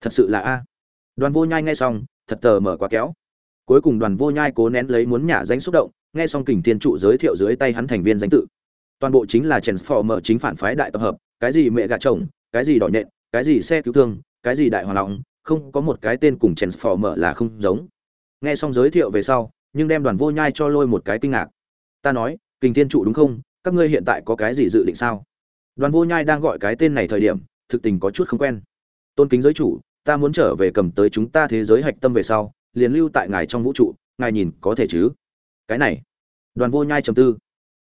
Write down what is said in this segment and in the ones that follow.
thật sự là a. Đoàn vô nhai nghe xong, thật tờ mở quá kéo. Cuối cùng đoàn vô nhai cố nén lấy muốn nhả danh xúc động, nghe xong kình thiên trụ giới thiệu dưới tay hắn thành viên danh tự. Toàn bộ chính là transformer chính phản phái đại tập hợp, cái gì mẹ gà chồng, cái gì đỏ nhện, cái gì xe cứu thương, cái gì đại hoàng lòng không có một cái tên cùng transformer là không giống. Nghe xong giới thiệu về sau, nhưng đem đoàn vô nhai cho lôi một cái kinh ngạc. Ta nói, kình thiên trụ đúng không? Các ngươi hiện tại có cái gì dự định sao? Đoàn vô nhai đang gọi cái tên này thời điểm, thực tình có chút không quen. Tôn kính giới chủ ta muốn trở về cầm tới chúng ta thế giới hạch tâm về sau, liền lưu tại ngài trong vũ trụ, ngài nhìn có thể chứ? Cái này, đoàn vô nhai trầm tư.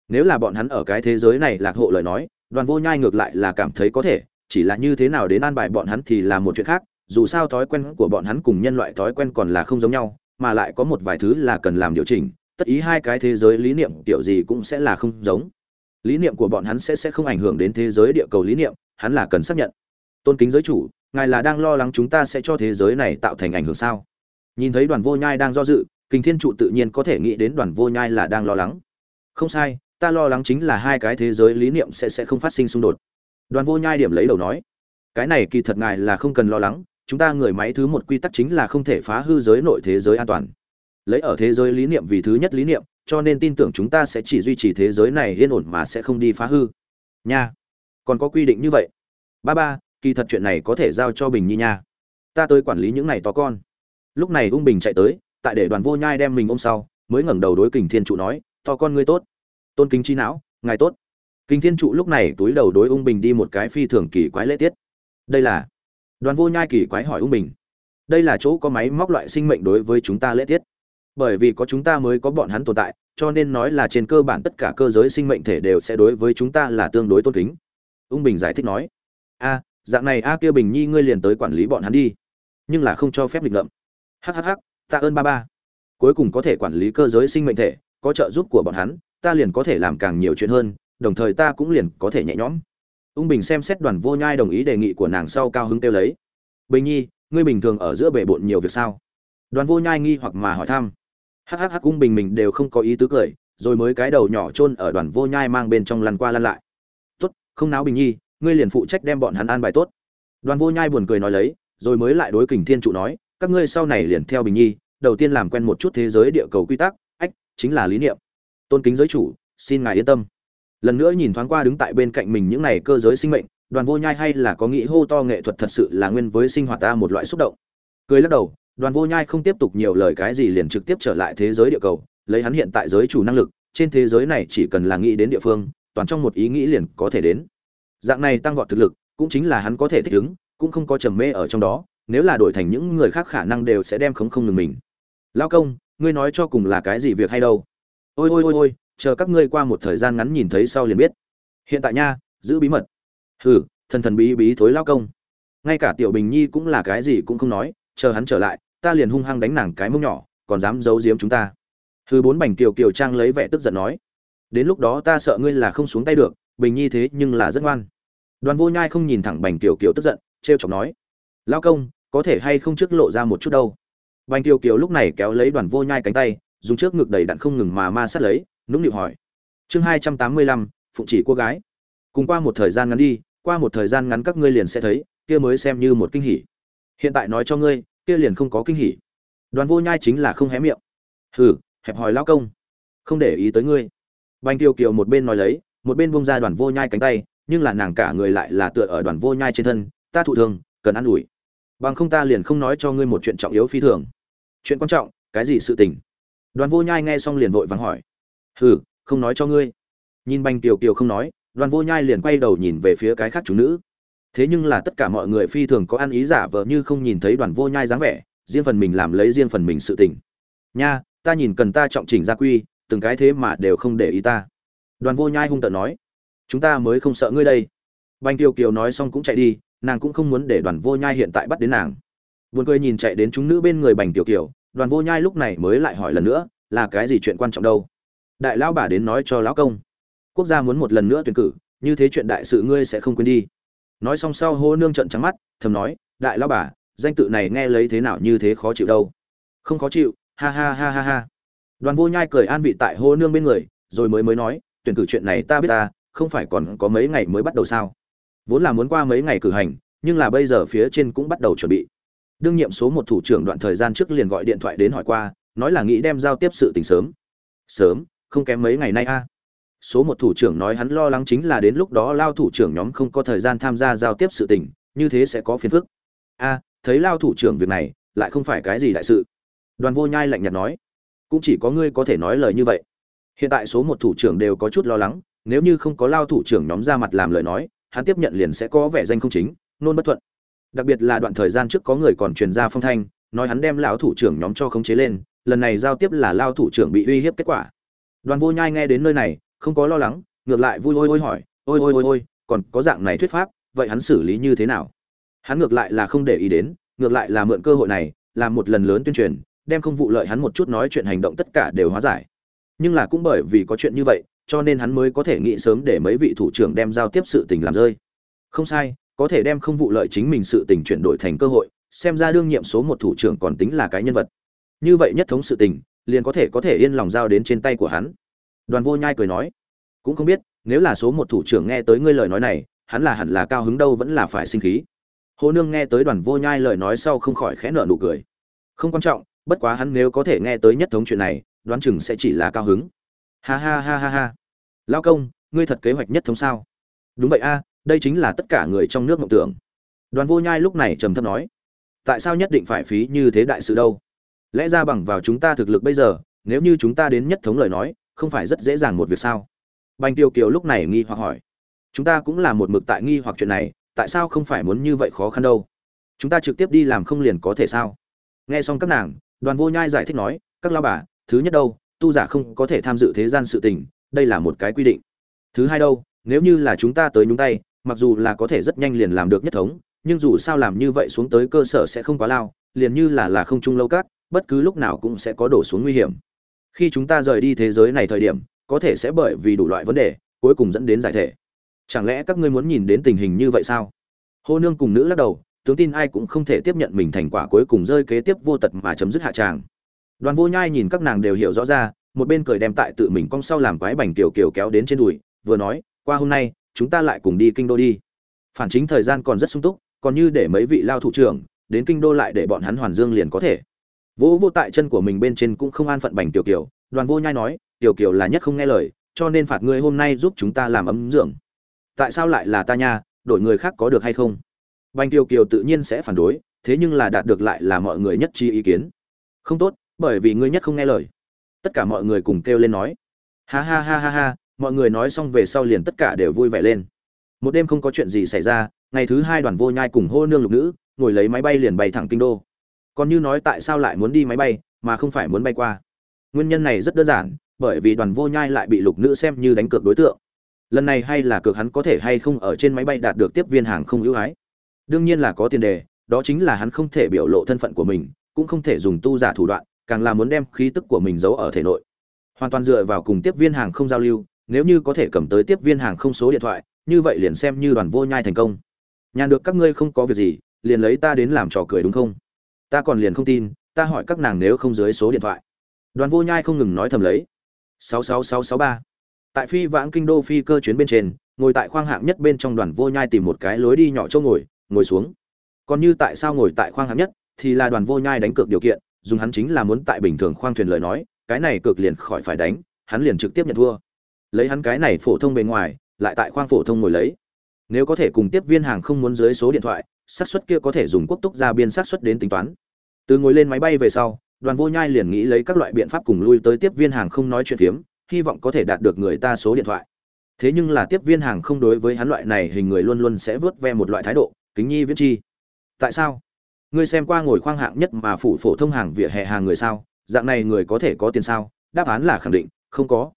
Nếu là bọn hắn ở cái thế giới này lạc hộ lời nói, đoàn vô nhai ngược lại là cảm thấy có thể, chỉ là như thế nào đến an bài bọn hắn thì là một chuyện khác, dù sao thói quen của bọn hắn cùng nhân loại thói quen còn là không giống nhau, mà lại có một vài thứ là cần làm điều chỉnh, tất ý hai cái thế giới lý niệm kiểu gì cũng sẽ là không giống. Lý niệm của bọn hắn sẽ sẽ không ảnh hưởng đến thế giới địa cầu lý niệm, hắn là cần xác nhận. Tôn kính giới chủ ngài là đang lo lắng chúng ta sẽ cho thế giới này tạo thành ảnh hưởng sao? Nhìn thấy đoàn vô nhai đang do dự kinh thiên trụ tự nhiên có thể nghĩ đến đoàn vô nhai là đang lo lắng. Không sai, ta lo lắng chính là hai cái thế giới lý niệm sẽ sẽ không phát sinh xung đột. Đoàn vô nhai điểm lấy đầu nói, cái này kỳ thật ngài là không cần lo lắng, chúng ta người máy thứ một quy tắc chính là không thể phá hư giới nội thế giới an toàn. Lấy ở thế giới lý niệm vì thứ nhất lý niệm, cho nên tin tưởng chúng ta sẽ chỉ duy trì thế giới này yên ổn mà sẽ không đi phá hư. Nha, còn có quy định như vậy. Ba ba kỳ thật chuyện này có thể giao cho bình nhi nha. Ta tới quản lý những này to con. Lúc này ung bình chạy tới, tại để đoàn vô nhai đem mình ôm sau, mới ngẩng đầu đối kình thiên trụ nói, to con ngươi tốt. Tôn kính chi não, ngài tốt. Kình thiên trụ lúc này túi đầu đối ung bình đi một cái phi thường kỳ quái lễ tiết. Đây là đoàn vô nhai kỳ quái hỏi ung bình, đây là chỗ có máy móc loại sinh mệnh đối với chúng ta lễ tiết. Bởi vì có chúng ta mới có bọn hắn tồn tại, cho nên nói là trên cơ bản tất cả cơ giới sinh mệnh thể đều sẽ đối với chúng ta là tương đối tôn kính. Ung bình giải thích nói, a dạng này a kia bình nhi ngươi liền tới quản lý bọn hắn đi. Nhưng là không cho phép lịch ngậm hhh tạ ơn ba ba. Cuối cùng có thể quản lý cơ giới sinh mệnh thể, có trợ giúp của bọn hắn, ta liền có thể làm càng nhiều chuyện hơn, đồng thời ta cũng liền có thể nhẹ nhõm. Ung bình xem xét đoàn vô nhai đồng ý đề nghị của nàng sau cao hứng kêu lấy. Bình nhi, ngươi bình thường ở giữa bể bộn nhiều việc sao? Đoàn vô nhai nghi hoặc mà hỏi thăm. Hhh ung bình mình đều không có ý tứ cười, rồi mới cái đầu nhỏ chôn ở đoàn vô nhai mang bên trong lăn qua lăn lại. Tốt, không náo bình nhi ngươi liền phụ trách đem bọn hắn an bài tốt. Đoàn vô nhai buồn cười nói lấy, rồi mới lại đối kình thiên trụ nói, các ngươi sau này liền theo bình nhi, đầu tiên làm quen một chút thế giới địa cầu quy tắc, ách, chính là lý niệm. Tôn kính giới chủ, xin ngài yên tâm. Lần nữa nhìn thoáng qua đứng tại bên cạnh mình những này cơ giới sinh mệnh, đoàn vô nhai hay là có nghĩ hô to nghệ thuật thật sự là nguyên với sinh hoạt ta một loại xúc động. Cười lắc đầu, đoàn vô nhai không tiếp tục nhiều lời cái gì liền trực tiếp trở lại thế giới địa cầu, lấy hắn hiện tại giới chủ năng lực, trên thế giới này chỉ cần là nghĩ đến địa phương, toàn trong một ý nghĩ liền có thể đến dạng này tăng vọt thực lực, cũng chính là hắn có thể thích ứng, cũng không có trầm mê ở trong đó, nếu là đổi thành những người khác khả năng đều sẽ đem khống không ngừng mình. Lao công, ngươi nói cho cùng là cái gì việc hay đâu? Ôi ôi ôi ôi, chờ các ngươi qua một thời gian ngắn nhìn thấy sau liền biết. Hiện tại nha, giữ bí mật. Hừ, thần thần bí bí thối lao công. Ngay cả tiểu bình nhi cũng là cái gì cũng không nói, chờ hắn trở lại, ta liền hung hăng đánh nàng cái mông nhỏ, còn dám giấu giếm chúng ta. Hừ, bốn bành kiều kiều trang lấy vẻ tức giận nói. Đến lúc đó ta sợ ngươi là không xuống tay được bình nhi thế nhưng là rất ngoan. Đoàn vô nhai không nhìn thẳng bành kiều kiều tức giận, trêu chọc nói lao công, có thể hay không trước lộ ra một chút đâu? Bành kiều kiều lúc này kéo lấy đoàn vô nhai cánh tay, dùng trước ngực đầy đặn không ngừng mà ma sát lấy, nũng nịu hỏi, chương hai trăm tám mươi lăm, phụng chỉ cô gái. Cùng qua một thời gian ngắn đi, qua một thời gian ngắn các ngươi liền sẽ thấy, kia mới xem như một kinh hỉ. Hiện tại nói cho ngươi, kia liền không có kinh hỉ. Đoàn vô nhai chính là không hé miệng. Hừ, hẹp hòi lao công, không để ý tới ngươi. Bành kiều kiều một bên nói lấy một bên bông ra đoàn vô nhai cánh tay, nhưng là nàng cả người lại là tựa ở đoàn vô nhai trên thân, ta thụ thường, cần ă n ủi. Bằng không ta liền không nói cho ngươi một chuyện trọng yếu phi thường. Chuyện quan trọng, cái gì sự tình? Đoàn vô nhai nghe xong liền vội vắng hỏi. Hừ, không nói cho ngươi. Nhìn banh kiều kiều không nói, đoàn vô nhai liền quay đầu nhìn về phía cái khác chủ nữ. Thế nhưng là tất cả mọi người phi thường có ăn ý giả vờ như không nhìn thấy đoàn vô nhai dáng vẻ, riêng phần mình làm lấy riêng phần mình sự tình. Nha, ta nhìn cần ta trọng chỉnh gia quy, từng cái thế mà đều không để ý ta đoàn vô nhai hung tợn nói, chúng ta mới không sợ ngươi đây. Bành kiều kiều nói xong cũng chạy đi, nàng cũng không muốn để đoàn vô nhai hiện tại bắt đến nàng. Buồn cười nhìn chạy đến chúng nữ bên người bành kiều kiều, đoàn vô nhai lúc này mới lại hỏi lần nữa, là cái gì chuyện quan trọng đâu? Đại lão bà đến nói cho lão công, quốc gia muốn một lần nữa tuyển cử, như thế chuyện đại sự ngươi sẽ không quên đi. Nói xong sau hô nương trận trắng mắt, thầm nói, đại lão bà, danh tự này nghe lấy thế nào như thế khó chịu đâu. Không khó chịu, ha ha ha ha ha. Đoàn vô nhai cười an vị tại hô nương bên người, rồi mới mới nói tuyển cử chuyện này ta biết ta, không phải còn có mấy ngày mới bắt đầu sao? Vốn là muốn qua mấy ngày cử hành, nhưng là bây giờ phía trên cũng bắt đầu chuẩn bị. Đương nhiệm số một thủ trưởng đoạn thời gian trước liền gọi điện thoại đến hỏi qua, nói là nghĩ đem giao tiếp sự tình sớm. Sớm, không kém mấy ngày nay a. Số một thủ trưởng nói hắn lo lắng chính là đến lúc đó lao thủ trưởng nhóm không có thời gian tham gia giao tiếp sự tình, như thế sẽ có phiền phức. A, thấy lao thủ trưởng việc này, lại không phải cái gì đại sự. Đoàn vô nhai lạnh nhạt nói, cũng chỉ có ngươi có thể nói lời như vậy hiện tại số một thủ trưởng đều có chút lo lắng, nếu như không có lao thủ trưởng nhóm ra mặt làm lời nói, hắn tiếp nhận liền sẽ có vẻ danh không chính, nôn bất thuận. Đặc biệt là đoạn thời gian trước có người còn truyền ra phong thanh, nói hắn đem lão thủ trưởng nhóm cho khống chế lên, lần này giao tiếp là lao thủ trưởng bị uy hiếp kết quả. Đoàn vô nhai nghe đến nơi này, không có lo lắng, ngược lại vui ôi ôi hỏi, ôi ôi ôi ôi, còn có dạng này thuyết pháp, vậy hắn xử lý như thế nào? Hắn ngược lại là không để ý đến, ngược lại là mượn cơ hội này, làm một lần lớn tuyên truyền, đem không vụ lợi hắn một chút nói chuyện hành động tất cả đều hóa giải nhưng là cũng bởi vì có chuyện như vậy, cho nên hắn mới có thể nghĩ sớm để mấy vị thủ trưởng đem giao tiếp sự tình làm rơi. Không sai, có thể đem không vụ lợi chính mình sự tình chuyển đổi thành cơ hội, xem ra đương nhiệm số một thủ trưởng còn tính là cái nhân vật. Như vậy nhất thống sự tình, liền có thể có thể yên lòng giao đến trên tay của hắn. Đoàn vô nhai cười nói, cũng không biết, nếu là số một thủ trưởng nghe tới ngươi lời nói này, hắn là hẳn là cao hứng đâu vẫn là phải sinh khí. Hồ nương nghe tới đoàn vô nhai lời nói sau không khỏi khẽ nở nụ cười. Không quan trọng, bất quá hắn nếu có thể nghe tới nhất thống chuyện này đoán chừng sẽ chỉ là cao hứng. Ha ha ha ha ha. Lao công, ngươi thật kế hoạch nhất thống sao? Đúng vậy a, đây chính là tất cả người trong nước mộng tưởng. Đoàn vô nhai lúc này trầm thấp nói, tại sao nhất định phải phí như thế đại sự đâu? Lẽ ra bằng vào chúng ta thực lực bây giờ, nếu như chúng ta đến nhất thống lời nói, không phải rất dễ dàng một việc sao? Bành tiêu kiều lúc này nghi hoặc hỏi, chúng ta cũng là một mực tại nghi hoặc chuyện này, tại sao không phải muốn như vậy khó khăn đâu? Chúng ta trực tiếp đi làm không liền có thể sao? Nghe xong các nàng, đoàn vô nhai giải thích nói, các lao bà thứ nhất đâu, tu giả không có thể tham dự thế gian sự tình, đây là một cái quy định. Thứ hai đâu, nếu như là chúng ta tới nhúng tay, mặc dù là có thể rất nhanh liền làm được nhất thống, nhưng dù sao làm như vậy xuống tới cơ sở sẽ không quá lao, liền như là là không trung lâu cát, bất cứ lúc nào cũng sẽ có đổ xuống nguy hiểm. Khi chúng ta rời đi thế giới này thời điểm, có thể sẽ bởi vì đủ loại vấn đề, cuối cùng dẫn đến giải thể. Chẳng lẽ các ngươi muốn nhìn đến tình hình như vậy sao? Hô nương cùng nữ lắc đầu, tướng tin ai cũng không thể tiếp nhận mình thành quả cuối cùng rơi kế tiếp vô tật mà chấm dứt hạ tràng đoàn vô nhai nhìn các nàng đều hiểu rõ ra, một bên cười đem tại tự mình cong sau làm quái bành tiểu kiều kéo đến trên đùi, vừa nói, qua hôm nay, chúng ta lại cùng đi kinh đô đi. Phản chính thời gian còn rất sung túc, còn như để mấy vị lao thủ trưởng, đến kinh đô lại để bọn hắn hoàn dương liền có thể. Vỗ vô tại chân của mình bên trên cũng không an phận bành tiểu kiều đoàn vô nhai nói tiểu kiều là nhất không nghe lời, cho nên phạt ngươi hôm nay giúp chúng ta làm ấm dưỡng. Tại sao lại là ta nha, đổi người khác có được hay không? Bành tiểu kiều tự nhiên sẽ phản đối, thế nhưng là đạt được lại là mọi người nhất trí ý kiến. Không tốt bởi vì ngươi nhất không nghe lời. Tất cả mọi người cùng kêu lên nói. Ha ha ha ha ha, mọi người nói xong về sau liền tất cả đều vui vẻ lên. Một đêm không có chuyện gì xảy ra, ngày thứ hai đoàn vô nhai cùng hô nương lục nữ, ngồi lấy máy bay liền bay thẳng kinh đô. Còn như nói tại sao lại muốn đi máy bay, mà không phải muốn bay qua. Nguyên nhân này rất đơn giản, bởi vì đoàn vô nhai lại bị lục nữ xem như đánh cược đối tượng. Lần này hay là cược hắn có thể hay không ở trên máy bay đạt được tiếp viên hàng không ưu ái. Đương nhiên là có tiền đề, đó chính là hắn không thể biểu lộ thân phận của mình, cũng không thể dùng tu giả thủ đoạn càng là muốn đem khí tức của mình giấu ở thể nội. Hoàn toàn dựa vào cùng tiếp viên hàng không giao lưu, nếu như có thể cầm tới tiếp viên hàng không số điện thoại, như vậy liền xem như đoàn vô nhai thành công. Nhàn được các ngươi không có việc gì, liền lấy ta đến làm trò cười đúng không? Ta còn liền không tin, ta hỏi các nàng nếu không dưới số điện thoại. Đoàn vô nhai không ngừng nói thầm lấy. 66663. tại phi vãng kinh đô phi cơ chuyến bên trên, ngồi tại khoang hạng nhất bên trong đoàn vô nhai tìm một cái lối đi nhỏ chỗ ngồi ngồi xuống. Còn như tại sao ngồi tại khoang hạng nhất, thì là đoàn vô nhai đánh cược điều kiện dùng hắn chính là muốn tại bình thường khoang thuyền lời nói, cái này cực liền khỏi phải đánh, hắn liền trực tiếp nhận thua. Lấy hắn cái này phổ thông bề ngoài, lại tại khoang phổ thông ngồi lấy. Nếu có thể cùng tiếp viên hàng không muốn dưới số điện thoại, xác suất kia có thể dùng quốc túc ra biên xác suất đến tính toán. Từ ngồi lên máy bay về sau, đoàn vô nhai liền nghĩ lấy các loại biện pháp cùng lui tới tiếp viên hàng không nói chuyện phiếm, hy vọng có thể đạt được người ta số điện thoại. Thế nhưng là tiếp viên hàng không đối với hắn loại này hình người luôn luôn sẽ vớt ve một loại thái độ, kính nhi viết chi. Tại sao? Ngươi xem qua ngồi khoang hạng nhất mà phủ phổ thông hàng vỉa hè hàng người sao, dạng này người có thể có tiền sao? Đáp án là khẳng định, không có.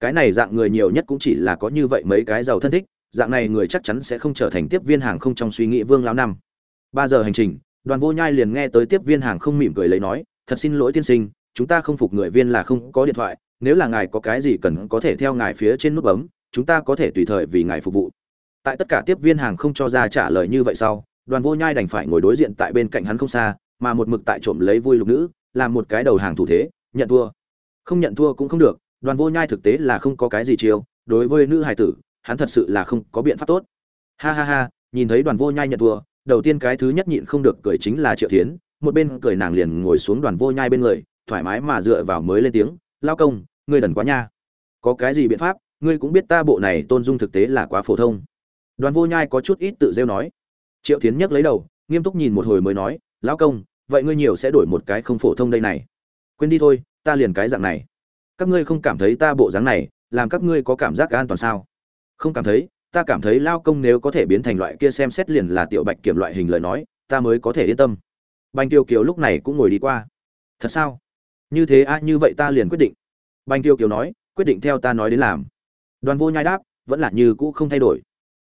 Cái này dạng người nhiều nhất cũng chỉ là có như vậy mấy cái giàu thân thích, dạng này người chắc chắn sẽ không trở thành tiếp viên hàng không trong suy nghĩ vương lão năm. Ba giờ hành trình, đoàn vô nhai liền nghe tới tiếp viên hàng không mỉm cười lấy nói, thật xin lỗi tiên sinh, chúng ta không phục người viên là không có điện thoại, nếu là ngài có cái gì cần có thể theo ngài phía trên nút bấm, chúng ta có thể tùy thời vì ngài phục vụ. Tại tất cả tiếp viên hàng không cho ra trả lời như vậy sau đoàn vô nhai đành phải ngồi đối diện tại bên cạnh hắn không xa, mà một mực tại trộm lấy vui lục nữ làm một cái đầu hàng thủ thế, nhận thua. Không nhận thua cũng không được, đoàn vô nhai thực tế là không có cái gì chiêu, đối với nữ hài tử, hắn thật sự là không có biện pháp tốt. Ha ha ha, nhìn thấy đoàn vô nhai nhận thua, đầu tiên cái thứ nhất nhịn không được cười chính là triệu thiến, một bên cười nàng liền ngồi xuống đoàn vô nhai bên người, thoải mái mà dựa vào mới lên tiếng, lao công, ngươi đần quá nha. Có cái gì biện pháp, ngươi cũng biết ta bộ này tôn dung thực tế là quá phổ thông. Đoàn vô nhai có chút ít tự rêu nói triệu tiến nhấc lấy đầu, nghiêm túc nhìn một hồi mới nói, lão công, vậy ngươi nhiều sẽ đổi một cái không phổ thông đây này. Quên đi thôi, ta liền cái dạng này. Các ngươi không cảm thấy ta bộ dáng này, làm các ngươi có cảm giác an toàn sao? Không cảm thấy, ta cảm thấy lao công nếu có thể biến thành loại kia xem xét liền là tiểu bạch kiểm loại hình lời nói, ta mới có thể yên tâm. Bành tiêu kiều lúc này cũng ngồi đi qua. Thật sao? Như thế a như vậy ta liền quyết định. Bành tiêu kiều nói, quyết định theo ta nói đến làm. Đoàn vô nhai đáp, vẫn là như cũ không thay đổi.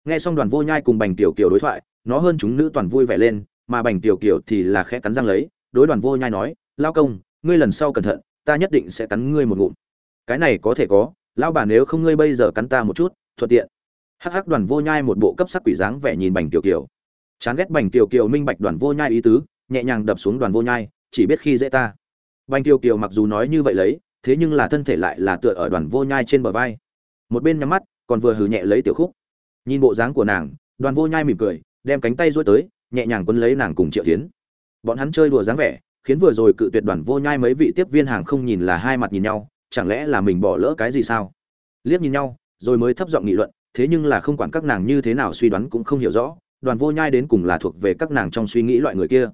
Nghe xong đoàn vô nhai cùng bành tiểu kiều đối thoại nó hơn chúng nữ toàn vui vẻ lên, mà bành tiểu kiều thì là khẽ cắn răng lấy, đối đoàn vô nhai nói, lao công, ngươi lần sau cẩn thận, ta nhất định sẽ cắn ngươi một ngụm. Cái này có thể có, lão bà nếu không ngươi bây giờ cắn ta một chút, thuận tiện. Hắc hắc đoàn vô nhai một bộ cấp sắc quỷ dáng vẻ nhìn bành tiểu kiều. Chán ghét bành tiểu kiều minh bạch đoàn vô nhai ý tứ, nhẹ nhàng đập xuống đoàn vô nhai, chỉ biết khi dễ ta. Bành tiểu kiều mặc dù nói như vậy lấy, thế nhưng là thân thể lại là tựa ở đoàn vô nhai trên bờ vai. Một bên nhắm mắt, còn vừa hừ nhẹ lấy tiểu khúc. Nhìn bộ dáng của nàng, đoàn vô nhai mỉm cười đem cánh tay duỗi tới, nhẹ nhàng quấn lấy nàng cùng triệu thiến. bọn hắn chơi đùa dáng vẻ, khiến vừa rồi cự tuyệt đoàn vô nhai mấy vị tiếp viên hàng không nhìn là hai mặt nhìn nhau, chẳng lẽ là mình bỏ lỡ cái gì sao? Liếc nhìn nhau, rồi mới thấp giọng nghị luận, thế nhưng là không quản các nàng như thế nào suy đoán cũng không hiểu rõ, đoàn vô nhai đến cùng là thuộc về các nàng trong suy nghĩ loại người kia.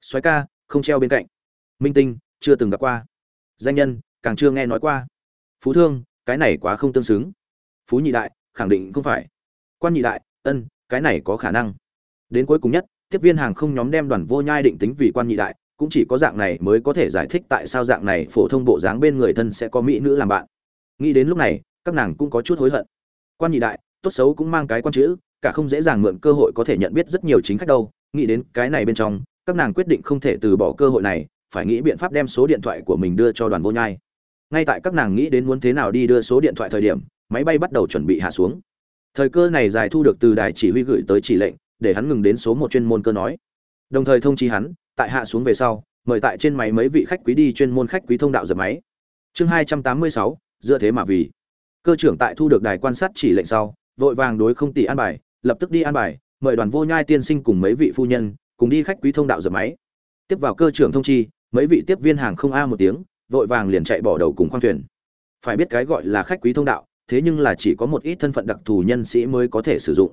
Soái ca, không treo bên cạnh. Minh tinh, chưa từng gặp qua. Danh nhân, càng chưa nghe nói qua. Phú thương, cái này quá không tương xứng. Phú nhị đại, khẳng định không phải. Quan nhị đại, ân, cái này có khả năng đến cuối cùng nhất, tiếp viên hàng không nhóm đem đoàn vô nhai định tính vì quan nhị đại, cũng chỉ có dạng này mới có thể giải thích tại sao dạng này phổ thông bộ dáng bên người thân sẽ có mỹ nữ làm bạn. Nghĩ đến lúc này, các nàng cũng có chút hối hận. Quan nhị đại, tốt xấu cũng mang cái quan chữ, cả không dễ dàng mượn cơ hội có thể nhận biết rất nhiều chính khách đâu. Nghĩ đến cái này bên trong, các nàng quyết định không thể từ bỏ cơ hội này, phải nghĩ biện pháp đem số điện thoại của mình đưa cho đoàn vô nhai. Ngay tại các nàng nghĩ đến muốn thế nào đi đưa số điện thoại thời điểm, máy bay bắt đầu chuẩn bị hạ xuống. Thời cơ này dài thu được từ đài chỉ huy gửi tới chỉ lệnh để hắn ngừng đến số một chuyên môn cơ nói. Đồng thời thông chi hắn, tại hạ xuống về sau, mời tại trên máy mấy vị khách quý đi chuyên môn khách quý thông đạo dập máy. Chương hai trăm tám mươi sáu dựa thế mà vì. Cơ trưởng tại thu được đài quan sát chỉ lệnh sau, vội vàng đối không tỷ an bài, lập tức đi an bài, mời đoàn vô nhai tiên sinh cùng mấy vị phu nhân, cùng đi khách quý thông đạo dập máy. Tiếp vào cơ trưởng thông chi, mấy vị tiếp viên hàng không a một tiếng, vội vàng liền chạy bỏ đầu cùng khoang thuyền. Phải biết cái gọi là khách quý thông đạo, thế nhưng là chỉ có một ít thân phận đặc thù nhân sĩ mới có thể sử dụng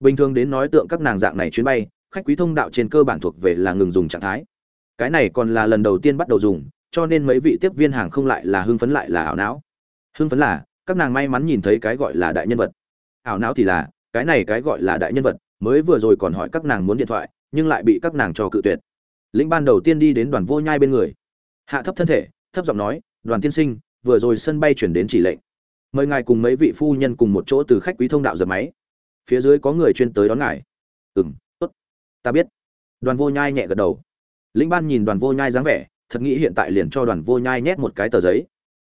bình thường đến nói tượng các nàng dạng này chuyến bay, khách quý thông đạo trên cơ bản thuộc về là ngừng dùng trạng thái. Cái này còn là lần đầu tiên bắt đầu dùng, cho nên mấy vị tiếp viên hàng không lại là hưng phấn lại là ảo não. Hưng phấn là, các nàng may mắn nhìn thấy cái gọi là đại nhân vật. Ảo não thì là, cái này cái gọi là đại nhân vật, mới vừa rồi còn hỏi các nàng muốn điện thoại, nhưng lại bị các nàng cho cự tuyệt. Lĩnh ban đầu tiên đi đến đoàn vô nhai bên người. Hạ thấp thân thể, thấp giọng nói, đoàn tiên sinh, vừa rồi sân bay chuyển đến chỉ lệnh. Mời ngài cùng mấy vị phu nhân cùng một chỗ từ khách quý thông đạo dập máy phía dưới có người chuyên tới đón ngài. Ừ m tốt. Ta biết. Đoàn vô nhai nhẹ gật đầu. Lĩnh ban nhìn đoàn vô nhai dáng vẻ, thật nghĩ hiện tại liền cho đoàn vô nhai nhét một cái tờ giấy.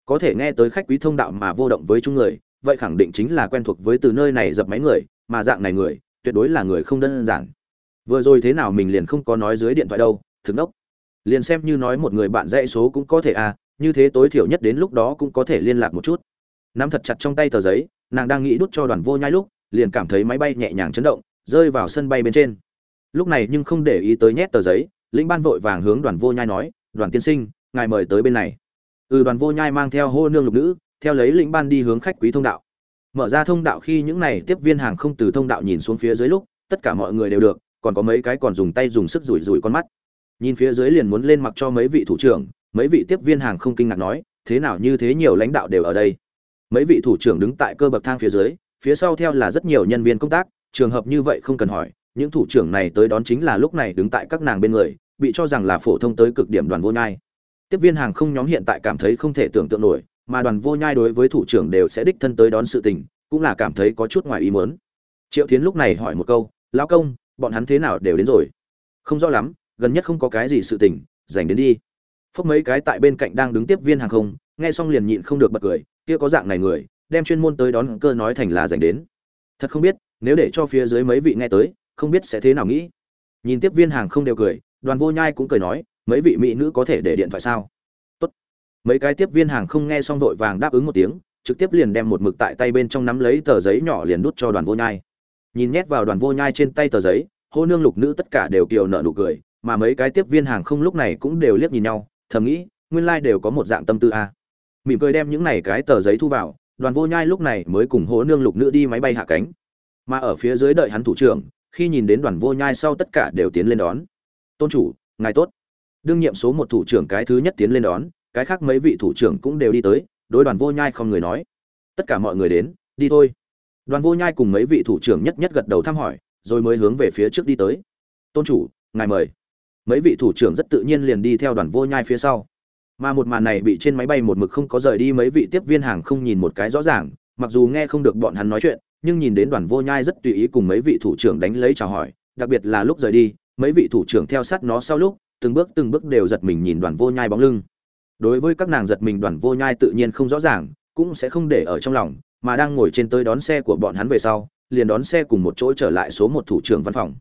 Có thể nghe tới khách quý thông đạo mà vô động với chung người, vậy khẳng định chính là quen thuộc với từ nơi này dập máy người, mà dạng này người, tuyệt đối là người không đơn giản. Vừa rồi thế nào mình liền không có nói dưới điện thoại đâu, thực đốc liền xem như nói một người bạn dãy số cũng có thể à như thế tối thiểu nhất đến lúc đó cũng có thể liên lạc một chút. Nắm thật chặt trong tay tờ giấy, nàng đang nghĩ đút cho đoàn vô nhai lúc liền cảm thấy máy bay nhẹ nhàng chấn động, rơi vào sân bay bên trên. Lúc này nhưng không để ý tới nhét tờ giấy, lĩnh ban vội vàng hướng đoàn vô nhai nói, đoàn tiên sinh, ngài mời tới bên này. Ừ đoàn vô nhai mang theo hô nương lục nữ, theo lấy lĩnh ban đi hướng khách quý thông đạo. Mở ra thông đạo khi những này tiếp viên hàng không từ thông đạo nhìn xuống phía dưới lúc, tất cả mọi người đều được, còn có mấy cái còn dùng tay dùng sức rủi rủi con mắt. Nhìn phía dưới liền muốn lên mặc cho mấy vị thủ trưởng, mấy vị tiếp viên hàng không kinh ngạc nói, thế nào như thế nhiều lãnh đạo đều ở đây? Mấy vị thủ trưởng đứng tại cơ bậc thang phía dưới phía sau theo là rất nhiều nhân viên công tác, trường hợp như vậy không cần hỏi, những thủ trưởng này tới đón chính là lúc này đứng tại các nàng bên người, bị cho rằng là phổ thông tới cực điểm đoàn vô nhai. Tiếp viên hàng không nhóm hiện tại cảm thấy không thể tưởng tượng nổi, mà đoàn vô nhai đối với thủ trưởng đều sẽ đích thân tới đón sự tình, cũng là cảm thấy có chút ngoài ý muốn. Triệu tiến lúc này hỏi một câu, lão công, bọn hắn thế nào đều đến rồi? Không rõ lắm, gần nhất không có cái gì sự tình dành đến đi. Phúc mấy cái tại bên cạnh đang đứng tiếp viên hàng không, nghe xong liền nhịn không được bật cười, kia có dạng này người đem chuyên môn tới đón cơ nói thành là dành đến. Thật không biết, nếu để cho phía dưới mấy vị nghe tới, không biết sẽ thế nào nghĩ. Nhìn tiếp viên hàng không đều cười, đoàn vô nhai cũng cười nói, mấy vị mỹ nữ có thể để điện thoại sao? Tốt. Mấy cái tiếp viên hàng không nghe xong vội vàng đáp ứng một tiếng, trực tiếp liền đem một mực tại tay bên trong nắm lấy tờ giấy nhỏ liền đút cho đoàn vô nhai. Nhìn nhét vào đoàn vô nhai trên tay tờ giấy, hô nương lục nữ tất cả đều kiều nợ nụ cười, mà mấy cái tiếp viên hàng không lúc này cũng đều liếc nhìn nhau, thầm nghĩ, nguyên lai đều có một dạng tâm tư a. Mỉm cười đem những này cái tờ giấy thu vào đoàn vô nhai lúc này mới cùng hố nương lục nữ đi máy bay hạ cánh. Mà ở phía dưới đợi hắn thủ trưởng, khi nhìn đến đoàn vô nhai sau tất cả đều tiến lên đón. Tôn chủ, ngài tốt. Đương nhiệm số một thủ trưởng cái thứ nhất tiến lên đón, cái khác mấy vị thủ trưởng cũng đều đi tới, đối đoàn vô nhai không người nói. Tất cả mọi người đến, đi thôi. Đoàn vô nhai cùng mấy vị thủ trưởng nhất nhất gật đầu thăm hỏi, rồi mới hướng về phía trước đi tới. Tôn chủ, ngài mời. Mấy vị thủ trưởng rất tự nhiên liền đi theo đoàn vô nhai phía sau mà một màn này bị trên máy bay một mực không có rời đi mấy vị tiếp viên hàng không nhìn một cái rõ ràng, mặc dù nghe không được bọn hắn nói chuyện, nhưng nhìn đến đoàn vô nhai rất tùy ý cùng mấy vị thủ trưởng đánh lấy chào hỏi, đặc biệt là lúc rời đi, mấy vị thủ trưởng theo sát nó sau lúc, từng bước từng bước đều giật mình nhìn đoàn vô nhai bóng lưng. Đối với các nàng giật mình đoàn vô nhai tự nhiên không rõ ràng, cũng sẽ không để ở trong lòng, mà đang ngồi trên tới đón xe của bọn hắn về sau, liền đón xe cùng một chỗ trở lại số một thủ trưởng văn phòng.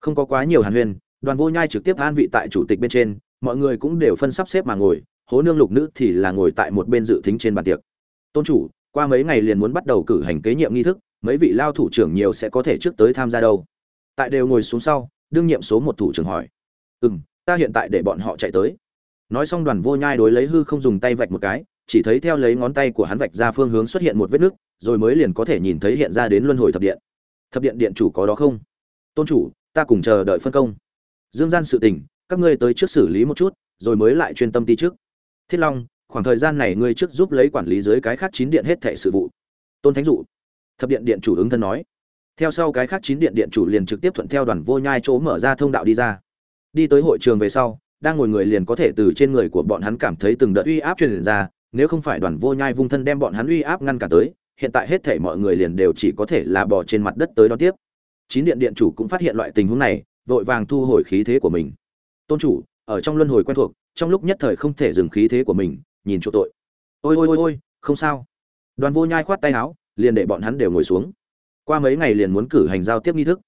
Không có quá nhiều hàn huyên, đoàn vô nhai trực tiếp an vị tại chủ tịch bên trên, mọi người cũng đều phân sắp xếp mà ngồi hố nương lục nữ thì là ngồi tại một bên dự thính trên bàn tiệc. Tôn chủ, qua mấy ngày liền muốn bắt đầu cử hành kế nhiệm nghi thức, mấy vị lao thủ trưởng nhiều sẽ có thể trước tới tham gia đâu. Tại đều ngồi xuống sau, đương nhiệm số một thủ trưởng hỏi. Ừ m ta hiện tại để bọn họ chạy tới. Nói xong đoàn vô nhai đối lấy hư không dùng tay vạch một cái, chỉ thấy theo lấy ngón tay của hắn vạch ra phương hướng xuất hiện một vết nứt rồi mới liền có thể nhìn thấy hiện ra đến luân hồi thập điện. Thập điện điện chủ có đó không? Tôn chủ, ta cùng chờ đợi phân công. Dương gian sự tình, các ngươi tới trước xử lý một chút, rồi mới lại chuyên tâm ti trước thiết long, khoảng thời gian này ngươi trước giúp lấy quản lý dưới cái khác chín điện hết thệ sự vụ. Tôn thánh dụ, thập điện điện chủ ứng thân nói. Theo sau cái khác chín điện điện chủ liền trực tiếp thuận theo đoàn vô nhai chỗ mở ra thông đạo đi ra. Đi tới hội trường về sau, đang ngồi người liền có thể từ trên người của bọn hắn cảm thấy từng đợt uy áp truyền ra, nếu không phải đoàn vô nhai vung thân đem bọn hắn uy áp ngăn cả tới, hiện tại hết thể mọi người liền đều chỉ có thể là bỏ trên mặt đất tới đón tiếp. Chín điện điện chủ cũng phát hiện loại tình huống này, vội vàng thu hồi khí thế của mình. Tôn chủ, ở trong luân hồi quen thuộc trong lúc nhất thời không thể dừng khí thế của mình, nhìn chỗ tội. Ôi ôi ôi ôi, không sao. Đoàn vô nhai khoát tay áo, liền để bọn hắn đều ngồi xuống. Qua mấy ngày liền muốn cử hành giao tiếp nghi thức.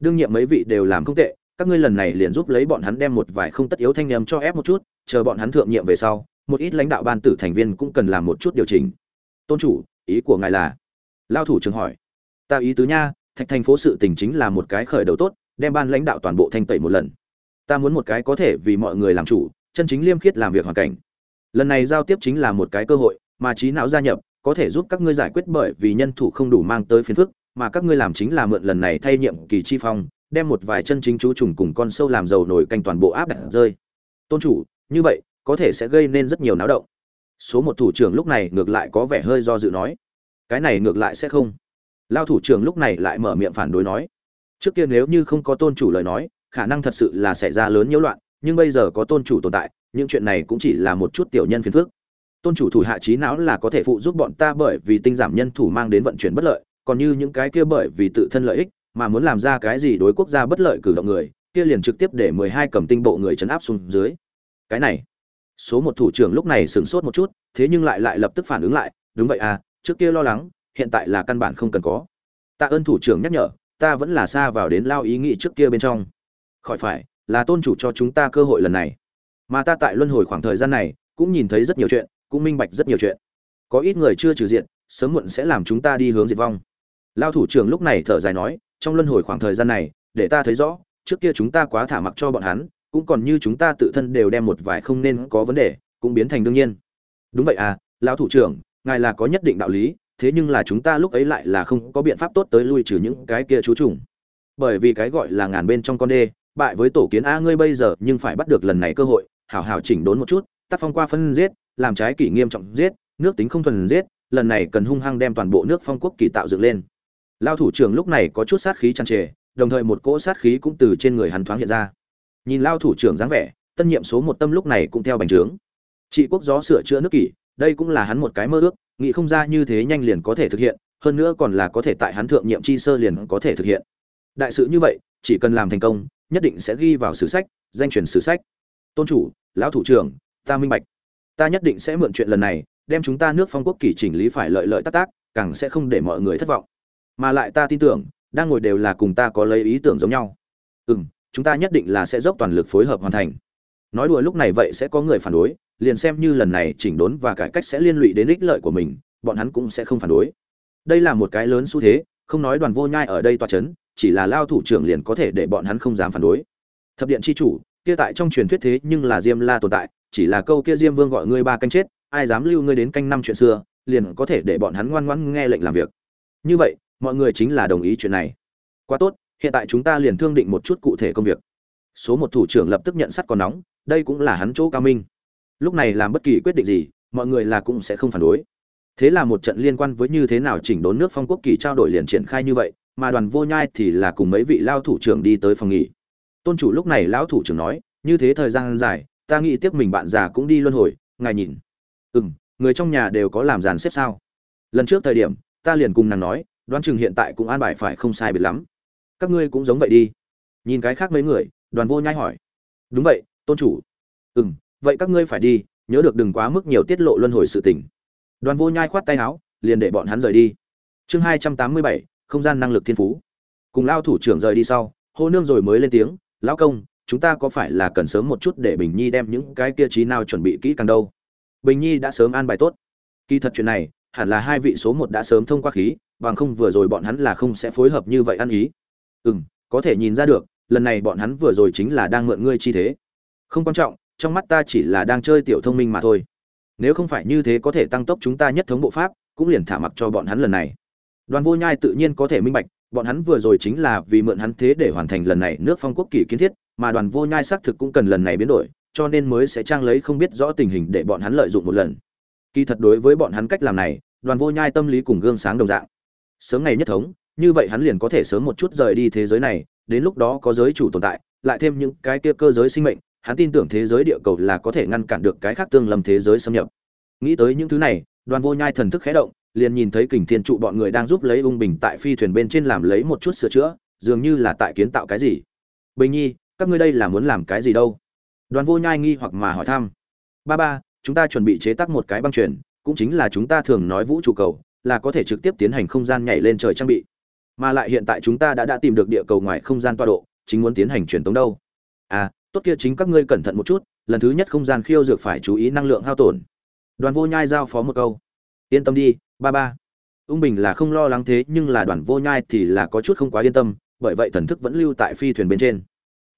Đương nhiệm mấy vị đều làm không tệ, các ngươi lần này liền giúp lấy bọn hắn đem một vài không tất yếu thanh nhầm cho ép một chút, chờ bọn hắn thượng nhiệm về sau, một ít lãnh đạo ban tử thành viên cũng cần làm một chút điều chỉnh. Tôn chủ, ý của ngài là? Lao thủ trưởng hỏi. Ta ý tứ nha, thạch thành phố sự tình chính là một cái khởi đầu tốt, đem ban lãnh đạo toàn bộ thanh tẩy một lần. Ta muốn một cái có thể vì mọi người làm chủ chân chính liêm khiết làm việc hoàn cảnh. Lần này giao tiếp chính là một cái cơ hội, mà trí não gia nhập có thể giúp các ngươi giải quyết bởi vì nhân thủ không đủ mang tới phiền phức, mà các ngươi làm chính là mượn lần này thay nhiệm kỳ chi phong, đem một vài chân chính chú trùng cùng con sâu làm dầu nổi canh toàn bộ áp đặt rơi. Tôn chủ, như vậy, có thể sẽ gây nên rất nhiều náo động. Số một thủ trưởng lúc này ngược lại có vẻ hơi do dự nói. Cái này ngược lại sẽ không. Lao thủ trưởng lúc này lại mở miệng phản đối nói. Trước kia nếu như không có tôn chủ lời nói, khả năng thật sự là xảy ra lớn nhiễu loạn nhưng bây giờ có tôn chủ tồn tại, những chuyện này cũng chỉ là một chút tiểu nhân phiền phức. Tôn chủ thủ hạ trí não là có thể phụ giúp bọn ta bởi vì tinh giảm nhân thủ mang đến vận chuyển bất lợi, còn như những cái kia bởi vì tự thân lợi ích, mà muốn làm ra cái gì đối quốc gia bất lợi cử động người, kia liền trực tiếp để mười hai cầm tinh bộ người chấn áp xuống dưới. Cái này, số một thủ trưởng lúc này sửng sốt một chút, thế nhưng lại lại lập tức phản ứng lại, đúng vậy à trước kia lo lắng, hiện tại là căn bản không cần có. Tạ ơn thủ trưởng nhắc nhở, ta vẫn là xa vào đến lao ý nghĩ trước kia bên trong. Khỏi phải là tôn chủ cho chúng ta cơ hội lần này. Mà ta tại luân hồi khoảng thời gian này, cũng nhìn thấy rất nhiều chuyện, cũng minh bạch rất nhiều chuyện. Có ít người chưa trừ diện, sớm muộn sẽ làm chúng ta đi hướng diệt vong. Lao thủ trưởng lúc này thở dài nói, trong luân hồi khoảng thời gian này, để ta thấy rõ, trước kia chúng ta quá thả mặc cho bọn hắn, cũng còn như chúng ta tự thân đều đem một vài không nên có vấn đề, cũng biến thành đương nhiên. Đúng vậy à lão thủ trưởng, ngài là có nhất định đạo lý, thế nhưng là chúng ta lúc ấy lại là không có biện pháp tốt tới lui trừ những cái kia chú trùng. Bởi vì cái gọi là ngàn bên trong con đê bại với tổ kiến a ngươi bây giờ, nhưng phải bắt được lần này cơ hội, hảo hảo chỉnh đốn một chút, tác phong qua phân giết, làm trái kỷ nghiêm trọng giết, nước tính không thuần giết, lần này cần hung hăng đem toàn bộ nước phong quốc kỳ tạo dựng lên. Lao thủ trưởng lúc này có chút sát khí tràn trề, đồng thời một cỗ sát khí cũng từ trên người hắn thoáng hiện ra. Nhìn lao thủ trưởng dáng vẻ, tân nhiệm số một tâm lúc này cũng theo bành trướng. Trị quốc gió sửa chữa nước kỷ, đây cũng là hắn một cái mơ ước, nghĩ không ra như thế nhanh liền có thể thực hiện, hơn nữa còn là có thể tại hắn thượng nhiệm chi sơ liền có thể thực hiện. Đại sự như vậy, chỉ cần làm thành công nhất định sẽ ghi vào sử sách, danh truyền sử sách. Tôn chủ, lão thủ trưởng, ta minh bạch. Ta nhất định sẽ mượn chuyện lần này, đem chúng ta nước phong quốc kỳ chỉnh lý phải lợi lợi tác tác càng sẽ không để mọi người thất vọng. Mà lại ta tin tưởng, đang ngồi đều là cùng ta có lấy ý tưởng giống nhau. Ừ m chúng ta nhất định là sẽ dốc toàn lực phối hợp hoàn thành. Nói đùa lúc này vậy sẽ có người phản đối, liền xem như lần này chỉnh đốn và cải cách sẽ liên lụy đến ích lợi của mình, bọn hắn cũng sẽ không phản đối. Đây là một cái lớn xu thế, không nói đoàn vô nhai ở đây toa c h ấ n chỉ là lao thủ trưởng liền có thể để bọn hắn không dám phản đối. Thập điện c h i chủ, kia tại trong truyền thuyết thế nhưng là diêm la tồn tại, chỉ là câu kia diêm vương gọi ngươi ba canh chết, ai dám lưu ngươi đến canh năm chuyện xưa, liền có thể để bọn hắn ngoan ngoãn nghe lệnh làm việc. Như vậy, mọi người chính là đồng ý chuyện này. Quá tốt, hiện tại chúng ta liền thương định một chút cụ thể công việc. Số một thủ trưởng lập tức nhận sắt còn nóng, đây cũng là hắn chỗ cao minh. Lúc này làm bất kỳ quyết định gì, mọi người là cũng sẽ không phản đối. Thế là một trận liên quan với như thế nào chỉnh đốn nước phong quốc kỳ trao đổi liền triển khai như vậy mà đoàn vô nhai thì là cùng mấy vị lao thủ trưởng đi tới phòng nghỉ. Tôn chủ lúc này lão thủ trưởng nói, như thế thời gian dài, ta nghĩ tiếp mình bạn già cũng đi luân hồi, ngài nhìn. Ừ m người trong nhà đều có làm dàn xếp sao? Lần trước thời điểm, ta liền cùng nàng nói, đoán chừng hiện tại cũng an bài phải không sai biệt lắm. Các ngươi cũng giống vậy đi. Nhìn cái khác mấy người, đoàn vô nhai hỏi. Đúng vậy, tôn chủ. Ừ m vậy các ngươi phải đi, nhớ được đừng quá mức nhiều tiết lộ luân hồi sự tình. Đoàn vô nhai khoát tay áo, liền để bọn hắn rời đi. Chương hai trăm tám mươi bảy không gian năng lực thiên phú. Cùng lao thủ trưởng rời đi sau, hô nương rồi mới lên tiếng, lão công, chúng ta có phải là cần sớm một chút để bình nhi đem những cái kia trí nào chuẩn bị kỹ càng đâu? Bình nhi đã sớm an bài tốt. Kỳ thật chuyện này, hẳn là hai vị số một đã sớm thông qua khí, bằng không vừa rồi bọn hắn là không sẽ phối hợp như vậy ăn ý. Ừ m có thể nhìn ra được, lần này bọn hắn vừa rồi chính là đang mượn ngươi chi thế. Không quan trọng, trong mắt ta chỉ là đang chơi tiểu thông minh mà thôi. Nếu không phải như thế có thể tăng tốc chúng ta nhất thống bộ pháp, cũng liền thả mặc cho bọn hắn lần này đoàn vô nhai tự nhiên có thể minh bạch, bọn hắn vừa rồi chính là vì mượn hắn thế để hoàn thành lần này nước phong quốc kỷ kiến thiết, mà đoàn vô nhai xác thực cũng cần lần này biến đổi, cho nên mới sẽ trang lấy không biết rõ tình hình để bọn hắn lợi dụng một lần. Kỳ thật đối với bọn hắn cách làm này, đoàn vô nhai tâm lý cùng gương sáng đồng dạng. Sớm ngày nhất thống, như vậy hắn liền có thể sớm một chút rời đi thế giới này, đến lúc đó có giới chủ tồn tại, lại thêm những cái kia cơ giới sinh mệnh, hắn tin tưởng thế giới địa cầu là có thể ngăn cản được cái khác tương lâm thế giới xâm nhập. Nghĩ tới những thứ này, đoàn vô nhai thần thức khẽ động liền nhìn thấy kình thiên trụ bọn người đang giúp lấy ung bình tại phi thuyền bên trên làm lấy một chút sửa chữa, dường như là tại kiến tạo cái gì. Bình nhi, các ngươi đây là muốn làm cái gì đâu? Đoàn vô nhai nghi hoặc mà hỏi thăm. Ba ba, chúng ta chuẩn bị chế tác một cái băng chuyển cũng chính là chúng ta thường nói vũ trụ cầu, là có thể trực tiếp tiến hành không gian nhảy lên trời trang bị. Mà lại hiện tại chúng ta đã đã tìm được địa cầu ngoài không gian toa độ, chính muốn tiến hành truyền tống đâu. À tốt kia chính các ngươi cẩn thận một chút, lần thứ nhất không gian khiêu dược phải chú ý năng lượng hao tổn. Đoàn vô nhai giao phó một câu yên tâm đi, ba ba. Ung bình là không lo lắng thế, nhưng là đoàn vô nhai thì là có chút không quá yên tâm, bởi vậy thần thức vẫn lưu tại phi thuyền bên trên.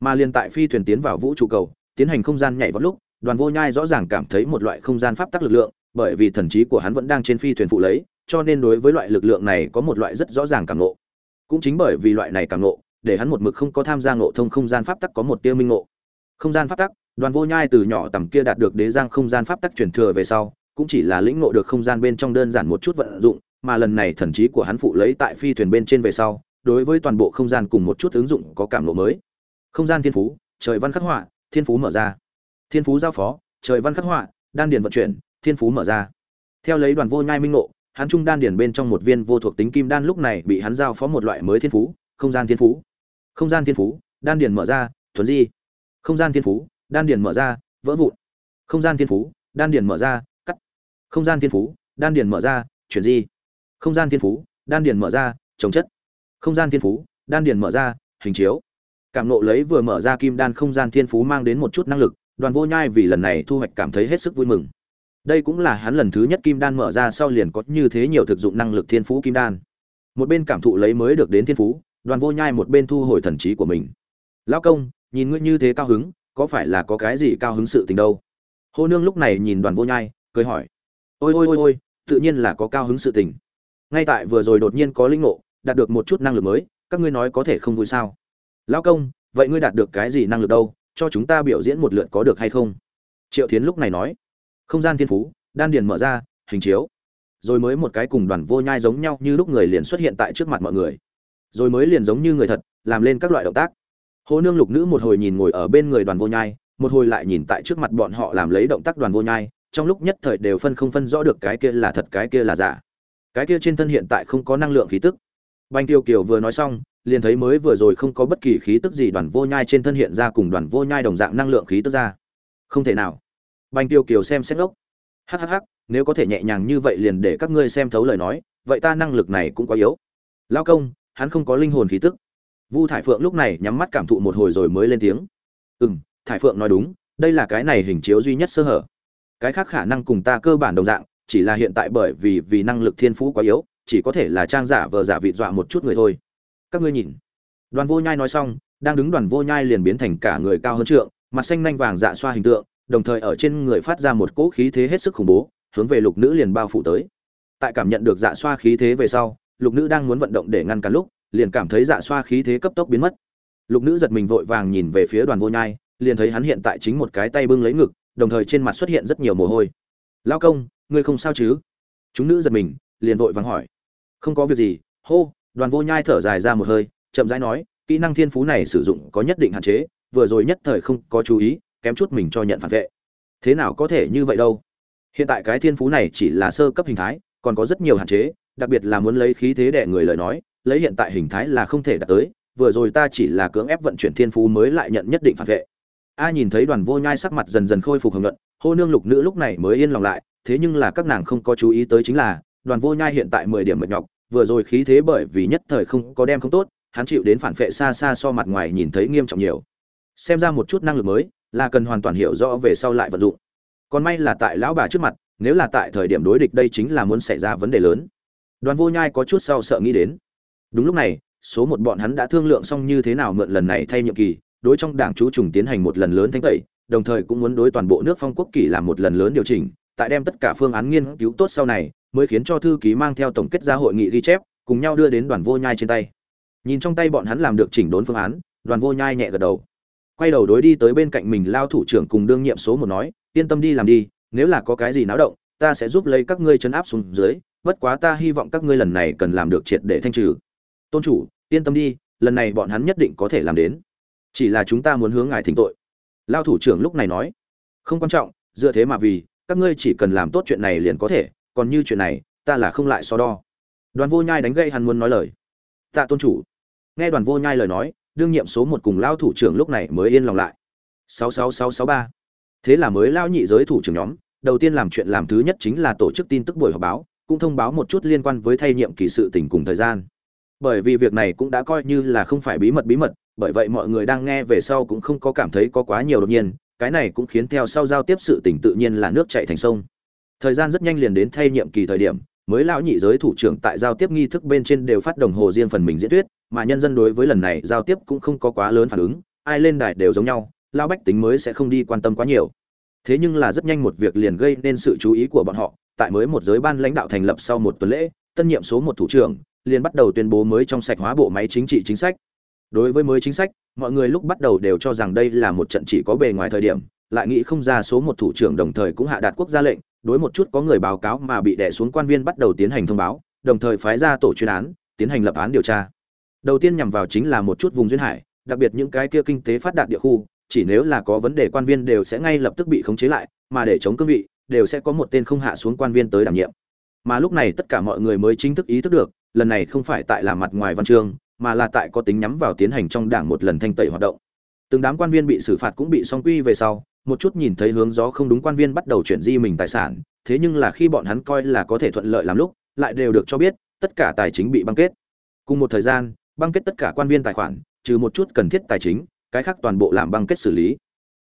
Mà liên tại phi thuyền tiến vào vũ trụ cầu, tiến hành không gian nhảy vào lúc, đoàn vô nhai rõ ràng cảm thấy một loại không gian pháp tắc lực lượng, bởi vì thần trí của hắn vẫn đang trên phi thuyền phụ lấy, cho nên đối với loại lực lượng này có một loại rất rõ ràng cảm nộ cũng chính bởi vì loại này cảm nộ để hắn một mực không có tham gia ngộ thông không gian pháp tắc có một tiêu minh ngộ. Không gian pháp tắc, đoàn vô nhai từ nhỏ tầm kia đạt được đế giang không gian pháp tắc truyền thừa về sau cũng chỉ là lĩnh ngộ được không gian bên trong đơn giản một chút vận dụng, mà lần này thần trí của hắn phụ lấy tại phi thuyền bên trên về sau, đối với toàn bộ không gian cùng một chút ứng dụng có cảm ngộ mới. Không gian thiên phú, trời văn khắc họa, thiên phú mở ra. Thiên phú giao phó, trời văn khắc họa, đan điền vận chuyển, thiên phú mở ra. Theo lấy đoàn vô nhai minh ngộ, hắn trung đan điền bên trong một viên vô thuộc tính kim đan lúc này bị hắn giao phó một loại mới thiên phú, không gian thiên phú. Không gian thiên phú, đan điền mở ra, thuần di. Không gian thiên phú, đan điền mở ra, vỡ vụn. Không gian thiên phú, đan điền mở ra không gian thiên phú, đan điền mở ra, chuyển di. Không gian thiên phú, đan điền mở ra, trồng chất. Không gian thiên phú, đan điền mở ra, hình chiếu. Cảm nộ lấy vừa mở ra kim đan không gian thiên phú mang đến một chút năng lực, đoàn vô nhai vì lần này thu hoạch cảm thấy hết sức vui mừng. Đây cũng là hắn lần thứ nhất kim đan mở ra sau liền có như thế nhiều thực dụng năng lực thiên phú kim đan. Một bên cảm thụ lấy mới được đến thiên phú, đoàn vô nhai một bên thu hồi thần trí của mình. Lão công, nhìn ngươi như thế cao hứng, có phải là có cái gì cao hứng sự tình đâu? Hô nương lúc này nhìn đoàn vô nhai, cười hỏi ôi ôi ôi ôi, tự nhiên là có cao hứng sự tình. Ngay tại vừa rồi đột nhiên có linh ngộ, đạt được một chút năng lực mới, các ngươi nói có thể không vui sao? Lão công, vậy ngươi đạt được cái gì năng lực đâu? Cho chúng ta biểu diễn một lượt có được hay không? Triệu thiến lúc này nói. Không gian thiên phú, đan điền mở ra, hình chiếu. Rồi mới một cái cùng đoàn vô nhai giống nhau như lúc người liền xuất hiện tại trước mặt mọi người. Rồi mới liền giống như người thật, làm lên các loại động tác. Hồ nương lục nữ một hồi nhìn ngồi ở bên người đoàn vô nhai, một hồi lại nhìn tại trước mặt bọn họ làm lấy động tác đoàn vô nhai trong lúc nhất thời đều phân không phân rõ được cái kia là thật, cái kia là giả. Cái kia trên thân hiện tại không có năng lượng khí tức. Banh tiêu kiều vừa nói xong, liền thấy mới vừa rồi không có bất kỳ khí tức gì, đoàn vô nhai trên thân hiện ra cùng đoàn vô nhai đồng dạng năng lượng khí tức ra. Không thể nào. Banh tiêu kiều xem xét ngốc. Hhh nếu có thể nhẹ nhàng như vậy liền để các ngươi xem thấu lời nói, vậy ta năng lực này cũng quá yếu. Lao công, hắn không có linh hồn khí tức. Vu thải phượng lúc này nhắm mắt cảm thụ một hồi rồi mới lên tiếng. Ừ m thải phượng nói đúng, đây là cái này hình chiếu duy nhất sơ hở cái khác khả năng cùng ta cơ bản đồng dạng, chỉ là hiện tại bởi vì vì năng lực thiên phú quá yếu, chỉ có thể là trang giả vờ giả vị dọa một chút người thôi. Các ngươi nhìn. Đoàn vô nhai nói xong, đang đứng đoàn vô nhai liền biến thành cả người cao hơn trượng, mặt xanh nanh vàng dạ xoa hình tượng, đồng thời ở trên người phát ra một cỗ khí thế hết sức khủng bố, hướng về lục nữ liền bao phủ tới. Tại cảm nhận được dạ xoa khí thế về sau, lục nữ đang muốn vận động để ngăn cản lúc, liền cảm thấy dạ xoa khí thế cấp tốc biến mất. Lục nữ giật mình vội vàng nhìn về phía đoàn vô nhai, liền thấy hắn hiện tại chính một cái tay bưng lấy ngực đồng thời trên mặt xuất hiện rất nhiều mồ hôi. Lao công, ngươi không sao chứ? Chúng nữ giật mình, liền vội vắng hỏi. Không có việc gì. Hô, đoàn vô nhai thở dài ra một hơi, chậm rãi nói, kỹ năng thiên phú này sử dụng có nhất định hạn chế, vừa rồi nhất thời không có chú ý, kém chút mình cho nhận phản vệ. Thế nào có thể như vậy đâu? Hiện tại cái thiên phú này chỉ là sơ cấp hình thái, còn có rất nhiều hạn chế, đặc biệt là muốn lấy khí thế để người lời nói, lấy hiện tại hình thái là không thể đạt tới, vừa rồi ta chỉ là cưỡng ép vận chuyển thiên phú mới lại nhận nhất định phản vệ a nhìn thấy đoàn vô nhai sắc mặt dần dần khôi phục hồng nhuận, hô nương lục nữ lúc này mới yên lòng lại thế nhưng là các nàng không có chú ý tới chính là đoàn vô nhai hiện tại mười điểm mệt nhọc vừa rồi khí thế bởi vì nhất thời không có đem không tốt hắn chịu đến phản vệ xa xa so mặt ngoài nhìn thấy nghiêm trọng nhiều. Xem ra một chút năng lực mới là cần hoàn toàn hiểu rõ về sau lại vận dụng. Còn may là tại lão bà trước mặt nếu là tại thời điểm đối địch đây chính là muốn xảy ra vấn đề lớn. Đoàn vô nhai có chút sau sợ nghĩ đến. Đúng lúc này số một bọn hắn đã thương lượng xong như thế nào mượn lần này thay nhiệm kỳ đối trong đảng chú trùng tiến hành một lần lớn thanh tẩy, đồng thời cũng muốn đối toàn bộ nước phong quốc kỷ làm một lần lớn điều chỉnh, tại đem tất cả phương án nghiên cứu tốt sau này, mới khiến cho thư ký mang theo tổng kết ra hội nghị ghi chép, cùng nhau đưa đến đoàn vô nhai trên tay. Nhìn trong tay bọn hắn làm được chỉnh đốn phương án, đoàn vô nhai nhẹ gật đầu. Quay đầu đối đi tới bên cạnh mình lao thủ trưởng cùng đương nhiệm số một nói, yên tâm đi làm đi, nếu là có cái gì náo động, ta sẽ giúp lấy các ngươi chấn áp xuống dưới, bất quá ta hy vọng các ngươi lần này cần làm được triệt để thanh trừ. Tôn chủ, yên tâm đi, lần này bọn hắn nhất định có thể làm đến chỉ là chúng ta muốn hướng ngài thỉnh tội. Lao thủ trưởng lúc này nói, không quan trọng, dựa thế mà vì, các ngươi chỉ cần làm tốt chuyện này liền có thể, còn như chuyện này, ta là không lại so đo. Đoàn vô nhai đánh gây hắn muốn nói lời. Tạ tôn chủ, nghe đoàn vô nhai lời nói, đương nhiệm số một cùng lao thủ trưởng lúc này mới yên lòng lại. Sáu sáu sáu sáu ba. Thế là mới lao nhị giới thủ trưởng nhóm, đầu tiên làm chuyện làm thứ nhất chính là tổ chức tin tức buổi họp báo, cũng thông báo một chút liên quan với thay nhiệm kỳ sự tình cùng thời gian. Bởi vì việc này cũng đã coi như là không phải bí mật bí mật bởi vậy mọi người đang nghe về sau cũng không có cảm thấy có quá nhiều đột nhiên, cái này cũng khiến theo sau giao tiếp sự tình tự nhiên là nước chảy thành sông. Thời gian rất nhanh liền đến thay nhiệm kỳ thời điểm, mới lão nhị giới thủ trưởng tại giao tiếp nghi thức bên trên đều phát đồng hồ riêng phần mình diễn thuyết, mà nhân dân đối với lần này giao tiếp cũng không có quá lớn phản ứng, ai lên đài đều giống nhau lao bách tính mới sẽ không đi quan tâm quá nhiều. Thế nhưng là rất nhanh một việc liền gây nên sự chú ý của bọn họ, tại mới một giới ban lãnh đạo thành lập sau một tuần lễ, tân nhiệm số một thủ trưởng, liền bắt đầu tuyên bố mới trong sạch hóa bộ máy chính trị chính sách đối với mới chính sách, mọi người lúc bắt đầu đều cho rằng đây là một trận chỉ có bề ngoài thời điểm, lại nghĩ không ra số một thủ trưởng đồng thời cũng hạ đạt quốc gia lệnh, đối một chút có người báo cáo mà bị đẻ xuống quan viên bắt đầu tiến hành thông báo, đồng thời phái ra tổ chuyên án, tiến hành lập án điều tra. Đầu tiên nhằm vào chính là một chút vùng duyên hải, đặc biệt những cái kia kinh tế phát đạt địa khu, chỉ nếu là có vấn đề quan viên đều sẽ ngay lập tức bị khống chế lại, mà để chống cương vị, đều sẽ có một tên không hạ xuống quan viên tới đảm nhiệm. Mà lúc này tất cả mọi người mới chính thức ý thức được, lần này không phải tại là mặt ngoài văn chương mà là tại có tính nhắm vào tiến hành trong đảng một lần thanh tẩy hoạt động. Từng đám quan viên bị xử phạt cũng bị song quy về sau, một chút nhìn thấy hướng gió không đúng quan viên bắt đầu chuyển di mình tài sản, thế nhưng là khi bọn hắn coi là có thể thuận lợi làm lúc, lại đều được cho biết, tất cả tài chính bị băng kết. Cùng một thời gian, băng kết tất cả quan viên tài khoản, trừ một chút cần thiết tài chính, cái khác toàn bộ làm băng kết xử lý.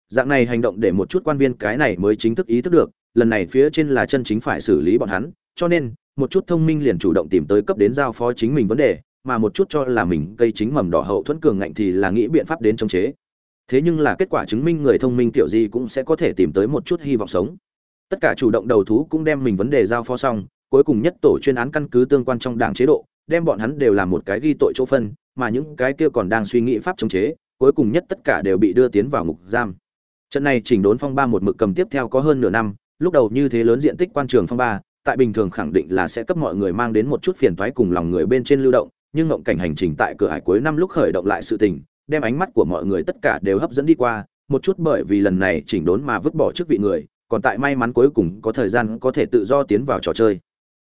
Dạng này hành động để một chút quan viên cái này mới chính thức ý thức được, lần này phía trên là chân chính phải xử lý bọn hắn, cho nên, một chút thông minh liền chủ động tìm tới cấp đến giao phó chính mình vấn đề mà một chút cho là mình cây chính mầm đỏ hậu thuẫn cường ngạnh thì là nghĩ biện pháp đến chống chế. Thế nhưng là kết quả chứng minh người thông minh kiểu gì cũng sẽ có thể tìm tới một chút hy vọng sống. Tất cả chủ động đầu thú cũng đem mình vấn đề giao phó xong, cuối cùng nhất tổ chuyên án căn cứ tương quan trong đảng chế độ, đem bọn hắn đều làm một cái ghi tội chỗ phân, mà những cái kia còn đang suy nghĩ pháp chống chế, cuối cùng nhất tất cả đều bị đưa tiến vào ngục giam. Trận này chỉnh đốn phong ba một mực cầm tiếp theo có hơn nửa năm, lúc đầu như thế lớn diện tích quan trường phong ba, tại bình thường khẳng định là sẽ cấp mọi người mang đến một chút phiền toái cùng lòng người bên trên lưu động nhưng ngộng cảnh hành trình tại cửa hải cuối năm lúc khởi động lại sự tình, đem ánh mắt của mọi người tất cả đều hấp dẫn đi qua, một chút bởi vì lần này chỉnh đốn mà vứt bỏ chức vị người, còn tại may mắn cuối cùng có thời gian có thể tự do tiến vào trò chơi.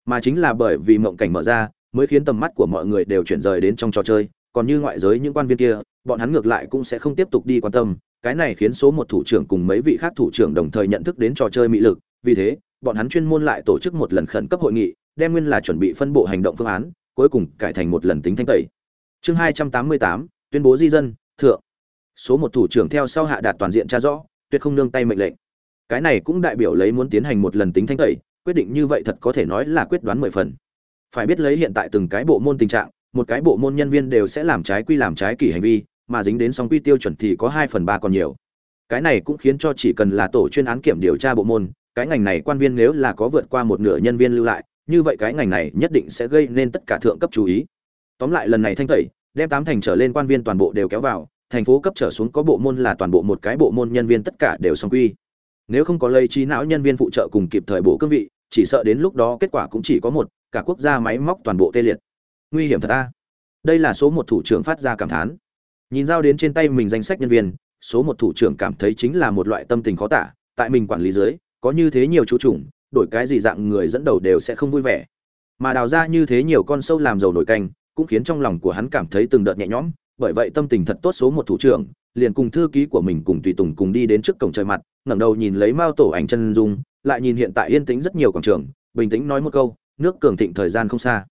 Mà chính là bởi vì mộng cảnh mở ra, mới khiến tầm mắt của mọi người đều chuyển rời đến trong trò chơi, còn như ngoại giới những quan viên kia, bọn hắn ngược lại cũng sẽ không tiếp tục đi quan tâm, cái này khiến số một thủ trưởng cùng mấy vị khác thủ trưởng đồng thời nhận thức đến trò chơi mỹ lực, vì thế, bọn hắn chuyên môn lại tổ chức một lần khẩn cấp hội nghị, đem nguyên là chuẩn bị phân bộ hành động phương án cuối cùng cải thành một lần tính thanh tẩy. Chương hai trăm tám mươi tám, tuyên bố di dân, thượng. Số một thủ trưởng theo sau hạ đạt toàn diện tra rõ, tuyệt không nương tay mệnh lệnh. Cái này cũng đại biểu lấy muốn tiến hành một lần tính thanh tẩy, quyết định như vậy thật có thể nói là quyết đoán mười phần. Phải biết lấy hiện tại từng cái bộ môn tình trạng, một cái bộ môn nhân viên đều sẽ làm trái quy làm trái kỷ hành vi, mà dính đến song quy tiêu chuẩn thì có hai phần ba còn nhiều. Cái này cũng khiến cho chỉ cần là tổ chuyên án kiểm điều tra bộ môn, cái ngành này quan viên nếu là có vượt qua một nửa nhân viên lưu lại như vậy cái ngành này nhất định sẽ gây nên tất cả thượng cấp chú ý. Tóm lại lần này thanh tẩy, đem tám thành trở lên quan viên toàn bộ đều kéo vào, thành phố cấp trở xuống có bộ môn là toàn bộ một cái bộ môn nhân viên tất cả đều song quy. Nếu không có lây trí não nhân viên phụ trợ cùng kịp thời bổ cương vị, chỉ sợ đến lúc đó kết quả cũng chỉ có một, cả quốc gia máy móc toàn bộ tê liệt. Nguy hiểm thật a. Đây là số một thủ trưởng phát ra cảm thán. Nhìn giao đến trên tay mình danh sách nhân viên, số một thủ trưởng cảm thấy chính là một loại tâm tình khó tả, tại mình quản lý dưới, có như thế nhiều chú chủng đổi cái gì dạng người dẫn đầu đều sẽ không vui vẻ. Mà đào ra như thế nhiều con sâu làm dầu nổi canh, cũng khiến trong lòng của hắn cảm thấy từng đợt nhẹ nhõm, bởi vậy tâm tình thật tốt số một thủ trưởng, liền cùng thư ký của mình cùng tùy tùng cùng đi đến trước cổng trời mặt, ngẩng đầu nhìn lấy mao tổ ảnh chân dung, lại nhìn hiện tại yên tĩnh rất nhiều quảng trường, bình tĩnh nói một câu, nước cường thịnh thời gian không xa.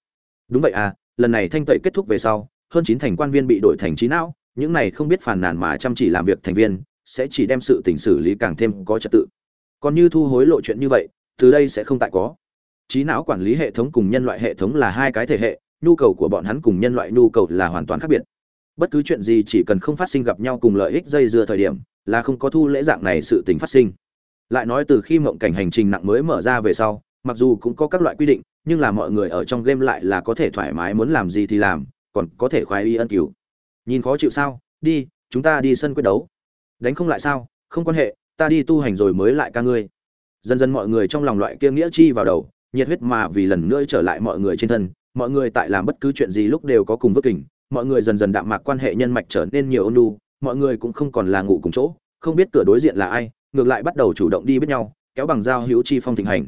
Đúng vậy à lần này thanh tẩy kết thúc về sau, hơn chín thành quan viên bị đổi thành trí não, những này không biết phàn nàn mà chăm chỉ làm việc thành viên, sẽ chỉ đem sự tình xử lý càng thêm có trật tự. Còn như thu hối lộ chuyện như vậy từ đây sẽ không tại có. Trí não quản lý hệ thống cùng nhân loại hệ thống là hai cái thể hệ, nhu cầu của bọn hắn cùng nhân loại nhu cầu là hoàn toàn khác biệt. Bất cứ chuyện gì chỉ cần không phát sinh gặp nhau cùng lợi ích dây dưa thời điểm, là không có thu lễ dạng này sự tình phát sinh. Lại nói từ khi mộng cảnh hành trình nặng mới mở ra về sau, mặc dù cũng có các loại quy định, nhưng là mọi người ở trong game lại là có thể thoải mái muốn làm gì thì làm, còn có thể khoái y ân cứu. Nhìn khó chịu sao? Đi, chúng ta đi sân quyết đấu. Đánh không lại sao? Không quan hệ, ta đi tu hành rồi mới lại ca ngươi dần dần mọi người trong lòng loại kia nghĩa chi vào đầu, nhiệt huyết mà vì lần nữa trở lại mọi người trên thân, mọi người tại làm bất cứ chuyện gì lúc đều có cùng vất kình, mọi người dần dần đạm mạc quan hệ nhân mạch trở nên nhiều ôn lu mọi người cũng không còn là ngủ cùng chỗ, không biết cửa đối diện là ai, ngược lại bắt đầu chủ động đi biết nhau, kéo bằng dao hữu chi phong thịnh hành.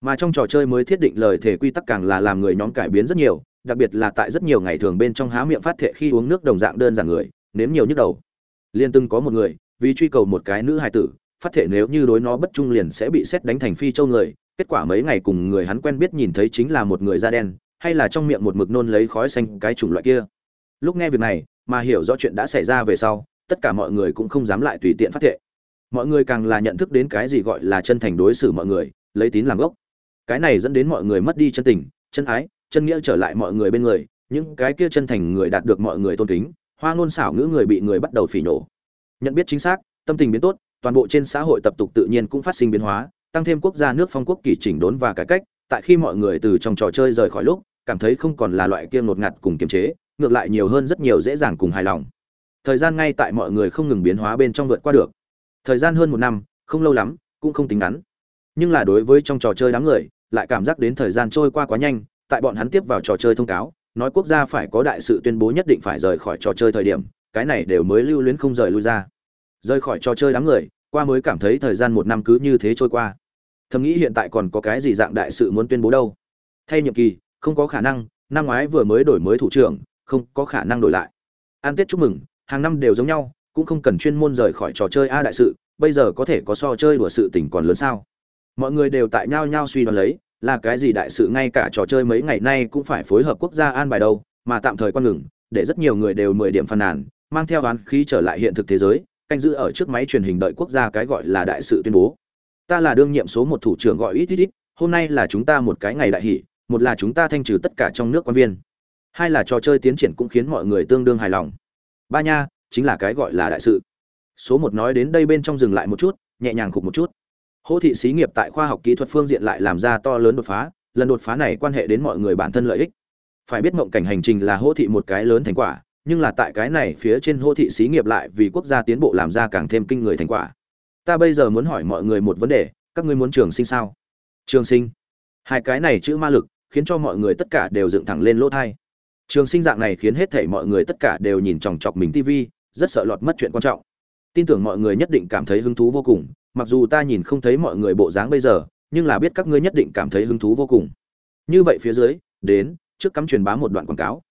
Mà trong trò chơi mới thiết định lời thể quy tắc càng là làm người nhóm cải biến rất nhiều, đặc biệt là tại rất nhiều ngày thường bên trong há miệng phát thệ khi uống nước đồng dạng đơn giản người, nếm nhiều nhức đầu. Liên từng có một người, vì truy cầu một cái nữ hài tử phát thệ nếu như đối nó bất trung liền sẽ bị xét đánh thành phi châu người. Kết quả mấy ngày cùng người hắn quen biết nhìn thấy chính là một người da đen, hay là trong miệng một mực nôn lấy khói xanh cái chủng loại kia. Lúc nghe việc này, mà hiểu rõ chuyện đã xảy ra về sau, tất cả mọi người cũng không dám lại tùy tiện phát thệ mọi người càng là nhận thức đến cái gì gọi là chân thành đối xử mọi người, lấy tín làm gốc. Cái này dẫn đến mọi người mất đi chân tình, chân ái, chân nghĩa trở lại mọi người bên người, những cái kia chân thành người đạt được mọi người tôn kính, hoa ngôn xảo ngữ người bị người bắt đầu phỉ nổ. Nhận biết chính xác, tâm tình biến tốt toàn bộ trên xã hội tập tục tự nhiên cũng phát sinh biến hóa, tăng thêm quốc gia nước phong quốc kỳ chỉnh đốn và cải cách, tại khi mọi người từ trong trò chơi rời khỏi lúc, cảm thấy không còn là loại kia ngột ngạt cùng kiềm chế, ngược lại nhiều hơn rất nhiều dễ dàng cùng hài lòng. Thời gian ngay tại mọi người không ngừng biến hóa bên trong vượt qua được. Thời gian hơn một năm, không lâu lắm, cũng không tính ngắn. Nhưng là đối với trong trò chơi đám người, lại cảm giác đến thời gian trôi qua quá nhanh, tại bọn hắn tiếp vào trò chơi thông cáo, nói quốc gia phải có đại sự tuyên bố nhất định phải rời khỏi trò chơi thời điểm, cái này đều mới lưu luyến không rời lui ra rời khỏi trò chơi đám người, qua mới cảm thấy thời gian một năm cứ như thế trôi qua. Thầm nghĩ hiện tại còn có cái gì dạng đại sự muốn tuyên bố đâu. Thay nhiệm kỳ, không có khả năng, năm ngoái vừa mới đổi mới thủ trưởng, không có khả năng đổi lại. An tết chúc mừng, hàng năm đều giống nhau, cũng không cần chuyên môn rời khỏi trò chơi a đại sự, bây giờ có thể có so chơi đùa sự tình còn lớn sao? Mọi người đều tại nhau nhau suy đoán lấy, là cái gì đại sự ngay cả trò chơi mấy ngày nay cũng phải phối hợp quốc gia an bài đâu, mà tạm thời quan ngừng, để rất nhiều người đều mười điểm phàn nàn, mang theo oán khí trở lại hiện thực thế giới canh giữ ở trước máy truyền hình đợi quốc gia cái gọi là đại sự tuyên bố. Ta là đương nhiệm số một thủ trưởng gọi ít ít ít, hôm nay là chúng ta một cái ngày đại hỷ, một là chúng ta thanh trừ tất cả trong nước quan viên. Hai là trò chơi tiến triển cũng khiến mọi người tương đương hài lòng. Ba nha, chính là cái gọi là đại sự. Số một nói đến đây bên trong dừng lại một chút, nhẹ nhàng khục một chút. Hỗ thị xí nghiệp tại khoa học kỹ thuật phương diện lại làm ra to lớn đột phá, lần đột phá này quan hệ đến mọi người bản thân lợi ích. Phải biết mộng cảnh hành trình là hỗ thị một cái lớn thành quả nhưng là tại cái này phía trên hô thị xí nghiệp lại vì quốc gia tiến bộ làm ra càng thêm kinh người thành quả. Ta bây giờ muốn hỏi mọi người một vấn đề, các ngươi muốn trường sinh sao? Trường sinh. Hai cái này chữ ma lực, khiến cho mọi người tất cả đều dựng thẳng lên lỗ thai. Trường sinh dạng này khiến hết thảy mọi người tất cả đều nhìn chòng chọc mình tv rất sợ lọt mất chuyện quan trọng. Tin tưởng mọi người nhất định cảm thấy hứng thú vô cùng, mặc dù ta nhìn không thấy mọi người bộ dáng bây giờ, nhưng là biết các ngươi nhất định cảm thấy hứng thú vô cùng. Như vậy phía dưới, đến, trước cắm truyền bá một đoạn quảng cáo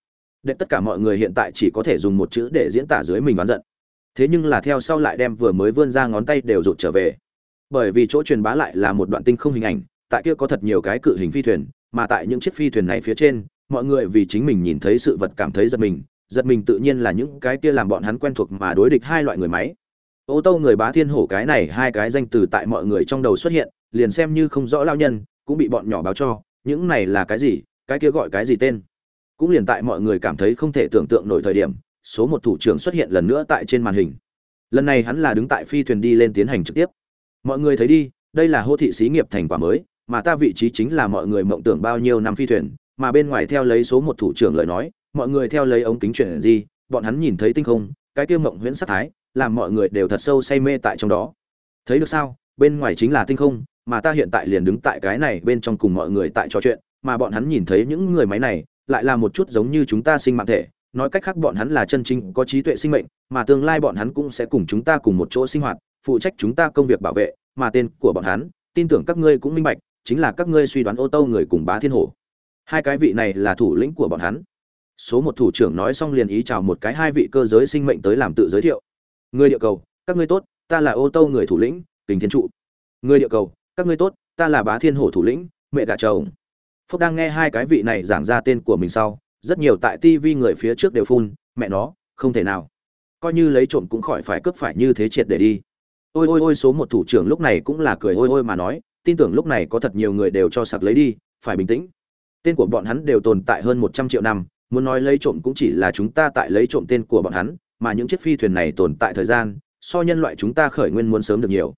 để tất cả mọi người hiện tại chỉ có thể dùng một chữ để diễn tả dưới mình oán giận. Thế nhưng là theo sau lại đem vừa mới vươn ra ngón tay đều rụt trở về. Bởi vì chỗ truyền bá lại là một đoạn tinh không hình ảnh, tại kia có thật nhiều cái cự hình phi thuyền, mà tại những chiếc phi thuyền này phía trên, mọi người vì chính mình nhìn thấy sự vật cảm thấy giật mình giật mình tự nhiên là những cái kia làm bọn hắn quen thuộc mà đối địch hai loại người máy. Ô tô người bá thiên hổ cái này hai cái danh từ tại mọi người trong đầu xuất hiện, liền xem như không rõ lao nhân, cũng bị bọn nhỏ báo cho, những này là cái gì, cái kia gọi cái gì tên cũng liền tại mọi người cảm thấy không thể tưởng tượng nổi thời điểm, số một thủ trưởng xuất hiện lần nữa tại trên màn hình. Lần này hắn là đứng tại phi thuyền đi lên tiến hành trực tiếp. Mọi người thấy đi, đây là hô thị xí nghiệp thành quả mới, mà ta vị trí chính là mọi người mộng tưởng bao nhiêu năm phi thuyền, mà bên ngoài theo lấy số một thủ trưởng lời nói, mọi người theo lấy ống kính chuyển gì, bọn hắn nhìn thấy tinh không, cái kia mộng huyễn sắc thái, làm mọi người đều thật sâu say mê tại trong đó. Thấy được sao? Bên ngoài chính là tinh không, mà ta hiện tại liền đứng tại cái này bên trong cùng mọi người tại trò chuyện, mà bọn hắn nhìn thấy những người máy này lại là một chút giống như chúng ta sinh mạng thể, nói cách khác bọn hắn là chân chính có trí tuệ sinh mệnh, mà tương lai bọn hắn cũng sẽ cùng chúng ta cùng một chỗ sinh hoạt, phụ trách chúng ta công việc bảo vệ, mà tên của bọn hắn, tin tưởng các ngươi cũng minh bạch, chính là các ngươi suy đoán ô tô người cùng bá thiên hổ. Hai cái vị này là thủ lĩnh của bọn hắn. Số một thủ trưởng nói xong liền ý chào một cái hai vị cơ giới sinh mệnh tới làm tự giới thiệu. Người địa cầu, các ngươi tốt, ta là ô tô người thủ lĩnh, kình thiên trụ. Người địa cầu, các ngươi tốt, ta là bá thiên hổ thủ lĩnh, mẹ gà chồng phúc đang nghe hai cái vị này giảng ra tên của mình sau, rất nhiều tại tv người phía trước đều phun, mẹ nó, không thể nào. Coi như lấy trộm cũng khỏi phải cướp phải như thế triệt để đi. Ôi ôi ôi, số một thủ trưởng lúc này cũng là cười ôi ôi mà nói, tin tưởng lúc này có thật nhiều người đều cho sặc lấy đi, phải bình tĩnh. Tên của bọn hắn đều tồn tại hơn một trăm triệu năm, muốn nói lấy trộm cũng chỉ là chúng ta tại lấy trộm tên của bọn hắn, mà những chiếc phi thuyền này tồn tại thời gian, so nhân loại chúng ta khởi nguyên muốn sớm được nhiều.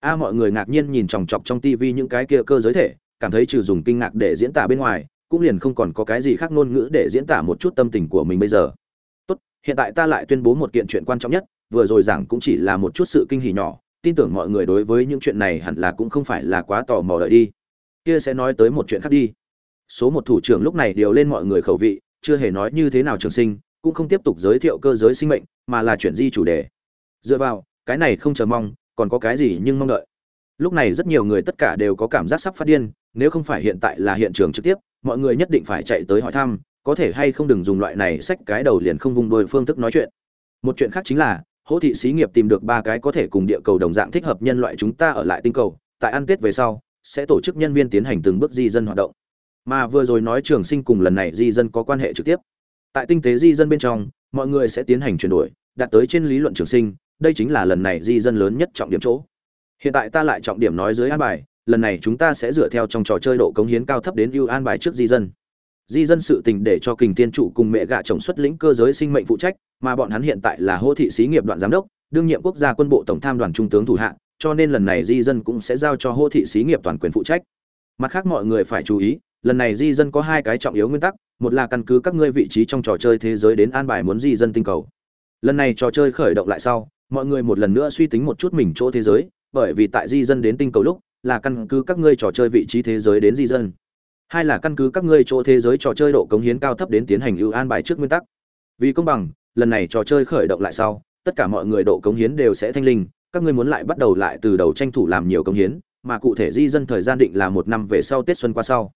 A, mọi người ngạc nhiên nhìn chòng chọc trong tivi những cái kia cơ giới thể cảm thấy trừ dùng kinh ngạc để diễn tả bên ngoài, cũng liền không còn có cái gì khác ngôn ngữ để diễn tả một chút tâm tình của mình bây giờ. Tốt, hiện tại ta lại tuyên bố một kiện chuyện quan trọng nhất, vừa rồi giảng cũng chỉ là một chút sự kinh hỉ nhỏ, tin tưởng mọi người đối với những chuyện này hẳn là cũng không phải là quá tò mò đợi đi. Kia sẽ nói tới một chuyện khác đi. Số một thủ trưởng lúc này điều lên mọi người khẩu vị, chưa hề nói như thế nào trường sinh, cũng không tiếp tục giới thiệu cơ giới sinh mệnh, mà là chuyển di chủ đề. Dựa vào, cái này không chờ mong, còn có cái gì nhưng mong đợi. Lúc này rất nhiều người tất cả đều có cảm giác sắp phát điên nếu không phải hiện tại là hiện trường trực tiếp, mọi người nhất định phải chạy tới hỏi thăm, có thể hay không đừng dùng loại này xách cái đầu liền không vùng đôi phương thức nói chuyện. Một chuyện khác chính là, hỗ thị xí nghiệp tìm được ba cái có thể cùng địa cầu đồng dạng thích hợp nhân loại chúng ta ở lại tinh cầu, tại ăn tết về sau, sẽ tổ chức nhân viên tiến hành từng bước di dân hoạt động. Mà vừa rồi nói trường sinh cùng lần này di dân có quan hệ trực tiếp. Tại tinh tế di dân bên trong, mọi người sẽ tiến hành chuyển đổi, đạt tới trên lý luận trường sinh, đây chính là lần này di dân lớn nhất trọng điểm chỗ. Hiện tại ta lại trọng điểm nói dưới an bài lần này chúng ta sẽ dựa theo trong trò chơi độ cống hiến cao thấp đến ưu an bài trước di dân. Di dân sự tình để cho kình tiên trụ cùng mẹ gạ chồng xuất lĩnh cơ giới sinh mệnh phụ trách, mà bọn hắn hiện tại là hô thị xí nghiệp đoạn giám đốc, đương nhiệm quốc gia quân bộ tổng tham đoàn trung tướng thủ hạ, cho nên lần này di dân cũng sẽ giao cho hô thị xí nghiệp toàn quyền phụ trách. Mặt khác mọi người phải chú ý, lần này di dân có hai cái trọng yếu nguyên tắc, một là căn cứ các ngươi vị trí trong trò chơi thế giới đến an bài muốn di dân tinh cầu. Lần này trò chơi khởi động lại sau, mọi người một lần nữa suy tính một chút mình chỗ thế giới, bởi vì tại di dân đến tinh cầu lúc là căn cứ các ngươi trò chơi vị trí thế giới đến di dân. Hai là căn cứ các ngươi chỗ thế giới trò chơi độ cống hiến cao thấp đến tiến hành ưu an bài trước nguyên tắc. Vì công bằng, lần này trò chơi khởi động lại sau, tất cả mọi người độ cống hiến đều sẽ thanh linh, các ngươi muốn lại bắt đầu lại từ đầu tranh thủ làm nhiều cống hiến, mà cụ thể di dân thời gian định là một năm về sau tết xuân qua sau.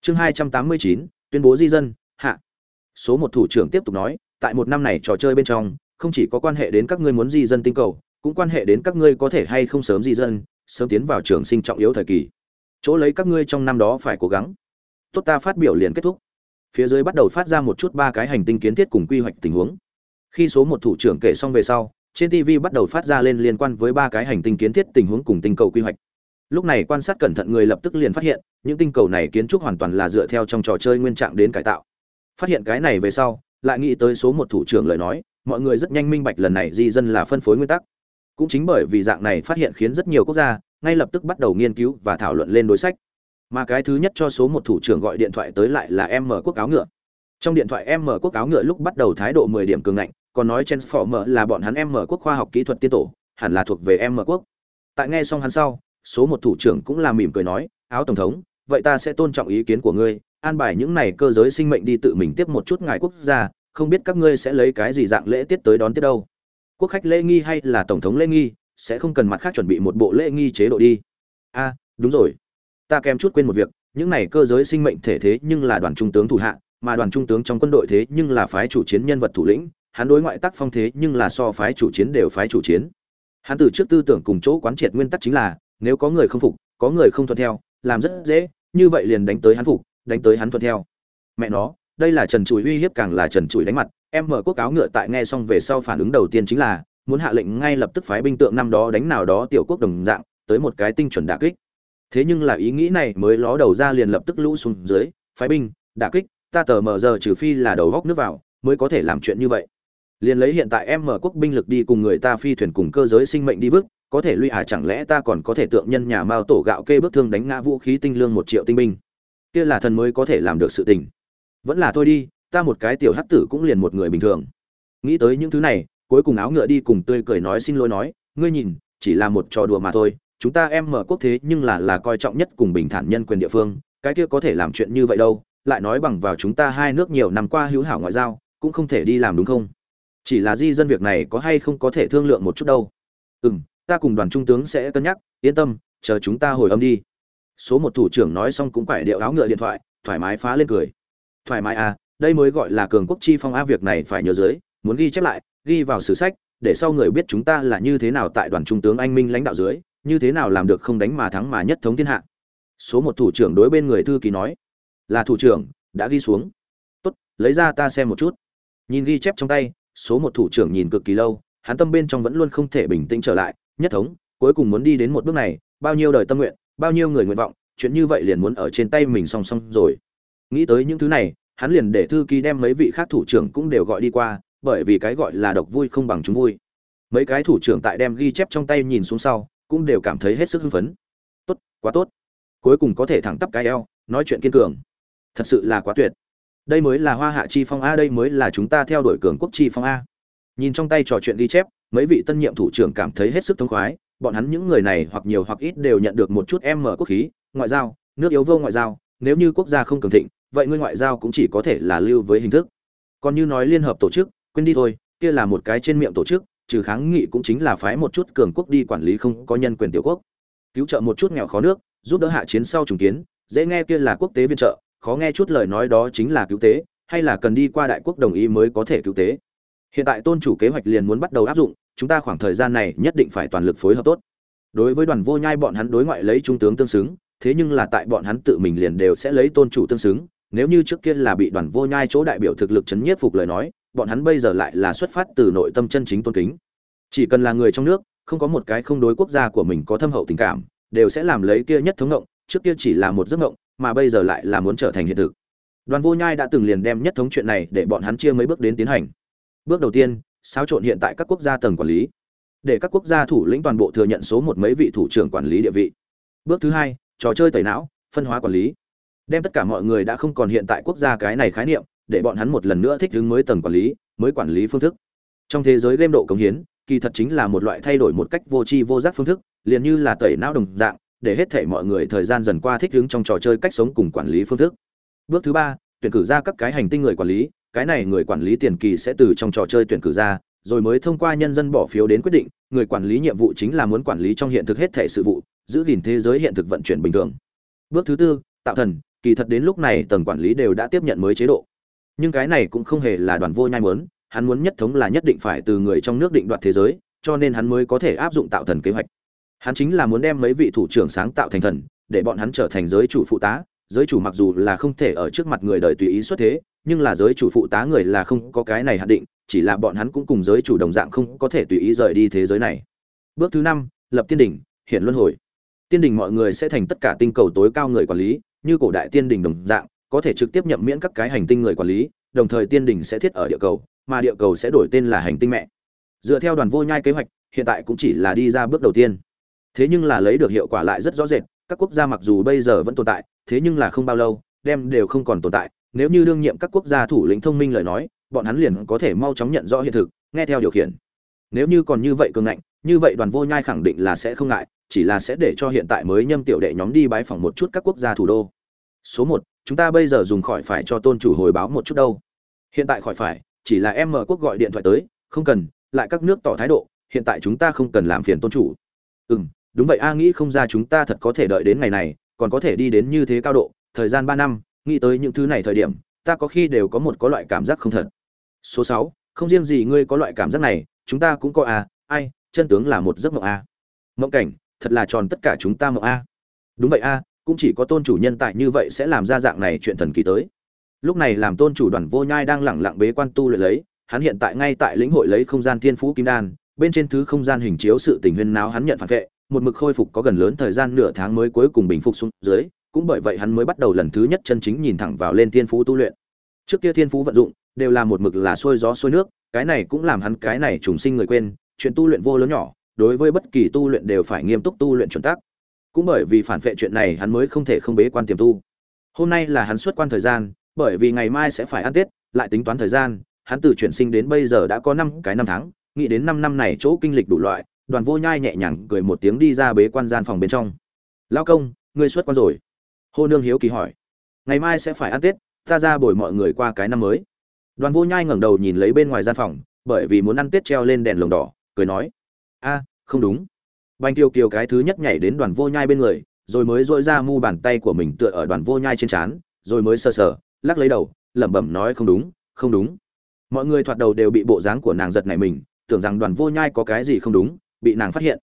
Chương hai trăm tám mươi chín, tuyên bố di dân, hạ. Số một thủ trưởng tiếp tục nói, tại một năm này trò chơi bên trong, không chỉ có quan hệ đến các ngươi muốn di dân tinh cầu, cũng quan hệ đến các ngươi có thể hay không sớm di dân sớm tiến vào trường sinh trọng yếu thời kỳ. Chỗ lấy các ngươi trong năm đó phải cố gắng. Tốt ta phát biểu liền kết thúc. Phía dưới bắt đầu phát ra một chút ba cái hành tinh kiến thiết cùng quy hoạch tình huống. Khi số một thủ trưởng kể xong về sau, trên tv bắt đầu phát ra lên liên quan với ba cái hành tinh kiến thiết tình huống cùng tinh cầu quy hoạch. Lúc này quan sát cẩn thận người lập tức liền phát hiện, những tinh cầu này kiến trúc hoàn toàn là dựa theo trong trò chơi nguyên trạng đến cải tạo. Phát hiện cái này về sau, lại nghĩ tới số một thủ trưởng lời nói, mọi người rất nhanh minh bạch lần này di dân là phân phối nguyên tắc cũng chính bởi vì dạng này phát hiện khiến rất nhiều quốc gia ngay lập tức bắt đầu nghiên cứu và thảo luận lên đối sách. Mà cái thứ nhất cho số một thủ trưởng gọi điện thoại tới lại là em mở quốc áo ngựa. Trong điện thoại em mở quốc áo ngựa lúc bắt đầu thái độ mười điểm cường ngạnh, còn nói transformer là bọn hắn em mở quốc khoa học kỹ thuật tiên tổ, hẳn là thuộc về em mở quốc. Tại nghe xong hắn sau, số một thủ trưởng cũng là mỉm cười nói, áo tổng thống, vậy ta sẽ tôn trọng ý kiến của ngươi, an bài những này cơ giới sinh mệnh đi tự mình tiếp một chút ngài quốc gia, không biết các ngươi sẽ lấy cái gì dạng lễ tiết tới đón tiếp đâu quốc khách lễ nghi hay là tổng thống lễ nghi, sẽ không cần mặt khác chuẩn bị một bộ lễ nghi chế độ đi. A đúng rồi. Ta kém chút quên một việc, những này cơ giới sinh mệnh thể thế nhưng là đoàn trung tướng thủ hạ, mà đoàn trung tướng trong quân đội thế nhưng là phái chủ chiến nhân vật thủ lĩnh, hắn đối ngoại tác phong thế nhưng là so phái chủ chiến đều phái chủ chiến. Hắn từ trước tư tưởng cùng chỗ quán triệt nguyên tắc chính là, nếu có người không phục, có người không thuận theo, làm rất dễ, như vậy liền đánh tới hắn phục, đánh tới hắn thuận theo. Mẹ nó, đây là trần trụi uy hiếp càng là trần trụi đánh mặt em mở quốc áo ngựa tại nghe xong về sau phản ứng đầu tiên chính là, muốn hạ lệnh ngay lập tức phái binh tượng năm đó đánh nào đó tiểu quốc đồng dạng, tới một cái tinh chuẩn đả kích. Thế nhưng là ý nghĩ này mới ló đầu ra liền lập tức lũ xuống dưới, phái binh, đả kích, ta tờ mờ giờ trừ phi là đầu góc nước vào, mới có thể làm chuyện như vậy. Liền lấy hiện tại em mở quốc binh lực đi cùng người ta phi thuyền cùng cơ giới sinh mệnh đi vứt, có thể lui à chẳng lẽ ta còn có thể tượng nhân nhà mao tổ gạo kê bước thương đánh ngã vũ khí tinh lương một triệu tinh binh? Kia là thần mới có thể làm được sự tình. Vẫn là thôi đi ta một cái tiểu hắc tử cũng liền một người bình thường. Nghĩ tới những thứ này, cuối cùng áo ngựa đi cùng tươi cười nói xin lỗi nói, ngươi nhìn, chỉ là một trò đùa mà thôi, chúng ta em mở quốc thế nhưng là là coi trọng nhất cùng bình thản nhân quyền địa phương, cái kia có thể làm chuyện như vậy đâu, lại nói bằng vào chúng ta hai nước nhiều năm qua hữu hảo ngoại giao, cũng không thể đi làm đúng không? Chỉ là di dân việc này có hay không có thể thương lượng một chút đâu. Ừ m ta cùng đoàn trung tướng sẽ cân nhắc, yên tâm, chờ chúng ta hồi âm đi. Số một thủ trưởng nói xong cũng phải điệu áo ngựa điện thoại, thoải mái phá lên cười. Thoải mái à đây mới gọi là cường quốc chi phong a việc này phải nhớ dưới, muốn ghi chép lại, ghi vào sử sách, để sau người biết chúng ta là như thế nào tại đoàn trung tướng anh minh lãnh đạo dưới, như thế nào làm được không đánh mà thắng mà nhất thống thiên hạ. Số một thủ trưởng đối bên người thư ký nói, là thủ trưởng, đã ghi xuống. Tốt, lấy ra ta xem một chút. Nhìn ghi chép trong tay, số một thủ trưởng nhìn cực kỳ lâu, hắn tâm bên trong vẫn luôn không thể bình tĩnh trở lại, nhất thống, cuối cùng muốn đi đến một bước này, bao nhiêu đời tâm nguyện, bao nhiêu người nguyện vọng, chuyện như vậy liền muốn ở trên tay mình song song rồi. Nghĩ tới những thứ này hắn liền để thư ký đem mấy vị khác thủ trưởng cũng đều gọi đi qua, bởi vì cái gọi là độc vui không bằng chúng vui. Mấy cái thủ trưởng tại đem ghi chép trong tay nhìn xuống sau, cũng đều cảm thấy hết sức hưng phấn. Tốt, quá tốt. Cuối cùng có thể thẳng tắp cái eo, nói chuyện kiên cường. Thật sự là quá tuyệt. Đây mới là hoa hạ chi phong a, đây mới là chúng ta theo đuổi cường quốc chi phong a. Nhìn trong tay trò chuyện ghi chép, mấy vị tân nhiệm thủ trưởng cảm thấy hết sức thống khoái, bọn hắn những người này hoặc nhiều hoặc ít đều nhận được một chút em mở quốc khí, ngoại giao, nước yếu vô ngoại giao, nếu như quốc gia không cường thịnh vậy ngươi ngoại giao cũng chỉ có thể là lưu với hình thức. Còn như nói liên hợp tổ chức, quên đi thôi, kia là một cái trên miệng tổ chức, trừ kháng nghị cũng chính là phái một chút cường quốc đi quản lý không có nhân quyền tiểu quốc. Cứu trợ một chút nghèo khó nước, giúp đỡ hạ chiến sau trùng kiến, dễ nghe kia là quốc tế viện trợ, khó nghe chút lời nói đó chính là cứu tế, hay là cần đi qua đại quốc đồng ý mới có thể cứu tế. Hiện tại tôn chủ kế hoạch liền muốn bắt đầu áp dụng, chúng ta khoảng thời gian này nhất định phải toàn lực phối hợp tốt. Đối với đoàn vô nhai bọn hắn đối ngoại lấy trung tướng tương xứng, thế nhưng là tại bọn hắn tự mình liền đều sẽ lấy tôn chủ tương xứng nếu như trước kia là bị đoàn vô nhai chỗ đại biểu thực lực chấn nhiếp phục lời nói, bọn hắn bây giờ lại là xuất phát từ nội tâm chân chính tôn kính. Chỉ cần là người trong nước, không có một cái không đối quốc gia của mình có thâm hậu tình cảm, đều sẽ làm lấy kia nhất thống ngộng, trước kia chỉ là một giấc ngộng, mà bây giờ lại là muốn trở thành hiện thực. Đoàn vô nhai đã từng liền đem nhất thống chuyện này để bọn hắn chia mấy bước đến tiến hành. Bước đầu tiên, xáo trộn hiện tại các quốc gia tầng quản lý. Để các quốc gia thủ lĩnh toàn bộ thừa nhận số một mấy vị thủ trưởng quản lý địa vị. Bước thứ hai, trò chơi tẩy não, phân hóa quản lý đem tất cả mọi người đã không còn hiện tại quốc gia cái này khái niệm, để bọn hắn một lần nữa thích ứng mới tầng quản lý, mới quản lý phương thức. Trong thế giới game độ cống hiến, kỳ thật chính là một loại thay đổi một cách vô tri vô giác phương thức, liền như là tẩy não đồng dạng, để hết thể mọi người thời gian dần qua thích ứng trong trò chơi cách sống cùng quản lý phương thức. Bước thứ ba, tuyển cử ra các cái hành tinh người quản lý, cái này người quản lý tiền kỳ sẽ từ trong trò chơi tuyển cử ra, rồi mới thông qua nhân dân bỏ phiếu đến quyết định, người quản lý nhiệm vụ chính là muốn quản lý trong hiện thực hết thể sự vụ, giữ gìn thế giới hiện thực vận chuyển bình thường. Bước thứ tư, tạo thần kỳ thật đến lúc này tầng quản lý đều đã tiếp nhận mới chế độ. Nhưng cái này cũng không hề là đoàn vô nhai muốn, hắn muốn nhất thống là nhất định phải từ người trong nước định đoạt thế giới, cho nên hắn mới có thể áp dụng tạo thần kế hoạch. Hắn chính là muốn đem mấy vị thủ trưởng sáng tạo thành thần, để bọn hắn trở thành giới chủ phụ tá. Giới chủ mặc dù là không thể ở trước mặt người đời tùy ý xuất thế, nhưng là giới chủ phụ tá người là không có cái này hạn định, chỉ là bọn hắn cũng cùng giới chủ đồng dạng không có thể tùy ý rời đi thế giới này. Bước thứ năm, lập tiên đỉnh hiện luân hồi. Tiên đỉnh mọi người sẽ thành tất cả tinh cầu tối cao người quản lý như cổ đại tiên đình đồng dạng, có thể trực tiếp nhậm miễn các cái hành tinh người quản lý, đồng thời tiên đình sẽ thiết ở địa cầu, mà địa cầu sẽ đổi tên là hành tinh mẹ. Dựa theo đoàn vô nhai kế hoạch, hiện tại cũng chỉ là đi ra bước đầu tiên. Thế nhưng là lấy được hiệu quả lại rất rõ rệt, các quốc gia mặc dù bây giờ vẫn tồn tại, thế nhưng là không bao lâu, đem đều không còn tồn tại. Nếu như đương nhiệm các quốc gia thủ lĩnh thông minh lời nói, bọn hắn liền có thể mau chóng nhận rõ hiện thực, nghe theo điều khiển. Nếu như còn như vậy cường ngạnh, như vậy đoàn vô nhai khẳng định là sẽ không ngại chỉ là sẽ để cho hiện tại mới nhâm tiểu đệ nhóm đi bái phỏng một chút các quốc gia thủ đô. Số một, chúng ta bây giờ dùng khỏi phải cho tôn chủ hồi báo một chút đâu. Hiện tại khỏi phải, chỉ là em mở quốc gọi điện thoại tới, không cần, lại các nước tỏ thái độ, hiện tại chúng ta không cần làm phiền tôn chủ. Ừ m đúng vậy, a nghĩ không ra chúng ta thật có thể đợi đến ngày này, còn có thể đi đến như thế cao độ, thời gian ba năm, nghĩ tới những thứ này thời điểm, ta có khi đều có một có loại cảm giác không thật. Số sáu, không riêng gì ngươi có loại cảm giác này, chúng ta cũng có à ai, chân tướng là một giấc mộng à mộng cảnh thật là tròn tất cả chúng ta mộng a. Đúng vậy a, cũng chỉ có tôn chủ nhân tại như vậy sẽ làm ra dạng này chuyện thần kỳ tới. Lúc này làm tôn chủ đoàn vô nhai đang lẳng lặng bế quan tu luyện lấy, hắn hiện tại ngay tại lĩnh hội lấy không gian thiên phú kim đan, bên trên thứ không gian hình chiếu sự tình huyên náo hắn nhận phản vệ, một mực khôi phục có gần lớn thời gian nửa tháng mới cuối cùng bình phục xuống dưới, cũng bởi vậy hắn mới bắt đầu lần thứ nhất chân chính nhìn thẳng vào lên thiên phú tu luyện. Trước kia thiên phú vận dụng, đều là một mực là xuôi gió xuôi nước, cái này cũng làm hắn cái này trùng sinh người quên, chuyện tu luyện vô lớn nhỏ đối với bất kỳ tu luyện đều phải nghiêm túc tu luyện chuẩn tắc. Cũng bởi vì phản vệ chuyện này hắn mới không thể không bế quan tiềm tu. Hôm nay là hắn xuất quan thời gian, bởi vì ngày mai sẽ phải ăn tết, lại tính toán thời gian, hắn từ chuyển sinh đến bây giờ đã có năm cái năm tháng, nghĩ đến năm năm này chỗ kinh lịch đủ loại, đoàn vô nhai nhẹ nhàng cười một tiếng đi ra bế quan gian phòng bên trong. Lao công, ngươi xuất quan rồi? Hô nương hiếu kỳ hỏi. Ngày mai sẽ phải ăn tết, ta ra bồi mọi người qua cái năm mới. Đoàn vô nhai ngẩng đầu nhìn lấy bên ngoài gian phòng, bởi vì muốn ăn tết treo lên đèn lồng đỏ, cười nói, a không đúng. Banh kiều kiều cái thứ nhất nhảy đến đoàn vô nhai bên người, rồi mới dội ra mu bàn tay của mình tựa ở đoàn vô nhai trên trán, rồi mới sờ sờ, lắc lấy đầu, lẩm bẩm nói không đúng không đúng. Mọi người thoạt đầu đều bị bộ dáng của nàng giật nảy mình, tưởng rằng đoàn vô nhai có cái gì không đúng, bị nàng phát hiện.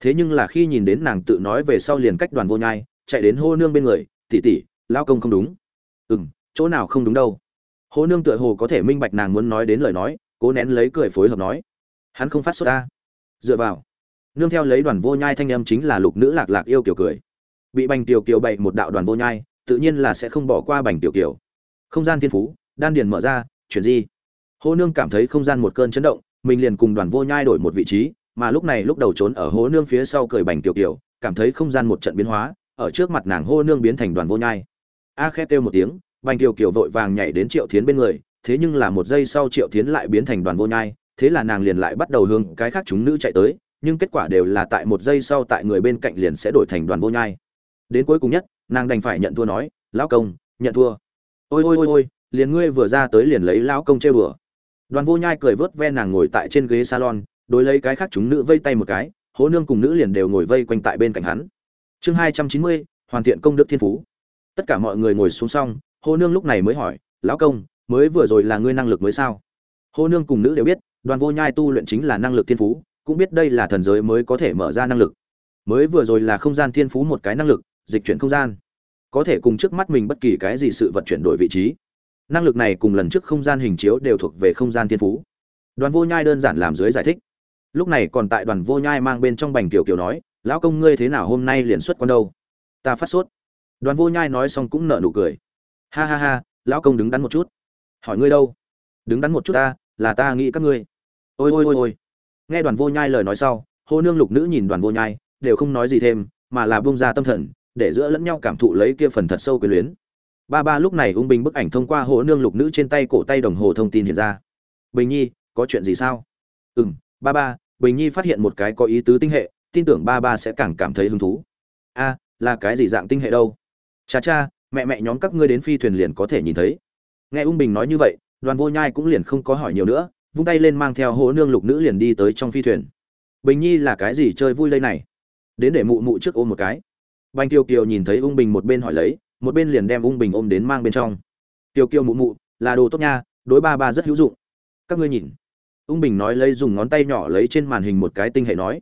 Thế nhưng là khi nhìn đến nàng tự nói về sau liền cách đoàn vô nhai, chạy đến hô nương bên người tỉ tỉ lao công không đúng. Ừ m chỗ nào không đúng đâu. Hô nương tựa hồ có thể minh bạch nàng muốn nói đến lời nói, cố nén lấy cười phối hợp nói, hắn không phát xuất ta. Dựa vào nương theo lấy đoàn vô nhai thanh âm chính là lục nữ lạc lạc yêu kiểu cười. Bị bành tiểu kiều bậy một đạo đoàn vô nhai, tự nhiên là sẽ không bỏ qua bành tiểu kiều. Không gian thiên phú, đan điền mở ra, chuyển di. Hô nương cảm thấy không gian một cơn chấn động, mình liền cùng đoàn vô nhai đổi một vị trí, mà lúc này lúc đầu trốn ở hố nương phía sau cười bành tiểu kiều, cảm thấy không gian một trận biến hóa, ở trước mặt nàng hô nương biến thành đoàn vô nhai. A à khét kêu một tiếng, bành tiểu kiều vội vàng nhảy đến triệu thiến bên người, thế nhưng là một giây sau triệu thiến lại biến thành đoàn vô nhai, thế là nàng liền lại bắt đầu hướng cái khác chúng nữ chạy tới nhưng kết quả đều là tại một giây sau tại người bên cạnh liền sẽ đổi thành đoàn vô nhai. Đến cuối cùng nhất, nàng đành phải nhận thua nói, lão công, nhận thua. Ôi ôi ôi ôi, liền ngươi vừa ra tới liền lấy lão công chơi bừa đoàn vô nhai cười vớt ve nàng ngồi tại trên ghế salon, đối lấy cái khác chúng nữ vây tay một cái, hố nương cùng nữ liền đều ngồi vây quanh tại bên cạnh hắn. Chương hai trăm chín mươi, hoàn thiện công đức thiên phú. Tất cả mọi người ngồi xuống xong Hồ nương lúc này mới hỏi, lão công, mới vừa rồi là ngươi năng lực mới sao? Hồ nương cùng nữ đều biết, đoàn vô nhai tu luyện chính là năng lực thiên phú cũng biết đây là thần giới mới có thể mở ra năng lực. Mới vừa rồi là không gian thiên phú một cái năng lực, dịch chuyển không gian. Có thể cùng trước mắt mình bất kỳ cái gì sự vật chuyển đổi vị trí. Năng lực này cùng lần trước không gian hình chiếu đều thuộc về không gian thiên phú. Đoàn vô nhai đơn giản làm dưới giải thích. Lúc này còn tại đoàn vô nhai mang bên trong bành kiểu kiểu nói, lão công ngươi thế nào hôm nay liền xuất con đâu? Ta phát sốt. Đoàn vô nhai nói xong cũng nở nụ cười. Ha ha ha, lão công đứng đắn một chút. Hỏi ngươi đâu? Đứng đắn một chút ta, là ta nghĩ các ngươi. Ôi ôi ôi ôi nghe đoàn vô nhai lời nói sau, hô nương lục nữ nhìn đoàn vô nhai, đều không nói gì thêm, mà là bông ra tâm thần, để giữa lẫn nhau cảm thụ lấy kia phần thật sâu quyền luyến. Ba ba lúc này ung bình bức ảnh thông qua hô nương lục nữ trên tay cổ tay đồng hồ thông tin hiện ra. Bình nhi, có chuyện gì sao? Ừ m ba ba, bình nhi phát hiện một cái có ý tứ tinh hệ, tin tưởng ba ba sẽ càng cảm thấy hứng thú. A, là cái gì dạng tinh hệ đâu? Cha cha, mẹ mẹ nhóm các ngươi đến phi thuyền liền có thể nhìn thấy. Nghe ung bình nói như vậy, đoàn vô nhai cũng liền không có hỏi nhiều nữa vung tay lên mang theo hố nương lục nữ liền đi tới trong phi thuyền. Bình nhi là cái gì chơi vui lây này? Đến để mụ mụ trước ôm một cái. Banh tiêu kiều nhìn thấy ung bình một bên hỏi lấy, một bên liền đem ung bình ôm đến mang bên trong. Tiêu kiều mụ mụ, là đồ tốt nha, đối ba ba rất hữu dụng. Các ngươi nhìn. Ung bình nói lấy dùng ngón tay nhỏ lấy trên màn hình một cái tinh hệ nói,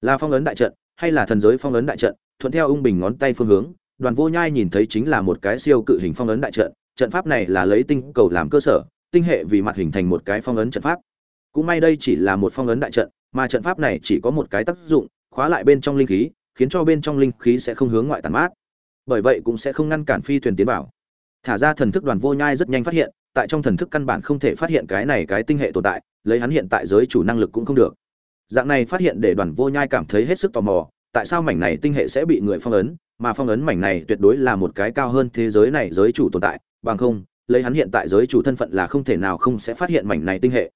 là phong ấn đại trận hay là thần giới phong ấn đại trận? Thuận theo ung bình ngón tay phương hướng, đoàn vô nhai nhìn thấy chính là một cái siêu cự hình phong ấn đại trận. Trận pháp này là lấy tinh cầu làm cơ sở tinh hệ vì mặt hình thành một cái phong ấn trận pháp. Cũng may đây chỉ là một phong ấn đại trận, mà trận pháp này chỉ có một cái tác dụng, khóa lại bên trong linh khí, khiến cho bên trong linh khí sẽ không hướng ngoại tàn mát. Bởi vậy cũng sẽ không ngăn cản phi thuyền tiến vào. Thả ra thần thức đoàn vô nhai rất nhanh phát hiện, tại trong thần thức căn bản không thể phát hiện cái này cái tinh hệ tồn tại, lấy hắn hiện tại giới chủ năng lực cũng không được. Dạng này phát hiện để đoàn vô nhai cảm thấy hết sức tò mò, tại sao mảnh này tinh hệ sẽ bị người phong ấn, mà phong ấn mảnh này tuyệt đối là một cái cao hơn thế giới này giới chủ tồn tại, bằng không lấy hắn hiện tại giới chủ thân phận là không thể nào không sẽ phát hiện mảnh này tinh hệ.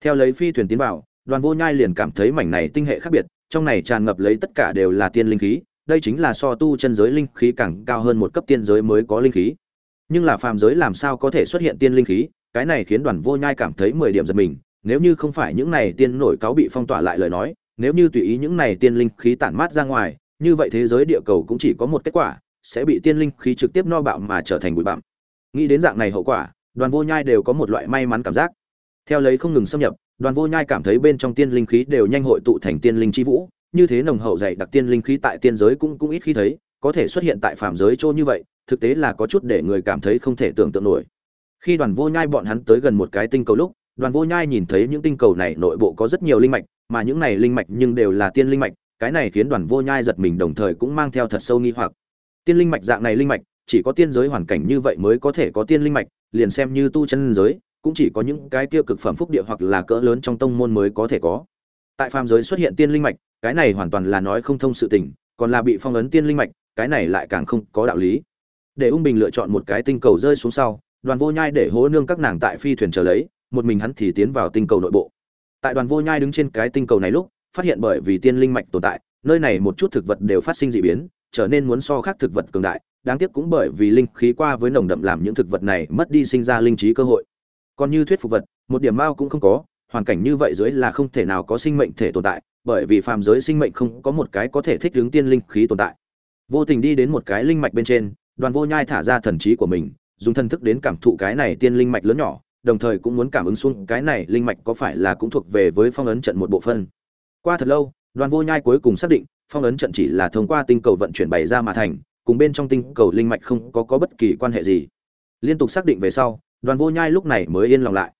Theo lấy phi thuyền tiến vào, đoàn vô nhai liền cảm thấy mảnh này tinh hệ khác biệt, trong này tràn ngập lấy tất cả đều là tiên linh khí, đây chính là so tu chân giới linh khí càng cao hơn một cấp tiên giới mới có linh khí. Nhưng là phàm giới làm sao có thể xuất hiện tiên linh khí, cái này khiến đoàn vô nhai cảm thấy mười điểm giật mình, nếu như không phải những này tiên nổi cáo bị phong tỏa lại lời nói, nếu như tùy ý những này tiên linh khí tản mát ra ngoài, như vậy thế giới địa cầu cũng chỉ có một kết quả, sẽ bị tiên linh khí trực tiếp no bạo mà trở thành bụi bặm nghĩ đến dạng này hậu quả, đoàn vô nhai đều có một loại may mắn cảm giác. Theo lấy không ngừng xâm nhập, đoàn vô nhai cảm thấy bên trong tiên linh khí đều nhanh hội tụ thành tiên linh chi vũ, như thế nồng hậu dày đặc tiên linh khí tại tiên giới cũng cũng ít khi thấy, có thể xuất hiện tại phạm giới chỗ như vậy, thực tế là có chút để người cảm thấy không thể tưởng tượng nổi. Khi đoàn vô nhai bọn hắn tới gần một cái tinh cầu lúc, đoàn vô nhai nhìn thấy những tinh cầu này nội bộ có rất nhiều linh mạch, mà những này linh mạch nhưng đều là tiên linh mạch, cái này khiến đoàn vô nhai giật mình đồng thời cũng mang theo thật sâu nghi hoặc. Tiên linh mạch dạng này linh mạch chỉ có tiên giới hoàn cảnh như vậy mới có thể có tiên linh mạch, liền xem như tu chân giới, cũng chỉ có những cái kia cực phẩm phúc địa hoặc là cỡ lớn trong tông môn mới có thể có. Tại phàm giới xuất hiện tiên linh mạch, cái này hoàn toàn là nói không thông sự tình, còn là bị phong ấn tiên linh mạch, cái này lại càng không có đạo lý. Để ung bình lựa chọn một cái tinh cầu rơi xuống sau, đoàn vô nhai để hố nương các nàng tại phi thuyền chờ lấy, một mình hắn thì tiến vào tinh cầu nội bộ. Tại đoàn vô nhai đứng trên cái tinh cầu này lúc, phát hiện bởi vì tiên linh mạch tồn tại, nơi này một chút thực vật đều phát sinh dị biến, trở nên muốn so khác thực vật cường đại đáng tiếc cũng bởi vì linh khí qua với nồng đậm làm những thực vật này mất đi sinh ra linh trí cơ hội. Còn như thuyết phục vật, một điểm mao cũng không có, hoàn cảnh như vậy dưới là không thể nào có sinh mệnh thể tồn tại, bởi vì phàm giới sinh mệnh không có một cái có thể thích ứng tiên linh khí tồn tại. Vô tình đi đến một cái linh mạch bên trên, đoàn vô nhai thả ra thần trí của mình, dùng thần thức đến cảm thụ cái này tiên linh mạch lớn nhỏ, đồng thời cũng muốn cảm ứng xuống cái này linh mạch có phải là cũng thuộc về với phong ấn trận một bộ phân qua thật lâu, đoàn vô nhai cuối cùng xác định, phong ấn trận chỉ là thông qua tinh cầu vận chuyển bày ra mà thành cùng bên trong tinh cầu linh mạch không có có bất kỳ quan hệ gì. Liên tục xác định về sau, đoàn vô nhai lúc này mới yên lòng lại.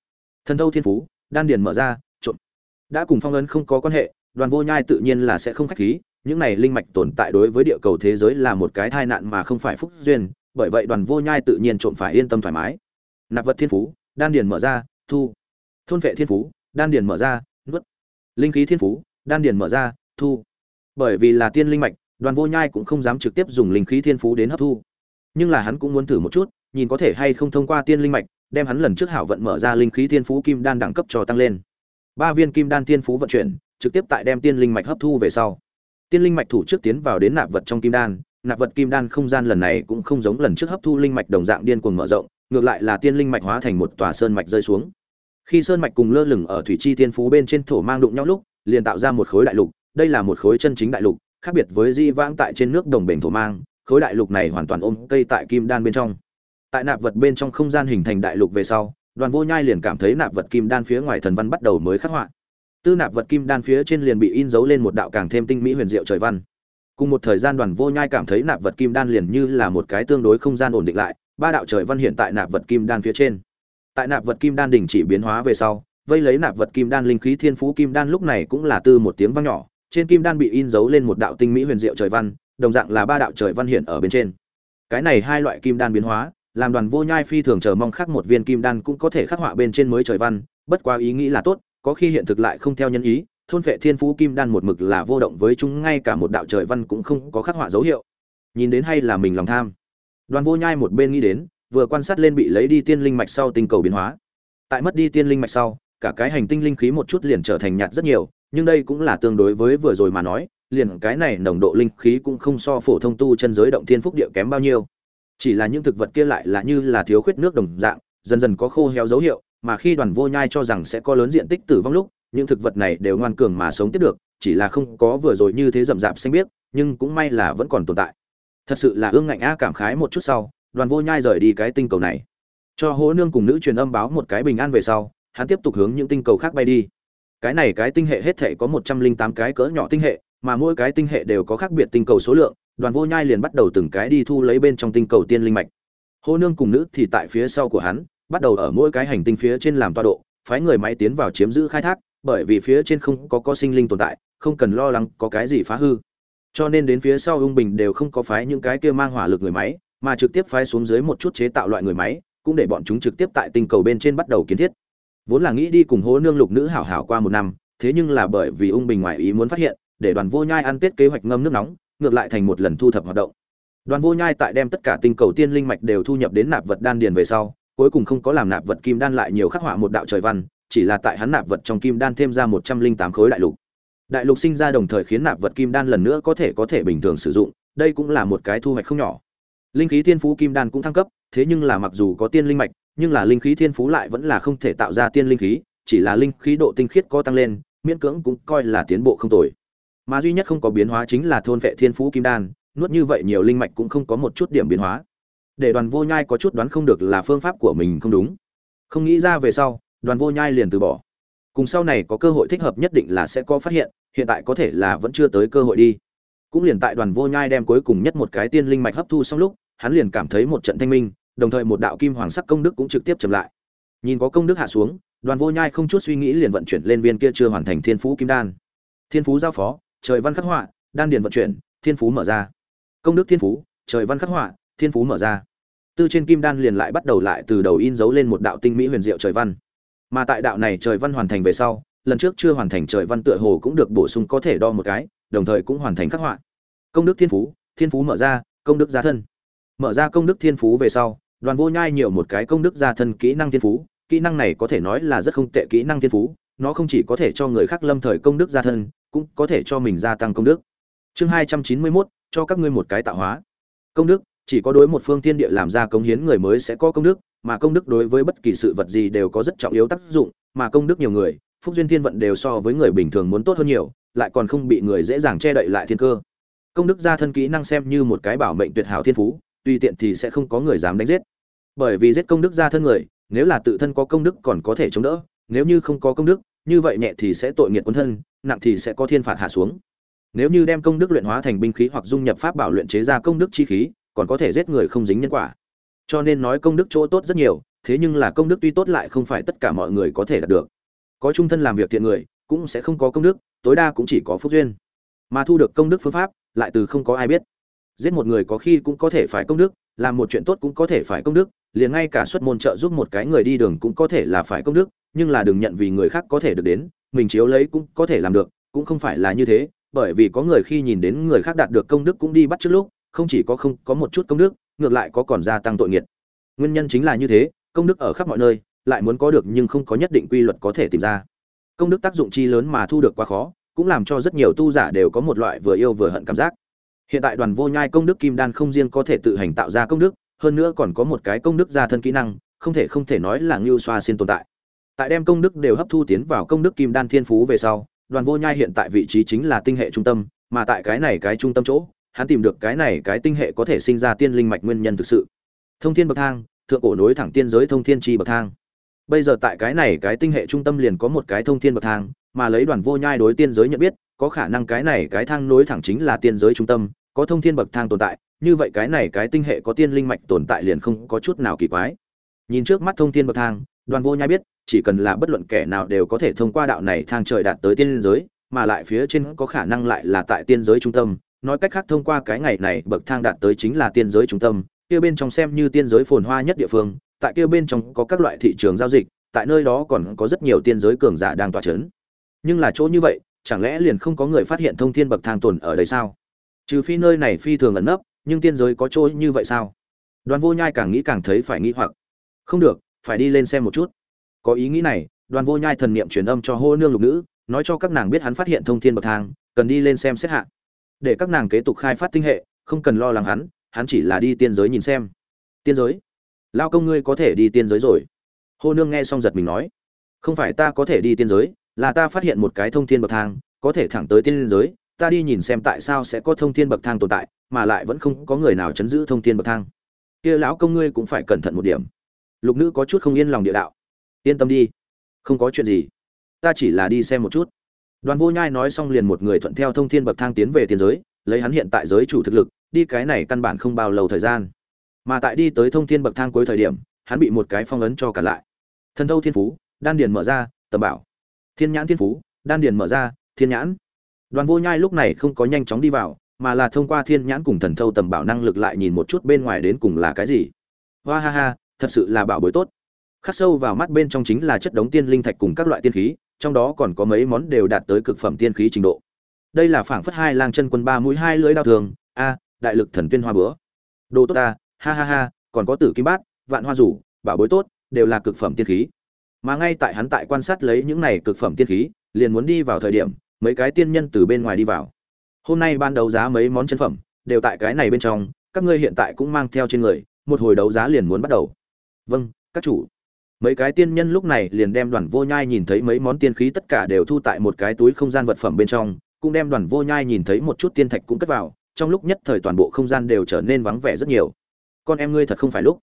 Thần thâu thiên phú, đan điền mở ra trộn đã cùng phong ấn không có quan hệ, đoàn vô nhai tự nhiên là sẽ không khách khí, những này linh mạch tồn tại đối với địa cầu thế giới là một cái tai nạn mà không phải phúc duyên, bởi vậy đoàn vô nhai tự nhiên trộn phải yên tâm thoải mái. Nạp vật thiên phú, đan điền mở ra, thu. Thôn vệ thiên phú, đan điền mở ra, nuốt. Linh khí thiên phú, đan điền mở ra, thu. Bởi vì là tiên linh mạch đoàn vô nhai cũng không dám trực tiếp dùng linh khí thiên phú đến hấp thu. Nhưng là hắn cũng muốn thử một chút, nhìn có thể hay không thông qua tiên linh mạch, đem hắn lần trước hảo vận mở ra linh khí thiên phú kim đan đẳng cấp cho tăng lên. Ba viên kim đan thiên phú vận chuyển, trực tiếp tại đem tiên linh mạch hấp thu về sau. Tiên linh mạch thủ trước tiến vào đến nạp vật trong kim đan, nạp vật kim đan không gian lần này cũng không giống lần trước hấp thu linh mạch đồng dạng điên cuồng mở rộng, ngược lại là tiên linh mạch hóa thành một tòa sơn mạch rơi xuống. Khi sơn mạch cùng lơ lửng ở thủy chi tiên phú bên trên thổ mang đụng nhau lúc, liền tạo ra một khối đại lục, đây là một khối chân chính đại lục khác biệt với di vãng tại trên nước đồng bền thổ mang, khối đại lục này hoàn toàn ôm cây tại kim đan bên trong. Tại nạp vật bên trong không gian hình thành đại lục về sau, đoàn vô nhai liền cảm thấy nạp vật kim đan phía ngoài thần văn bắt đầu mới khắc họa. Tư nạp vật kim đan phía trên liền bị in dấu lên một đạo càng thêm tinh mỹ huyền diệu trời văn. Cùng một thời gian đoàn vô nhai cảm thấy nạp vật kim đan liền như là một cái tương đối không gian ổn định lại, ba đạo trời văn hiện tại nạp vật kim đan phía trên. Tại nạp vật kim đan đình chỉ biến hóa về sau, vây lấy nạp vật kim đan linh khí thiên phú kim đan lúc này cũng là tư một tiếng vang nhỏ trên kim đan bị in dấu lên một đạo tinh mỹ huyền diệu trời văn, đồng dạng là ba đạo trời văn hiện ở bên trên. Cái này hai loại kim đan biến hóa, làm đoàn vô nhai phi thường chờ mong khắc một viên kim đan cũng có thể khắc họa bên trên mới trời văn, bất quá ý nghĩ là tốt, có khi hiện thực lại không theo nhân ý, thôn vệ thiên phú kim đan một mực là vô động với chúng, ngay cả một đạo trời văn cũng không có khắc họa dấu hiệu. Nhìn đến hay là mình lòng tham. Đoàn vô nhai một bên nghĩ đến, vừa quan sát lên bị lấy đi tiên linh mạch sau tinh cầu biến hóa. Tại mất đi tiên linh mạch sau, cả cái hành tinh linh khí một chút liền trở thành nhạt rất nhiều nhưng đây cũng là tương đối với vừa rồi mà nói, liền cái này nồng độ linh khí cũng không so phổ thông tu chân giới động thiên phúc địa kém bao nhiêu. Chỉ là những thực vật kia lại là như là thiếu khuyết nước đồng dạng, dần dần có khô héo dấu hiệu, mà khi đoàn vô nhai cho rằng sẽ có lớn diện tích tử vong lúc, những thực vật này đều ngoan cường mà sống tiếp được, chỉ là không có vừa rồi như thế rậm rạp xanh biếc, nhưng cũng may là vẫn còn tồn tại. Thật sự là ương ngạnh a, cảm khái một chút sau, đoàn vô nhai rời đi cái tinh cầu này. Cho hố nương cùng nữ truyền âm báo một cái bình an về sau, hắn tiếp tục hướng những tinh cầu khác bay đi cái này cái tinh hệ hết thể có một trăm linh tám cái cỡ nhỏ tinh hệ, mà mỗi cái tinh hệ đều có khác biệt tinh cầu số lượng, đoàn vô nhai liền bắt đầu từng cái đi thu lấy bên trong tinh cầu tiên linh mạch. Hô nương cùng nữ thì tại phía sau của hắn, bắt đầu ở mỗi cái hành tinh phía trên làm toa độ, phái người máy tiến vào chiếm giữ khai thác, bởi vì phía trên không có có sinh linh tồn tại, không cần lo lắng có cái gì phá hư. Cho nên đến phía sau ung bình đều không có phái những cái kia mang hỏa lực người máy, mà trực tiếp phái xuống dưới một chút chế tạo loại người máy, cũng để bọn chúng trực tiếp tại tinh cầu bên trên bắt đầu kiến thiết vốn là nghĩ đi cùng hố nương lục nữ hảo hảo qua một năm, thế nhưng là bởi vì ung bình ngoại ý muốn phát hiện, để đoàn vô nhai ăn tết kế hoạch ngâm nước nóng, ngược lại thành một lần thu thập hoạt động. Đoàn vô nhai tại đem tất cả tinh cầu tiên linh mạch đều thu nhập đến nạp vật đan điền về sau, cuối cùng không có làm nạp vật kim đan lại nhiều khắc họa một đạo trời văn, chỉ là tại hắn nạp vật trong kim đan thêm ra một trăm linh tám khối đại lục. Đại lục sinh ra đồng thời khiến nạp vật kim đan lần nữa có thể có thể bình thường sử dụng, đây cũng là một cái thu hoạch không nhỏ. Linh khí thiên phú kim đan cũng thăng cấp, thế nhưng là mặc dù có tiên linh mạch nhưng là linh khí thiên phú lại vẫn là không thể tạo ra tiên linh khí, chỉ là linh khí độ tinh khiết có tăng lên, miễn cưỡng cũng coi là tiến bộ không tồi. Mà duy nhất không có biến hóa chính là thôn vệ thiên phú kim đan, nuốt như vậy nhiều linh mạch cũng không có một chút điểm biến hóa. Để đoàn vô nhai có chút đoán không được là phương pháp của mình không đúng. Không nghĩ ra về sau, đoàn vô nhai liền từ bỏ. Cùng sau này có cơ hội thích hợp nhất định là sẽ có phát hiện hiện tại có thể là vẫn chưa tới cơ hội đi. Cũng liền tại đoàn vô nhai đem cuối cùng nhất một cái tiên linh mạch hấp thu xong lúc, hắn liền cảm thấy một trận thanh minh đồng thời một đạo kim hoàng sắc công đức cũng trực tiếp chậm lại. Nhìn có công đức hạ xuống, đoàn vô nhai không chút suy nghĩ liền vận chuyển lên viên kia chưa hoàn thành thiên phú kim đan. Thiên phú giao phó, trời văn khắc họa, đan điền vận chuyển, thiên phú mở ra. Công đức thiên phú, trời văn khắc họa, thiên phú mở ra. Tư trên kim đan liền lại bắt đầu lại từ đầu in dấu lên một đạo tinh mỹ huyền diệu trời văn. Mà tại đạo này trời văn hoàn thành về sau, lần trước chưa hoàn thành trời văn tựa hồ cũng được bổ sung có thể đo một cái, đồng thời cũng hoàn thành khắc họa. Công đức thiên phú thiên phú mở ra, công đức gia thân. Mở ra công đức thiên phú về sau đoàn vô nhai nhiều một cái công đức gia thân kỹ năng thiên phú, kỹ năng này có thể nói là rất không tệ kỹ năng thiên phú, nó không chỉ có thể cho người khác lâm thời công đức gia thân, cũng có thể cho mình gia tăng công đức. Chương hai trăm chín mươi mốt, cho các ngươi một cái tạo hóa. Công đức, chỉ có đối một phương thiên địa làm ra công hiến người mới sẽ có công đức, mà công đức đối với bất kỳ sự vật gì đều có rất trọng yếu tác dụng, mà công đức nhiều người, phúc duyên thiên vận đều so với người bình thường muốn tốt hơn nhiều, lại còn không bị người dễ dàng che đậy lại thiên cơ. Công đức gia thân kỹ năng xem như một cái bảo mệnh tuyệt hảo thiên phú, tùy tiện thì sẽ không có người dám đánh giết bởi vì giết công đức gia thân người, nếu là tự thân có công đức còn có thể chống đỡ, nếu như không có công đức, như vậy nhẹ thì sẽ tội nghiệt quân thân, nặng thì sẽ có thiên phạt hạ xuống. Nếu như đem công đức luyện hóa thành binh khí hoặc dung nhập pháp bảo luyện chế ra công đức chi khí, còn có thể giết người không dính nhân quả. Cho nên nói công đức chỗ tốt rất nhiều, thế nhưng là công đức tuy tốt lại không phải tất cả mọi người có thể đạt được. Có trung thân làm việc thiện người, cũng sẽ không có công đức, tối đa cũng chỉ có phúc duyên. Mà thu được công đức phương pháp, lại từ không có ai biết giết một người có khi cũng có thể phải công đức, làm một chuyện tốt cũng có thể phải công đức, liền ngay cả xuất môn trợ giúp một cái người đi đường cũng có thể là phải công đức, nhưng là đừng nhận vì người khác có thể được đến, mình chiếu lấy cũng có thể làm được, cũng không phải là như thế, bởi vì có người khi nhìn đến người khác đạt được công đức cũng đi bắt trước lúc, không chỉ có không có một chút công đức, ngược lại có còn gia tăng tội nghiệt. Nguyên nhân chính là như thế, công đức ở khắp mọi nơi, lại muốn có được nhưng không có nhất định quy luật có thể tìm ra. Công đức tác dụng chi lớn mà thu được quá khó, cũng làm cho rất nhiều tu giả đều có một loại vừa yêu vừa hận cảm giác hiện tại đoàn vô nhai công đức kim đan không riêng có thể tự hành tạo ra công đức, hơn nữa còn có một cái công đức gia thân kỹ năng, không thể không thể nói là ngưu xoa xin tồn tại. Tại đem công đức đều hấp thu tiến vào công đức kim đan thiên phú về sau, đoàn vô nhai hiện tại vị trí chính là tinh hệ trung tâm, mà tại cái này cái trung tâm chỗ, hắn tìm được cái này cái tinh hệ có thể sinh ra tiên linh mạch nguyên nhân thực sự. Thông thiên bậc thang, thượng cổ nối thẳng tiên giới thông thiên chi bậc thang. Bây giờ tại cái này cái tinh hệ trung tâm liền có một cái thông thiên bậc thang, mà lấy đoàn vô nhai đối tiên giới nhận biết có khả năng cái này cái thang nối thẳng chính là tiên giới trung tâm, có thông thiên bậc thang tồn tại, như vậy cái này cái tinh hệ có tiên linh mạch tồn tại liền không có chút nào kỳ quái. Nhìn trước mắt thông thiên bậc thang, đoàn vô nhai biết, chỉ cần là bất luận kẻ nào đều có thể thông qua đạo này thang trời đạt tới tiên giới, mà lại phía trên có khả năng lại là tại tiên giới trung tâm. Nói cách khác thông qua cái ngày này bậc thang đạt tới chính là tiên giới trung tâm, kia bên trong xem như tiên giới phồn hoa nhất địa phương, tại kia bên trong có các loại thị trường giao dịch, tại nơi đó còn có rất nhiều tiên giới cường giả đang tỏa chấn. Nhưng là chỗ như vậy chẳng lẽ liền không có người phát hiện thông thiên bậc thang tồn ở đây sao? Trừ phi nơi này phi thường ẩn nấp, nhưng tiên giới có chỗ như vậy sao? Đoàn vô nhai càng nghĩ càng thấy phải nghĩ hoặc. Không được, phải đi lên xem một chút. Có ý nghĩ này, đoàn vô nhai thần niệm truyền âm cho hô nương lục nữ, nói cho các nàng biết hắn phát hiện thông thiên bậc thang, cần đi lên xem xét hạ. Để các nàng kế tục khai phát tinh hệ, không cần lo lắng hắn hắn chỉ là đi tiên giới nhìn xem. Tiên giới? Lao công ngươi có thể đi tiên giới rồi. Hô nương nghe xong giật mình nói. Không phải ta có thể đi tiên giới là ta phát hiện một cái thông thiên bậc thang, có thể thẳng tới tiên giới, ta đi nhìn xem tại sao sẽ có thông thiên bậc thang tồn tại, mà lại vẫn không có người nào chấn giữ thông thiên bậc thang. Kia lão công ngươi cũng phải cẩn thận một điểm. Lục nữ có chút không yên lòng địa đạo. Yên tâm đi, không có chuyện gì. Ta chỉ là đi xem một chút. Đoàn vô nhai nói xong liền một người thuận theo thông thiên bậc thang tiến về tiên giới, lấy hắn hiện tại giới chủ thực lực, đi cái này căn bản không bao lâu thời gian. Mà tại đi tới thông thiên bậc thang cuối thời điểm, hắn bị một cái phong ấn cho cả lại. Thần thâu thiên phú, đan điền mở ra, tầm bảo thiên nhãn thiên phú, đan điền mở ra, thiên nhãn. Đoàn vô nhai lúc này không có nhanh chóng đi vào, mà là thông qua thiên nhãn cùng thần thâu tầm bảo năng lực lại nhìn một chút bên ngoài đến cùng là cái gì. Hoa ha ha, thật sự là bảo bối tốt. Khắc sâu vào mắt bên trong chính là chất đống tiên linh thạch cùng các loại tiên khí, trong đó còn có mấy món đều đạt tới cực phẩm tiên khí trình độ. Đây là phảng phất hai lang chân quân ba mũi hai lưỡi đao thường, a, đại lực thần tuyên hoa bữa đồ tốt ta, ha ha ha, còn có tử kim bát, vạn hoa rủ, bảo bối tốt, đều là cực phẩm tiên khí mà ngay tại hắn tại quan sát lấy những này cực phẩm tiên khí, liền muốn đi vào thời điểm, mấy cái tiên nhân từ bên ngoài đi vào. Hôm nay ban đấu giá mấy món chân phẩm, đều tại cái này bên trong, các ngươi hiện tại cũng mang theo trên người, một hồi đấu giá liền muốn bắt đầu. Vâng các chủ. Mấy cái tiên nhân lúc này liền đem đoàn vô nhai nhìn thấy mấy món tiên khí tất cả đều thu tại một cái túi không gian vật phẩm bên trong, cũng đem đoàn vô nhai nhìn thấy một chút tiên thạch cũng cất vào, trong lúc nhất thời toàn bộ không gian đều trở nên vắng vẻ rất nhiều. Con em ngươi thật không phải lúc.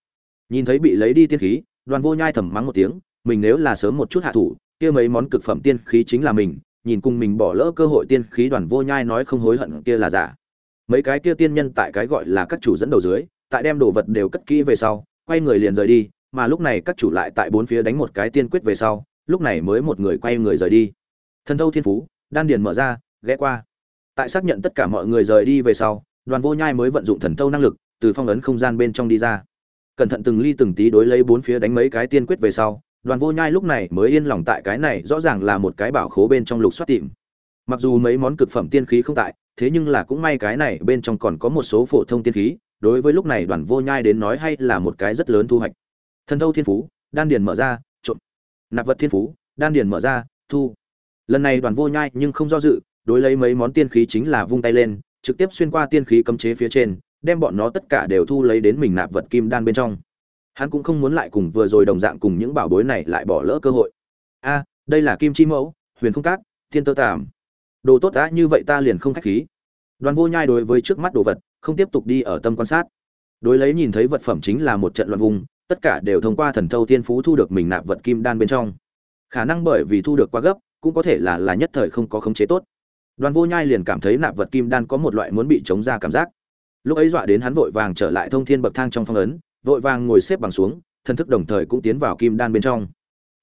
Nhìn thấy bị lấy đi tiên khí, đoàn vô nhai thầm mắng một tiếng mình nếu là sớm một chút hạ thủ, kia mấy món cực phẩm tiên khí chính là mình, nhìn cùng mình bỏ lỡ cơ hội tiên khí đoàn vô nhai nói không hối hận kia là giả. Mấy cái kia tiên nhân tại cái gọi là các chủ dẫn đầu dưới, tại đem đồ vật đều cất kỹ về sau, quay người liền rời đi, mà lúc này các chủ lại tại bốn phía đánh một cái tiên quyết về sau, lúc này mới một người quay người rời đi. Thần thâu thiên phú, đan điền mở ra, ghé qua. Tại xác nhận tất cả mọi người rời đi về sau, đoàn vô nhai mới vận dụng thần thâu năng lực, từ phong ấn không gian bên trong đi ra. Cẩn thận từng ly từng tí đối lấy bốn phía đánh mấy cái tiên quyết về sau đoàn vô nhai lúc này mới yên lòng tại cái này rõ ràng là một cái bảo khố bên trong lục soát tìm. Mặc dù mấy món cực phẩm tiên khí không tại, thế nhưng là cũng may cái này bên trong còn có một số phổ thông tiên khí, đối với lúc này đoàn vô nhai đến nói hay là một cái rất lớn thu hoạch. Thần thâu thiên phú, đan điền mở ra, trộm. Nạp vật thiên phú, đan điền mở ra, thu. Lần này đoàn vô nhai nhưng không do dự, đối lấy mấy món tiên khí chính là vung tay lên, trực tiếp xuyên qua tiên khí cấm chế phía trên, đem bọn nó tất cả đều thu lấy đến mình nạp vật kim đan bên trong hắn cũng không muốn lại cùng vừa rồi đồng dạng cùng những bảo bối này lại bỏ lỡ cơ hội. A, đây là kim chi mẫu, huyền không cát, thiên tơ tàm. Đồ tốt đã như vậy ta liền không khách khí. Đoàn vô nhai đối với trước mắt đồ vật, không tiếp tục đi ở tâm quan sát. Đối lấy nhìn thấy vật phẩm chính là một trận loạn vùng, tất cả đều thông qua thần thâu thiên phú thu được mình nạp vật kim đan bên trong. Khả năng bởi vì thu được quá gấp, cũng có thể là là nhất thời không có khống chế tốt. Đoàn vô nhai liền cảm thấy nạp vật kim đan có một loại muốn bị chống ra cảm giác. Lúc ấy dọa đến hắn vội vàng trở lại thông thiên bậc thang trong phong ấn vội vàng ngồi xếp bằng xuống thân thức đồng thời cũng tiến vào kim đan bên trong.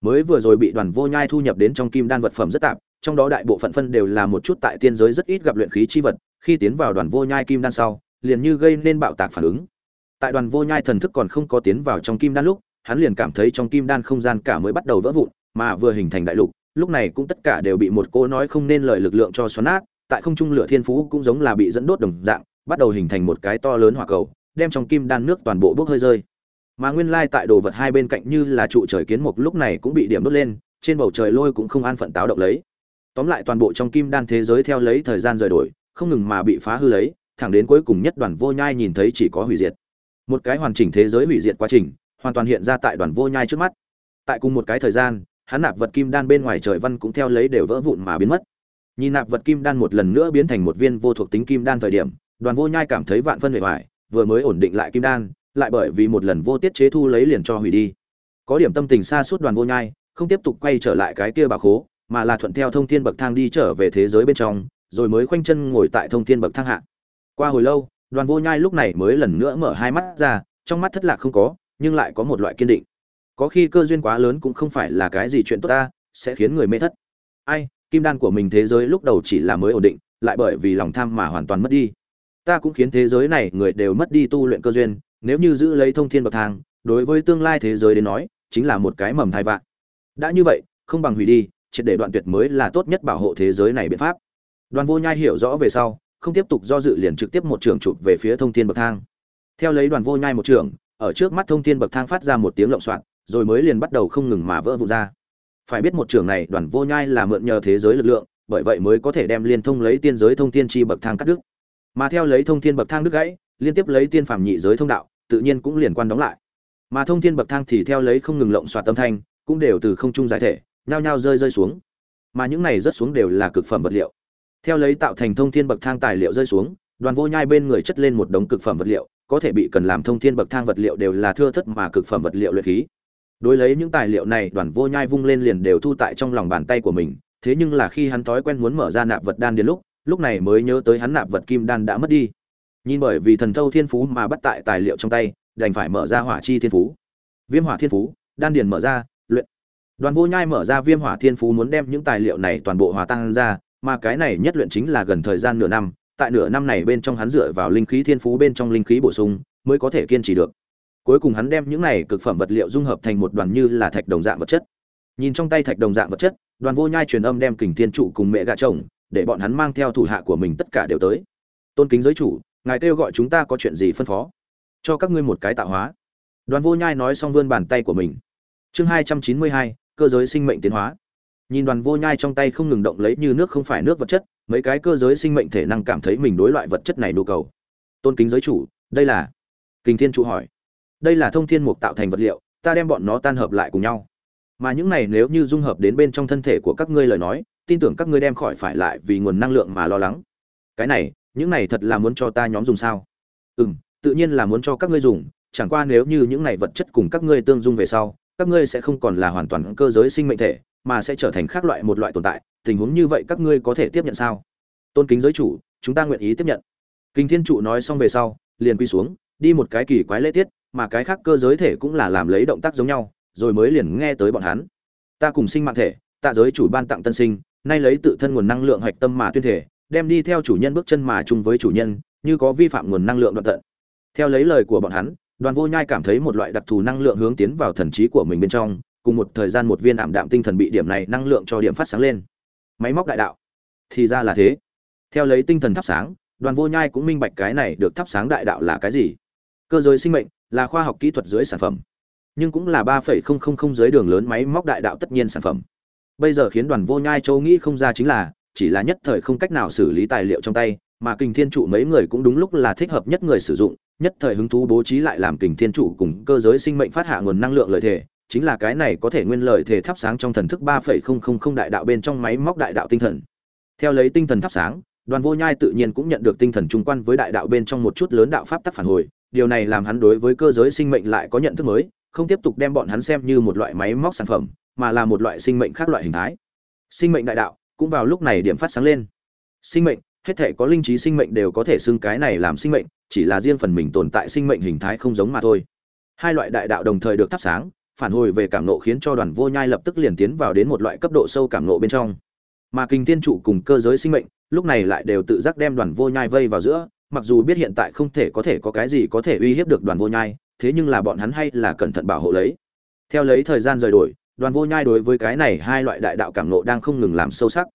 Mới vừa rồi bị đoàn vô nhai thu nhập đến trong kim đan vật phẩm rất tạp, trong đó đại bộ phận phân đều là một chút tại tiên giới rất ít gặp luyện khí chi vật, khi tiến vào đoàn vô nhai kim đan sau, liền như gây nên bạo tạc phản ứng. Tại đoàn vô nhai thần thức còn không có tiến vào trong kim đan lúc, hắn liền cảm thấy trong kim đan không gian cả mới bắt đầu vỡ vụn, mà vừa hình thành đại lục, lúc này cũng tất cả đều bị một cô nói không nên lời lực lượng cho xoắn nát, tại không trung lửa thiên phú cũng giống là bị dẫn đốt đồng dạng, bắt đầu hình thành một cái to lớn hỏa cầu đem trong kim đan nước toàn bộ bốc hơi rơi. Mà nguyên lai tại đồ vật hai bên cạnh như là trụ trời kiến mục lúc này cũng bị điểm đốt lên, trên bầu trời lôi cũng không an phận táo động lấy. Tóm lại toàn bộ trong kim đan thế giới theo lấy thời gian rời đổi, không ngừng mà bị phá hư lấy, thẳng đến cuối cùng nhất đoàn vô nhai nhìn thấy chỉ có hủy diệt. Một cái hoàn chỉnh thế giới hủy diệt quá trình, hoàn toàn hiện ra tại đoàn vô nhai trước mắt. Tại cùng một cái thời gian, hắn nạp vật kim đan bên ngoài trời văn cũng theo lấy đều vỡ vụn mà biến mất. Nhìn nạp vật kim đan một lần nữa biến thành một viên vô thuộc tính kim đan thời điểm, đoàn vô nhai cảm thấy vạn phân bề ngoài vừa mới ổn định lại kim đan, lại bởi vì một lần vô tiết chế thu lấy liền cho hủy đi. Có điểm tâm tình xa suốt đoàn vô nhai, không tiếp tục quay trở lại cái kia bà khố, mà là thuận theo thông thiên bậc thang đi trở về thế giới bên trong, rồi mới khoanh chân ngồi tại thông thiên bậc thang hạ. Qua hồi lâu, đoàn vô nhai lúc này mới lần nữa mở hai mắt ra, trong mắt thất lạc không có, nhưng lại có một loại kiên định. Có khi cơ duyên quá lớn cũng không phải là cái gì chuyện tốt ta, sẽ khiến người mê thất. Ai, kim đan của mình thế giới lúc đầu chỉ là mới ổn định, lại bởi vì lòng tham mà hoàn toàn mất đi ta cũng khiến thế giới này người đều mất đi tu luyện cơ duyên, nếu như giữ lấy thông thiên bậc thang, đối với tương lai thế giới đến nói, chính là một cái mầm thai vạn. Đã như vậy, không bằng hủy đi, triệt để đoạn tuyệt mới là tốt nhất bảo hộ thế giới này biện pháp. Đoàn vô nhai hiểu rõ về sau, không tiếp tục do dự liền trực tiếp một trường chụp về phía thông thiên bậc thang. Theo lấy đoàn vô nhai một trường ở trước mắt thông thiên bậc thang phát ra một tiếng lộng soạn rồi mới liền bắt đầu không ngừng mà vỡ vụn ra. Phải biết một trường này, đoàn vô nhai là mượn nhờ thế giới lực lượng, bởi vậy mới có thể đem liên thông lấy tiên giới thông thiên chi bậc thang cắt đứt mà theo lấy thông thiên bậc thang đứt gãy, liên tiếp lấy tiên phàm nhị giới thông đạo, tự nhiên cũng liền quan đóng lại. Mà thông thiên bậc thang thì theo lấy không ngừng lộng xoạt tâm thanh, cũng đều từ không trung giải thể, nhao nhao rơi rơi xuống. Mà những này rớt xuống đều là cực phẩm vật liệu. Theo lấy tạo thành thông thiên bậc thang tài liệu rơi xuống, đoàn vô nhai bên người chất lên một đống cực phẩm vật liệu, có thể bị cần làm thông thiên bậc thang vật liệu đều là thưa thất mà cực phẩm vật liệu luyện khí. Đối lấy những tài liệu này, đoàn vô nhai vung lên liền đều thu tại trong lòng bàn tay của mình, thế nhưng là khi hắn thói quen muốn mở ra nạp vật đan đến lúc lúc này mới nhớ tới hắn nạp vật kim đan đã mất đi. Nhìn bởi vì thần thâu thiên phú mà bắt tại tài liệu trong tay, đành phải mở ra hỏa chi thiên phú. Viêm hỏa thiên phú, đan điền mở ra, luyện. Đoàn vô nhai mở ra viêm hỏa thiên phú muốn đem những tài liệu này toàn bộ hòa tan ra, mà cái này nhất luyện chính là gần thời gian nửa năm, tại nửa năm này bên trong hắn dựa vào linh khí thiên phú bên trong linh khí bổ sung, mới có thể kiên trì được. Cuối cùng hắn đem những này cực phẩm vật liệu dung hợp thành một đoàn như là thạch đồng dạng vật chất. Nhìn trong tay thạch đồng dạng vật chất, đoàn vô nhai truyền âm đem kình thiên trụ cùng mẹ gạ chồng để bọn hắn mang theo thủ hạ của mình tất cả đều tới. Tôn kính giới chủ, ngài kêu gọi chúng ta có chuyện gì phân phó? Cho các ngươi một cái tạo hóa. Đoàn vô nhai nói xong vươn bàn tay của mình. Chương hai trăm chín mươi hai, cơ giới sinh mệnh tiến hóa. Nhìn đoàn vô nhai trong tay không ngừng động lấy như nước không phải nước vật chất, mấy cái cơ giới sinh mệnh thể năng cảm thấy mình đối loại vật chất này nhu cầu. Tôn kính giới chủ, đây là? Kình thiên trụ hỏi. Đây là thông thiên mục tạo thành vật liệu, ta đem bọn nó tan hợp lại cùng nhau. Mà những này nếu như dung hợp đến bên trong thân thể của các ngươi lời nói tin tưởng các ngươi đem khỏi phải lại vì nguồn năng lượng mà lo lắng. Cái này, những này thật là muốn cho ta nhóm dùng sao? Ừ m tự nhiên là muốn cho các ngươi dùng, chẳng qua nếu như những này vật chất cùng các ngươi tương dung về sau, các ngươi sẽ không còn là hoàn toàn cơ giới sinh mệnh thể, mà sẽ trở thành khác loại một loại tồn tại. Tình huống như vậy các ngươi có thể tiếp nhận sao? Tôn kính giới chủ, chúng ta nguyện ý tiếp nhận. Kinh thiên trụ nói xong về sau, liền quy xuống, đi một cái kỳ quái lễ tiết, mà cái khác cơ giới thể cũng là làm lấy động tác giống nhau, rồi mới liền nghe tới bọn hắn. Ta cùng sinh mạng thể, tạ giới chủ ban tặng tân sinh nay lấy tự thân nguồn năng lượng hạch tâm mà tuyên thể, đem đi theo chủ nhân bước chân mà chung với chủ nhân, như có vi phạm nguồn năng lượng đoạn tận. Theo lấy lời của bọn hắn, đoàn vô nhai cảm thấy một loại đặc thù năng lượng hướng tiến vào thần trí của mình bên trong, cùng một thời gian một viên ảm đạm tinh thần bị điểm này năng lượng cho điểm phát sáng lên. Máy móc đại đạo. Thì ra là thế. Theo lấy tinh thần thắp sáng, đoàn vô nhai cũng minh bạch cái này được thắp sáng đại đạo là cái gì. Cơ giới sinh mệnh là khoa học kỹ thuật dưới sản phẩm, nhưng cũng là ba phẩy không không không dưới đường lớn máy móc đại đạo tất nhiên sản phẩm bây giờ khiến đoàn vô nhai châu nghĩ không ra chính là, chỉ là nhất thời không cách nào xử lý tài liệu trong tay, mà kình thiên trụ mấy người cũng đúng lúc là thích hợp nhất người sử dụng, nhất thời hứng thú bố trí lại làm kình thiên trụ cùng cơ giới sinh mệnh phát hạ nguồn năng lượng lợi thể. Chính là cái này có thể nguyên lợi thể thắp sáng trong thần thức ba phẩy không không không đại đạo bên trong máy móc đại đạo tinh thần. Theo lấy tinh thần thắp sáng, đoàn vô nhai tự nhiên cũng nhận được tinh thần trung quan với đại đạo bên trong một chút lớn đạo pháp tắc phản hồi. Điều này làm hắn đối với cơ giới sinh mệnh lại có nhận thức mới, không tiếp tục đem bọn hắn xem như một loại máy móc sản phẩm mà là một loại sinh mệnh khác loại hình thái. Sinh mệnh đại đạo cũng vào lúc này điểm phát sáng lên. Sinh mệnh, hết thể có linh trí sinh mệnh đều có thể xưng cái này làm sinh mệnh, chỉ là riêng phần mình tồn tại sinh mệnh hình thái không giống mà thôi. Hai loại đại đạo đồng thời được thắp sáng, phản hồi về cảm nộ khiến cho đoàn vô nhai lập tức liền tiến vào đến một loại cấp độ sâu cảm nộ bên trong. Mà kinh thiên trụ cùng cơ giới sinh mệnh, lúc này lại đều tự giác đem đoàn vô nhai vây vào giữa, mặc dù biết hiện tại không thể có thể có cái gì có thể uy hiếp được đoàn vô nhai, thế nhưng là bọn hắn hay là cẩn thận bảo hộ lấy. Theo lấy thời gian rời đổi đoàn vô nhai đối với cái này hai loại đại đạo cảm nộ đang không ngừng làm sâu sắc.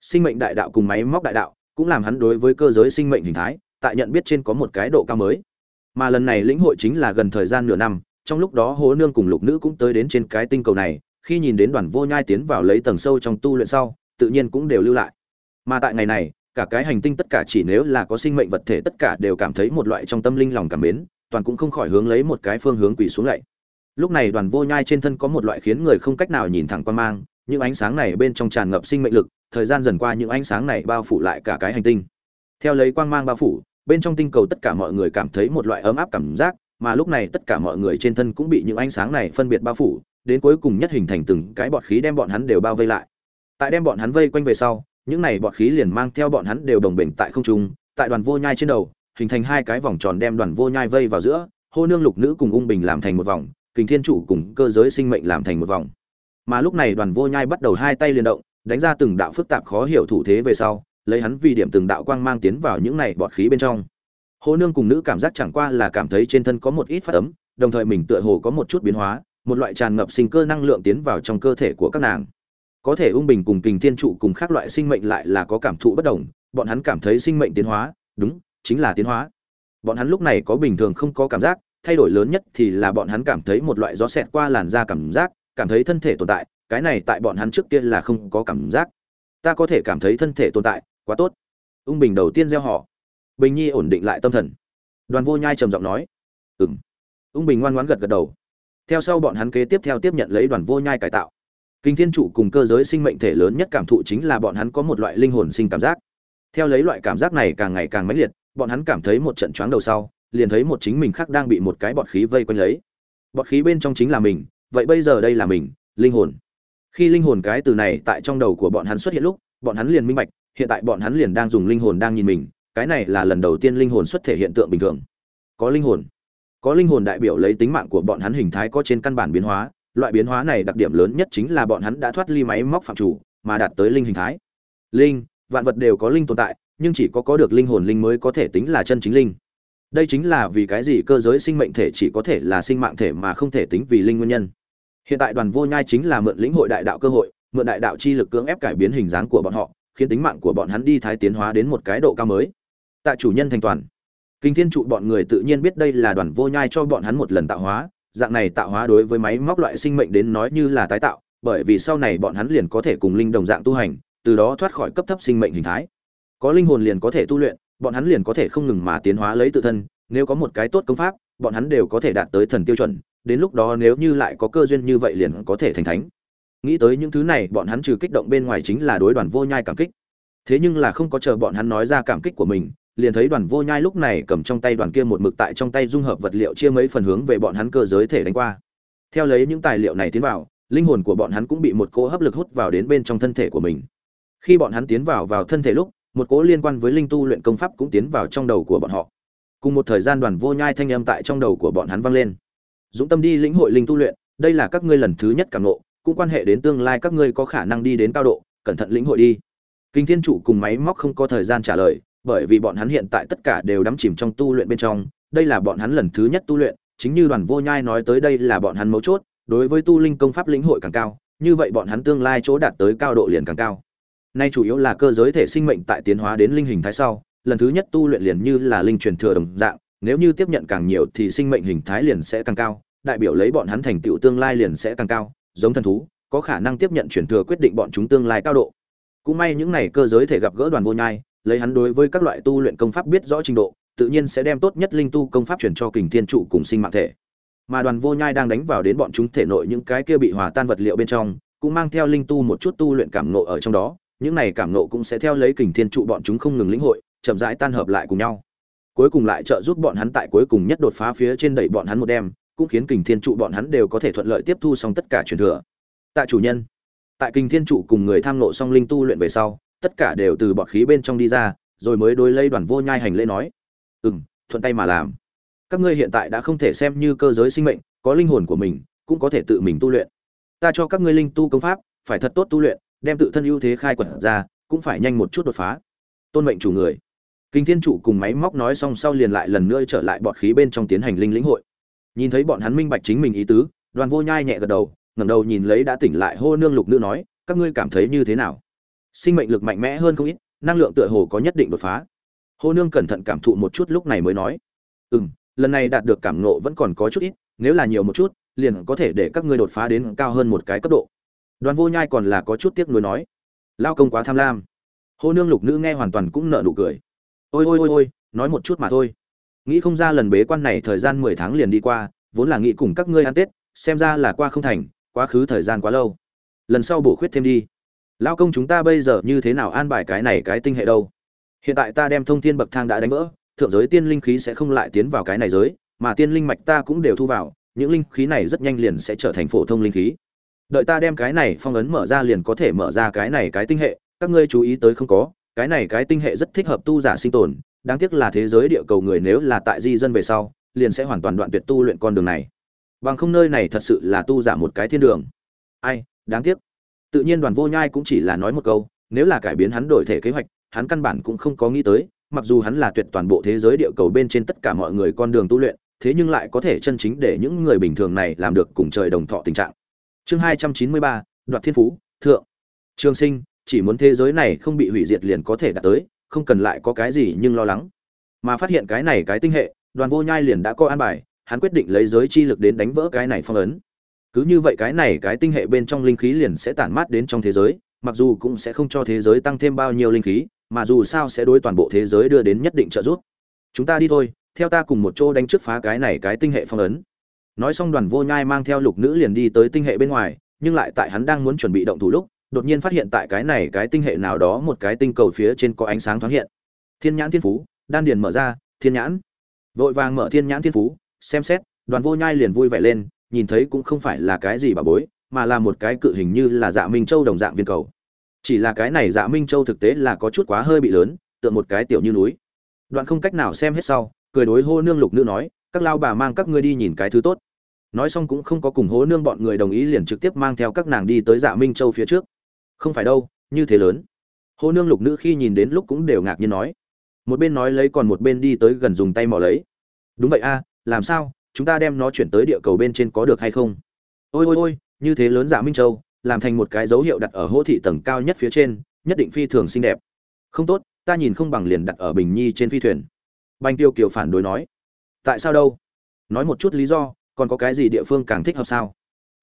Sinh mệnh đại đạo cùng máy móc đại đạo cũng làm hắn đối với cơ giới sinh mệnh hình thái, tại nhận biết trên có một cái độ cao mới. Mà lần này lĩnh hội chính là gần thời gian nửa năm, trong lúc đó hố nương cùng lục nữ cũng tới đến trên cái tinh cầu này, khi nhìn đến đoàn vô nhai tiến vào lấy tầng sâu trong tu luyện sau, tự nhiên cũng đều lưu lại. Mà tại ngày này, cả cái hành tinh tất cả chỉ nếu là có sinh mệnh vật thể tất cả đều cảm thấy một loại trong tâm linh lòng cảm mến, toàn cũng không khỏi hướng lấy một cái phương hướng quỳ xuống lại lúc này đoàn vô nhai trên thân có một loại khiến người không cách nào nhìn thẳng quan mang, những ánh sáng này bên trong tràn ngập sinh mệnh lực, thời gian dần qua những ánh sáng này bao phủ lại cả cái hành tinh. Theo lấy quang mang bao phủ, bên trong tinh cầu tất cả mọi người cảm thấy một loại ấm áp cảm giác, mà lúc này tất cả mọi người trên thân cũng bị những ánh sáng này phân biệt bao phủ, đến cuối cùng nhất hình thành từng cái bọt khí đem bọn hắn đều bao vây lại. Tại đem bọn hắn vây quanh về sau, những này bọt khí liền mang theo bọn hắn đều đồng bình tại không trung, tại đoàn vô nhai trên đầu, hình thành hai cái vòng tròn đem đoàn vô nhai vây vào giữa, hô nương lục nữ cùng ung bình làm thành một vòng kình thiên chủ cùng cơ giới sinh mệnh làm thành một vòng. Mà lúc này đoàn vô nhai bắt đầu hai tay liên động, đánh ra từng đạo phức tạp khó hiểu thủ thế về sau, lấy hắn vì điểm từng đạo quang mang tiến vào những này bọt khí bên trong. Hô nương cùng nữ cảm giác chẳng qua là cảm thấy trên thân có một ít phát ấm, đồng thời mình tựa hồ có một chút biến hóa, một loại tràn ngập sinh cơ năng lượng tiến vào trong cơ thể của các nàng. Có thể ung bình cùng kình thiên trụ cùng các loại sinh mệnh lại là có cảm thụ bất đồng, bọn hắn cảm thấy sinh mệnh tiến hóa, đúng, chính là tiến hóa. Bọn hắn lúc này có bình thường không có cảm giác thay đổi lớn nhất thì là bọn hắn cảm thấy một loại gió xẹt qua làn da cảm giác, cảm thấy thân thể tồn tại, cái này tại bọn hắn trước tiên là không có cảm giác. Ta có thể cảm thấy thân thể tồn tại, quá tốt. Ung bình đầu tiên gieo họ. Bình nhi ổn định lại tâm thần. Đoàn vô nhai trầm giọng nói. Ừng ung bình ngoan ngoãn gật gật đầu. Theo sau bọn hắn kế tiếp theo tiếp nhận lấy đoàn vô nhai cải tạo. Kinh thiên trụ cùng cơ giới sinh mệnh thể lớn nhất cảm thụ chính là bọn hắn có một loại linh hồn sinh cảm giác. Theo lấy loại cảm giác này càng ngày càng mãnh liệt, bọn hắn cảm thấy một trận choáng đầu sau liền thấy một chính mình khác đang bị một cái bọt khí vây quanh lấy. Bọt khí bên trong chính là mình, vậy bây giờ đây là mình, linh hồn. Khi linh hồn cái từ này tại trong đầu của bọn hắn xuất hiện lúc, bọn hắn liền minh bạch, hiện tại bọn hắn liền đang dùng linh hồn đang nhìn mình, cái này là lần đầu tiên linh hồn xuất thể hiện tượng bình thường. Có linh hồn. Có linh hồn đại biểu lấy tính mạng của bọn hắn hình thái có trên căn bản biến hóa, loại biến hóa này đặc điểm lớn nhất chính là bọn hắn đã thoát ly máy móc phạm chủ, mà đạt tới linh hình thái. Linh, vạn vật đều có linh tồn tại, nhưng chỉ có có được linh hồn linh mới có thể tính là chân chính linh đây chính là vì cái gì cơ giới sinh mệnh thể chỉ có thể là sinh mạng thể mà không thể tính vì linh nguyên nhân. Hiện tại đoàn vô nhai chính là mượn lĩnh hội đại đạo cơ hội, mượn đại đạo chi lực cưỡng ép cải biến hình dáng của bọn họ, khiến tính mạng của bọn hắn đi thái tiến hóa đến một cái độ cao mới. Tại chủ nhân thành toàn. Kinh thiên trụ bọn người tự nhiên biết đây là đoàn vô nhai cho bọn hắn một lần tạo hóa, dạng này tạo hóa đối với máy móc loại sinh mệnh đến nói như là tái tạo, bởi vì sau này bọn hắn liền có thể cùng linh đồng dạng tu hành, từ đó thoát khỏi cấp thấp sinh mệnh hình thái. Có linh hồn liền có thể tu luyện bọn hắn liền có thể không ngừng mà tiến hóa lấy tự thân, nếu có một cái tốt công pháp, bọn hắn đều có thể đạt tới thần tiêu chuẩn, đến lúc đó nếu như lại có cơ duyên như vậy liền có thể thành thánh. Nghĩ tới những thứ này, bọn hắn trừ kích động bên ngoài chính là đối đoàn vô nhai cảm kích. Thế nhưng là không có chờ bọn hắn nói ra cảm kích của mình, liền thấy đoàn vô nhai lúc này cầm trong tay đoàn kia một mực tại trong tay dung hợp vật liệu chia mấy phần hướng về bọn hắn cơ giới thể đánh qua. Theo lấy những tài liệu này tiến vào, linh hồn của bọn hắn cũng bị một cỗ hấp lực hút vào đến bên trong thân thể của mình. Khi bọn hắn tiến vào vào thân thể lúc một cỗ liên quan với linh tu luyện công pháp cũng tiến vào trong đầu của bọn họ. Cùng một thời gian đoàn vô nhai thanh âm tại trong đầu của bọn hắn vang lên. Dũng tâm đi lĩnh hội linh tu luyện, đây là các ngươi lần thứ nhất cảm nộ cũng quan hệ đến tương lai các ngươi có khả năng đi đến cao độ, cẩn thận lĩnh hội đi. Kinh thiên trụ cùng máy móc không có thời gian trả lời, bởi vì bọn hắn hiện tại tất cả đều đắm chìm trong tu luyện bên trong, đây là bọn hắn lần thứ nhất tu luyện, chính như đoàn vô nhai nói tới đây là bọn hắn mấu chốt, đối với tu linh công pháp lĩnh hội càng cao, như vậy bọn hắn tương lai chỗ đạt tới cao độ liền càng cao nay chủ yếu là cơ giới thể sinh mệnh tại tiến hóa đến linh hình thái sau, lần thứ nhất tu luyện liền như là linh truyền thừa đồng dạng, nếu như tiếp nhận càng nhiều thì sinh mệnh hình thái liền sẽ càng cao, đại biểu lấy bọn hắn thành tựu tương lai liền sẽ càng cao, giống thần thú, có khả năng tiếp nhận truyền thừa quyết định bọn chúng tương lai cao độ. Cũng may những này cơ giới thể gặp gỡ đoàn vô nhai, lấy hắn đối với các loại tu luyện công pháp biết rõ trình độ, tự nhiên sẽ đem tốt nhất linh tu công pháp chuyển cho kình thiên trụ cùng sinh mạng thể. Mà đoàn vô nhai đang đánh vào đến bọn chúng thể nội những cái kia bị hòa tan vật liệu bên trong, cũng mang theo linh tu một chút tu luyện cảm nộ ở trong đó những này cảm nộ cũng sẽ theo lấy kình thiên trụ bọn chúng không ngừng lĩnh hội, chậm rãi tan hợp lại cùng nhau. Cuối cùng lại trợ giúp bọn hắn tại cuối cùng nhất đột phá phía trên đẩy bọn hắn một đêm, cũng khiến kình thiên trụ bọn hắn đều có thể thuận lợi tiếp thu xong tất cả truyền thừa. Tại chủ nhân, tại kình thiên trụ cùng người tham nộ song linh tu luyện về sau, tất cả đều từ bọt khí bên trong đi ra, rồi mới đối lấy đoàn vô nhai hành lễ nói ừ m thuận tay mà làm. Các ngươi hiện tại đã không thể xem như cơ giới sinh mệnh, có linh hồn của mình, cũng có thể tự mình tu luyện. Ta cho các ngươi linh tu công pháp, phải thật tốt tu luyện đem tự thân ưu thế khai quật ra, cũng phải nhanh một chút đột phá. Tôn mệnh chủ người. Kinh thiên trụ cùng máy móc nói xong sau liền lại lần nữa trở lại bọt khí bên trong tiến hành linh lĩnh hội. Nhìn thấy bọn hắn minh bạch chính mình ý tứ, đoàn vô nhai nhẹ gật đầu, ngẩng đầu nhìn lấy đã tỉnh lại hô nương lục nữ nói, các ngươi cảm thấy như thế nào? Sinh mệnh lực mạnh mẽ hơn không ít, năng lượng tựa hồ có nhất định đột phá. Hô nương cẩn thận cảm thụ một chút lúc này mới nói ừ lần này đạt được cảm ngộ vẫn còn có chút ít, nếu là nhiều một chút, liền có thể để các ngươi đột phá đến cao hơn một cái cấp độ đoàn vô nhai còn là có chút tiếc nuối nói, lao công quá tham lam. Hô nương lục nữ nghe hoàn toàn cũng nợ nụ cười. Ôi ôi ôi ôi, nói một chút mà thôi. Nghĩ không ra lần bế quan này thời gian mười tháng liền đi qua, vốn là nghĩ cùng các ngươi ăn tết, xem ra là qua không thành, quá khứ thời gian quá lâu. Lần sau bổ khuyết thêm đi. Lao công chúng ta bây giờ như thế nào an bài cái này cái tinh hệ đâu? Hiện tại ta đem thông thiên bậc thang đã đánh vỡ, thượng giới tiên linh khí sẽ không lại tiến vào cái này giới, mà tiên linh mạch ta cũng đều thu vào, những linh khí này rất nhanh liền sẽ trở thành phổ thông linh khí đợi ta đem cái này phong ấn mở ra liền có thể mở ra cái này cái tinh hệ, các ngươi chú ý tới không có, cái này cái tinh hệ rất thích hợp tu giả sinh tồn, đáng tiếc là thế giới địa cầu người nếu là tại di dân về sau, liền sẽ hoàn toàn đoạn tuyệt tu luyện con đường này. Bằng không nơi này thật sự là tu giả một cái thiên đường. Ai, đáng tiếc. Tự nhiên đoàn vô nhai cũng chỉ là nói một câu, nếu là cải biến hắn đổi thể kế hoạch, hắn căn bản cũng không có nghĩ tới, mặc dù hắn là tuyệt toàn bộ thế giới địa cầu bên trên tất cả mọi người con đường tu luyện, thế nhưng lại có thể chân chính để những người bình thường này làm được cùng trời đồng thọ tình trạng chương hai trăm chín mươi ba, đoạt thiên phú, thượng. Trường sinh, chỉ muốn thế giới này không bị hủy diệt liền có thể đạt tới, không cần lại có cái gì nhưng lo lắng. Mà phát hiện cái này cái tinh hệ, đoàn vô nhai liền đã có an bài, hắn quyết định lấy giới chi lực đến đánh vỡ cái này phong ấn. Cứ như vậy cái này cái tinh hệ bên trong linh khí liền sẽ tản mát đến trong thế giới, mặc dù cũng sẽ không cho thế giới tăng thêm bao nhiêu linh khí, mà dù sao sẽ đối toàn bộ thế giới đưa đến nhất định trợ giúp. Chúng ta đi thôi, theo ta cùng một chỗ đánh trước phá cái này cái tinh hệ phong ấn nói xong đoàn vô nhai mang theo lục nữ liền đi tới tinh hệ bên ngoài, nhưng lại tại hắn đang muốn chuẩn bị động thủ lúc, đột nhiên phát hiện tại cái này cái tinh hệ nào đó một cái tinh cầu phía trên có ánh sáng thoáng hiện. Thiên nhãn thiên phú, đan điền mở ra, thiên nhãn. Vội vàng mở thiên nhãn thiên phú, xem xét, đoàn vô nhai liền vui vẻ lên, nhìn thấy cũng không phải là cái gì bà bối, mà là một cái cự hình như là dạ minh châu đồng dạng viên cầu. Chỉ là cái này dạ minh châu thực tế là có chút quá hơi bị lớn, tựa một cái tiểu như núi. Đoạn không cách nào xem hết sau, cười đối hô nương lục nữ nói các lao bà mang các ngươi đi nhìn cái thứ tốt. Nói xong cũng không có cùng hố nương bọn người đồng ý liền trực tiếp mang theo các nàng đi tới dạ minh châu phía trước. Không phải đâu, như thế lớn. Hố nương lục nữ khi nhìn đến lúc cũng đều ngạc nhiên nói. Một bên nói lấy còn một bên đi tới gần dùng tay mò lấy. Đúng vậy a, làm sao, chúng ta đem nó chuyển tới địa cầu bên trên có được hay không? Ôi ôi ôi, như thế lớn dạ minh châu, làm thành một cái dấu hiệu đặt ở hỗ thị tầng cao nhất phía trên, nhất định phi thường xinh đẹp. Không tốt, ta nhìn không bằng liền đặt ở bình nhi trên phi thuyền. Banh tiêu kiều phản đối nói tại sao đâu? Nói một chút lý do, còn có cái gì địa phương càng thích hợp sao?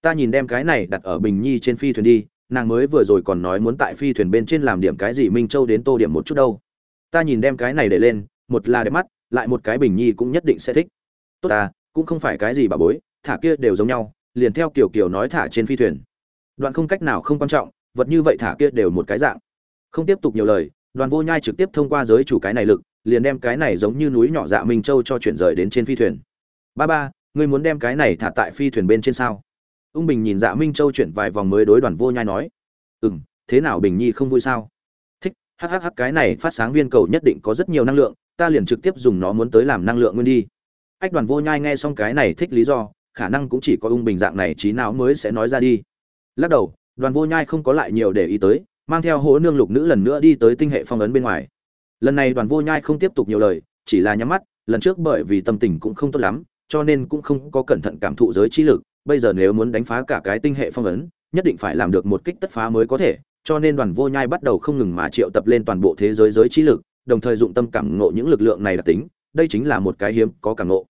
Ta nhìn đem cái này đặt ở bình nhi trên phi thuyền đi, nàng mới vừa rồi còn nói muốn tại phi thuyền bên trên làm điểm cái gì minh châu đến tô điểm một chút đâu. Ta nhìn đem cái này để lên, một là đẹp mắt, lại một cái bình nhi cũng nhất định sẽ thích. Tốt ta, cũng không phải cái gì bà bối, thả kia đều giống nhau, liền theo kiểu kiểu nói thả trên phi thuyền. Đoạn không cách nào không quan trọng, vật như vậy thả kia đều một cái dạng. Không tiếp tục nhiều lời, đoàn vô nhai trực tiếp thông qua giới chủ cái này lực liền đem cái này giống như núi nhỏ dạ minh châu cho chuyển rời đến trên phi thuyền. Ba ba, ngươi muốn đem cái này thả tại phi thuyền bên trên sao? Ung bình nhìn dạ minh châu chuyển vài vòng mới đối đoàn vô nhai nói. Ừ m thế nào bình nhi không vui sao? Thích hhh cái này phát sáng viên cầu nhất định có rất nhiều năng lượng, ta liền trực tiếp dùng nó muốn tới làm năng lượng nguyên đi. Ách, đoàn vô nhai nghe xong cái này thích lý do, khả năng cũng chỉ có ung bình dạng này trí não mới sẽ nói ra đi. Lắc đầu, đoàn vô nhai không có lại nhiều để ý tới, mang theo hỗ nương lục nữ lần nữa đi tới tinh hệ phong ấn bên ngoài lần này đoàn vô nhai không tiếp tục nhiều lời, chỉ là nhắm mắt, lần trước bởi vì tâm tình cũng không tốt lắm, cho nên cũng không có cẩn thận cảm thụ giới chi lực, bây giờ nếu muốn đánh phá cả cái tinh hệ phong ấn, nhất định phải làm được một kích tất phá mới có thể, cho nên đoàn vô nhai bắt đầu không ngừng mà triệu tập lên toàn bộ thế giới giới chi lực, đồng thời dụng tâm cảm ngộ những lực lượng này đặc tính, đây chính là một cái hiếm có cảm ngộ.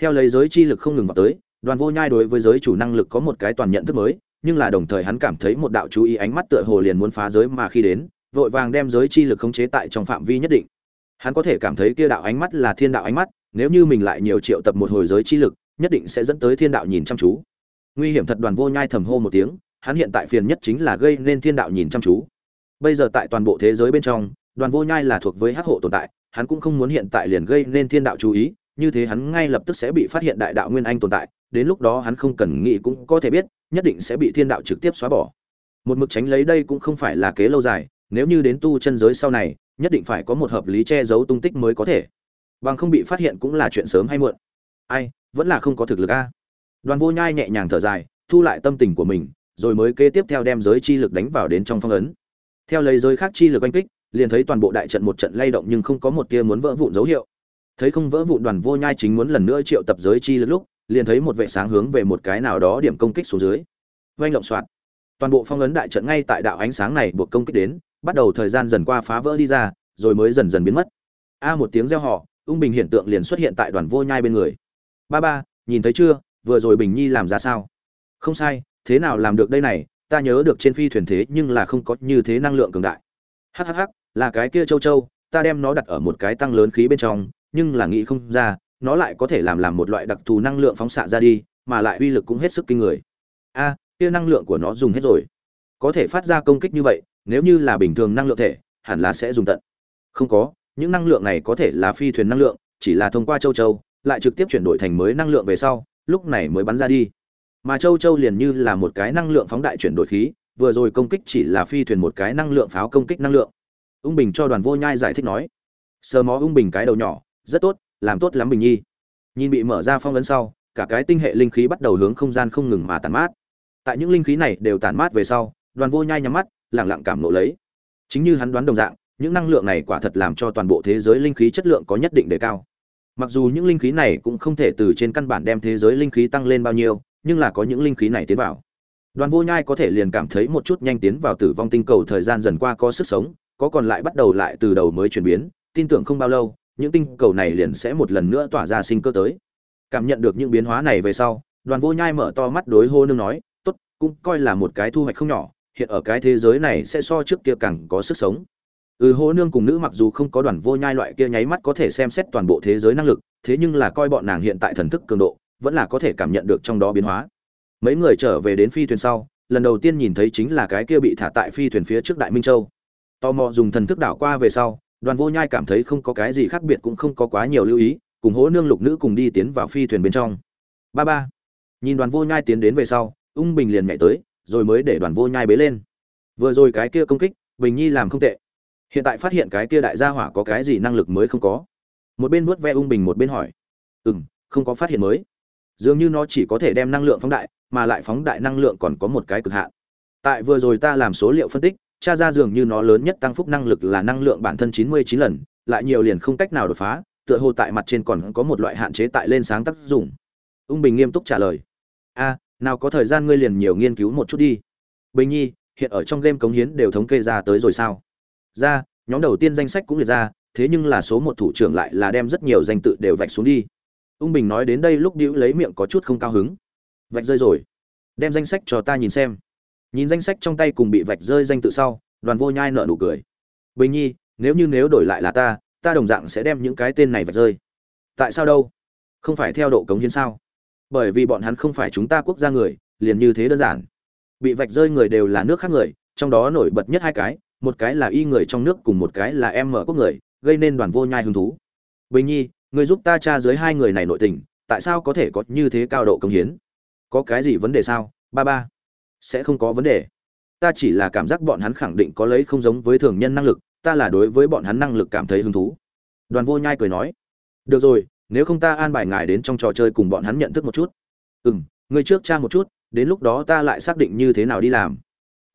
Theo lấy giới chi lực không ngừng vào tới, đoàn vô nhai đối với giới chủ năng lực có một cái toàn nhận thức mới, nhưng là đồng thời hắn cảm thấy một đạo chú ý ánh mắt tựa hồ liền muốn phá giới mà khi đến vội vàng đem giới chi lực khống chế tại trong phạm vi nhất định. Hắn có thể cảm thấy kia đạo ánh mắt là thiên đạo ánh mắt, nếu như mình lại nhiều triệu tập một hồi giới chi lực, nhất định sẽ dẫn tới thiên đạo nhìn chăm chú. Nguy hiểm thật đoàn vô nhai thầm hô một tiếng, hắn hiện tại phiền nhất chính là gây nên thiên đạo nhìn chăm chú. Bây giờ tại toàn bộ thế giới bên trong, đoàn vô nhai là thuộc với hắc hộ tồn tại, hắn cũng không muốn hiện tại liền gây nên thiên đạo chú ý, như thế hắn ngay lập tức sẽ bị phát hiện đại đạo nguyên anh tồn tại, đến lúc đó hắn không cần nghĩ cũng có thể biết, nhất định sẽ bị thiên đạo trực tiếp xóa bỏ. Một mực tránh lấy đây cũng không phải là kế lâu dài nếu như đến tu chân giới sau này, nhất định phải có một hợp lý che giấu tung tích mới có thể. Bằng không bị phát hiện cũng là chuyện sớm hay muộn. Ai, vẫn là không có thực lực a. Đoàn vô nhai nhẹ nhàng thở dài, thu lại tâm tình của mình, rồi mới kế tiếp theo đem giới chi lực đánh vào đến trong phong ấn. Theo lấy giới khác chi lực oanh kích, liền thấy toàn bộ đại trận một trận lay động nhưng không có một tia muốn vỡ vụn dấu hiệu. Thấy không vỡ vụn, đoàn vô nhai chính muốn lần nữa triệu tập giới chi lực lúc, liền thấy một vệ sáng hướng về một cái nào đó điểm công kích xuống dưới. Oanh lộng soạt. Toàn bộ phong ấn đại trận ngay tại đạo ánh sáng này buộc công kích đến bắt đầu thời gian dần qua phá vỡ đi ra, rồi mới dần dần biến mất. A một tiếng reo họ ung bình hiện tượng liền xuất hiện tại đoàn vô nhai bên người. Ba ba, nhìn thấy chưa, vừa rồi bình nhi làm ra sao? Không sai, thế nào làm được đây này, ta nhớ được trên phi thuyền thế nhưng là không có như thế năng lượng cường đại. Hhh là cái kia châu châu, ta đem nó đặt ở một cái tăng lớn khí bên trong, nhưng là nghĩ không ra, nó lại có thể làm làm một loại đặc thù năng lượng phóng xạ ra đi, mà lại uy lực cũng hết sức kinh người. A, kia năng lượng của nó dùng hết rồi. Có thể phát ra công kích như vậy nếu như là bình thường năng lượng thể, hẳn là sẽ dùng tận. Không có, những năng lượng này có thể là phi thuyền năng lượng, chỉ là thông qua châu châu, lại trực tiếp chuyển đổi thành mới năng lượng về sau, lúc này mới bắn ra đi. Mà châu châu liền như là một cái năng lượng phóng đại chuyển đổi khí, vừa rồi công kích chỉ là phi thuyền một cái năng lượng pháo công kích năng lượng. Ung bình cho đoàn vô nhai giải thích nói sờ mó ung bình cái đầu nhỏ, rất tốt, làm tốt lắm bình nhi. Nhìn bị mở ra phong ấn sau, cả cái tinh hệ linh khí bắt đầu hướng không gian không ngừng mà tàn mát. Tại những linh khí này đều tàn mát về sau, đoàn vô nhai nhắm mắt lặng lặng cảm nộ lấy. Chính như hắn đoán đồng dạng, những năng lượng này quả thật làm cho toàn bộ thế giới linh khí chất lượng có nhất định đề cao. Mặc dù những linh khí này cũng không thể từ trên căn bản đem thế giới linh khí tăng lên bao nhiêu, nhưng là có những linh khí này tiến vào. Đoàn vô nhai có thể liền cảm thấy một chút nhanh tiến vào tử vong tinh cầu thời gian dần qua có sức sống, có còn lại bắt đầu lại từ đầu mới chuyển biến, tin tưởng không bao lâu, những tinh cầu này liền sẽ một lần nữa tỏa ra sinh cơ tới. Cảm nhận được những biến hóa này về sau, đoàn vô nhai mở to mắt đối hô nương nói, tốt, cũng coi là một cái thu hoạch không nhỏ hiện ở cái thế giới này sẽ so trước kia càng có sức sống. Ừ hô nương cùng nữ mặc dù không có đoàn vô nhai loại kia nháy mắt có thể xem xét toàn bộ thế giới năng lực, thế nhưng là coi bọn nàng hiện tại thần thức cường độ, vẫn là có thể cảm nhận được trong đó biến hóa. Mấy người trở về đến phi thuyền sau, lần đầu tiên nhìn thấy chính là cái kia bị thả tại phi thuyền phía trước đại minh châu. Tò mò dùng thần thức đảo qua về sau, đoàn vô nhai cảm thấy không có cái gì khác biệt cũng không có quá nhiều lưu ý, cùng hố nương lục nữ cùng đi tiến vào phi thuyền bên trong. Ba ba. Nhìn đoàn vô nhai tiến đến về sau, ung bình liền nhảy tới rồi mới để đoàn vô nhai bế lên. Vừa rồi cái kia công kích, bình nhi làm không tệ. Hiện tại phát hiện cái kia đại gia hỏa có cái gì năng lực mới không có. Một bên vuốt ve ung bình một bên hỏi. Ừ m không có phát hiện mới. Dường như nó chỉ có thể đem năng lượng phóng đại, mà lại phóng đại năng lượng còn có một cái cực hạn. Tại vừa rồi ta làm số liệu phân tích, tra ra dường như nó lớn nhất tăng phúc năng lực là năng lượng bản thân chín mươi chín lần, lại nhiều liền không cách nào đột phá, tựa hồ tại mặt trên còn có một loại hạn chế tại lên sáng tác dụng. Ung bình nghiêm túc trả lời. A nào có thời gian ngươi liền nhiều nghiên cứu một chút đi. Bình nhi, hiện ở trong game cống hiến đều thống kê ra tới rồi sao? Ra, nhóm đầu tiên danh sách cũng liệt ra, thế nhưng là số một thủ trưởng lại là đem rất nhiều danh tự đều vạch xuống đi. Ung bình nói đến đây lúc đĩu lấy miệng có chút không cao hứng. Vạch rơi rồi. Đem danh sách cho ta nhìn xem. Nhìn danh sách trong tay cùng bị vạch rơi danh tự sau, đoàn vô nhai nợ nụ cười. Bình nhi, nếu như nếu đổi lại là ta ta đồng dạng sẽ đem những cái tên này vạch rơi. Tại sao đâu? Không phải theo độ cống hiến sao? Bởi vì bọn hắn không phải chúng ta quốc gia người, liền như thế đơn giản. Bị vạch rơi người đều là nước khác người, trong đó nổi bật nhất hai cái, một cái là y người trong nước cùng một cái là em mở quốc người, gây nên đoàn vô nhai hứng thú. Bình nhi, người giúp ta tra dưới hai người này nội tình, tại sao có thể có như thế cao độ công hiến? Có cái gì vấn đề sao, ba ba? Sẽ không có vấn đề. Ta chỉ là cảm giác bọn hắn khẳng định có lấy không giống với thường nhân năng lực, ta là đối với bọn hắn năng lực cảm thấy hứng thú. Đoàn vô nhai cười nói. Được rồi nếu không ta an bài ngài đến trong trò chơi cùng bọn hắn nhận thức một chút. Ừ m ngươi trước cha một chút, đến lúc đó ta lại xác định như thế nào đi làm.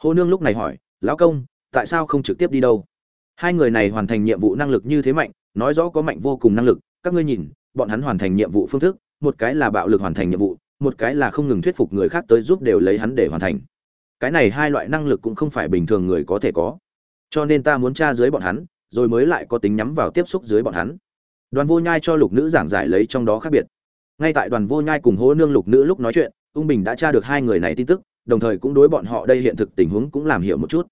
Hô nương lúc này hỏi, lão công, tại sao không trực tiếp đi đâu? Hai người này hoàn thành nhiệm vụ năng lực như thế mạnh, nói rõ có mạnh vô cùng năng lực, các ngươi nhìn, bọn hắn hoàn thành nhiệm vụ phương thức, một cái là bạo lực hoàn thành nhiệm vụ, một cái là không ngừng thuyết phục người khác tới giúp đều lấy hắn để hoàn thành. Cái này hai loại năng lực cũng không phải bình thường người có thể có. Cho nên ta muốn tra dưới bọn hắn, rồi mới lại có tính nhắm vào tiếp xúc dưới bọn hắn đoàn vô nhai cho lục nữ giảng giải lấy trong đó khác biệt. Ngay tại đoàn vô nhai cùng hố nương lục nữ lúc nói chuyện, ung bình đã tra được hai người này tin tức, đồng thời cũng đối bọn họ đây hiện thực tình huống cũng làm hiểu một chút.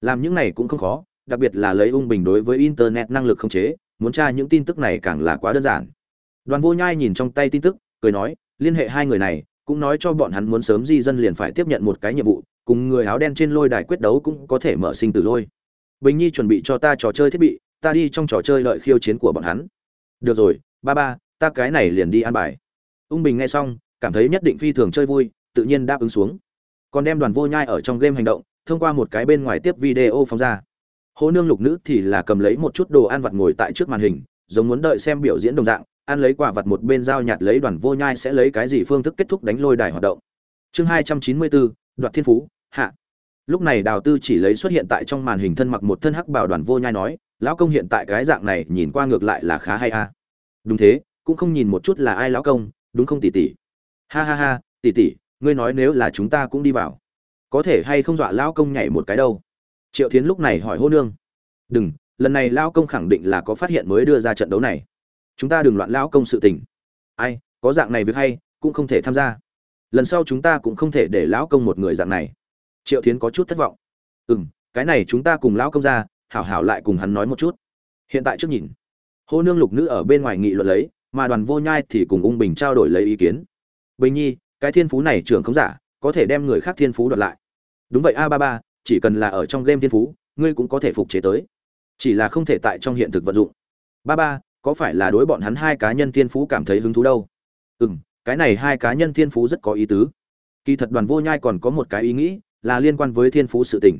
Làm những này cũng không khó, đặc biệt là lấy ung bình đối với internet năng lực không chế, muốn tra những tin tức này càng là quá đơn giản. Đoàn vô nhai nhìn trong tay tin tức, cười nói, liên hệ hai người này, cũng nói cho bọn hắn muốn sớm di dân liền phải tiếp nhận một cái nhiệm vụ, cùng người áo đen trên lôi đài quyết đấu cũng có thể mở sinh tử lôi. Bình nhi chuẩn bị cho ta trò chơi thiết bị, ta đi trong trò chơi lợi khiêu chiến của bọn hắn được rồi, ba ba, ta cái này liền đi ăn bài. Ung bình nghe xong, cảm thấy nhất định phi thường chơi vui, tự nhiên đáp ứng xuống. Còn đem đoàn vô nhai ở trong game hành động, thông qua một cái bên ngoài tiếp video phóng ra. Hô nương lục nữ thì là cầm lấy một chút đồ ăn vặt ngồi tại trước màn hình, giống muốn đợi xem biểu diễn đồng dạng, ăn lấy quả vặt một bên dao nhạt lấy đoàn vô nhai sẽ lấy cái gì phương thức kết thúc đánh lôi đài hoạt động. Chương hai trăm chín mươi bốn, đoạt thiên phú, hạ. Lúc này đào tư chỉ lấy xuất hiện tại trong màn hình thân mặc một thân hắc bảo đoàn vô nhai nói lão công hiện tại cái dạng này nhìn qua ngược lại là khá hay a. Đúng thế, cũng không nhìn một chút là ai lão công, đúng không tỷ tỷ? Ha ha ha, tỷ tỷ, ngươi nói nếu là chúng ta cũng đi vào, có thể hay không dọa lão công nhảy một cái đâu? Triệu thiến lúc này hỏi hô nương. Đừng, lần này lão công khẳng định là có phát hiện mới đưa ra trận đấu này. Chúng ta đừng loạn lão công sự tình. Ai, có dạng này việc hay, cũng không thể tham gia. Lần sau chúng ta cũng không thể để lão công một người dạng này. Triệu thiến có chút thất vọng. Ừ m cái này chúng ta cùng lão công ra hảo hảo lại cùng hắn nói một chút. Hiện tại trước nhìn. Hô nương lục nữ ở bên ngoài nghị luận lấy, mà đoàn vô nhai thì cùng ung bình trao đổi lấy ý kiến. Bình nhi, cái thiên phú này trưởng không giả, có thể đem người khác thiên phú đoạt lại. Đúng vậy, a ba ba, chỉ cần là ở trong game thiên phú, ngươi cũng có thể phục chế tới. Chỉ là không thể tại trong hiện thực vận dụng. Ba ba, có phải là đối bọn hắn hai cá nhân thiên phú cảm thấy hứng thú đâu? Ừ m cái này hai cá nhân thiên phú rất có ý tứ. Kỳ thật đoàn vô nhai còn có một cái ý nghĩ, là liên quan với thiên phú sự tình.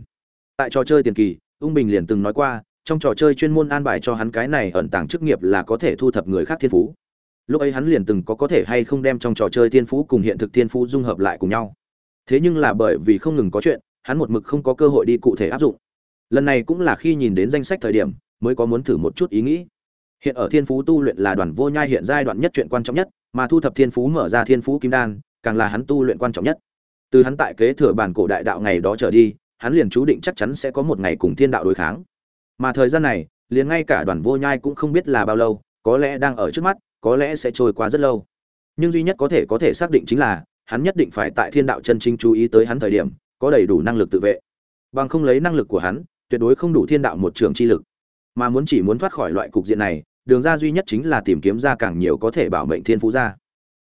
tại trò chơi tiền kỳ ung bình liền từng nói qua, trong trò chơi chuyên môn an bài cho hắn cái này ẩn tàng chức nghiệp là có thể thu thập người khác thiên phú. Lúc ấy hắn liền từng có có thể hay không đem trong trò chơi thiên phú cùng hiện thực thiên phú dung hợp lại cùng nhau. Thế nhưng là bởi vì không ngừng có chuyện, hắn một mực không có cơ hội đi cụ thể áp dụng. Lần này cũng là khi nhìn đến danh sách thời điểm, mới có muốn thử một chút ý nghĩ. Hiện ở thiên phú tu luyện là đoàn vô nhai hiện giai đoạn nhất chuyện quan trọng nhất, mà thu thập thiên phú mở ra thiên phú kim đan, càng là hắn tu luyện quan trọng nhất. Từ hắn tại kế thừa bản cổ đại đạo ngày đó trở đi hắn liền chú định chắc chắn sẽ có một ngày cùng thiên đạo đối kháng. Mà thời gian này, liền ngay cả đoàn vô nhai cũng không biết là bao lâu, có lẽ đang ở trước mắt, có lẽ sẽ trôi qua rất lâu. Nhưng duy nhất có thể có thể xác định chính là, hắn nhất định phải tại thiên đạo chân chính chú ý tới hắn thời điểm, có đầy đủ năng lực tự vệ. Bằng không lấy năng lực của hắn, tuyệt đối không đủ thiên đạo một trường chi lực. Mà muốn chỉ muốn thoát khỏi loại cục diện này, đường ra duy nhất chính là tìm kiếm ra càng nhiều có thể bảo mệnh thiên phú ra.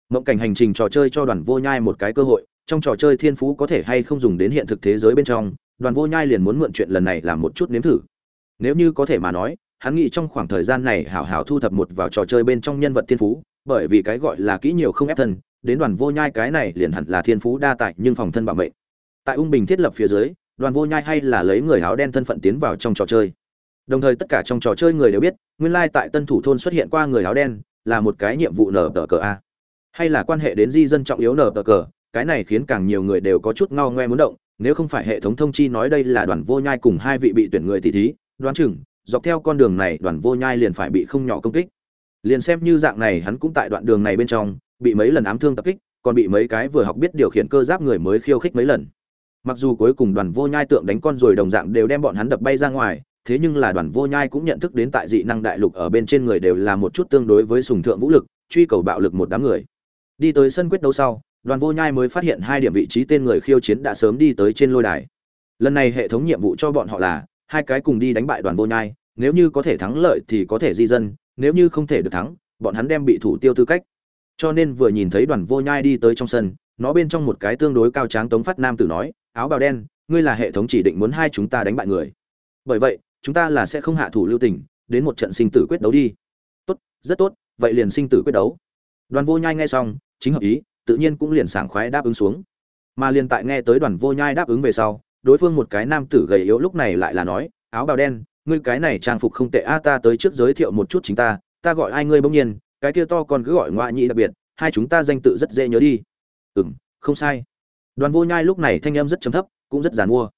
Mộng cảnh hành trình trò chơi cho đoàn vô nhai một cái cơ hội, trong trò chơi thiên phú có thể hay không dùng đến hiện thực thế giới bên trong đoàn vô nhai liền muốn mượn chuyện lần này làm một chút nếm thử. Nếu như có thể mà nói, hắn nghĩ trong khoảng thời gian này hảo hảo thu thập một vào trò chơi bên trong nhân vật thiên phú, bởi vì cái gọi là kỹ nhiều không ép thân, đến đoàn vô nhai cái này liền hẳn là thiên phú đa tại nhưng phòng thân bảo mệnh. Tại ung bình thiết lập phía dưới, đoàn vô nhai hay là lấy người áo đen thân phận tiến vào trong trò chơi. Đồng thời tất cả trong trò chơi người đều biết, nguyên lai tại tân thủ thôn xuất hiện qua người áo đen, là một cái nhiệm vụ nở tờ cờ a. Hay là quan hệ đến di dân trọng yếu nở tờ cờ, cái này khiến càng nhiều người đều có chút ngao ngoe muốn động nếu không phải hệ thống thông chi nói đây là đoàn vô nhai cùng hai vị bị tuyển người tỷ thí, đoán chừng, dọc theo con đường này đoàn vô nhai liền phải bị không nhỏ công kích. Liền xem như dạng này hắn cũng tại đoạn đường này bên trong, bị mấy lần ám thương tập kích, còn bị mấy cái vừa học biết điều khiển cơ giáp người mới khiêu khích mấy lần. Mặc dù cuối cùng đoàn vô nhai tượng đánh con rồi đồng dạng đều đem bọn hắn đập bay ra ngoài, thế nhưng là đoàn vô nhai cũng nhận thức đến tại dị năng đại lục ở bên trên người đều là một chút tương đối với sùng thượng vũ lực, truy cầu bạo lực một đám người. Đi tới sân quyết đấu sau đoàn vô nhai mới phát hiện hai điểm vị trí tên người khiêu chiến đã sớm đi tới trên lôi đài. Lần này hệ thống nhiệm vụ cho bọn họ là, hai cái cùng đi đánh bại đoàn vô nhai, nếu như có thể thắng lợi thì có thể di dân, nếu như không thể được thắng, bọn hắn đem bị thủ tiêu tư cách. Cho nên vừa nhìn thấy đoàn vô nhai đi tới trong sân, nó bên trong một cái tương đối cao tráng tống phát nam tử nói, áo bào đen, ngươi là hệ thống chỉ định muốn hai chúng ta đánh bại người. Bởi vậy, chúng ta là sẽ không hạ thủ lưu tình, đến một trận sinh tử quyết đấu đi. Tốt, rất tốt, vậy liền sinh tử quyết đấu. Đoàn vô nhai nghe xong, chính hợp ý tự nhiên cũng liền sảng khoái đáp ứng xuống. Mà liền tại nghe tới đoàn vô nhai đáp ứng về sau, đối phương một cái nam tử gầy yếu lúc này lại là nói, áo bào đen, ngươi cái này trang phục không tệ a, ta tới trước giới thiệu một chút chính ta ta gọi ai ngươi bỗng nhiên, cái kia to còn cứ gọi ngoại nhị đặc biệt, hai chúng ta danh tự rất dễ nhớ đi. Ừ m không sai. Đoàn vô nhai lúc này thanh âm rất chấm thấp, cũng rất giàn mua.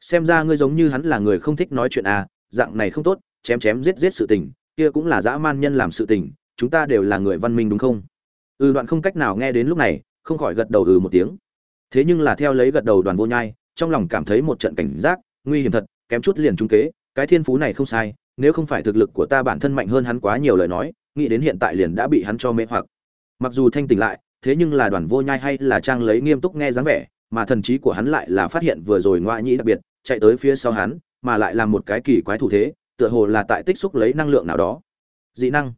Xem ra ngươi giống như hắn là người không thích nói chuyện à dạng này không tốt, chém chém giết giết sự tình, kia cũng là dã man nhân làm sự tình, chúng ta đều là người văn minh đúng không? Ừ đoạn không cách nào nghe đến lúc này, không khỏi gật đầu ừ một tiếng. Thế nhưng là theo lấy gật đầu đoàn vô nhai, trong lòng cảm thấy một trận cảnh giác, nguy hiểm thật, kém chút liền trung kế, cái thiên phú này không sai, nếu không phải thực lực của ta bản thân mạnh hơn hắn quá nhiều lời nói, nghĩ đến hiện tại liền đã bị hắn cho mê hoặc. Mặc dù thanh tỉnh lại, thế nhưng là đoàn vô nhai hay là trang lấy nghiêm túc nghe dáng vẻ, mà thần trí của hắn lại là phát hiện vừa rồi ngoại nhĩ đặc biệt, chạy tới phía sau hắn, mà lại làm một cái kỳ quái thủ thế, tựa hồ là tại tích xúc lấy năng lượng nào đó. Dị năng.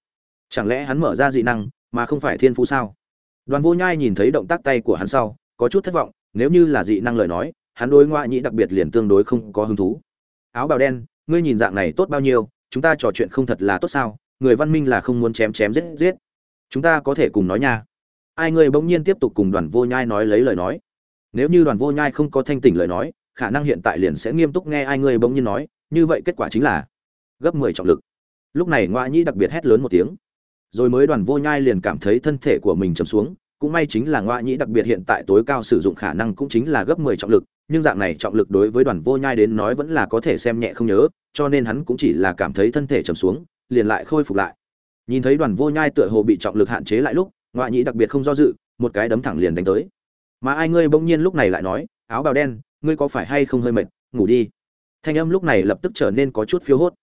Chẳng lẽ hắn mở ra dị năng mà không phải thiên phú sao? Đoàn vô nhai nhìn thấy động tác tay của hắn sau, có chút thất vọng, nếu như là dị năng lời nói, hắn đối ngoại nhĩ đặc biệt liền tương đối không có hứng thú. Áo bào đen, ngươi nhìn dạng này tốt bao nhiêu, chúng ta trò chuyện không thật là tốt sao? Người văn minh là không muốn chém chém giết giết. Chúng ta có thể cùng nói nha. Ai ngươi bỗng nhiên tiếp tục cùng đoàn vô nhai nói lấy lời nói? Nếu như đoàn vô nhai không có thanh tỉnh lời nói, khả năng hiện tại liền sẽ nghiêm túc nghe ai ngươi bỗng nhiên nói, như vậy kết quả chính là gấp mười trọng lực. Lúc này ngoại nhĩ đặc biệt hét lớn một tiếng rồi mới đoàn vô nhai liền cảm thấy thân thể của mình chầm xuống, cũng may chính là ngoại nhĩ đặc biệt hiện tại tối cao sử dụng khả năng cũng chính là gấp mười trọng lực, nhưng dạng này trọng lực đối với đoàn vô nhai đến nói vẫn là có thể xem nhẹ không nhớ, cho nên hắn cũng chỉ là cảm thấy thân thể chầm xuống, liền lại khôi phục lại. Nhìn thấy đoàn vô nhai tựa hồ bị trọng lực hạn chế lại lúc, ngoại nhĩ đặc biệt không do dự, một cái đấm thẳng liền đánh tới. Mà ai ngươi bỗng nhiên lúc này lại nói, áo bào đen, ngươi có phải hay không hơi mệt, ngủ đi. Thanh âm lúc này lập tức trở nên có chút phiêu hốt.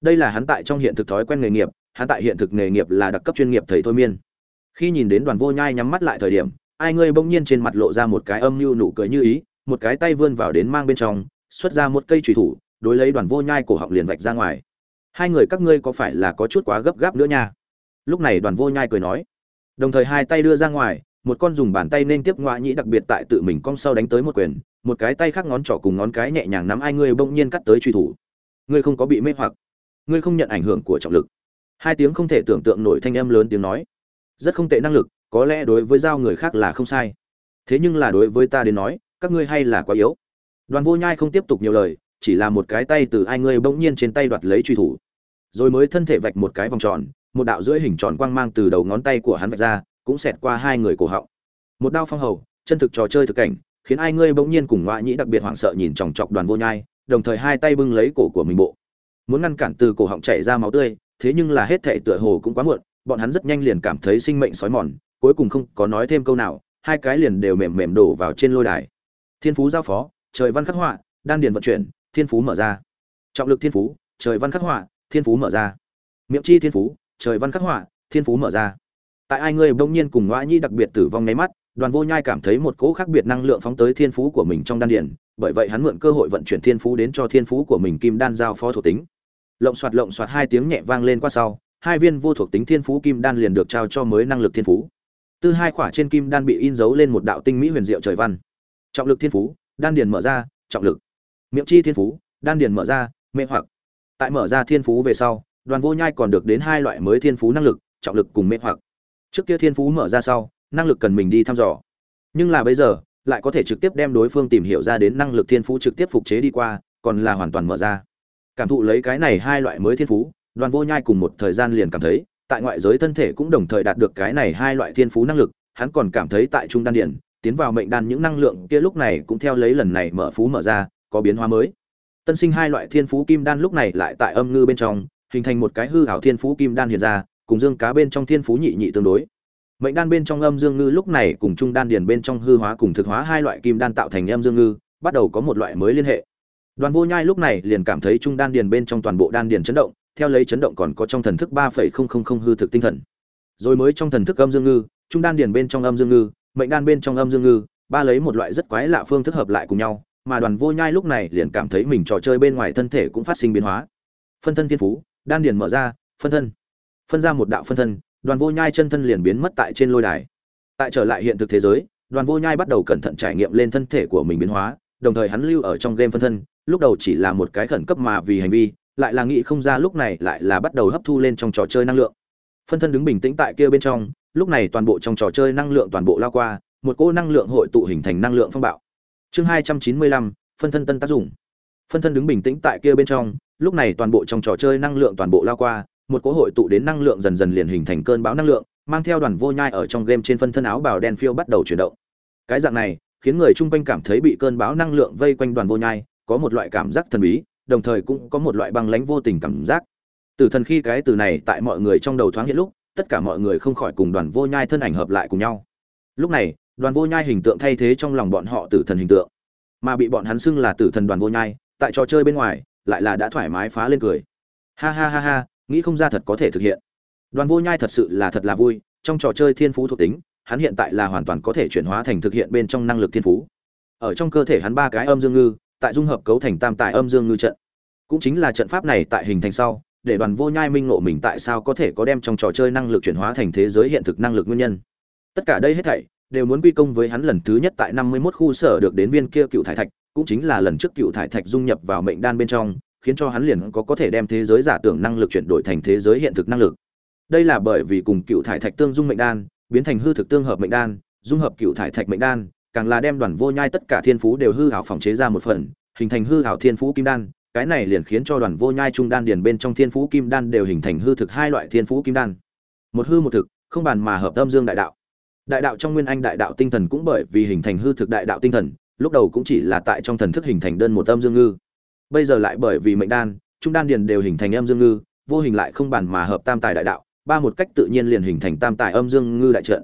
Đây là hắn tại trong hiện thực thói quen nghề nghiệp hắn tại hiện thực nghề nghiệp là đặc cấp chuyên nghiệp thầy thôi miên. Khi nhìn đến đoàn vô nhai nhắm mắt lại thời điểm ai ngươi bỗng nhiên trên mặt lộ ra một cái âm mưu nụ cười như ý, một cái tay vươn vào đến mang bên trong, xuất ra một cây trùy thủ, đối lấy đoàn vô nhai cổ họng liền vạch ra ngoài. Hai người, các ngươi có phải là có chút quá gấp gáp nữa nha? Lúc này đoàn vô nhai cười nói. Đồng thời hai tay đưa ra ngoài, một con dùng bàn tay nên tiếp ngoạ nhĩ đặc biệt tại tự mình cong sau đánh tới một quyền, một cái tay khác ngón trỏ cùng ngón cái nhẹ nhàng nắm ai ngươi bỗng nhiên cắt tới truy thủ. Ngươi không có bị mê hoặc. Ngươi không nhận ảnh hưởng của trọng lực hai tiếng không thể tưởng tượng nổi thanh âm lớn tiếng nói. Rất không tệ năng lực, có lẽ đối với giao người khác là không sai. Thế nhưng là đối với ta đến nói, các ngươi hay là quá yếu. Đoàn vô nhai không tiếp tục nhiều lời, chỉ là một cái tay từ ai ngươi bỗng nhiên trên tay đoạt lấy truy thủ. Rồi mới thân thể vạch một cái vòng tròn, một đạo rưỡi hình tròn quang mang từ đầu ngón tay của hắn vạch ra, cũng xẹt qua hai người cổ họng. Một đao phong hầu, chân thực trò chơi thực cảnh, khiến ai ngươi bỗng nhiên cùng ngoại nhĩ đặc biệt hoảng sợ nhìn chòng chọc đoàn vô nhai, đồng thời hai tay bưng lấy cổ của mình bộ. Muốn ngăn cản từ cổ họng chảy ra máu tươi thế nhưng là hết thệ tựa hồ cũng quá muộn, bọn hắn rất nhanh liền cảm thấy sinh mệnh sói mòn, cuối cùng không có nói thêm câu nào, hai cái liền đều mềm mềm đổ vào trên lôi đài. Thiên phú giao phó, trời văn khắc họa, đan điền vận chuyển, thiên phú mở ra. Trọng lực thiên phú, trời văn khắc họa, thiên phú mở ra. Miệng chi thiên phú, trời văn khắc họa, thiên phú mở ra. Tại ai ngươi bỗng nhiên cùng ngoại nhi đặc biệt tử vong nháy mắt, đoàn vô nhai cảm thấy một cỗ khác biệt năng lượng phóng tới thiên phú của mình trong đan điền, bởi vậy hắn mượn cơ hội vận chuyển thiên phú đến cho thiên phú của mình kim đan giao phó thuộc tính lộng xoạt lộng xoạt hai tiếng nhẹ vang lên qua sau, hai viên vô thuộc tính thiên phú kim đan liền được trao cho mới năng lực thiên phú. Từ hai khỏa trên kim đan bị in dấu lên một đạo tinh mỹ huyền diệu trời văn. Trọng lực thiên phú, đan điền mở ra, trọng lực. Miệng chi thiên phú, đan điền mở ra, mê hoặc. Tại mở ra thiên phú về sau, đoàn vô nhai còn được đến hai loại mới thiên phú năng lực, trọng lực cùng mê hoặc. Trước kia thiên phú mở ra sau, năng lực cần mình đi thăm dò. Nhưng là bây giờ, lại có thể trực tiếp đem đối phương tìm hiểu ra đến năng lực thiên phú trực tiếp phục chế đi qua, còn là hoàn toàn mở ra cảm thụ lấy cái này hai loại mới thiên phú, đoàn vô nhai cùng một thời gian liền cảm thấy, tại ngoại giới thân thể cũng đồng thời đạt được cái này hai loại thiên phú năng lực, hắn còn cảm thấy tại trung đan điện tiến vào mệnh đan những năng lượng kia lúc này cũng theo lấy lần này mở phú mở ra, có biến hóa mới. Tân sinh hai loại thiên phú kim đan lúc này lại tại âm ngư bên trong, hình thành một cái hư hảo thiên phú kim đan hiện ra, cùng dương cá bên trong thiên phú nhị nhị tương đối. Mệnh đan bên trong âm dương ngư lúc này cùng trung đan điền bên trong hư hóa cùng thực hóa hai loại kim đan tạo thành âm dương ngư, bắt đầu có một loại mới liên hệ đoàn vô nhai lúc này liền cảm thấy trung đan điền bên trong toàn bộ đan điền chấn động, theo lấy chấn động còn có trong thần thức ba phẩy không không không hư thực tinh thần. Rồi mới trong thần thức âm dương ngư, trung đan điền bên trong âm dương ngư, mệnh đan bên trong âm dương ngư, ba lấy một loại rất quái lạ phương thức hợp lại cùng nhau, mà đoàn vô nhai lúc này liền cảm thấy mình trò chơi bên ngoài thân thể cũng phát sinh biến hóa. Phân thân thiên phú, đan điền mở ra, phân thân. Phân ra một đạo phân thân, đoàn vô nhai chân thân liền biến mất tại trên lôi đài. Tại trở lại hiện thực thế giới, đoàn vô nhai bắt đầu cẩn thận trải nghiệm lên thân thể của mình biến hóa, đồng thời hắn lưu ở trong game phân thân lúc đầu chỉ là một cái khẩn cấp mà vì hành vi, lại là nghĩ không ra lúc này lại là bắt đầu hấp thu lên trong trò chơi năng lượng. Phân thân đứng bình tĩnh tại kia bên trong, lúc này toàn bộ trong trò chơi năng lượng toàn bộ lao qua, một cỗ năng lượng hội tụ hình thành năng lượng phong bạo. Chương hai trăm chín mươi lăm, phân thân tân tác dụng. Phân thân đứng bình tĩnh tại kia bên trong, lúc này toàn bộ trong trò chơi năng lượng toàn bộ lao qua, một cỗ hội tụ đến năng lượng dần dần liền hình thành cơn bão năng lượng, mang theo đoàn vô nhai ở trong game trên phân thân áo bào đen phiêu bắt đầu chuyển động. Cái dạng này, khiến người chung quanh cảm thấy bị cơn bão năng lượng vây quanh đoàn vô nhai có một loại cảm giác thần bí, đồng thời cũng có một loại băng lãnh vô tình cảm giác. Tử thần khi cái từ này tại mọi người trong đầu thoáng hiện lúc, tất cả mọi người không khỏi cùng đoàn vô nhai thân ảnh hợp lại cùng nhau. Lúc này, đoàn vô nhai hình tượng thay thế trong lòng bọn họ tử thần hình tượng. Mà bị bọn hắn xưng là tử thần đoàn vô nhai, tại trò chơi bên ngoài, lại là đã thoải mái phá lên cười. Ha ha ha ha, nghĩ không ra thật có thể thực hiện. Đoàn vô nhai thật sự là thật là vui, trong trò chơi thiên phú thuộc tính, hắn hiện tại là hoàn toàn có thể chuyển hóa thành thực hiện bên trong năng lực thiên phú. Ở trong cơ thể hắn ba cái âm dương ngư tại dung hợp cấu thành tam tài âm dương ngư trận. Cũng chính là trận pháp này tại hình thành sau, để đoàn vô nhai minh ngộ mình tại sao có thể có đem trong trò chơi năng lực chuyển hóa thành thế giới hiện thực năng lực nguyên nhân. Tất cả đây hết thảy, đều muốn quy công với hắn lần thứ nhất tại năm mươi 51 khu sở được đến viên kia cựu thải thạch, cũng chính là lần trước cựu thải thạch dung nhập vào mệnh đan bên trong, khiến cho hắn liền có có thể đem thế giới giả tưởng năng lực chuyển đổi thành thế giới hiện thực năng lực. Đây là bởi vì cùng cựu thải thạch tương dung mệnh đan, biến thành hư thực tương hợp mệnh đan, dung hợp cựu thải thạch mệnh đan càng là đem đoàn vô nhai tất cả thiên phú đều hư hảo phòng chế ra một phần, hình thành hư hảo thiên phú kim đan. Cái này liền khiến cho đoàn vô nhai trung đan điền bên trong thiên phú kim đan đều hình thành hư thực hai loại thiên phú kim đan. Một hư một thực, không bàn mà hợp âm dương đại đạo. Đại đạo trong nguyên anh đại đạo tinh thần cũng bởi vì hình thành hư thực đại đạo tinh thần, lúc đầu cũng chỉ là tại trong thần thức hình thành đơn một âm dương ngư. Bây giờ lại bởi vì mệnh đan, trung đan điền đều hình thành âm dương ngư, vô hình lại không bàn mà hợp tam tài đại đạo, ba một cách tự nhiên liền hình thành tam tài âm dương ngư đại trận.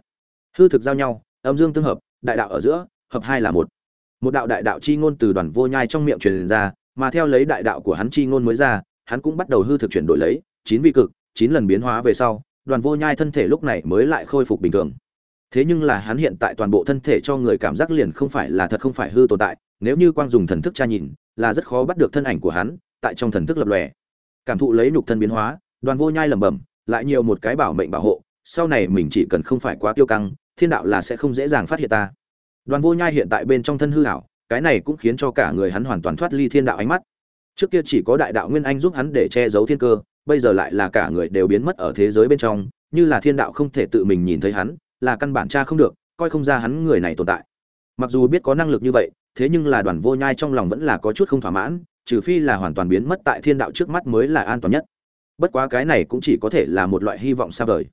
Hư thực giao nhau, âm dương tương hợp đại đạo ở giữa, hợp hai là một. Một đạo đại đạo chi ngôn từ đoàn vô nhai trong miệng truyền ra, mà theo lấy đại đạo của hắn chi ngôn mới ra, hắn cũng bắt đầu hư thực chuyển đổi lấy, chín vị cực, chín lần biến hóa về sau, đoàn vô nhai thân thể lúc này mới lại khôi phục bình thường. Thế nhưng là hắn hiện tại toàn bộ thân thể cho người cảm giác liền không phải là thật không phải hư tồn tại, nếu như quang dùng thần thức tra nhìn, là rất khó bắt được thân ảnh của hắn, tại trong thần thức lập lòe. Cảm thụ lấy nhục thân biến hóa, đoàn vô nhai lẩm bẩm, lại nhiều một cái bảo mệnh bảo hộ, sau này mình chỉ cần không phải quá tiêu căng thiên đạo là sẽ không dễ dàng phát hiện ta. Đoàn vô nhai hiện tại bên trong thân hư hảo cái này cũng khiến cho cả người hắn hoàn toàn thoát ly thiên đạo ánh mắt. Trước kia chỉ có đại đạo nguyên anh giúp hắn để che giấu thiên cơ, bây giờ lại là cả người đều biến mất ở thế giới bên trong, như là thiên đạo không thể tự mình nhìn thấy hắn, là căn bản cha không được, coi không ra hắn người này tồn tại. Mặc dù biết có năng lực như vậy, thế nhưng là đoàn vô nhai trong lòng vẫn là có chút không thỏa mãn, trừ phi là hoàn toàn biến mất tại thiên đạo trước mắt mới là an toàn nhất. Bất quá cái này cũng chỉ có thể là một loại hy vọng xa vời.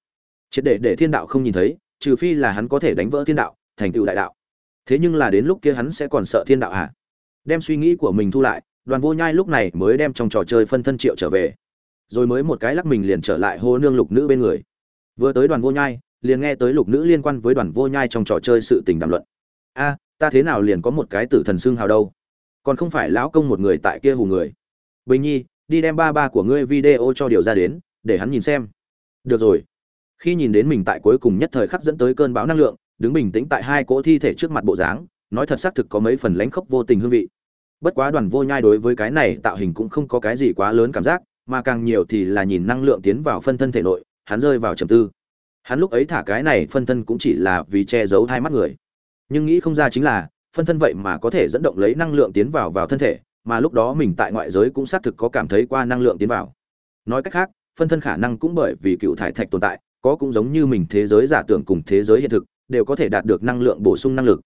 Triệt để để thiên đạo không nhìn thấy trừ phi là hắn có thể đánh vỡ thiên đạo, thành tựu đại đạo. Thế nhưng là đến lúc kia hắn sẽ còn sợ thiên đạo à đem suy nghĩ của mình thu lại, đoàn vô nhai lúc này mới đem trong trò chơi phân thân triệu trở về. Rồi mới một cái lắc mình liền trở lại hô nương lục nữ bên người. Vừa tới đoàn vô nhai, liền nghe tới lục nữ liên quan với đoàn vô nhai trong trò chơi sự tình đàm luận. A, ta thế nào liền có một cái tử thần xương hào đâu? Còn không phải lão công một người tại kia hù người. Bình nhi, đi đem ba ba của ngươi video cho điều ra đến, để hắn nhìn xem. Được rồi khi nhìn đến mình tại cuối cùng nhất thời khắc dẫn tới cơn bão năng lượng, đứng bình tĩnh tại hai cỗ thi thể trước mặt bộ dáng, nói thật xác thực có mấy phần lánh khốc vô tình hương vị. Bất quá đoàn vô nhai đối với cái này tạo hình cũng không có cái gì quá lớn cảm giác, mà càng nhiều thì là nhìn năng lượng tiến vào phân thân thể nội, hắn rơi vào trầm tư. Hắn lúc ấy thả cái này phân thân cũng chỉ là vì che giấu hai mắt người. Nhưng nghĩ không ra chính là, phân thân vậy mà có thể dẫn động lấy năng lượng tiến vào vào thân thể, mà lúc đó mình tại ngoại giới cũng xác thực có cảm thấy qua năng lượng tiến vào. Nói cách khác, phân thân khả năng cũng bởi vì cựu thải thạch tồn tại có cũng giống như mình thế giới giả tưởng cùng thế giới hiện thực, đều có thể đạt được năng lượng bổ sung năng lực.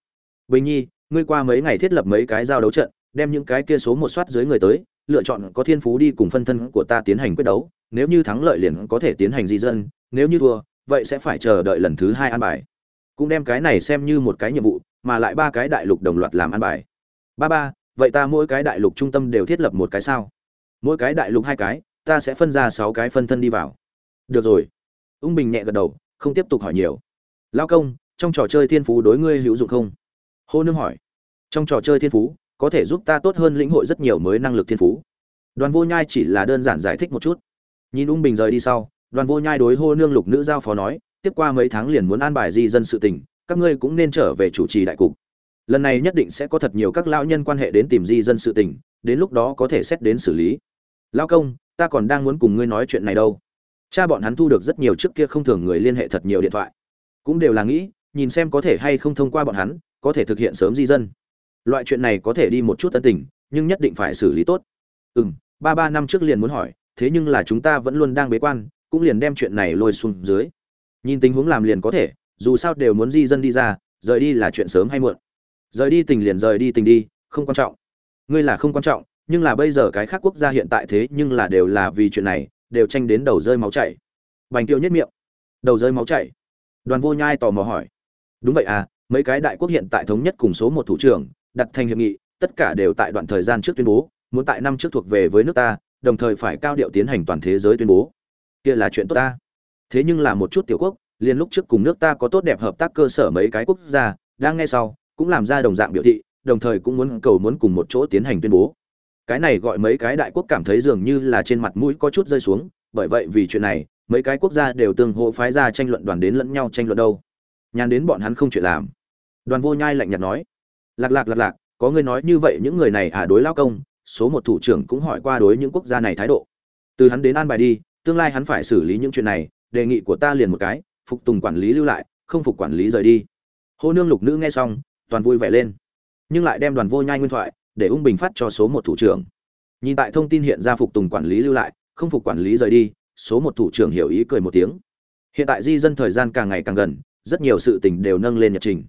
Bình nhi, ngươi qua mấy ngày thiết lập mấy cái giao đấu trận, đem những cái kia số một soát dưới người tới, lựa chọn có thiên phú đi cùng phân thân của ta tiến hành quyết đấu, nếu như thắng lợi liền có thể tiến hành di dân, nếu như thua, vậy sẽ phải chờ đợi lần thứ hai an bài. Cũng đem cái này xem như một cái nhiệm vụ, mà lại ba cái đại lục đồng loạt làm an bài. Ba ba, vậy ta mỗi cái đại lục trung tâm đều thiết lập một cái sao? Mỗi cái đại lục hai cái, ta sẽ phân ra sáu cái phân thân đi vào. Được rồi ung bình nhẹ gật đầu, không tiếp tục hỏi nhiều. Lao công, trong trò chơi thiên phú đối ngươi hữu dụng không? Hô nương hỏi. Trong trò chơi thiên phú, có thể giúp ta tốt hơn lĩnh hội rất nhiều mới năng lực thiên phú. Đoàn vô nhai chỉ là đơn giản giải thích một chút. Nhìn ung bình rời đi sau, đoàn vô nhai đối hô nương lục nữ giao phó nói, tiếp qua mấy tháng liền muốn an bài di dân sự tình, các ngươi cũng nên trở về chủ trì đại cục. Lần này nhất định sẽ có thật nhiều các lão nhân quan hệ đến tìm di dân sự tình, đến lúc đó có thể xét đến xử lý. Lão công, ta còn đang muốn cùng ngươi nói chuyện này đâu cha bọn hắn thu được rất nhiều trước kia không thường người liên hệ thật nhiều điện thoại. Cũng đều là nghĩ, nhìn xem có thể hay không thông qua bọn hắn, có thể thực hiện sớm di dân. Loại chuyện này có thể đi một chút tân tình, nhưng nhất định phải xử lý tốt. Ừ m ba ba năm trước liền muốn hỏi, thế nhưng là chúng ta vẫn luôn đang bế quan, cũng liền đem chuyện này lôi xuống dưới. Nhìn tình huống làm liền có thể, dù sao đều muốn di dân đi ra, rời đi là chuyện sớm hay muộn. Rời đi tình liền rời đi tình đi, không quan trọng. Ngươi là không quan trọng, nhưng là bây giờ cái khác quốc gia hiện tại thế nhưng là đều là vì chuyện này đều tranh đến đầu rơi máu chảy. Bành tiêu nhất miệng. Đầu rơi máu chảy. Đoàn vô nhai tò mò hỏi. Đúng vậy à mấy cái đại quốc hiện tại thống nhất cùng số một thủ trưởng, đặt thành hiệp nghị, tất cả đều tại đoạn thời gian trước tuyên bố, muốn tại năm trước thuộc về với nước ta, đồng thời phải cao điệu tiến hành toàn thế giới tuyên bố. Kia là chuyện tốt ta. Thế nhưng là một chút tiểu quốc, liền lúc trước cùng nước ta có tốt đẹp hợp tác cơ sở mấy cái quốc gia, đang nghe sau, cũng làm ra đồng dạng biểu thị, đồng thời cũng muốn cầu muốn cùng một chỗ tiến hành tuyên bố cái này gọi mấy cái đại quốc cảm thấy dường như là trên mặt mũi có chút rơi xuống, bởi vậy vì chuyện này, mấy cái quốc gia đều tương hỗ phái ra tranh luận đoàn đến lẫn nhau tranh luận đâu. Nhàn đến bọn hắn không chuyện làm. Đoàn vô nhai lạnh nhạt nói, lạc lạc lạc lạc, có người nói như vậy những người này à đối lao công, số một thủ trưởng cũng hỏi qua đối những quốc gia này thái độ. Từ hắn đến an bài đi, tương lai hắn phải xử lý những chuyện này, đề nghị của ta liền một cái, phục tùng quản lý lưu lại, không phục quản lý rời đi. Hô nương lục nữ nghe xong, toàn vui vẻ lên. Nhưng lại đem đoàn vô nhai nguyên thoại để ung bình phát cho số một thủ trưởng. Nhìn tại thông tin hiện ra phục tùng quản lý lưu lại, không phục quản lý rời đi, số một thủ trưởng hiểu ý cười một tiếng. Hiện tại di dân thời gian càng ngày càng gần, rất nhiều sự tình đều nâng lên nhật trình.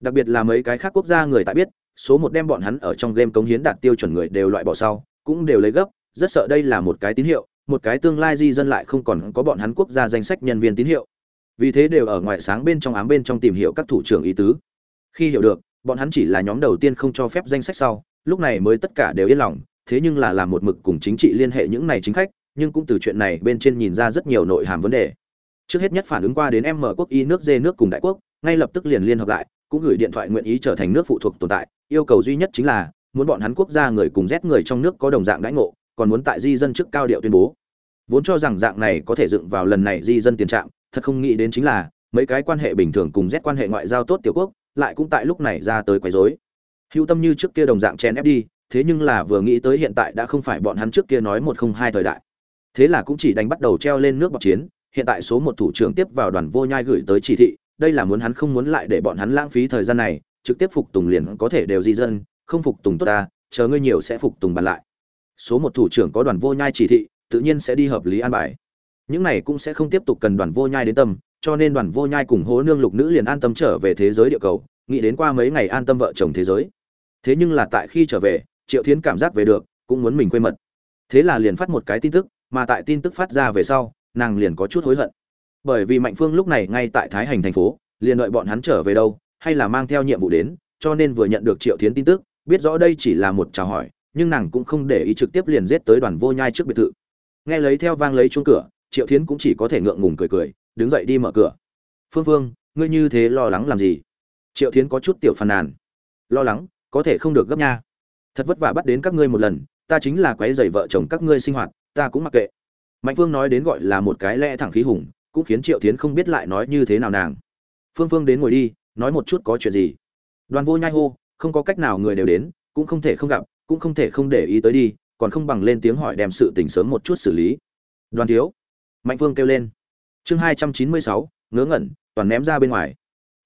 Đặc biệt là mấy cái khác quốc gia người tại biết, số một đem bọn hắn ở trong game cống hiến đạt tiêu chuẩn người đều loại bỏ sau, cũng đều lấy gấp, rất sợ đây là một cái tín hiệu, một cái tương lai di dân lại không còn có bọn hắn quốc gia danh sách nhân viên tín hiệu. Vì thế đều ở ngoài sáng bên trong ám bên trong tìm hiểu các thủ trưởng ý tứ. Khi hiểu được, bọn hắn chỉ là nhóm đầu tiên không cho phép danh sách sau lúc này mới tất cả đều yên lòng, thế nhưng là làm một mực cùng chính trị liên hệ những này chính khách, nhưng cũng từ chuyện này bên trên nhìn ra rất nhiều nội hàm vấn đề. Trước hết nhất phản ứng qua đến em mở quốc y nước dê nước cùng đại quốc, ngay lập tức liền liên hợp lại, cũng gửi điện thoại nguyện ý trở thành nước phụ thuộc tồn tại, yêu cầu duy nhất chính là muốn bọn hắn quốc gia người cùng rét người trong nước có đồng dạng đãi ngộ, còn muốn tại di dân trước cao điệu tuyên bố. Vốn cho rằng dạng này có thể dựng vào lần này di dân tiền trạng thật không nghĩ đến chính là mấy cái quan hệ bình thường cùng rét quan hệ ngoại giao tốt tiểu quốc, lại cũng tại lúc này ra tới quấy rối hữu tâm như trước kia đồng dạng chen ép đi, thế nhưng là vừa nghĩ tới hiện tại đã không phải bọn hắn trước kia nói một không hai thời đại. Thế là cũng chỉ đánh bắt đầu treo lên nước bọc chiến, hiện tại số một thủ trưởng tiếp vào đoàn vô nhai gửi tới chỉ thị, đây là muốn hắn không muốn lại để bọn hắn lãng phí thời gian này, trực tiếp phục tùng liền có thể đều di dân, không phục tùng tốt ta, chờ ngươi nhiều sẽ phục tùng bàn lại. Số một thủ trưởng có đoàn vô nhai chỉ thị, tự nhiên sẽ đi hợp lý an bài. Những này cũng sẽ không tiếp tục cần đoàn vô nhai đến tâm, cho nên đoàn vô nhai cùng hố nương lục nữ liền an tâm trở về thế giới địa cầu nghĩ đến qua mấy ngày an tâm vợ chồng thế giới. Thế nhưng là tại khi trở về, triệu thiến cảm giác về được, cũng muốn mình quê mật. Thế là liền phát một cái tin tức, mà tại tin tức phát ra về sau, nàng liền có chút hối hận. Bởi vì mạnh phương lúc này ngay tại thái hành thành phố, liền đợi bọn hắn trở về đâu, hay là mang theo nhiệm vụ đến, cho nên vừa nhận được triệu thiến tin tức, biết rõ đây chỉ là một chào hỏi, nhưng nàng cũng không để ý trực tiếp liền giết tới đoàn vô nhai trước biệt thự. Nghe lấy theo vang lấy chuông cửa, triệu thiến cũng chỉ có thể ngượng ngùng cười cười, đứng dậy đi mở cửa. Phương phương, ngươi như thế lo lắng làm gì? Triệu thiến có chút tiểu phàn nàn. Lo lắng, có thể không được gấp nha. Thật vất vả bắt đến các ngươi một lần, ta chính là quấy rầy vợ chồng các ngươi sinh hoạt, ta cũng mặc kệ. Mạnh phương nói đến gọi là một cái lẽ thẳng khí hùng, cũng khiến triệu thiến không biết lại nói như thế nào nàng. Phương phương đến ngồi đi, nói một chút có chuyện gì. Đoàn vô nhai hô, không có cách nào người đều đến, cũng không thể không gặp, cũng không thể không để ý tới đi, còn không bằng lên tiếng hỏi đem sự tình sớm một chút xử lý. Đoàn thiếu. Mạnh phương kêu lên. Chương hai trăm chín mươi sáu, ngớ ngẩn, toàn ném ra bên ngoài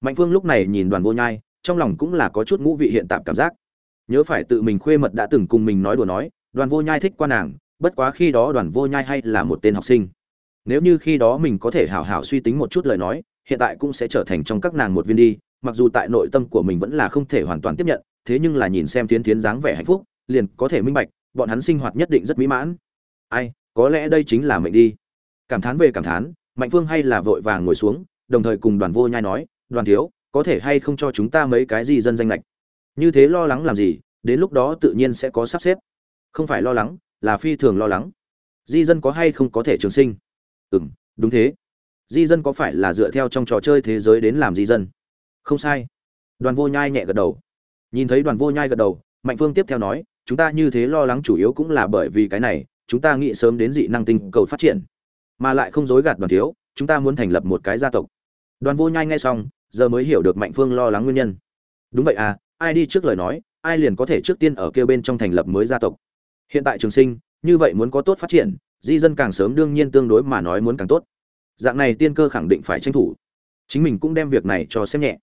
mạnh phương lúc này nhìn đoàn vô nhai, trong lòng cũng là có chút ngũ vị hiện tạp cảm giác. Nhớ phải tự mình khuê mật đã từng cùng mình nói đùa nói, đoàn vô nhai thích qua nàng, bất quá khi đó đoàn vô nhai hay là một tên học sinh. Nếu như khi đó mình có thể hảo hảo suy tính một chút lời nói, hiện tại cũng sẽ trở thành trong các nàng một viên đi, mặc dù tại nội tâm của mình vẫn là không thể hoàn toàn tiếp nhận, thế nhưng là nhìn xem tiến tiến dáng vẻ hạnh phúc, liền có thể minh bạch, bọn hắn sinh hoạt nhất định rất mỹ mãn. Ai, có lẽ đây chính là mệnh đi. Cảm thán về cảm thán, mạnh phương hay là vội vàng ngồi xuống, đồng thời cùng đoàn vô nhai nói đoàn thiếu, có thể hay không cho chúng ta mấy cái gì dân danh lệch? Như thế lo lắng làm gì, đến lúc đó tự nhiên sẽ có sắp xếp. Không phải lo lắng, là phi thường lo lắng. Di dân có hay không có thể trường sinh? Ừ m đúng thế. Di dân có phải là dựa theo trong trò chơi thế giới đến làm di dân? Không sai. Đoàn vô nhai nhẹ gật đầu. Nhìn thấy đoàn vô nhai gật đầu, mạnh phương tiếp theo nói, chúng ta như thế lo lắng chủ yếu cũng là bởi vì cái này, chúng ta nghĩ sớm đến dị năng tinh cầu phát triển, mà lại không dối gạt đoàn thiếu, chúng ta muốn thành lập một cái gia tộc. Đoàn vô nhai nghe xong giờ mới hiểu được mạnh phương lo lắng nguyên nhân. Đúng vậy à ai đi trước lời nói, ai liền có thể trước tiên ở kêu bên trong thành lập mới gia tộc. Hiện tại trường sinh, như vậy muốn có tốt phát triển, di dân càng sớm đương nhiên tương đối mà nói muốn càng tốt. Dạng này tiên cơ khẳng định phải tranh thủ. Chính mình cũng đem việc này cho xem nhẹ.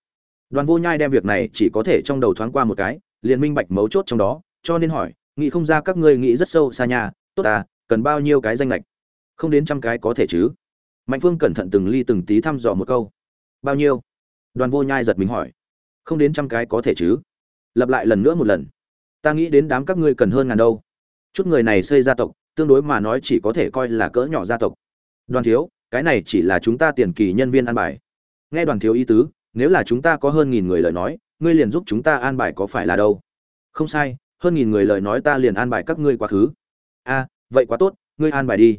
Đoàn vô nhai đem việc này chỉ có thể trong đầu thoáng qua một cái, liền minh bạch mấu chốt trong đó, cho nên hỏi, nghĩ không ra các ngươi nghĩ rất sâu xa nhà, tốt à cần bao nhiêu cái danh lệch? Không đến trăm cái có thể chứ? Mạnh phương cẩn thận từng ly từng tí thăm dò một câu. Bao nhiêu? Đoàn vô nhai giật mình hỏi, không đến trăm cái có thể chứ? Lặp lại lần nữa một lần. Ta nghĩ đến đám các ngươi cần hơn ngàn đâu. Chút người này xây gia tộc, tương đối mà nói chỉ có thể coi là cỡ nhỏ gia tộc. Đoàn thiếu, cái này chỉ là chúng ta tiền kỳ nhân viên an bài. Nghe đoàn thiếu ý tứ, nếu là chúng ta có hơn nghìn người lời nói, ngươi liền giúp chúng ta an bài có phải là đâu? Không sai, hơn nghìn người lời nói ta liền an bài các ngươi quá khứ. A, vậy quá tốt, ngươi an bài đi.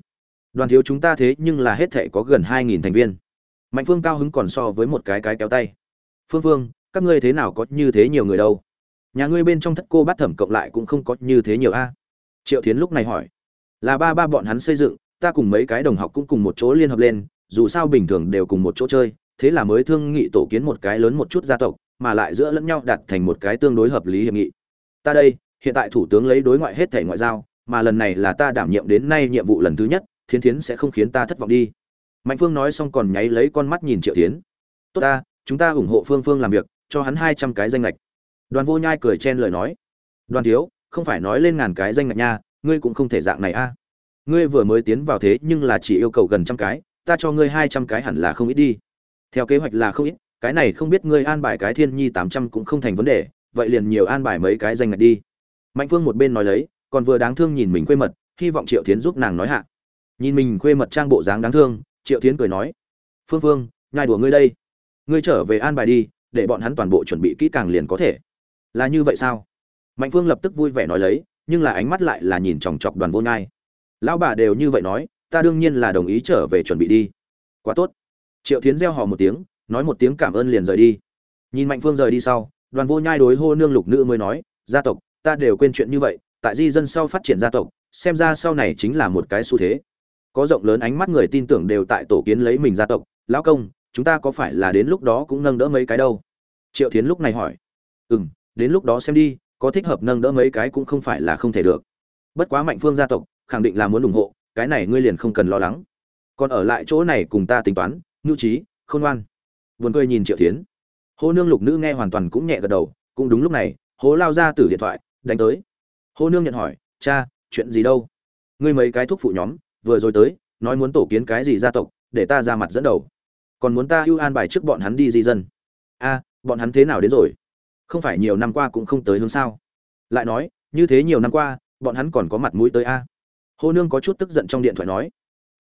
Đoàn thiếu chúng ta thế nhưng là hết thể có gần hai nghìn thành viên mạnh phương cao hứng còn so với một cái cái kéo tay. Phương phương, các ngươi thế nào có như thế nhiều người đâu? Nhà ngươi bên trong thất cô bát thẩm cộng lại cũng không có như thế nhiều a. Triệu tiến lúc này hỏi. Là ba ba bọn hắn xây dựng, ta cùng mấy cái đồng học cũng cùng một chỗ liên hợp lên, dù sao bình thường đều cùng một chỗ chơi, thế là mới thương nghị tổ kiến một cái lớn một chút gia tộc, mà lại giữa lẫn nhau đặt thành một cái tương đối hợp lý hiệp nghị. Ta đây, hiện tại thủ tướng lấy đối ngoại hết thể ngoại giao, mà lần này là ta đảm nhiệm đến nay nhiệm vụ lần thứ nhất, thiến thiến sẽ không khiến ta thất vọng đi mạnh phương nói xong còn nháy lấy con mắt nhìn triệu tiến. Tốt ta, chúng ta ủng hộ phương phương làm việc, cho hắn hai trăm cái danh lệch đoàn vô nhai cười chen lời nói. Đoàn thiếu, không phải nói lên ngàn cái danh ngạch nha, ngươi cũng không thể dạng này a. Ngươi vừa mới tiến vào thế nhưng là chỉ yêu cầu gần trăm cái, ta cho ngươi hai trăm cái hẳn là không ít đi. Theo kế hoạch là không ít, cái này không biết ngươi an bài cái thiên nhi tám trăm cũng không thành vấn đề, vậy liền nhiều an bài mấy cái danh ngạch đi. Mạnh phương một bên nói lấy, còn vừa đáng thương nhìn mình quê mật, hy vọng triệu tiến giúp nàng nói hạ. Nhìn mình quê mật trang bộ dáng đáng thương triệu tiến cười nói, phương phương, ngài đùa ngươi đây. Ngươi trở về an bài đi, để bọn hắn toàn bộ chuẩn bị kỹ càng liền có thể. Là như vậy sao? Mạnh phương lập tức vui vẻ nói lấy, nhưng là ánh mắt lại là nhìn chòng chọc đoàn vô nhai. Lão bà đều như vậy nói, ta đương nhiên là đồng ý trở về chuẩn bị đi. Quá tốt. Triệu tiến gieo hò một tiếng, nói một tiếng cảm ơn liền rời đi. Nhìn mạnh phương rời đi sau, đoàn vô nhai đối hô nương lục nữ mới nói, gia tộc, ta đều quên chuyện như vậy, tại di dân sau phát triển gia tộc, xem ra sau này chính là một cái xu thế có rộng lớn ánh mắt người tin tưởng đều tại tổ kiến lấy mình gia tộc. Lão công, chúng ta có phải là đến lúc đó cũng nâng đỡ mấy cái đâu? Triệu thiến lúc này hỏi. Ừ m đến lúc đó xem đi, có thích hợp nâng đỡ mấy cái cũng không phải là không thể được. Bất quá mạnh phương gia tộc, khẳng định là muốn ủng hộ, cái này ngươi liền không cần lo lắng. Còn ở lại chỗ này cùng ta tính toán, nhu trí khôn ngoan. Vườn cười nhìn triệu thiến. Hô nương lục nữ nghe hoàn toàn cũng nhẹ gật đầu, cũng đúng lúc này, hố lao ra từ điện thoại, đánh tới. Hô nương nhận hỏi, cha, chuyện gì đâu? Ngươi mấy cái thuốc phụ nhóm vừa rồi tới, nói muốn tổ kiến cái gì gia tộc, để ta ra mặt dẫn đầu. Còn muốn ta ưu an bài trước bọn hắn đi di dân. A, bọn hắn thế nào đến rồi? Không phải nhiều năm qua cũng không tới hướng sao? Lại nói, như thế nhiều năm qua, bọn hắn còn có mặt mũi tới a. Hô nương có chút tức giận trong điện thoại nói.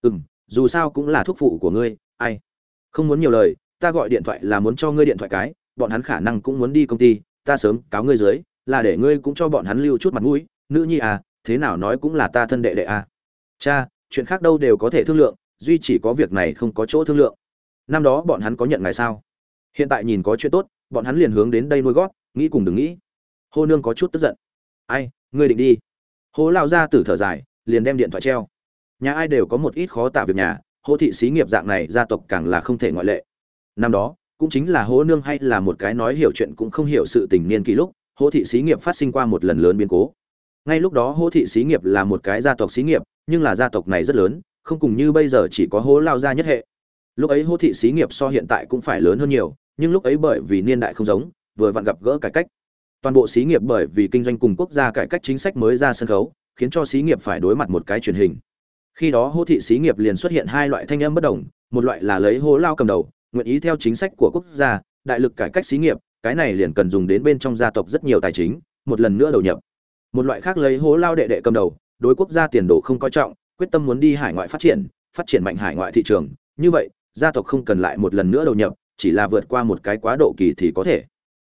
Ừ m dù sao cũng là thuốc phụ của ngươi, ai? Không muốn nhiều lời, ta gọi điện thoại là muốn cho ngươi điện thoại cái, bọn hắn khả năng cũng muốn đi công ty, ta sớm cáo ngươi dưới, là để ngươi cũng cho bọn hắn lưu chút mặt mũi. Nữ nhi à thế nào nói cũng là ta thân đệ đệ à. Cha chuyện khác đâu đều có thể thương lượng, duy chỉ có việc này không có chỗ thương lượng. Năm đó bọn hắn có nhận ngài sao? Hiện tại nhìn có chuyện tốt, bọn hắn liền hướng đến đây nuôi gót, nghĩ cùng đừng nghĩ. Hô nương có chút tức giận. Ai, ngươi định đi? Hố lao ra tử thở dài, liền đem điện thoại treo. Nhà ai đều có một ít khó tả việc nhà, hô thị xí nghiệp dạng này gia tộc càng là không thể ngoại lệ. Năm đó, cũng chính là hố nương hay là một cái nói hiểu chuyện cũng không hiểu sự tình niên kỳ lúc, hô thị xí nghiệp phát sinh qua một lần lớn biến cố ngay lúc đó hô thị xí nghiệp là một cái gia tộc xí nghiệp, nhưng là gia tộc này rất lớn, không cùng như bây giờ chỉ có hố lao gia nhất hệ. Lúc ấy hô thị xí nghiệp so hiện tại cũng phải lớn hơn nhiều, nhưng lúc ấy bởi vì niên đại không giống, vừa vặn gặp gỡ cải cách. Toàn bộ xí nghiệp bởi vì kinh doanh cùng quốc gia cải cách chính sách mới ra sân khấu, khiến cho xí nghiệp phải đối mặt một cái truyền hình. Khi đó hô thị xí nghiệp liền xuất hiện hai loại thanh âm bất đồng, một loại là lấy hố lao cầm đầu, nguyện ý theo chính sách của quốc gia, đại lực cải cách xí nghiệp, cái này liền cần dùng đến bên trong gia tộc rất nhiều tài chính, một lần nữa đầu nhập một loại khác lấy hố lao đệ đệ cầm đầu, đối quốc gia tiền đồ không coi trọng, quyết tâm muốn đi hải ngoại phát triển phát triển mạnh hải ngoại thị trường. Như vậy, gia tộc không cần lại một lần nữa đầu nhập, chỉ là vượt qua một cái quá độ kỳ thì có thể.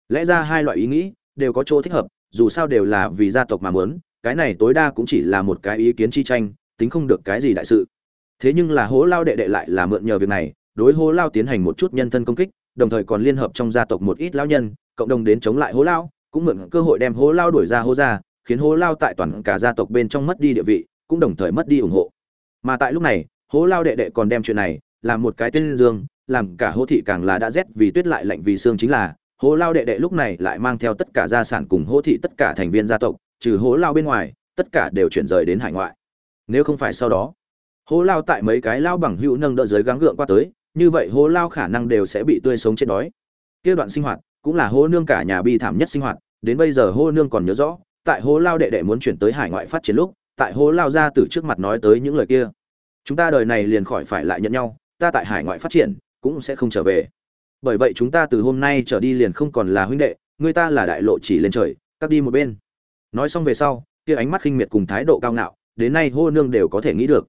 Lẽ ra hai loại ý nghĩ đều có chỗ thích hợp, dù sao đều là vì gia tộc mà muốn, cái này tối đa cũng chỉ là một cái ý kiến chi tranh, tính không được cái gì đại sự. Thế nhưng là hố lao đệ đệ lại là mượn nhờ việc này, đối hố lao tiến hành một chút nhân thân công kích, đồng thời còn liên hợp trong gia tộc một ít lao nhân, cộng đồng đến chống lại hố lao, cũng mượn cơ hội đem hố lao đuổi ra hố ra khiến hố lao tại toàn cả gia tộc bên trong mất đi địa vị, cũng đồng thời mất đi ủng hộ. Mà tại lúc này, hố lao đệ đệ còn đem chuyện này làm một cái tên dương, làm cả hố thị càng là đã rét vì tuyết lại lạnh vì xương chính là, hố lao đệ đệ lúc này lại mang theo tất cả gia sản cùng hố thị tất cả thành viên gia tộc, trừ hố lao bên ngoài, tất cả đều chuyển rời đến hải ngoại. Nếu không phải sau đó, hố lao tại mấy cái lao bằng hữu nâng đỡ dưới gắng gượng qua tới, như vậy hố lao khả năng đều sẽ bị tươi sống chết đói. Kia đoạn sinh hoạt, cũng là hố nương cả nhà bi thảm nhất sinh hoạt, đến bây giờ hố nương còn nhớ rõ tại hố lao đệ đệ muốn chuyển tới hải ngoại phát triển lúc, tại hố lao ra từ trước mặt nói tới những lời kia. Chúng ta đời này liền khỏi phải lại nhận nhau, ta tại hải ngoại phát triển, cũng sẽ không trở về. Bởi vậy chúng ta từ hôm nay trở đi liền không còn là huynh đệ, người ta là đại lộ chỉ lên trời cắt đi một bên. Nói xong về sau, kia ánh mắt khinh miệt cùng thái độ cao ngạo, đến nay hô nương đều có thể nghĩ được.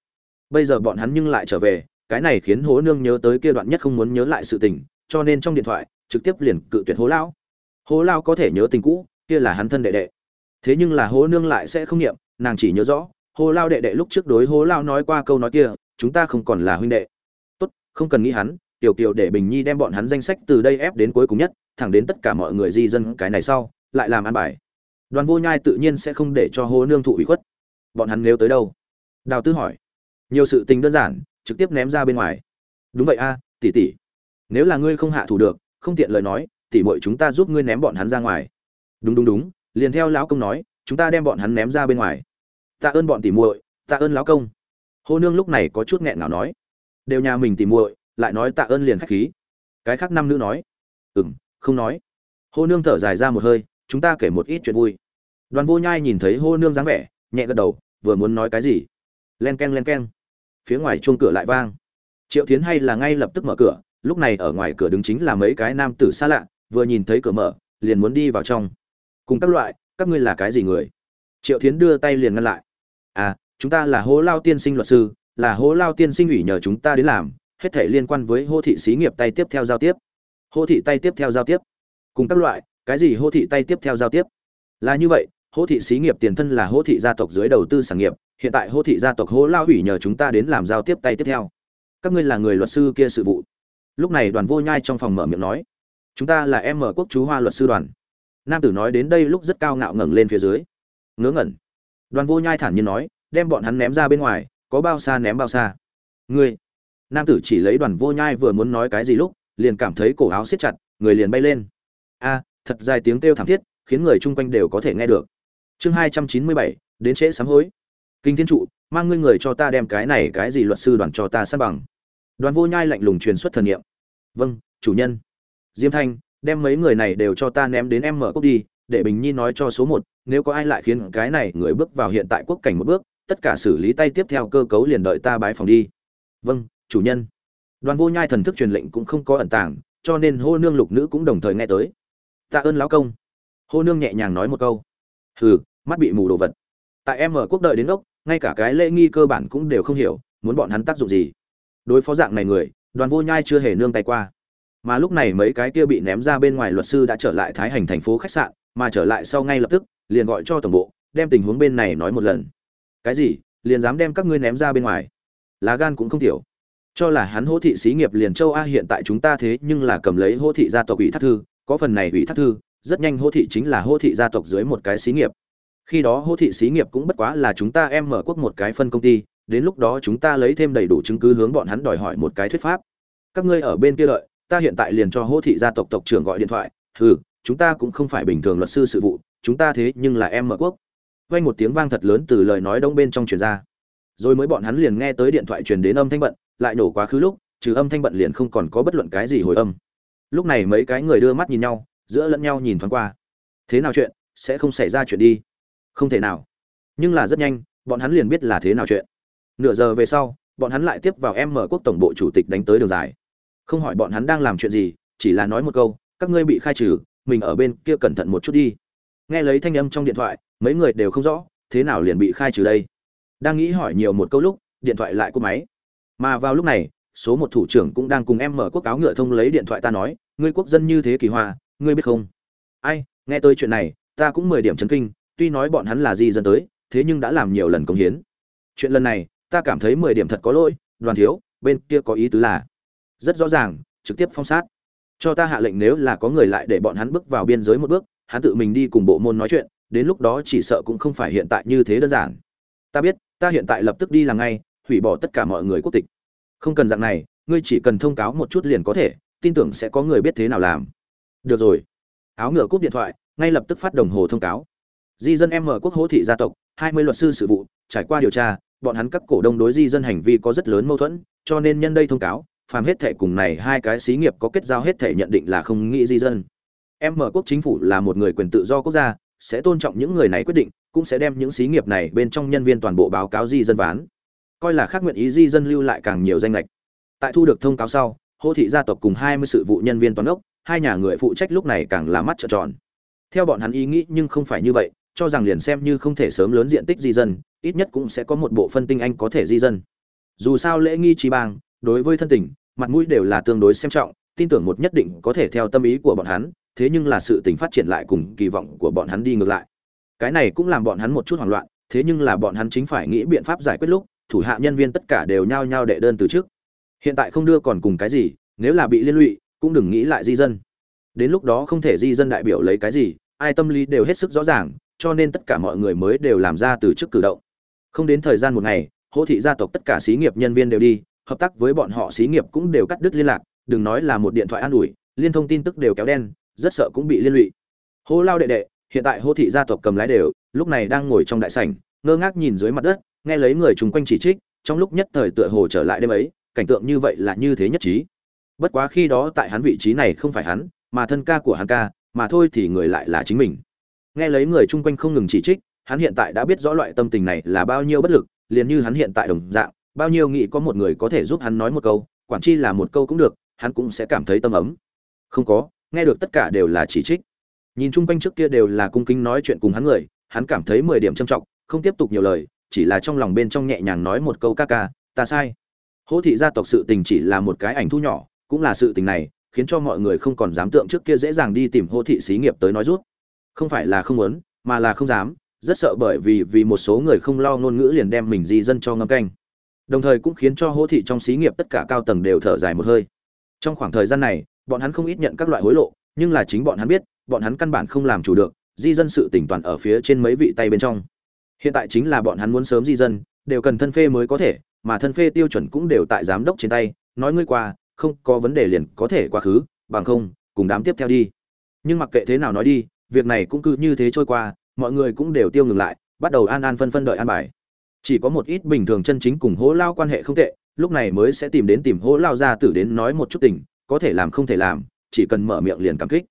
Bây giờ bọn hắn nhưng lại trở về, cái này khiến hố nương nhớ tới kia đoạn nhất không muốn nhớ lại sự tình, cho nên trong điện thoại, trực tiếp liền cự tuyệt hố lão hố lao có thể nhớ tình cũ, kia là hắn thân đệ đệ thế nhưng là hố nương lại sẽ không nghiệm, nàng chỉ nhớ rõ, hố lao đệ đệ lúc trước đối hố lao nói qua câu nói kia, chúng ta không còn là huynh đệ. Tốt, không cần nghĩ hắn, tiểu kiều để bình nhi đem bọn hắn danh sách từ đây ép đến cuối cùng nhất, thẳng đến tất cả mọi người di dân cái này sau, lại làm ăn bài. Đoàn vô nhai tự nhiên sẽ không để cho hô nương thụ ủy khuất. Bọn hắn nếu tới đâu? Đào tư hỏi. Nhiều sự tình đơn giản, trực tiếp ném ra bên ngoài. Đúng vậy a, tỷ tỷ. Nếu là ngươi không hạ thủ được, không tiện lời nói, tỷ muội chúng ta giúp ngươi ném bọn hắn ra ngoài. Đúng đúng đúng liền theo lão công nói, chúng ta đem bọn hắn ném ra bên ngoài. Tạ ơn bọn tỷ muội, tạ ơn lão công. Hô nương lúc này có chút nghẹn ngào nói. Đều nhà mình tỷ muội, lại nói tạ ơn liền khách khí. Cái khác năm nữ nói. Ừm, không nói. Hô nương thở dài ra một hơi, chúng ta kể một ít chuyện vui. Đoàn vô nhai nhìn thấy hô nương dáng vẻ, nhẹ gật đầu, vừa muốn nói cái gì? Len k e n len k e n phía ngoài chuông cửa lại vang. Triệu tiến hay là ngay lập tức mở cửa, lúc này ở ngoài cửa đứng chính là mấy cái nam tử xa lạ, vừa nhìn thấy cửa mở, liền muốn đi vào trong cùng các loại, các ngươi là cái gì người? Triệu Thiến đưa tay liền ngăn lại. À chúng ta là hố lao tiên sinh luật sư, là hố lao tiên sinh ủy nhờ chúng ta đến làm, hết thể liên quan với hô thị xí nghiệp tay tiếp theo giao tiếp. Hô thị tay tiếp theo giao tiếp. Cùng các loại, cái gì hô thị tay tiếp theo giao tiếp? Là như vậy, hô thị xí nghiệp tiền thân là hô thị gia tộc dưới đầu tư sản nghiệp, hiện tại hô thị gia tộc hố lao ủy nhờ chúng ta đến làm giao tiếp tay tiếp theo. Các ngươi là người luật sư kia sự vụ. Lúc này đoàn vô nhai trong phòng mở miệng nói, chúng ta là em mở quốc chú hoa luật sư đoàn nam tử nói đến đây lúc rất cao ngạo ngẩng lên phía dưới. Ngớ ngẩn. Đoàn vô nhai thản nhiên nói, đem bọn hắn ném ra bên ngoài, có bao xa ném bao xa. Ngươi. Nam tử chỉ lấy đoàn vô nhai vừa muốn nói cái gì lúc, liền cảm thấy cổ áo siết chặt, người liền bay lên. A, thật dài tiếng kêu thảm thiết, khiến người chung quanh đều có thể nghe được. Chương hai trăm chín mươi bảy, đến trễ sám hối. Kinh thiên trụ, mang ngươi người cho ta đem cái này cái gì luật sư đoàn cho ta sát bằng. Đoàn vô nhai lạnh lùng truyền xuất thần nghiệm vâng chủ nhân. Diêm thanh đem mấy người này đều cho ta ném đến em mở cốc đi, để bình nhi nói cho số một, nếu có ai lại khiến cái này người bước vào hiện tại quốc cảnh một bước, tất cả xử lý tay tiếp theo cơ cấu liền đợi ta bái phòng đi. Vâng chủ nhân. Đoàn vô nhai thần thức truyền lệnh cũng không có ẩn tàng, cho nên hô nương lục nữ cũng đồng thời nghe tới. Tạ ơn lão công. Hô nương nhẹ nhàng nói một câu. Hừ, mắt bị mù đồ vật. Tại em ở quốc đợi đến ốc, ngay cả cái lễ nghi cơ bản cũng đều không hiểu, muốn bọn hắn tác dụng gì. Đối phó dạng này người, đoàn vô nhai chưa hề nương tay qua mà lúc này mấy cái kia bị ném ra bên ngoài luật sư đã trở lại thái hành thành phố khách sạn, mà trở lại sau ngay lập tức, liền gọi cho tổng bộ, đem tình huống bên này nói một lần. Cái gì? Liền dám đem các ngươi ném ra bên ngoài? Lá gan cũng không thiểu cho là hắn hỗ thị xí nghiệp liền châu a hiện tại chúng ta thế nhưng là cầm lấy hỗ thị gia tộc ủy thác thư, có phần này ủy thác thư, rất nhanh hỗ thị chính là hỗ thị gia tộc dưới một cái xí nghiệp. Khi đó hỗ thị xí nghiệp cũng bất quá là chúng ta em mở quốc một cái phân công ty, đến lúc đó chúng ta lấy thêm đầy đủ chứng cứ hướng bọn hắn đòi hỏi một cái thuyết pháp. Các ngươi ở bên kia đợi ta hiện tại liền cho hỗ thị gia tộc tộc trưởng gọi điện thoại, hừ, chúng ta cũng không phải bình thường luật sư sự vụ, chúng ta thế nhưng là em mở quốc. Vang một tiếng vang thật lớn từ lời nói đông bên trong truyền ra. Rồi mới bọn hắn liền nghe tới điện thoại truyền đến âm thanh bận, lại nổ quá khứ lúc, trừ âm thanh bận liền không còn có bất luận cái gì hồi âm. Lúc này mấy cái người đưa mắt nhìn nhau, giữa lẫn nhau nhìn thoáng qua. Thế nào chuyện? Sẽ không xảy ra chuyện đi. Không thể nào. Nhưng là rất nhanh, bọn hắn liền biết là thế nào chuyện. Nửa giờ về sau, bọn hắn lại tiếp vào em mở quốc tổng bộ chủ tịch đánh tới đường dài không hỏi bọn hắn đang làm chuyện gì, chỉ là nói một câu, các ngươi bị khai trừ, mình ở bên kia cẩn thận một chút đi. Nghe lấy thanh âm trong điện thoại, mấy người đều không rõ, thế nào liền bị khai trừ đây? Đang nghĩ hỏi nhiều một câu lúc, điện thoại lại cúp máy. Mà vào lúc này, số một thủ trưởng cũng đang cùng em mở quốc cáo ngựa thông lấy điện thoại ta nói, ngươi quốc dân như thế kỳ hoa, ngươi biết không? Ai, nghe tôi chuyện này, ta cũng mười điểm chấn kinh, tuy nói bọn hắn là gì dân tới, thế nhưng đã làm nhiều lần công hiến. Chuyện lần này, ta cảm thấy mười điểm thật có lỗi, đoàn thiếu, bên kia có ý tứ là rất rõ ràng, trực tiếp phong sát. Cho ta hạ lệnh nếu là có người lại để bọn hắn bước vào biên giới một bước, hắn tự mình đi cùng bộ môn nói chuyện, đến lúc đó chỉ sợ cũng không phải hiện tại như thế đơn giản. Ta biết, ta hiện tại lập tức đi làm ngay, hủy bỏ tất cả mọi người quốc tịch. Không cần dạng này, ngươi chỉ cần thông cáo một chút liền có thể, tin tưởng sẽ có người biết thế nào làm. Được rồi. Áo ngựa cúp điện thoại, ngay lập tức phát đồng hồ thông cáo. Di dân em mở quốc hỗ thị gia tộc, hai mươi luật sư sự vụ, trải qua điều tra, bọn hắn các cổ đông đối di dân hành vi có rất lớn mâu thuẫn, cho nên nhân đây thông cáo phàm hết thể cùng này hai cái xí nghiệp có kết giao hết thể nhận định là không nghĩ di dân. Em mở quốc chính phủ là một người quyền tự do quốc gia, sẽ tôn trọng những người này quyết định, cũng sẽ đem những xí nghiệp này bên trong nhân viên toàn bộ báo cáo di dân ván. Coi là khác nguyện ý di dân lưu lại càng nhiều danh lệch tại thu được thông cáo sau, hô thị gia tộc cùng hai mươi sự vụ nhân viên toàn ốc, hai nhà người phụ trách lúc này càng là mắt trợn tròn. Theo bọn hắn ý nghĩ nhưng không phải như vậy, cho rằng liền xem như không thể sớm lớn diện tích di dân, ít nhất cũng sẽ có một bộ phân tinh anh có thể di dân. Dù sao lễ nghi trì bang, đối với thân tình mặt mũi đều là tương đối xem trọng, tin tưởng một nhất định có thể theo tâm ý của bọn hắn, thế nhưng là sự tình phát triển lại cùng kỳ vọng của bọn hắn đi ngược lại. Cái này cũng làm bọn hắn một chút hoảng loạn, thế nhưng là bọn hắn chính phải nghĩ biện pháp giải quyết lúc, thủ hạ nhân viên tất cả đều nhao nhao đệ đơn từ trước. Hiện tại không đưa còn cùng cái gì, nếu là bị liên lụy, cũng đừng nghĩ lại di dân. Đến lúc đó không thể di dân đại biểu lấy cái gì, ai tâm lý đều hết sức rõ ràng, cho nên tất cả mọi người mới đều làm ra từ chức cử động. Không đến thời gian một ngày, hỗ thị gia tộc tất cả xí nghiệp nhân viên đều đi hợp tác với bọn họ xí nghiệp cũng đều cắt đứt liên lạc, đừng nói là một điện thoại an ủi, liên thông tin tức đều kéo đen, rất sợ cũng bị liên lụy. Hô lao đệ đệ, hiện tại hô thị gia tộc cầm lái đều, lúc này đang ngồi trong đại sảnh, ngơ ngác nhìn dưới mặt đất, nghe lấy người chung quanh chỉ trích, trong lúc nhất thời tựa hồ trở lại đêm ấy, cảnh tượng như vậy là như thế nhất trí. Bất quá khi đó tại hắn vị trí này không phải hắn, mà thân ca của hắn ca, mà thôi thì người lại là chính mình. Nghe lấy người chung quanh không ngừng chỉ trích, hắn hiện tại đã biết rõ loại tâm tình này là bao nhiêu bất lực, liền như hắn hiện tại đồng dạng bao nhiêu nghĩ có một người có thể giúp hắn nói một câu, quản chi là một câu cũng được, hắn cũng sẽ cảm thấy tâm ấm. Không có, nghe được tất cả đều là chỉ trích. Nhìn chung quanh trước kia đều là cung kính nói chuyện cùng hắn người, hắn cảm thấy mười điểm trầm trọng, không tiếp tục nhiều lời, chỉ là trong lòng bên trong nhẹ nhàng nói một câu ca ca, ta sai. Hỗ thị gia tộc sự tình chỉ là một cái ảnh thu nhỏ, cũng là sự tình này, khiến cho mọi người không còn dám tượng trước kia dễ dàng đi tìm Hỗ thị xí nghiệp tới nói rút. Không phải là không muốn, mà là không dám, rất sợ bởi vì vì một số người không lo ngôn ngữ liền đem mình di dân cho ngâm canh đồng thời cũng khiến cho hô thị trong xí nghiệp tất cả cao tầng đều thở dài một hơi. Trong khoảng thời gian này, bọn hắn không ít nhận các loại hối lộ, nhưng là chính bọn hắn biết, bọn hắn căn bản không làm chủ được, di dân sự tỉnh toàn ở phía trên mấy vị tay bên trong. Hiện tại chính là bọn hắn muốn sớm di dân, đều cần thân phê mới có thể, mà thân phê tiêu chuẩn cũng đều tại giám đốc trên tay, nói ngươi qua, không có vấn đề liền có thể quá khứ, bằng không, cùng đám tiếp theo đi. Nhưng mặc kệ thế nào nói đi, việc này cũng cứ như thế trôi qua, mọi người cũng đều tiêu ngừng lại, bắt đầu an an phân phân đợi an bài chỉ có một ít bình thường chân chính cùng hố lao quan hệ không tệ, lúc này mới sẽ tìm đến tìm hố lao ra tử đến nói một chút tình, có thể làm không thể làm, chỉ cần mở miệng liền cảm kích.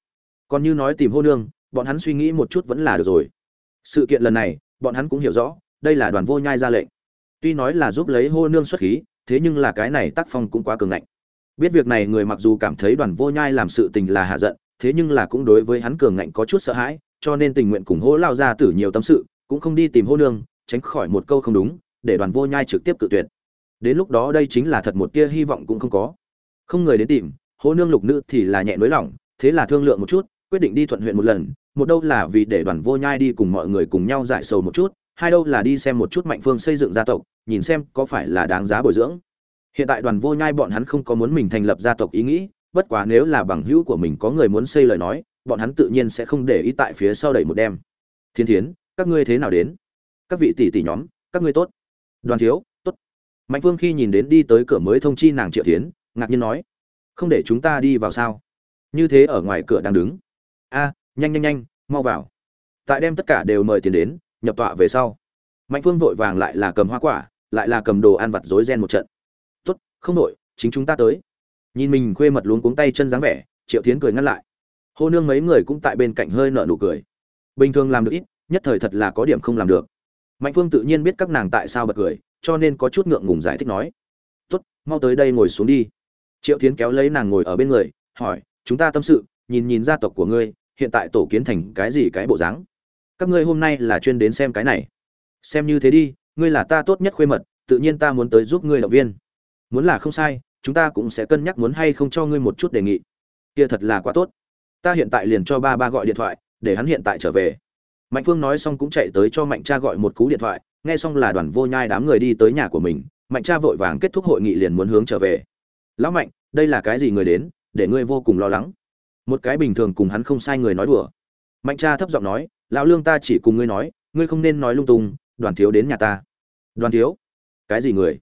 Còn như nói tìm hô nương, bọn hắn suy nghĩ một chút vẫn là được rồi. Sự kiện lần này, bọn hắn cũng hiểu rõ, đây là đoàn vô nhai ra lệnh. Tuy nói là giúp lấy hô nương xuất khí, thế nhưng là cái này tác phong cũng quá cường ngạnh. Biết việc này người mặc dù cảm thấy đoàn vô nhai làm sự tình là hạ giận, thế nhưng là cũng đối với hắn cường ngạnh có chút sợ hãi, cho nên tình nguyện cùng hô lao ra tử nhiều tâm sự, cũng không đi tìm hô nương tránh khỏi một câu không đúng, để đoàn vô nhai trực tiếp cự tuyệt. Đến lúc đó đây chính là thật một tia hy vọng cũng không có. Không người đến tìm, hô nương lục nữ thì là nhẹ nới lỏng thế là thương lượng một chút, quyết định đi thuận huyện một lần, một đâu là vì để đoàn vô nhai đi cùng mọi người cùng nhau giải sầu một chút, hai đâu là đi xem một chút mạnh phương xây dựng gia tộc, nhìn xem có phải là đáng giá bồi dưỡng. Hiện tại đoàn vô nhai bọn hắn không có muốn mình thành lập gia tộc ý nghĩ, bất quá nếu là bằng hữu của mình có người muốn xây lời nói, bọn hắn tự nhiên sẽ không để ý tại phía sau đẩy một đêm. Thiên thiến, các ngươi thế nào đến? Các vị tỷ tỷ nhóm, các ngươi tốt. Đoàn thiếu, tốt. Mạnh phương khi nhìn đến đi tới cửa mới thông chi nàng triệu thiến, ngạc nhiên nói, không để chúng ta đi vào sao? Như thế ở ngoài cửa đang đứng. A, nhanh nhanh nhanh, mau vào. Tại đem tất cả đều mời tiền đến, nhập tọa về sau. Mạnh phương vội vàng lại là cầm hoa quả, lại là cầm đồ ăn vặt rối ren một trận. Tốt, không đội chính chúng ta tới. Nhìn mình khuê mật luống cuống tay chân dáng vẻ, triệu tiến cười ngăn lại. Hô nương mấy người cũng tại bên cạnh hơi nở nụ cười. Bình thường làm được ít, nhất thời thật là có điểm không làm được mạnh phương tự nhiên biết các nàng tại sao bật cười, cho nên có chút ngượng ngùng giải thích nói. Tốt, mau tới đây ngồi xuống đi. Triệu tiến kéo lấy nàng ngồi ở bên người, hỏi, chúng ta tâm sự, nhìn nhìn gia tộc của ngươi, hiện tại tổ kiến thành cái gì cái bộ dáng? Các ngươi hôm nay là chuyên đến xem cái này. Xem như thế đi, ngươi là ta tốt nhất khuê mật, tự nhiên ta muốn tới giúp ngươi động viên. Muốn là không sai, chúng ta cũng sẽ cân nhắc muốn hay không cho ngươi một chút đề nghị. Kia thật là quá tốt. Ta hiện tại liền cho ba ba gọi điện thoại, để hắn hiện tại trở về mạnh phương nói xong cũng chạy tới cho mạnh cha gọi một cú điện thoại, nghe xong là đoàn vô nhai đám người đi tới nhà của mình, mạnh cha vội vàng kết thúc hội nghị liền muốn hướng trở về. Lão mạnh, đây là cái gì người đến, để ngươi vô cùng lo lắng? Một cái bình thường cùng hắn không sai người nói đùa. Mạnh cha thấp giọng nói, lão lương ta chỉ cùng ngươi nói, ngươi không nên nói lung tung, đoàn thiếu đến nhà ta. Đoàn thiếu? Cái gì người?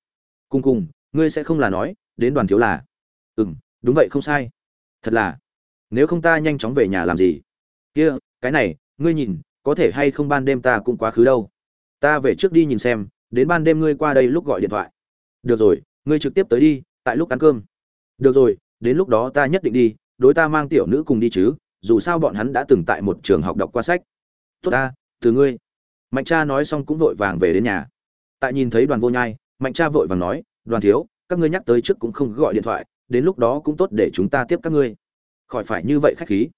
Cùng cùng, ngươi sẽ không là nói, đến đoàn thiếu là. Ừ m đúng vậy không sai. Thật là? Nếu không ta nhanh chóng về nhà làm gì? Kia, cái này, ngươi nhìn có thể hay không ban đêm ta cũng quá khứ đâu. Ta về trước đi nhìn xem, đến ban đêm ngươi qua đây lúc gọi điện thoại. Được rồi, ngươi trực tiếp tới đi, tại lúc ăn cơm. Được rồi, đến lúc đó ta nhất định đi, đối ta mang tiểu nữ cùng đi chứ, dù sao bọn hắn đã từng tại một trường học đọc qua sách. Tốt ta, từ ngươi. Mạnh cha nói xong cũng vội vàng về đến nhà. Tại nhìn thấy đoàn vô nhai, mạnh cha vội vàng nói, đoàn thiếu, các ngươi nhắc tới trước cũng không gọi điện thoại, đến lúc đó cũng tốt để chúng ta tiếp các ngươi. Khỏi phải như vậy khách khí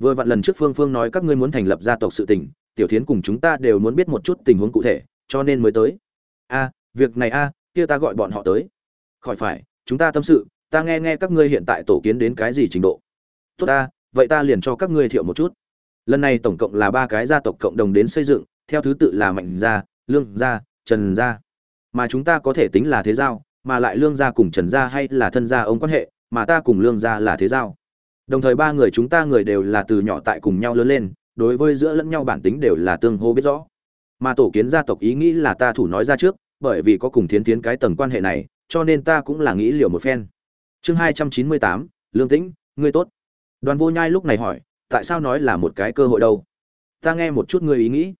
vừa vặn lần trước phương phương nói các ngươi muốn thành lập gia tộc sự tình, tiểu thiến cùng chúng ta đều muốn biết một chút tình huống cụ thể, cho nên mới tới. A, việc này a, kia ta gọi bọn họ tới. Khỏi phải, chúng ta tâm sự, ta nghe nghe các ngươi hiện tại tổ kiến đến cái gì trình độ. Tốt ta, vậy ta liền cho các ngươi thiệu một chút. Lần này tổng cộng là ba cái gia tộc cộng đồng đến xây dựng, theo thứ tự là mạnh gia, lương gia, trần gia. Mà chúng ta có thể tính là thế giao, mà lại lương gia cùng trần gia hay là thân gia ông quan hệ, mà ta cùng lương gia là thế giao đồng thời ba người chúng ta người đều là từ nhỏ tại cùng nhau lớn lên, đối với giữa lẫn nhau bản tính đều là tương hô biết rõ. Mà tổ kiến gia tộc ý nghĩ là ta thủ nói ra trước, bởi vì có cùng thiến tiến cái tầng quan hệ này, cho nên ta cũng là nghĩ liều một phen. Chương hai trăm chín mươi tám, lương tĩnh, ngươi tốt. Đoàn vô nhai lúc này hỏi, tại sao nói là một cái cơ hội đâu? Ta nghe một chút ngươi ý nghĩ.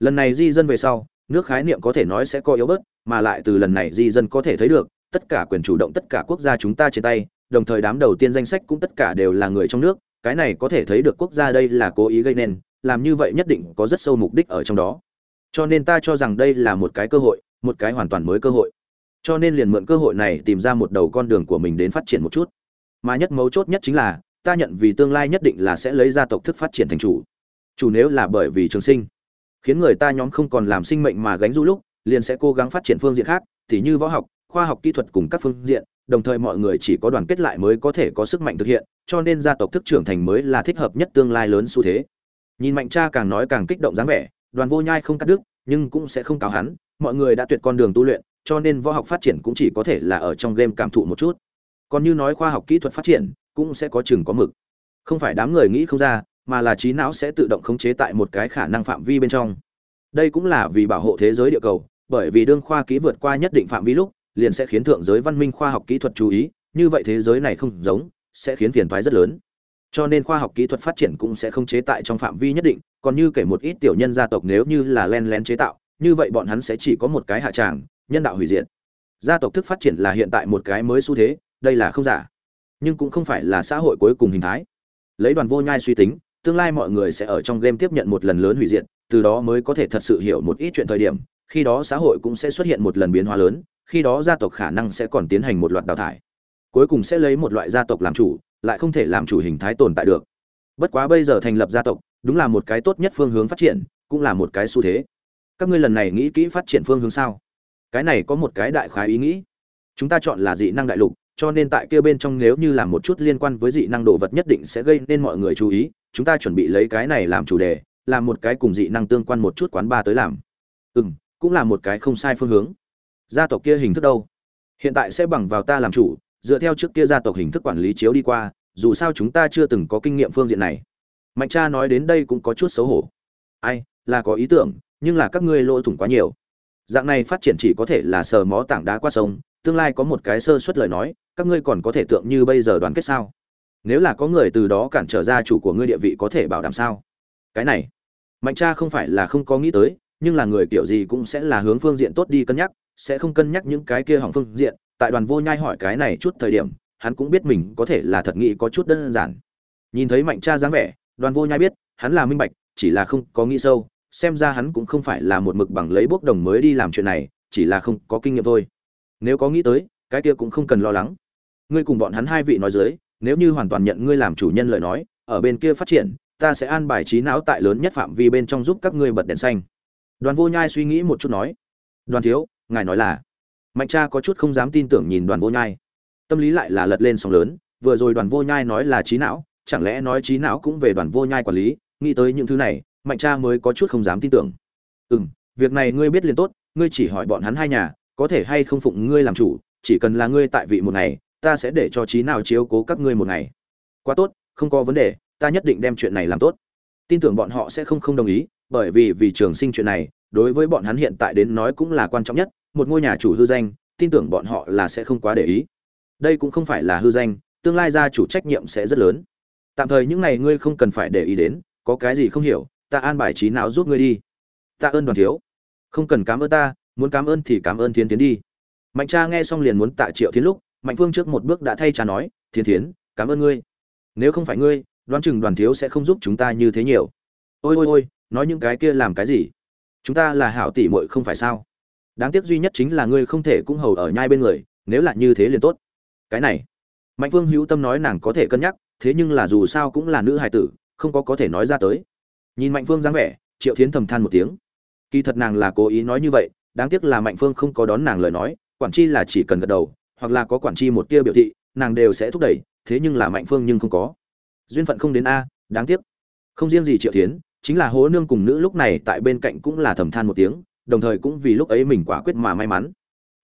Lần này di dân về sau, nước khái niệm có thể nói sẽ có yếu bớt, mà lại từ lần này di dân có thể thấy được, tất cả quyền chủ động, tất cả quốc gia chúng ta trên tay đồng thời đám đầu tiên danh sách cũng tất cả đều là người trong nước, cái này có thể thấy được quốc gia đây là cố ý gây nên, làm như vậy nhất định có rất sâu mục đích ở trong đó. Cho nên ta cho rằng đây là một cái cơ hội, một cái hoàn toàn mới cơ hội. Cho nên liền mượn cơ hội này tìm ra một đầu con đường của mình đến phát triển một chút. Mà nhất mấu chốt nhất chính là, ta nhận vì tương lai nhất định là sẽ lấy gia tộc thức phát triển thành chủ. Chủ nếu là bởi vì trường sinh, khiến người ta nhóm không còn làm sinh mệnh mà gánh du lúc, liền sẽ cố gắng phát triển phương diện khác, tỉ như võ học, khoa học kỹ thuật cùng các phương diện đồng thời mọi người chỉ có đoàn kết lại mới có thể có sức mạnh thực hiện, cho nên gia tộc thức trưởng thành mới là thích hợp nhất tương lai lớn xu thế. Nhìn mạnh cha càng nói càng kích động dáng vẻ, đoàn vô nhai không cắt đứt, nhưng cũng sẽ không cáo hắn, mọi người đã tuyệt con đường tu luyện, cho nên võ học phát triển cũng chỉ có thể là ở trong game cảm thụ một chút. Còn như nói khoa học kỹ thuật phát triển, cũng sẽ có chừng có mực. Không phải đám người nghĩ không ra, mà là trí não sẽ tự động khống chế tại một cái khả năng phạm vi bên trong. Đây cũng là vì bảo hộ thế giới địa cầu, bởi vì đương khoa kỹ vượt qua nhất định phạm vi lúc liền sẽ khiến thượng giới văn minh khoa học kỹ thuật chú ý, như vậy thế giới này không giống, sẽ khiến phiền toái rất lớn. Cho nên khoa học kỹ thuật phát triển cũng sẽ không chế tại trong phạm vi nhất định, còn như kể một ít tiểu nhân gia tộc nếu như là len lén chế tạo, như vậy bọn hắn sẽ chỉ có một cái hạ tràng, nhân đạo hủy diệt. Gia tộc thức phát triển là hiện tại một cái mới xu thế, đây là không giả. Nhưng cũng không phải là xã hội cuối cùng hình thái. Lấy đoàn vô nhai suy tính, tương lai mọi người sẽ ở trong game tiếp nhận một lần lớn hủy diệt, từ đó mới có thể thật sự hiểu một ít chuyện thời điểm, khi đó xã hội cũng sẽ xuất hiện một lần biến hóa lớn khi đó gia tộc khả năng sẽ còn tiến hành một loạt đào thải. Cuối cùng sẽ lấy một loại gia tộc làm chủ, lại không thể làm chủ hình thái tồn tại được. Bất quá bây giờ thành lập gia tộc, đúng là một cái tốt nhất phương hướng phát triển, cũng là một cái xu thế. Các ngươi lần này nghĩ kỹ phát triển phương hướng sao? Cái này có một cái đại khái ý nghĩ. Chúng ta chọn là dị năng đại lục, cho nên tại kia bên trong nếu như làm một chút liên quan với dị năng đồ vật nhất định sẽ gây nên mọi người chú ý. Chúng ta chuẩn bị lấy cái này làm chủ đề, làm một cái cùng dị năng tương quan một chút quán ba tới làm. Ừ m cũng là một cái không sai phương hướng gia tộc kia hình thức đâu? Hiện tại sẽ bằng vào ta làm chủ, dựa theo trước kia gia tộc hình thức quản lý chiếu đi qua, dù sao chúng ta chưa từng có kinh nghiệm phương diện này. Mạnh cha nói đến đây cũng có chút xấu hổ. Ai, là có ý tưởng, nhưng là các ngươi lỗ thủng quá nhiều. Dạng này phát triển chỉ có thể là sờ mó tảng đá qua sông, tương lai có một cái sơ suất lời nói, các ngươi còn có thể tượng như bây giờ đoàn kết sao? Nếu là có người từ đó cản trở gia chủ của ngươi địa vị có thể bảo đảm sao? Cái này, mạnh cha không phải là không có nghĩ tới, nhưng là người kiểu gì cũng sẽ là hướng phương diện tốt đi cân nhắc sẽ không cân nhắc những cái kia hỏng phương diện, tại đoàn vô nhai hỏi cái này chút thời điểm, hắn cũng biết mình có thể là thật nghĩ có chút đơn giản. Nhìn thấy mạnh cha dáng vẻ, đoàn vô nhai biết, hắn là minh bạch, chỉ là không có nghĩ sâu, xem ra hắn cũng không phải là một mực bằng lấy bốc đồng mới đi làm chuyện này, chỉ là không có kinh nghiệm thôi. Nếu có nghĩ tới, cái kia cũng không cần lo lắng. Ngươi cùng bọn hắn hai vị nói dưới, nếu như hoàn toàn nhận ngươi làm chủ nhân lời nói, ở bên kia phát triển, ta sẽ an bài trí não tại lớn nhất phạm vi bên trong giúp các ngươi bật đèn xanh. Đoàn vô nhai suy nghĩ một chút nói, đoàn thiếu ngài nói là, mạnh cha có chút không dám tin tưởng nhìn đoàn vô nhai. Tâm lý lại là lật lên sóng lớn, vừa rồi đoàn vô nhai nói là trí não, chẳng lẽ nói trí não cũng về đoàn vô nhai quản lý, nghĩ tới những thứ này, mạnh cha mới có chút không dám tin tưởng. Ừ m việc này ngươi biết liền tốt, ngươi chỉ hỏi bọn hắn hai nhà, có thể hay không phụng ngươi làm chủ, chỉ cần là ngươi tại vị một ngày, ta sẽ để cho trí nào chiếu cố các ngươi một ngày. Quá tốt, không có vấn đề, ta nhất định đem chuyện này làm tốt. Tin tưởng bọn họ sẽ không không đồng ý, bởi vì vì trường sinh chuyện này đối với bọn hắn hiện tại đến nói cũng là quan trọng nhất một ngôi nhà chủ hư danh tin tưởng bọn họ là sẽ không quá để ý. Đây cũng không phải là hư danh tương lai gia chủ trách nhiệm sẽ rất lớn. Tạm thời những này ngươi không cần phải để ý đến có cái gì không hiểu ta an bài trí não giúp ngươi đi. Ta ơn đoàn thiếu. Không cần cảm ơn ta muốn cảm ơn thì cảm ơn thiên tiến đi. Mạnh cha nghe xong liền muốn tạ triệu Thiến lúc mạnh phương trước một bước đã thay cha nói thiên Thiến, cảm ơn ngươi. Nếu không phải ngươi đoán chừng đoàn thiếu sẽ không giúp chúng ta như thế nhiều. Ôi ôi ôi nói những cái kia làm cái gì? Chúng ta là hảo tỷ muội không phải sao? Đáng tiếc duy nhất chính là ngươi không thể cũng hầu ở nhai bên người, nếu là như thế liền tốt. Cái này, mạnh phương hữu tâm nói nàng có thể cân nhắc, thế nhưng là dù sao cũng là nữ hài tử, không có có thể nói ra tới. Nhìn mạnh phương dáng vẻ, triệu thiến thầm than một tiếng. Kỳ thật nàng là cố ý nói như vậy, đáng tiếc là mạnh phương không có đón nàng lời nói, quản chi là chỉ cần gật đầu, hoặc là có quản chi một tia biểu thị, nàng đều sẽ thúc đẩy, thế nhưng là mạnh phương nhưng không có. Duyên phận không đến a, đáng tiếc. Không riêng gì triệu thiến chính là hố nương cùng nữ lúc này tại bên cạnh cũng là thầm than một tiếng, đồng thời cũng vì lúc ấy mình quả quyết mà may mắn.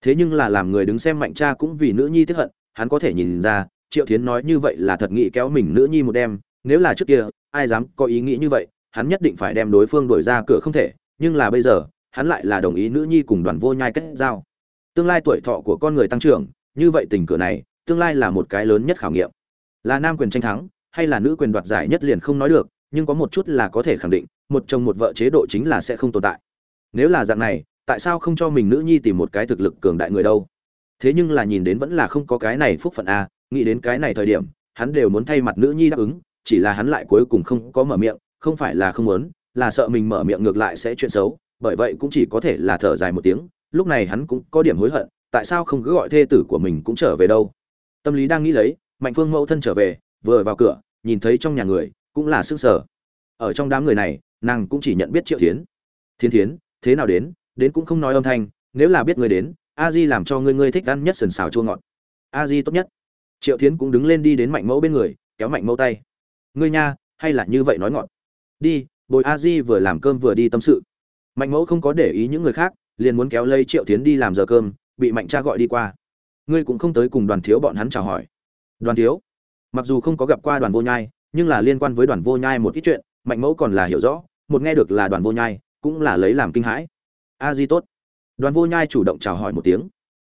Thế nhưng là làm người đứng xem mạnh cha cũng vì nữ nhi tức hận, hắn có thể nhìn ra, triệu thiến nói như vậy là thật nghĩ kéo mình nữ nhi một đêm, nếu là trước kia, ai dám có ý nghĩ như vậy, hắn nhất định phải đem đối phương đuổi ra cửa không thể, nhưng là bây giờ, hắn lại là đồng ý nữ nhi cùng đoàn vô nhai kết giao. Tương lai tuổi thọ của con người tăng trưởng, như vậy tình cửa này, tương lai là một cái lớn nhất khảo nghiệm. Là nam quyền tranh thắng, hay là nữ quyền đoạt giải nhất liền không nói được nhưng có một chút là có thể khẳng định, một chồng một vợ chế độ chính là sẽ không tồn tại. Nếu là dạng này, tại sao không cho mình nữ nhi tìm một cái thực lực cường đại người đâu? Thế nhưng là nhìn đến vẫn là không có cái này phúc phận a, nghĩ đến cái này thời điểm, hắn đều muốn thay mặt nữ nhi đáp ứng, chỉ là hắn lại cuối cùng không có mở miệng, không phải là không muốn, là sợ mình mở miệng ngược lại sẽ chuyện xấu, bởi vậy cũng chỉ có thể là thở dài một tiếng, lúc này hắn cũng có điểm hối hận, tại sao không cứ gọi thê tử của mình cũng trở về đâu? Tâm lý đang nghĩ lấy, mạnh phương mẫu thân trở về, vừa vào cửa, nhìn thấy trong nhà người cũng là sức sở. Ở trong đám người này, nàng cũng chỉ nhận biết triệu thiến. Thiên thiến, thế nào đến? Đến cũng không nói âm thanh, nếu là biết người đến, a di làm cho ngươi ngươi thích ăn nhất sần xào chua ngọt. A di tốt nhất. Triệu thiến cũng đứng lên đi đến mạnh mẫu bên người, kéo mạnh mẫu tay. Ngươi nha, hay là như vậy nói ngọt. Đi, bồi a di vừa làm cơm vừa đi tâm sự. Mạnh mẫu không có để ý những người khác, liền muốn kéo lấy triệu tiến đi làm giờ cơm, bị mạnh cha gọi đi qua. Ngươi cũng không tới cùng đoàn thiếu bọn hắn chào hỏi. Đoàn thiếu? Mặc dù không có gặp qua đoàn vô nhai nhưng là liên quan với đoàn vô nhai một ít chuyện, mạnh mẫu còn là hiểu rõ, một nghe được là đoàn vô nhai, cũng là lấy làm kinh hãi. A di tốt. Đoàn vô nhai chủ động chào hỏi một tiếng.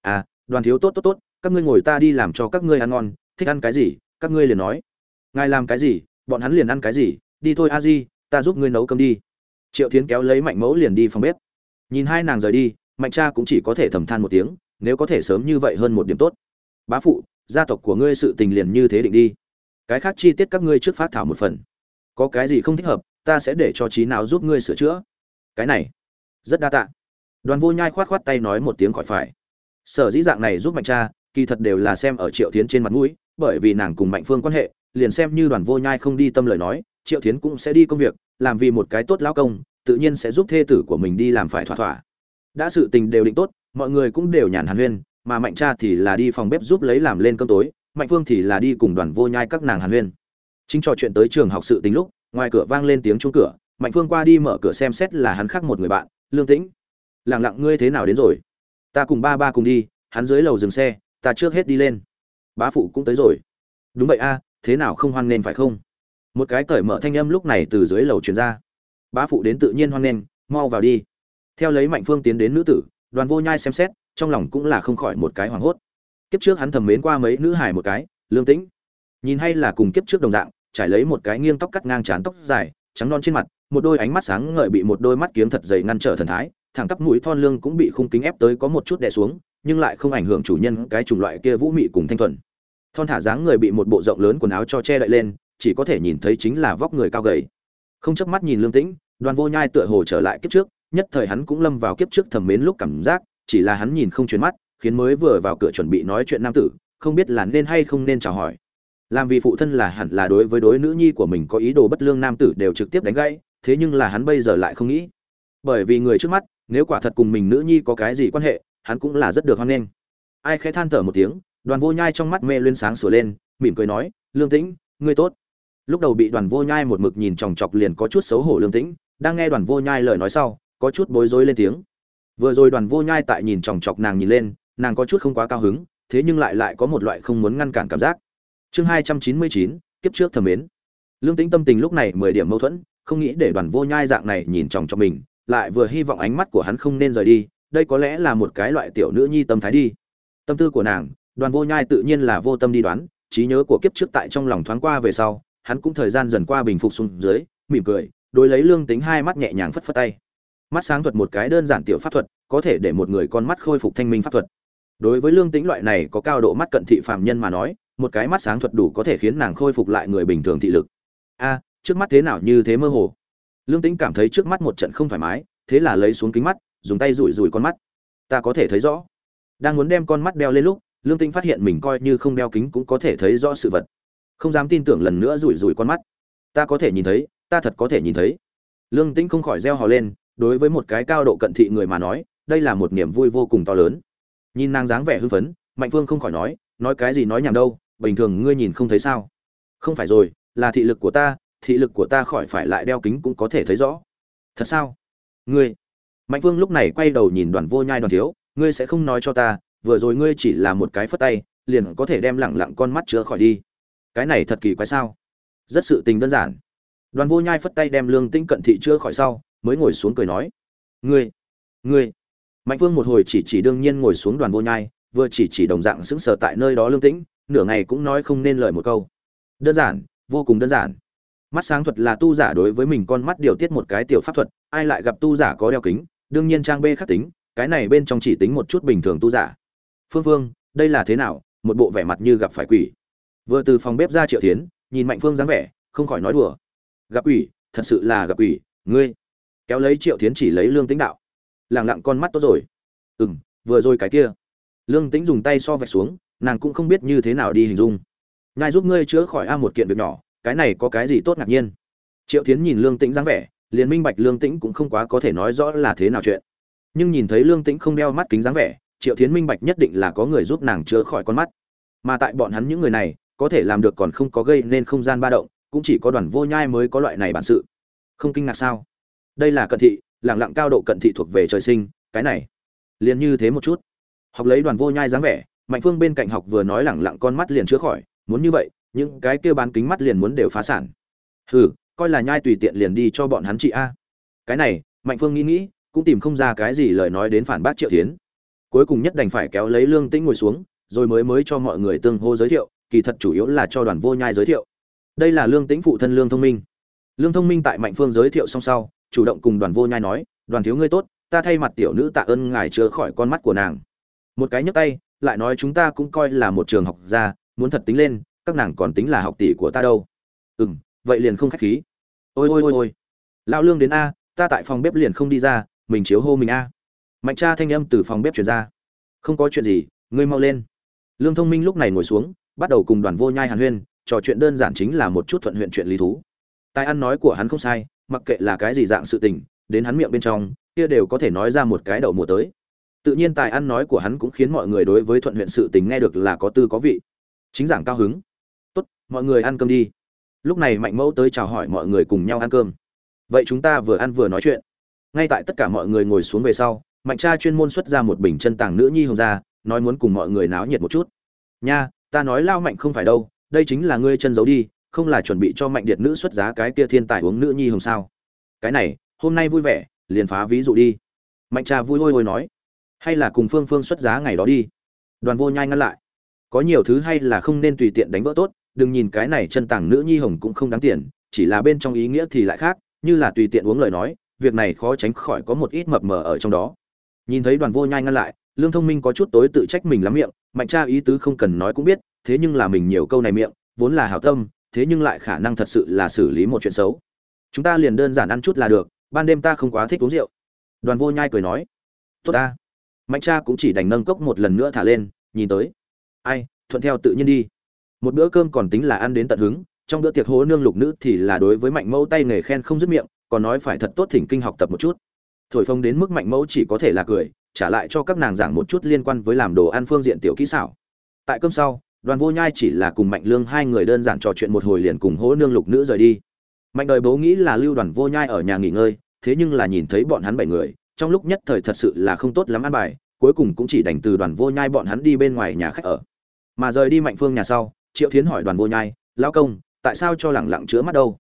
À đoàn thiếu tốt tốt tốt, các ngươi ngồi ta đi làm cho các ngươi ăn ngon, thích ăn cái gì, các ngươi liền nói. Ngài làm cái gì, bọn hắn liền ăn cái gì, đi thôi a di, ta giúp ngươi nấu cơm đi. Triệu thiến kéo lấy mạnh mẫu liền đi phòng bếp. Nhìn hai nàng rời đi, mạnh cha cũng chỉ có thể thầm than một tiếng, nếu có thể sớm như vậy hơn một điểm tốt. Bá phụ, gia tộc của ngươi sự tình liền như thế định đi cái khác chi tiết các ngươi trước phát thảo một phần. Có cái gì không thích hợp, ta sẽ để cho trí nào giúp ngươi sửa chữa. Cái này, rất đa tạ. Đoàn vô nhai khoát khoát tay nói một tiếng khỏi phải. Sở dĩ dạng này giúp mạnh cha, kỳ thật đều là xem ở triệu tiến trên mặt mũi, bởi vì nàng cùng mạnh phương quan hệ, liền xem như đoàn vô nhai không đi tâm lời nói, triệu tiến cũng sẽ đi công việc, làm vì một cái tốt lao công, tự nhiên sẽ giúp thê tử của mình đi làm phải thỏa thỏa. Đã sự tình đều định tốt, mọi người cũng đều nhàn hàn huyên, mà mạnh cha thì là đi phòng bếp giúp lấy làm lên cơm tối mạnh phương thì là đi cùng đoàn vô nhai các nàng hàn huyên. Chính trò chuyện tới trường học sự tính lúc, ngoài cửa vang lên tiếng chuông cửa, mạnh phương qua đi mở cửa xem xét là hắn khác một người bạn, lương tĩnh. Lẳng lặng, ngươi thế nào đến rồi? Ta cùng ba ba cùng đi, hắn dưới lầu dừng xe, ta trước hết đi lên. Bá phụ cũng tới rồi. Đúng vậy a, thế nào không hoan nghênh phải không? Một cái cởi mở thanh âm lúc này từ dưới lầu truyền ra. Bá phụ đến tự nhiên hoan nghênh, mau vào đi. Theo lấy mạnh phương tiến đến nữ tử, đoàn vô nhai xem xét, trong lòng cũng là không khỏi một cái hoảng hốt kiếp trước hắn thầm mến qua mấy nữ hải một cái, lương tĩnh. Nhìn hay là cùng kiếp trước đồng dạng, trải lấy một cái nghiêng tóc cắt ngang trán tóc dài, trắng non trên mặt, một đôi ánh mắt sáng ngời bị một đôi mắt kiếng thật dày ngăn trở thần thái, thẳng tắp mũi thon lưng cũng bị khung kính ép tới có một chút đè xuống, nhưng lại không ảnh hưởng chủ nhân cái chủng loại kia vũ mị cùng thanh thuần. Thon thả dáng người bị một bộ rộng lớn quần áo cho che đậy lên, chỉ có thể nhìn thấy chính là vóc người cao gầy. Không chớp mắt nhìn lương tĩnh, đoàn vô nhai tựa hồ trở lại kiếp trước, nhất thời hắn cũng lâm vào kiếp trước thầm mến lúc cảm giác, chỉ là hắn nhìn không chuyển mắt khiến mới vừa vào cửa chuẩn bị nói chuyện nam tử, không biết là nên hay không nên chào hỏi. Làm vì phụ thân là hẳn là đối với đối nữ nhi của mình có ý đồ bất lương nam tử đều trực tiếp đánh gãy, thế nhưng là hắn bây giờ lại không nghĩ. Bởi vì người trước mắt, nếu quả thật cùng mình nữ nhi có cái gì quan hệ, hắn cũng là rất được hoan nghênh. Ai khẽ than thở một tiếng, đoàn vô nhai trong mắt mê lên sáng sửa lên, mỉm cười nói, lương tĩnh, ngươi tốt. Lúc đầu bị đoàn vô nhai một mực nhìn chòng chọc liền có chút xấu hổ lương tĩnh, đang nghe đoàn vô nhai lời nói sau, có chút bối rối lên tiếng. Vừa rồi đoàn vô nhai tại nhìn chòng chọc nàng nhìn lên nàng có chút không quá cao hứng, thế nhưng lại lại có một loại không muốn ngăn cản cảm giác. Chương hai trăm chín mươi chín, kiếp trước thầm mến. Lương tĩnh tâm tình lúc này mười điểm mâu thuẫn, không nghĩ để đoàn vô nhai dạng này nhìn chòng cho mình, lại vừa hy vọng ánh mắt của hắn không nên rời đi, đây có lẽ là một cái loại tiểu nữ nhi tâm thái đi. Tâm tư của nàng, đoàn vô nhai tự nhiên là vô tâm đi đoán, trí nhớ của kiếp trước tại trong lòng thoáng qua về sau, hắn cũng thời gian dần qua bình phục xuống dưới, mỉm cười, đối lấy lương tính hai mắt nhẹ nhàng phất phất tay. Mắt sáng thuật một cái đơn giản tiểu pháp thuật, có thể để một người con mắt khôi phục thanh minh pháp thuật đối với lương tính loại này có cao độ mắt cận thị phàm nhân mà nói, một cái mắt sáng thuật đủ có thể khiến nàng khôi phục lại người bình thường thị lực. A, trước mắt thế nào như thế mơ hồ. Lương tính cảm thấy trước mắt một trận không thoải mái, thế là lấy xuống kính mắt, dùng tay rủi rủi con mắt. Ta có thể thấy rõ. Đang muốn đem con mắt đeo lên lúc, lương tính phát hiện mình coi như không đeo kính cũng có thể thấy rõ sự vật. Không dám tin tưởng lần nữa rủi rủi con mắt. Ta có thể nhìn thấy, ta thật có thể nhìn thấy. Lương tĩnh không khỏi reo hò lên, đối với một cái cao độ cận thị người mà nói, đây là một niềm vui vô cùng to lớn nhìn nàng dáng vẻ hưng phấn, mạnh phương không khỏi nói nói cái gì nói nhảm đâu, bình thường ngươi nhìn không thấy sao? Không phải rồi, là thị lực của ta, thị lực của ta khỏi phải lại đeo kính cũng có thể thấy rõ. Thật sao? Ngươi? Mạnh phương lúc này quay đầu nhìn đoàn vô nhai đoàn thiếu, ngươi sẽ không nói cho ta, vừa rồi ngươi chỉ là một cái phất tay, liền có thể đem lẳng lặng con mắt chữa khỏi đi. Cái này thật kỳ quái sao? Rất sự tình đơn giản. Đoàn vô nhai phất tay đem lương tĩnh cận thị chữa khỏi sau, mới ngồi xuống cười nói, ngươi ngươi mạnh vương một hồi chỉ chỉ đương nhiên ngồi xuống đoàn vô nhai, vừa chỉ chỉ đồng dạng sững sờ tại nơi đó lương tĩnh, nửa ngày cũng nói không nên lời một câu. Đơn giản, vô cùng đơn giản. Mắt sáng thuật là tu giả đối với mình con mắt điều tiết một cái tiểu pháp thuật, ai lại gặp tu giả có đeo kính, đương nhiên trang b khắc tính, cái này bên trong chỉ tính một chút bình thường tu giả. Phương phương, đây là thế nào? Một bộ vẻ mặt như gặp phải quỷ. Vừa từ phòng bếp ra triệu tiến nhìn mạnh phương dáng vẻ, không khỏi nói đùa. Gặp quỷ, thật sự là gặp quỷ, ngươi. Kéo lấy triệu tiến chỉ lấy lương tính đạo lẳng lặng con mắt tốt rồi. Ừ m vừa rồi cái kia. Lương tĩnh dùng tay so vạch xuống, nàng cũng không biết như thế nào đi hình dung. Ngài giúp ngươi chữa khỏi a một kiện việc nhỏ, cái này có cái gì tốt ngạc nhiên? Triệu tiến nhìn lương tĩnh dáng vẻ, liền minh bạch lương tĩnh cũng không quá có thể nói rõ là thế nào chuyện. Nhưng nhìn thấy lương tĩnh không đeo mắt kính dáng vẻ, triệu tiến minh bạch nhất định là có người giúp nàng chữa khỏi con mắt. Mà tại bọn hắn những người này, có thể làm được còn không có gây nên không gian ba động, cũng chỉ có đoàn vô nhai mới có loại này bản sự. Không kinh ngạc sao? Đây là cận thị lẳng lặng cao độ cận thị thuộc về trời sinh, cái này, liền như thế một chút. Học lấy đoàn vô nhai dáng vẻ, mạnh phương bên cạnh học vừa nói lẳng lặng con mắt liền chữa khỏi, muốn như vậy, những cái kia bán kính mắt liền muốn đều phá sản. Hừ, coi là nhai tùy tiện liền đi cho bọn hắn chị a. Cái này, mạnh phương nghĩ nghĩ, cũng tìm không ra cái gì lời nói đến phản bác triệu thiến. Cuối cùng nhất đành phải kéo lấy lương tĩnh ngồi xuống, rồi mới mới cho mọi người tương hô giới thiệu, kỳ thật chủ yếu là cho đoàn vô nhai giới thiệu. Đây là lương tĩnh phụ thân lương thông minh. Lương thông minh tại mạnh phương giới thiệu xong sau chủ động cùng đoàn vô nhai nói, đoàn thiếu ngươi tốt, ta thay mặt tiểu nữ tạ ơn ngài chữa khỏi con mắt của nàng. Một cái nhấc tay, lại nói, chúng ta cũng coi là một trường học gia, muốn thật tính lên, các nàng còn tính là học tỷ của ta đâu. Ừ m vậy liền không khách khí. Ôi ôi ôi ôi, lão lương đến a, ta tại phòng bếp liền không đi ra, mình chiếu hô mình a. Mạnh cha thanh âm từ phòng bếp chuyển ra. Không có chuyện gì, ngươi mau lên. Lương thông minh lúc này ngồi xuống, bắt đầu cùng đoàn vô nhai hàn huyên, trò chuyện đơn giản chính là một chút thuận huyện chuyện lý thú. Tài ăn nói của hắn không sai mặc kệ là cái gì dạng sự tình, đến hắn miệng bên trong, kia đều có thể nói ra một cái đầu mùa tới. Tự nhiên tài ăn nói của hắn cũng khiến mọi người đối với thuận huyện sự tình nghe được là có tư có vị. Chính giảng cao hứng. Tốt, mọi người ăn cơm đi. Lúc này mạnh mẫu tới chào hỏi mọi người cùng nhau ăn cơm. Vậy chúng ta vừa ăn vừa nói chuyện. Ngay tại tất cả mọi người ngồi xuống về sau, mạnh cha chuyên môn xuất ra một bình chân tàng nữ nhi hồng ra, nói muốn cùng mọi người náo nhiệt một chút. Nha, ta nói lao mạnh không phải đâu, đây chính là ngươi chân giấu đi không là chuẩn bị cho mạnh điệt nữ xuất giá cái kia thiên tài uống nữ nhi hồng sao? Cái này, hôm nay vui vẻ, liền phá ví dụ đi. Mạnh cha vui hôi hôi nói. Hay là cùng phương phương xuất giá ngày đó đi. Đoàn vô nhai ngăn lại. Có nhiều thứ hay là không nên tùy tiện đánh vỡ tốt, đừng nhìn cái này chân tàng nữ nhi hồng cũng không đáng tiền, chỉ là bên trong ý nghĩa thì lại khác, như là tùy tiện uống lời nói, việc này khó tránh khỏi có một ít mập mờ ở trong đó. Nhìn thấy đoàn vô nhai ngăn lại, lương thông minh có chút tối tự trách mình lắm miệng, mạnh cha ý tứ không cần nói cũng biết, thế nhưng là mình nhiều câu này miệng, vốn là hảo tâm thế nhưng lại khả năng thật sự là xử lý một chuyện xấu. Chúng ta liền đơn giản ăn chút là được, ban đêm ta không quá thích uống rượu. Đoàn vô nhai cười nói, tốt ta. Mạnh cha cũng chỉ đành nâng cốc một lần nữa thả lên, nhìn tới. Ai, thuận theo tự nhiên đi. Một bữa cơm còn tính là ăn đến tận hứng, trong bữa tiệc hố nương lục nữ thì là đối với mạnh mẫu tay nghề khen không dứt miệng, còn nói phải thật tốt thỉnh kinh học tập một chút. Thổi phồng đến mức mạnh mẫu chỉ có thể là cười, trả lại cho các nàng giảng một chút liên quan với làm đồ ăn phương diện tiểu kỹ xảo. Tại cơm sau đoàn vô nhai chỉ là cùng mạnh lương hai người đơn giản trò chuyện một hồi liền cùng hỗ nương lục nữ rời đi. Mạnh đời bố nghĩ là lưu đoàn vô nhai ở nhà nghỉ ngơi, thế nhưng là nhìn thấy bọn hắn bảy người, trong lúc nhất thời thật sự là không tốt lắm ăn bài, cuối cùng cũng chỉ đành từ đoàn vô nhai bọn hắn đi bên ngoài nhà khách ở. Mà rời đi mạnh phương nhà sau, triệu thiến hỏi đoàn vô nhai, lão công, tại sao cho lẳng lặng chữa mắt đâu?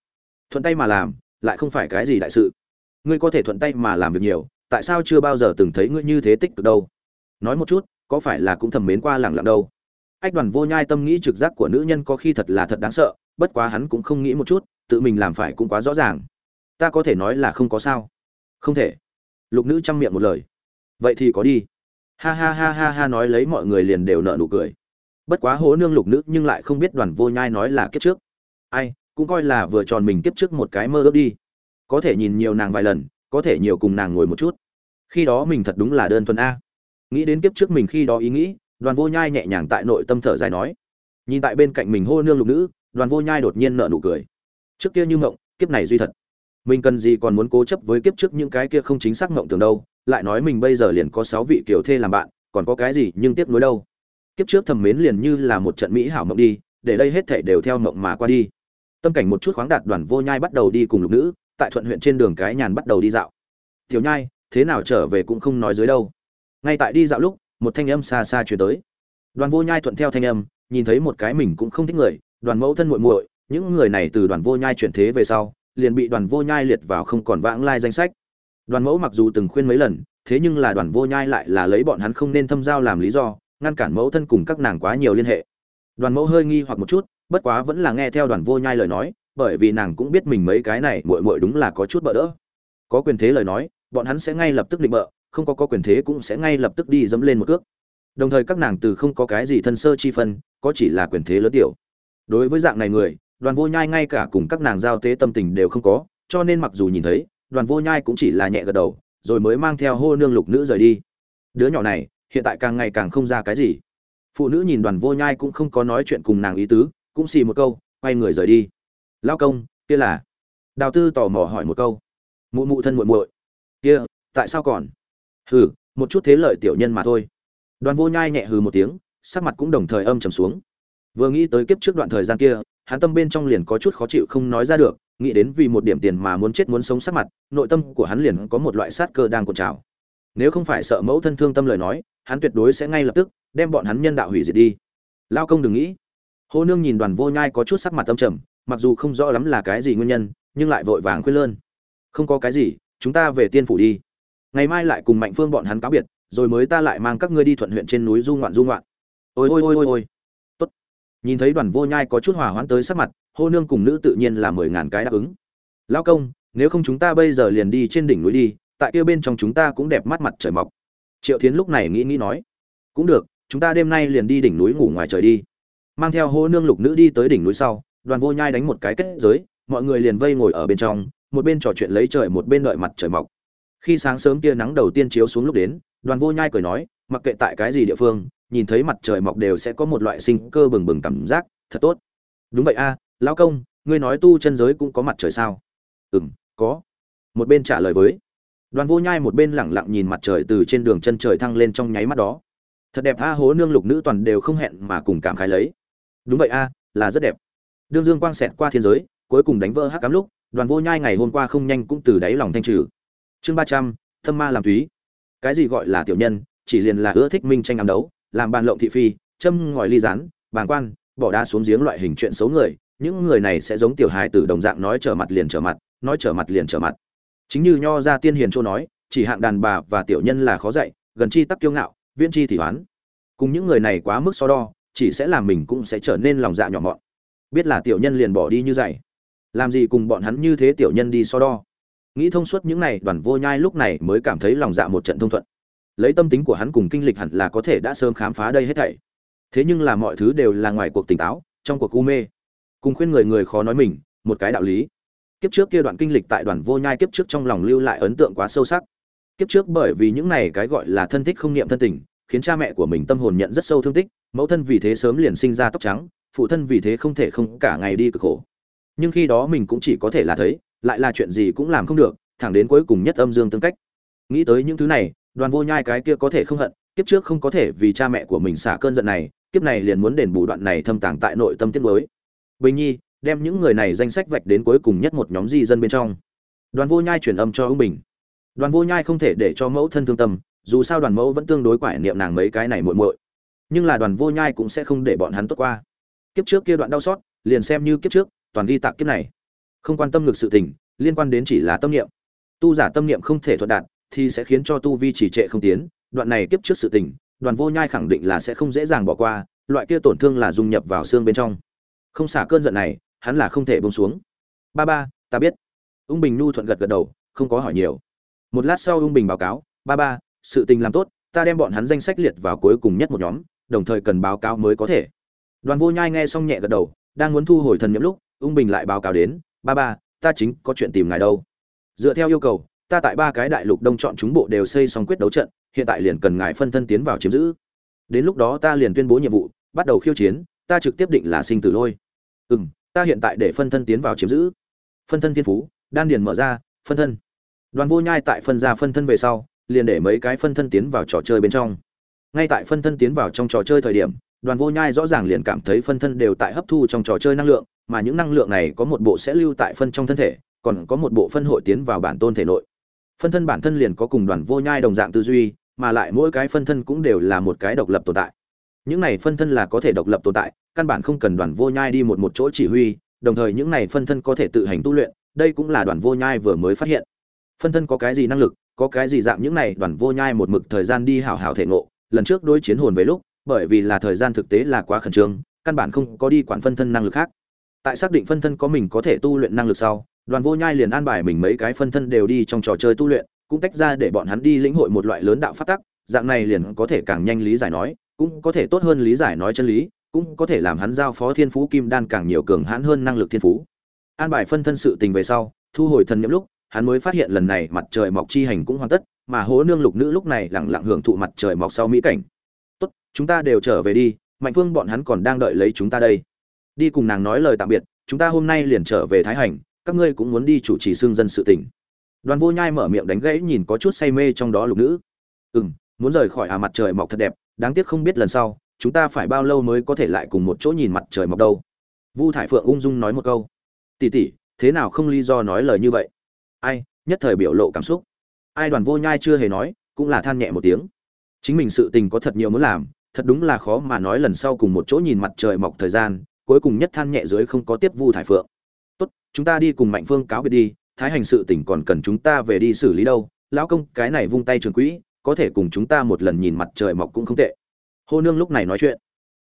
Thuận tay mà làm, lại không phải cái gì đại sự. Ngươi có thể thuận tay mà làm việc nhiều, tại sao chưa bao giờ từng thấy ngươi như thế tích cực đâu? Nói một chút, có phải là cũng thầm mến qua lẳng lặng đâu? Ách đoàn vô nhai tâm nghĩ trực giác của nữ nhân có khi thật là thật đáng sợ, bất quá hắn cũng không nghĩ một chút, tự mình làm phải cũng quá rõ ràng. Ta có thể nói là không có sao. Không thể. Lục nữ chăm miệng một lời. Vậy thì có đi. Ha ha ha ha ha nói lấy mọi người liền đều nợ nụ cười. Bất quá hố nương lục nữ nhưng lại không biết đoàn vô nhai nói là kiếp trước. Ai, cũng coi là vừa tròn mình kiếp trước một cái mơ ước đi. Có thể nhìn nhiều nàng vài lần, có thể nhiều cùng nàng ngồi một chút. Khi đó mình thật đúng là đơn thuần a. Nghĩ đến kiếp trước mình khi đó ý nghĩ đoàn vô nhai nhẹ nhàng tại nội tâm thở dài nói. Nhìn tại bên cạnh mình hô nương lục nữ, đoàn vô nhai đột nhiên nợ nụ cười. Trước kia như mộng, kiếp này duy thật. Mình cần gì còn muốn cố chấp với kiếp trước những cái kia không chính xác mộng tưởng đâu, lại nói mình bây giờ liền có sáu vị kiểu thê làm bạn, còn có cái gì nhưng tiếc nuối đâu. Kiếp trước thầm mến liền như là một trận mỹ hảo mộng đi, để đây hết thể đều theo mộng mà qua đi. Tâm cảnh một chút khoáng đạt đoàn vô nhai bắt đầu đi cùng lục nữ, tại thuận huyện trên đường cái nhàn bắt đầu đi dạo. Tiểu nhai, thế nào trở về cũng không nói dưới đâu. Ngay tại đi dạo lúc một thanh âm xa xa truyền tới. Đoàn vô nhai thuận theo thanh âm, nhìn thấy một cái mình cũng không thích người, đoàn mẫu thân muội muội, những người này từ đoàn vô nhai chuyển thế về sau, liền bị đoàn vô nhai liệt vào không còn vãng lai danh sách. Đoàn mẫu mặc dù từng khuyên mấy lần, thế nhưng là đoàn vô nhai lại là lấy bọn hắn không nên thâm giao làm lý do, ngăn cản mẫu thân cùng các nàng quá nhiều liên hệ. Đoàn mẫu hơi nghi hoặc một chút, bất quá vẫn là nghe theo đoàn vô nhai lời nói, bởi vì nàng cũng biết mình mấy cái này muội muội đúng là có chút bợ đỡ. Có quyền thế lời nói, bọn hắn sẽ ngay lập tức định bợ không có có quyền thế cũng sẽ ngay lập tức đi dẫm lên một cước. Đồng thời các nàng từ không có cái gì thân sơ chi phân, có chỉ là quyền thế lớn tiểu. Đối với dạng này người, đoàn vô nhai ngay cả cùng các nàng giao tế tâm tình đều không có, cho nên mặc dù nhìn thấy, đoàn vô nhai cũng chỉ là nhẹ gật đầu, rồi mới mang theo hô nương lục nữ rời đi. Đứa nhỏ này, hiện tại càng ngày càng không ra cái gì. Phụ nữ nhìn đoàn vô nhai cũng không có nói chuyện cùng nàng ý tứ, cũng xì một câu, quay người rời đi. Lao công, kia là. Đào tư tò mò hỏi một câu. Mụ mụ thân muội muội. Kia, tại sao còn? Hừ, một chút thế lợi tiểu nhân mà thôi. Đoàn vô nhai nhẹ hừ một tiếng, sắc mặt cũng đồng thời âm trầm xuống. Vừa nghĩ tới kiếp trước đoạn thời gian kia, hắn tâm bên trong liền có chút khó chịu không nói ra được, nghĩ đến vì một điểm tiền mà muốn chết muốn sống sắc mặt, nội tâm của hắn liền có một loại sát cơ đang cột trào. Nếu không phải sợ mẫu thân thương tâm lời nói, hắn tuyệt đối sẽ ngay lập tức đem bọn hắn nhân đạo hủy diệt đi. Lao công đừng nghĩ. Hô nương nhìn đoàn vô nhai có chút sắc mặt tâm trầm, mặc dù không rõ lắm là cái gì nguyên nhân, nhưng lại vội vàng khuyên lơn. Không có cái gì, chúng ta về tiên phủ đi ngày mai lại cùng mạnh phương bọn hắn cáo biệt, rồi mới ta lại mang các ngươi đi thuận huyện trên núi du ngoạn du ngoạn. Ôi ôi ôi ôi ôi. Tốt. Nhìn thấy đoàn vô nhai có chút hòa hoãn tới sắc mặt, hô nương cùng nữ tự nhiên là mười ngàn cái đáp ứng. Lao công, nếu không chúng ta bây giờ liền đi trên đỉnh núi đi, tại kia bên trong chúng ta cũng đẹp mắt mặt trời mọc. Triệu thiến lúc này nghĩ nghĩ nói. Cũng được, chúng ta đêm nay liền đi đỉnh núi ngủ ngoài trời đi. Mang theo hô nương lục nữ đi tới đỉnh núi sau, đoàn vô nhai đánh một cái kết giới, mọi người liền vây ngồi ở bên trong, một bên trò chuyện lấy trời, một bên đợi mặt trời mọc khi sáng sớm tia nắng đầu tiên chiếu xuống lúc đến, đoàn vô nhai cười nói, mặc kệ tại cái gì địa phương, nhìn thấy mặt trời mọc đều sẽ có một loại sinh cơ bừng bừng cảm giác, thật tốt. Đúng vậy a, lão công, ngươi nói tu chân giới cũng có mặt trời sao? Ừ m có. Một bên trả lời với. Đoàn vô nhai một bên lẳng lặng nhìn mặt trời từ trên đường chân trời thăng lên trong nháy mắt đó. Thật đẹp a, hố nương lục nữ toàn đều không hẹn mà cùng cảm khái lấy. Đúng vậy a, là rất đẹp. Đương dương quang xẹt qua thiên giới, cuối cùng đánh vỡ hắc cám lúc, đoàn vô nhai ngày hôm qua không nhanh cũng từ đáy lòng thanh trừ chương ba trăm thâm ma làm túy. Cái gì gọi là tiểu nhân, chỉ liền là ưa thích minh tranh ám đấu, làm bàn lộng thị phi, châm ngòi ly rán bàng quan, bỏ đá xuống giếng loại hình chuyện xấu người. Những người này sẽ giống tiểu hài tử đồng dạng nói trở mặt liền trở mặt, nói trở mặt liền trở mặt. Chính như nho gia tiên hiền châu nói, chỉ hạng đàn bà và tiểu nhân là khó dạy, gần chi tắc kiêu ngạo, viễn chi thì hoán cùng những người này quá mức so đo, chỉ sẽ làm mình cũng sẽ trở nên lòng dạ nhỏ mọn. Biết là tiểu nhân liền bỏ đi như vậy. Làm gì cùng bọn hắn như thế tiểu nhân đi so đo? Nghĩ thông suốt những này, đoàn vô nhai lúc này mới cảm thấy lòng dạ một trận thông thuận. Lấy tâm tính của hắn cùng kinh lịch hẳn là có thể đã sớm khám phá đây hết thảy. Thế nhưng là mọi thứ đều là ngoài cuộc tỉnh táo, trong cuộc u mê. Cùng khuyên người người khó nói mình, một cái đạo lý. Kiếp trước kia đoạn kinh lịch tại đoàn vô nhai kiếp trước trong lòng lưu lại ấn tượng quá sâu sắc. Kiếp trước bởi vì những này cái gọi là thân thích không niệm thân tình, khiến cha mẹ của mình tâm hồn nhận rất sâu thương tích, mẫu thân vì thế sớm liền sinh ra tóc trắng, phụ thân vì thế không thể không cả ngày đi cực khổ. Nhưng khi đó mình cũng chỉ có thể là thấy lại là chuyện gì cũng làm không được, thẳng đến cuối cùng nhất âm dương tương cách. Nghĩ tới những thứ này, đoàn vô nhai cái kia có thể không hận, kiếp trước không có thể vì cha mẹ của mình xả cơn giận này, kiếp này liền muốn đền bù đoạn này thâm tàng tại nội tâm tiết mới. Bình nhi, đem những người này danh sách vạch đến cuối cùng nhất một nhóm di dân bên trong. Đoàn vô nhai truyền âm cho ông bình. Đoàn vô nhai không thể để cho mẫu thân thương tâm, dù sao đoàn mẫu vẫn tương đối quải niệm nàng mấy cái này muội muội. Nhưng là đoàn vô nhai cũng sẽ không để bọn hắn tốt qua. Kiếp trước kia đoạn đau xót, liền xem như kiếp trước, toàn ghi tạc kiếp này không quan tâm ngược sự tình, liên quan đến chỉ là tâm niệm. Tu giả tâm niệm không thể thuận đạt, thì sẽ khiến cho tu vi chỉ trệ không tiến, đoạn này kiếp trước sự tình, đoàn vô nhai khẳng định là sẽ không dễ dàng bỏ qua, loại kia tổn thương là dung nhập vào xương bên trong. Không xả cơn giận này, hắn là không thể bông xuống. Ba ba, ta biết. Ung bình nhu thuận gật gật đầu, không có hỏi nhiều. Một lát sau ung bình báo cáo, ba ba, sự tình làm tốt, ta đem bọn hắn danh sách liệt vào cuối cùng nhất một nhóm, đồng thời cần báo cáo mới có thể. Đoàn vô nhai nghe xong nhẹ gật đầu, đang muốn thu hồi thần nhiễm lúc, ung bình lại báo cáo đến ba ba, ta chính có chuyện tìm ngài đâu. Dựa theo yêu cầu, ta tại ba cái đại lục đông chọn chúng bộ đều xây xong quyết đấu trận, hiện tại liền cần ngài phân thân tiến vào chiếm giữ. Đến lúc đó ta liền tuyên bố nhiệm vụ, bắt đầu khiêu chiến, ta trực tiếp định là sinh tử lôi. Ừ m ta hiện tại để phân thân tiến vào chiếm giữ. Phân thân thiên phú, đan điền mở ra, phân thân. Đoàn vô nhai tại phân ra phân thân về sau, liền để mấy cái phân thân tiến vào trò chơi bên trong. Ngay tại phân thân tiến vào trong trò chơi thời điểm, đoàn vô nhai rõ ràng liền cảm thấy phân thân đều tại hấp thu trong trò chơi năng lượng mà những năng lượng này có một bộ sẽ lưu tại phân trong thân thể, còn có một bộ phân hội tiến vào bản tôn thể nội. Phân thân bản thân liền có cùng đoàn vô nhai đồng dạng tư duy, mà lại mỗi cái phân thân cũng đều là một cái độc lập tồn tại. Những này phân thân là có thể độc lập tồn tại, căn bản không cần đoàn vô nhai đi một một chỗ chỉ huy, đồng thời những này phân thân có thể tự hành tu luyện, đây cũng là đoàn vô nhai vừa mới phát hiện. Phân thân có cái gì năng lực, có cái gì dạng những này đoàn vô nhai một mực thời gian đi hảo hảo thể ngộ, lần trước đối chiến hồn về lúc, bởi vì là thời gian thực tế là quá khẩn trương, căn bản không có đi quản phân thân năng lực khác tại xác định phân thân có mình có thể tu luyện năng lực sau, đoàn vô nhai liền an bài mình mấy cái phân thân đều đi trong trò chơi tu luyện, cũng tách ra để bọn hắn đi lĩnh hội một loại lớn đạo phát tắc, dạng này liền có thể càng nhanh lý giải nói, cũng có thể tốt hơn lý giải nói chân lý, cũng có thể làm hắn giao phó thiên phú kim đan càng nhiều cường hãn hơn năng lực thiên phú. An bài phân thân sự tình về sau, thu hồi thần nhiễm lúc, hắn mới phát hiện lần này mặt trời mọc chi hành cũng hoàn tất, mà hố nương lục nữ lúc này lẳng lặng hưởng thụ mặt trời mọc sau mỹ cảnh. Tốt, chúng ta đều trở về đi, mạnh phương bọn hắn còn đang đợi lấy chúng ta đây đi cùng nàng nói lời tạm biệt, chúng ta hôm nay liền trở về thái hành, các ngươi cũng muốn đi chủ trì xương dân sự tỉnh đoàn vô nhai mở miệng đánh gãy nhìn có chút say mê trong đó lục nữ. Ừ m muốn rời khỏi à mặt trời mọc thật đẹp, đáng tiếc không biết lần sau, chúng ta phải bao lâu mới có thể lại cùng một chỗ nhìn mặt trời mọc đâu. Vu thải phượng ung dung nói một câu. Tỉ tỉ thế nào không lý do nói lời như vậy? Ai, nhất thời biểu lộ cảm xúc. Ai đoàn vô nhai chưa hề nói, cũng là than nhẹ một tiếng. Chính mình sự tình có thật nhiều muốn làm, thật đúng là khó mà nói lần sau cùng một chỗ nhìn mặt trời mọc thời gian cuối cùng nhất than nhẹ dưới không có tiếp vu thải phượng. Tốt, chúng ta đi cùng mạnh phương cáo biệt đi, thái hành sự tỉnh còn cần chúng ta về đi xử lý đâu, lão công, cái này vung tay trường quỹ, có thể cùng chúng ta một lần nhìn mặt trời mọc cũng không tệ. Hô nương lúc này nói chuyện.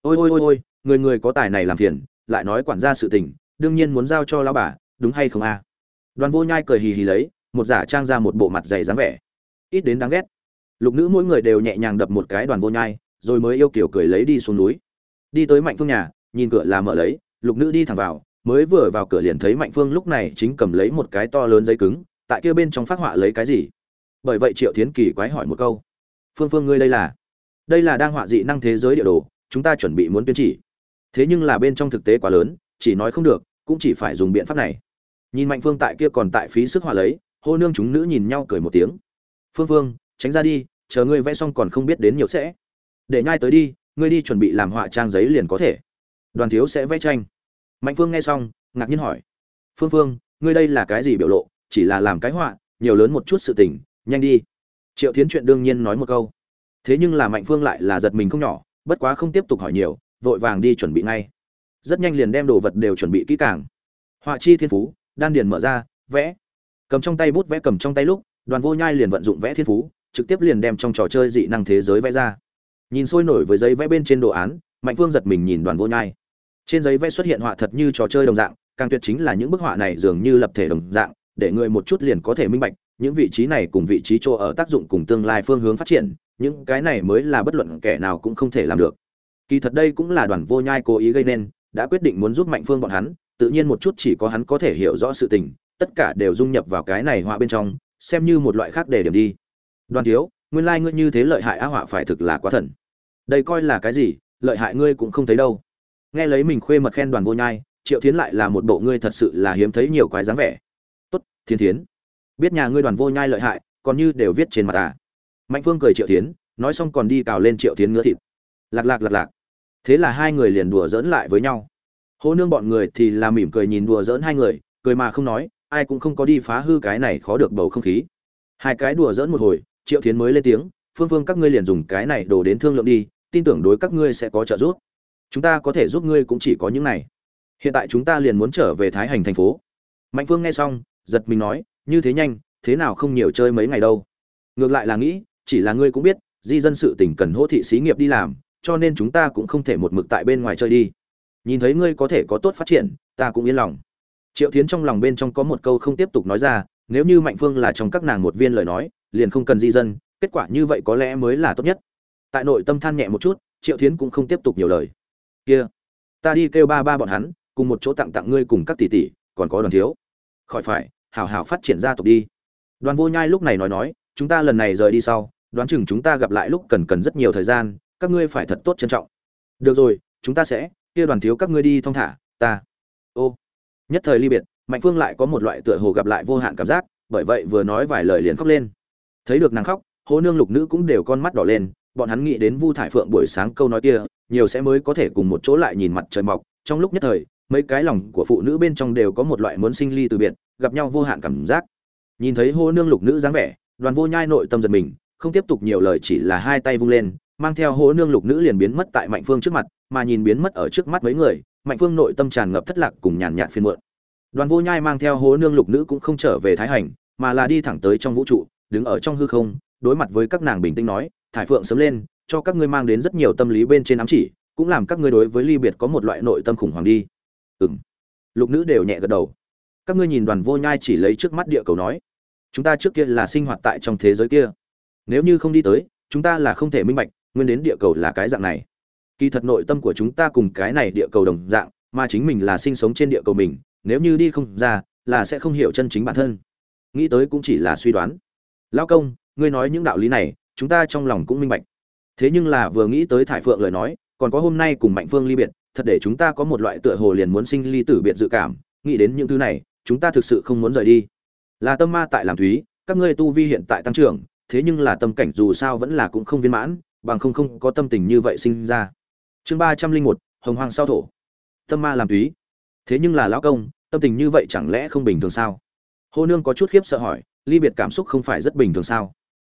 Ôi ôi ôi ôi, người người có tài này làm phiền, lại nói quản gia sự tình đương nhiên muốn giao cho lão bà, đúng hay không a? Đoàn vô nhai cười hì hì lấy, một giả trang ra một bộ mặt dày dáng vẻ. Ít đến đáng ghét. Lục nữ mỗi người đều nhẹ nhàng đập một cái đoàn vô nhai, rồi mới yêu kiểu cười lấy đi xuống núi. Đi tới mạnh phương nhà nhìn cửa là mở lấy, lục nữ đi thẳng vào, mới vừa vào cửa liền thấy mạnh phương lúc này chính cầm lấy một cái to lớn giấy cứng, tại kia bên trong phát họa lấy cái gì? Bởi vậy triệu thiến kỳ quái hỏi một câu. Phương phương ngươi đây là? Đây là đang họa dị năng thế giới địa đồ, chúng ta chuẩn bị muốn tuyên chỉ. Thế nhưng là bên trong thực tế quá lớn, chỉ nói không được, cũng chỉ phải dùng biện pháp này. Nhìn mạnh phương tại kia còn tại phí sức họa lấy, hô nương chúng nữ nhìn nhau cười một tiếng. Phương phương, tránh ra đi, chờ ngươi vẽ xong còn không biết đến nhiều sẽ. Để nhai tới đi, ngươi đi chuẩn bị làm họa trang giấy liền có thể đoàn thiếu sẽ vẽ tranh. Mạnh phương nghe xong, ngạc nhiên hỏi. Phương phương, ngươi đây là cái gì biểu lộ? Chỉ là làm cái họa, nhiều lớn một chút sự tình, nhanh đi. Triệu thiến chuyện đương nhiên nói một câu. Thế nhưng là mạnh phương lại là giật mình không nhỏ, bất quá không tiếp tục hỏi nhiều, vội vàng đi chuẩn bị ngay. Rất nhanh liền đem đồ vật đều chuẩn bị kỹ càng. Họa chi thiên phú, đan điền mở ra, vẽ. Cầm trong tay bút vẽ cầm trong tay lúc, đoàn vô nhai liền vận dụng vẽ thiên phú, trực tiếp liền đem trong trò chơi dị năng thế giới vẽ ra. Nhìn sôi nổi với giấy vẽ bên trên đồ án, mạnh phương giật mình nhìn đoàn vô nhai trên giấy vẽ xuất hiện họa thật như trò chơi đồng dạng, càng tuyệt chính là những bức họa này dường như lập thể đồng dạng, để người một chút liền có thể minh bạch, những vị trí này cùng vị trí chỗ ở tác dụng cùng tương lai phương hướng phát triển, những cái này mới là bất luận kẻ nào cũng không thể làm được. Kỳ thật đây cũng là đoàn vô nhai cố ý gây nên, đã quyết định muốn giúp mạnh phương bọn hắn, tự nhiên một chút chỉ có hắn có thể hiểu rõ sự tình, tất cả đều dung nhập vào cái này họa bên trong, xem như một loại khác để điểm đi. Đoàn thiếu, nguyên lai ngươi như thế lợi hại á họa phải thực là quá thần. Đây coi là cái gì, lợi hại ngươi cũng không thấy đâu nghe lấy mình khuê mật khen đoàn vô nhai, triệu thiến lại là một bộ ngươi thật sự là hiếm thấy nhiều quái dáng vẻ. Tốt thiên thiến, biết nhà ngươi đoàn vô nhai lợi hại, còn như đều viết trên mặt à? Mạnh phương cười triệu thiến, nói xong còn đi cào lên triệu thiến ngứa thịt. Lạc lạc lạc lạc. Thế là hai người liền đùa dỡn lại với nhau. Hô nương bọn người thì là mỉm cười nhìn đùa dỡn hai người, cười mà không nói, ai cũng không có đi phá hư cái này khó được bầu không khí. Hai cái đùa dỡn một hồi, triệu thiến mới lên tiếng, phương phương, các ngươi liền dùng cái này đổ đến thương lượng đi, tin tưởng đối các ngươi sẽ có trợ giúp chúng ta có thể giúp ngươi cũng chỉ có những này. Hiện tại chúng ta liền muốn trở về thái hành thành phố. Mạnh phương nghe xong, giật mình nói, như thế nhanh, thế nào không nhiều chơi mấy ngày đâu. Ngược lại là nghĩ, chỉ là ngươi cũng biết, di dân sự tỉnh cần hỗ thị xí nghiệp đi làm, cho nên chúng ta cũng không thể một mực tại bên ngoài chơi đi. Nhìn thấy ngươi có thể có tốt phát triển, ta cũng yên lòng. Triệu tiến trong lòng bên trong có một câu không tiếp tục nói ra, nếu như mạnh phương là trong các nàng một viên lời nói, liền không cần di dân, kết quả như vậy có lẽ mới là tốt nhất. Tại nội tâm than nhẹ một chút, triệu tiến cũng không tiếp tục nhiều lời kia, ta đi kêu ba ba bọn hắn, cùng một chỗ tặng tặng ngươi cùng các tỷ tỷ, còn có đoàn thiếu. Khỏi phải, hảo hảo phát triển gia tộc đi. Đoàn vô nhai lúc này nói nói, chúng ta lần này rời đi sau, đoán chừng chúng ta gặp lại lúc cần cần rất nhiều thời gian, các ngươi phải thật tốt trân trọng. Được rồi, chúng ta sẽ, kia đoàn thiếu các ngươi đi thong thả, ta. Ô, nhất thời ly biệt, mạnh phương lại có một loại tựa hồ gặp lại vô hạn cảm giác, bởi vậy vừa nói vài lời liền khóc lên. Thấy được nàng khóc, hố nương lục nữ cũng đều con mắt đỏ lên bọn hắn nghĩ đến vu thải phượng buổi sáng câu nói kia, nhiều sẽ mới có thể cùng một chỗ lại nhìn mặt trời mọc. Trong lúc nhất thời, mấy cái lòng của phụ nữ bên trong đều có một loại muốn sinh ly từ biệt, gặp nhau vô hạn cảm giác. Nhìn thấy hô nương lục nữ dáng vẻ, đoàn vô nhai nội tâm giật mình, không tiếp tục nhiều lời, chỉ là hai tay vung lên, mang theo Hô nương lục nữ liền biến mất tại mạnh phương trước mặt, mà nhìn biến mất ở trước mắt mấy người, mạnh phương nội tâm tràn ngập thất lạc cùng nhàn nhạt phiền muộn. Đoàn vô nhai mang theo Hô nương lục nữ cũng không trở về thái hành, mà là đi thẳng tới trong vũ trụ, đứng ở trong hư không, đối mặt với các nàng bình tĩnh nói thải phượng sớm lên, cho các ngươi mang đến rất nhiều tâm lý bên trên ám chỉ, cũng làm các ngươi đối với ly biệt có một loại nội tâm khủng hoảng đi. Ừng lục nữ đều nhẹ gật đầu. Các ngươi nhìn đoàn vô nhai chỉ lấy trước mắt địa cầu nói, chúng ta trước kia là sinh hoạt tại trong thế giới kia. Nếu như không đi tới, chúng ta là không thể minh bạch, nguyên đến địa cầu là cái dạng này. Kỳ thật nội tâm của chúng ta cùng cái này địa cầu đồng dạng, mà chính mình là sinh sống trên địa cầu mình, nếu như đi không ra, là sẽ không hiểu chân chính bản thân. Nghĩ tới cũng chỉ là suy đoán. Lao công, ngươi nói những đạo lý này chúng ta trong lòng cũng minh bạch. Thế nhưng là vừa nghĩ tới thải phượng lời nói, còn có hôm nay cùng mạnh phương ly biệt, thật để chúng ta có một loại tựa hồ liền muốn sinh ly tử biệt dự cảm, nghĩ đến những thứ này, chúng ta thực sự không muốn rời đi. Là tâm ma tại làm thúy, các ngươi tu vi hiện tại tăng trưởng, thế nhưng là tâm cảnh dù sao vẫn là cũng không viên mãn, bằng không không có tâm tình như vậy sinh ra. Chương ba trăm linh một, hồng hoàng sao thổ. Tâm ma làm thúy. Thế nhưng là lão công, tâm tình như vậy chẳng lẽ không bình thường sao? Hô nương có chút khiếp sợ hỏi, ly biệt cảm xúc không phải rất bình thường sao?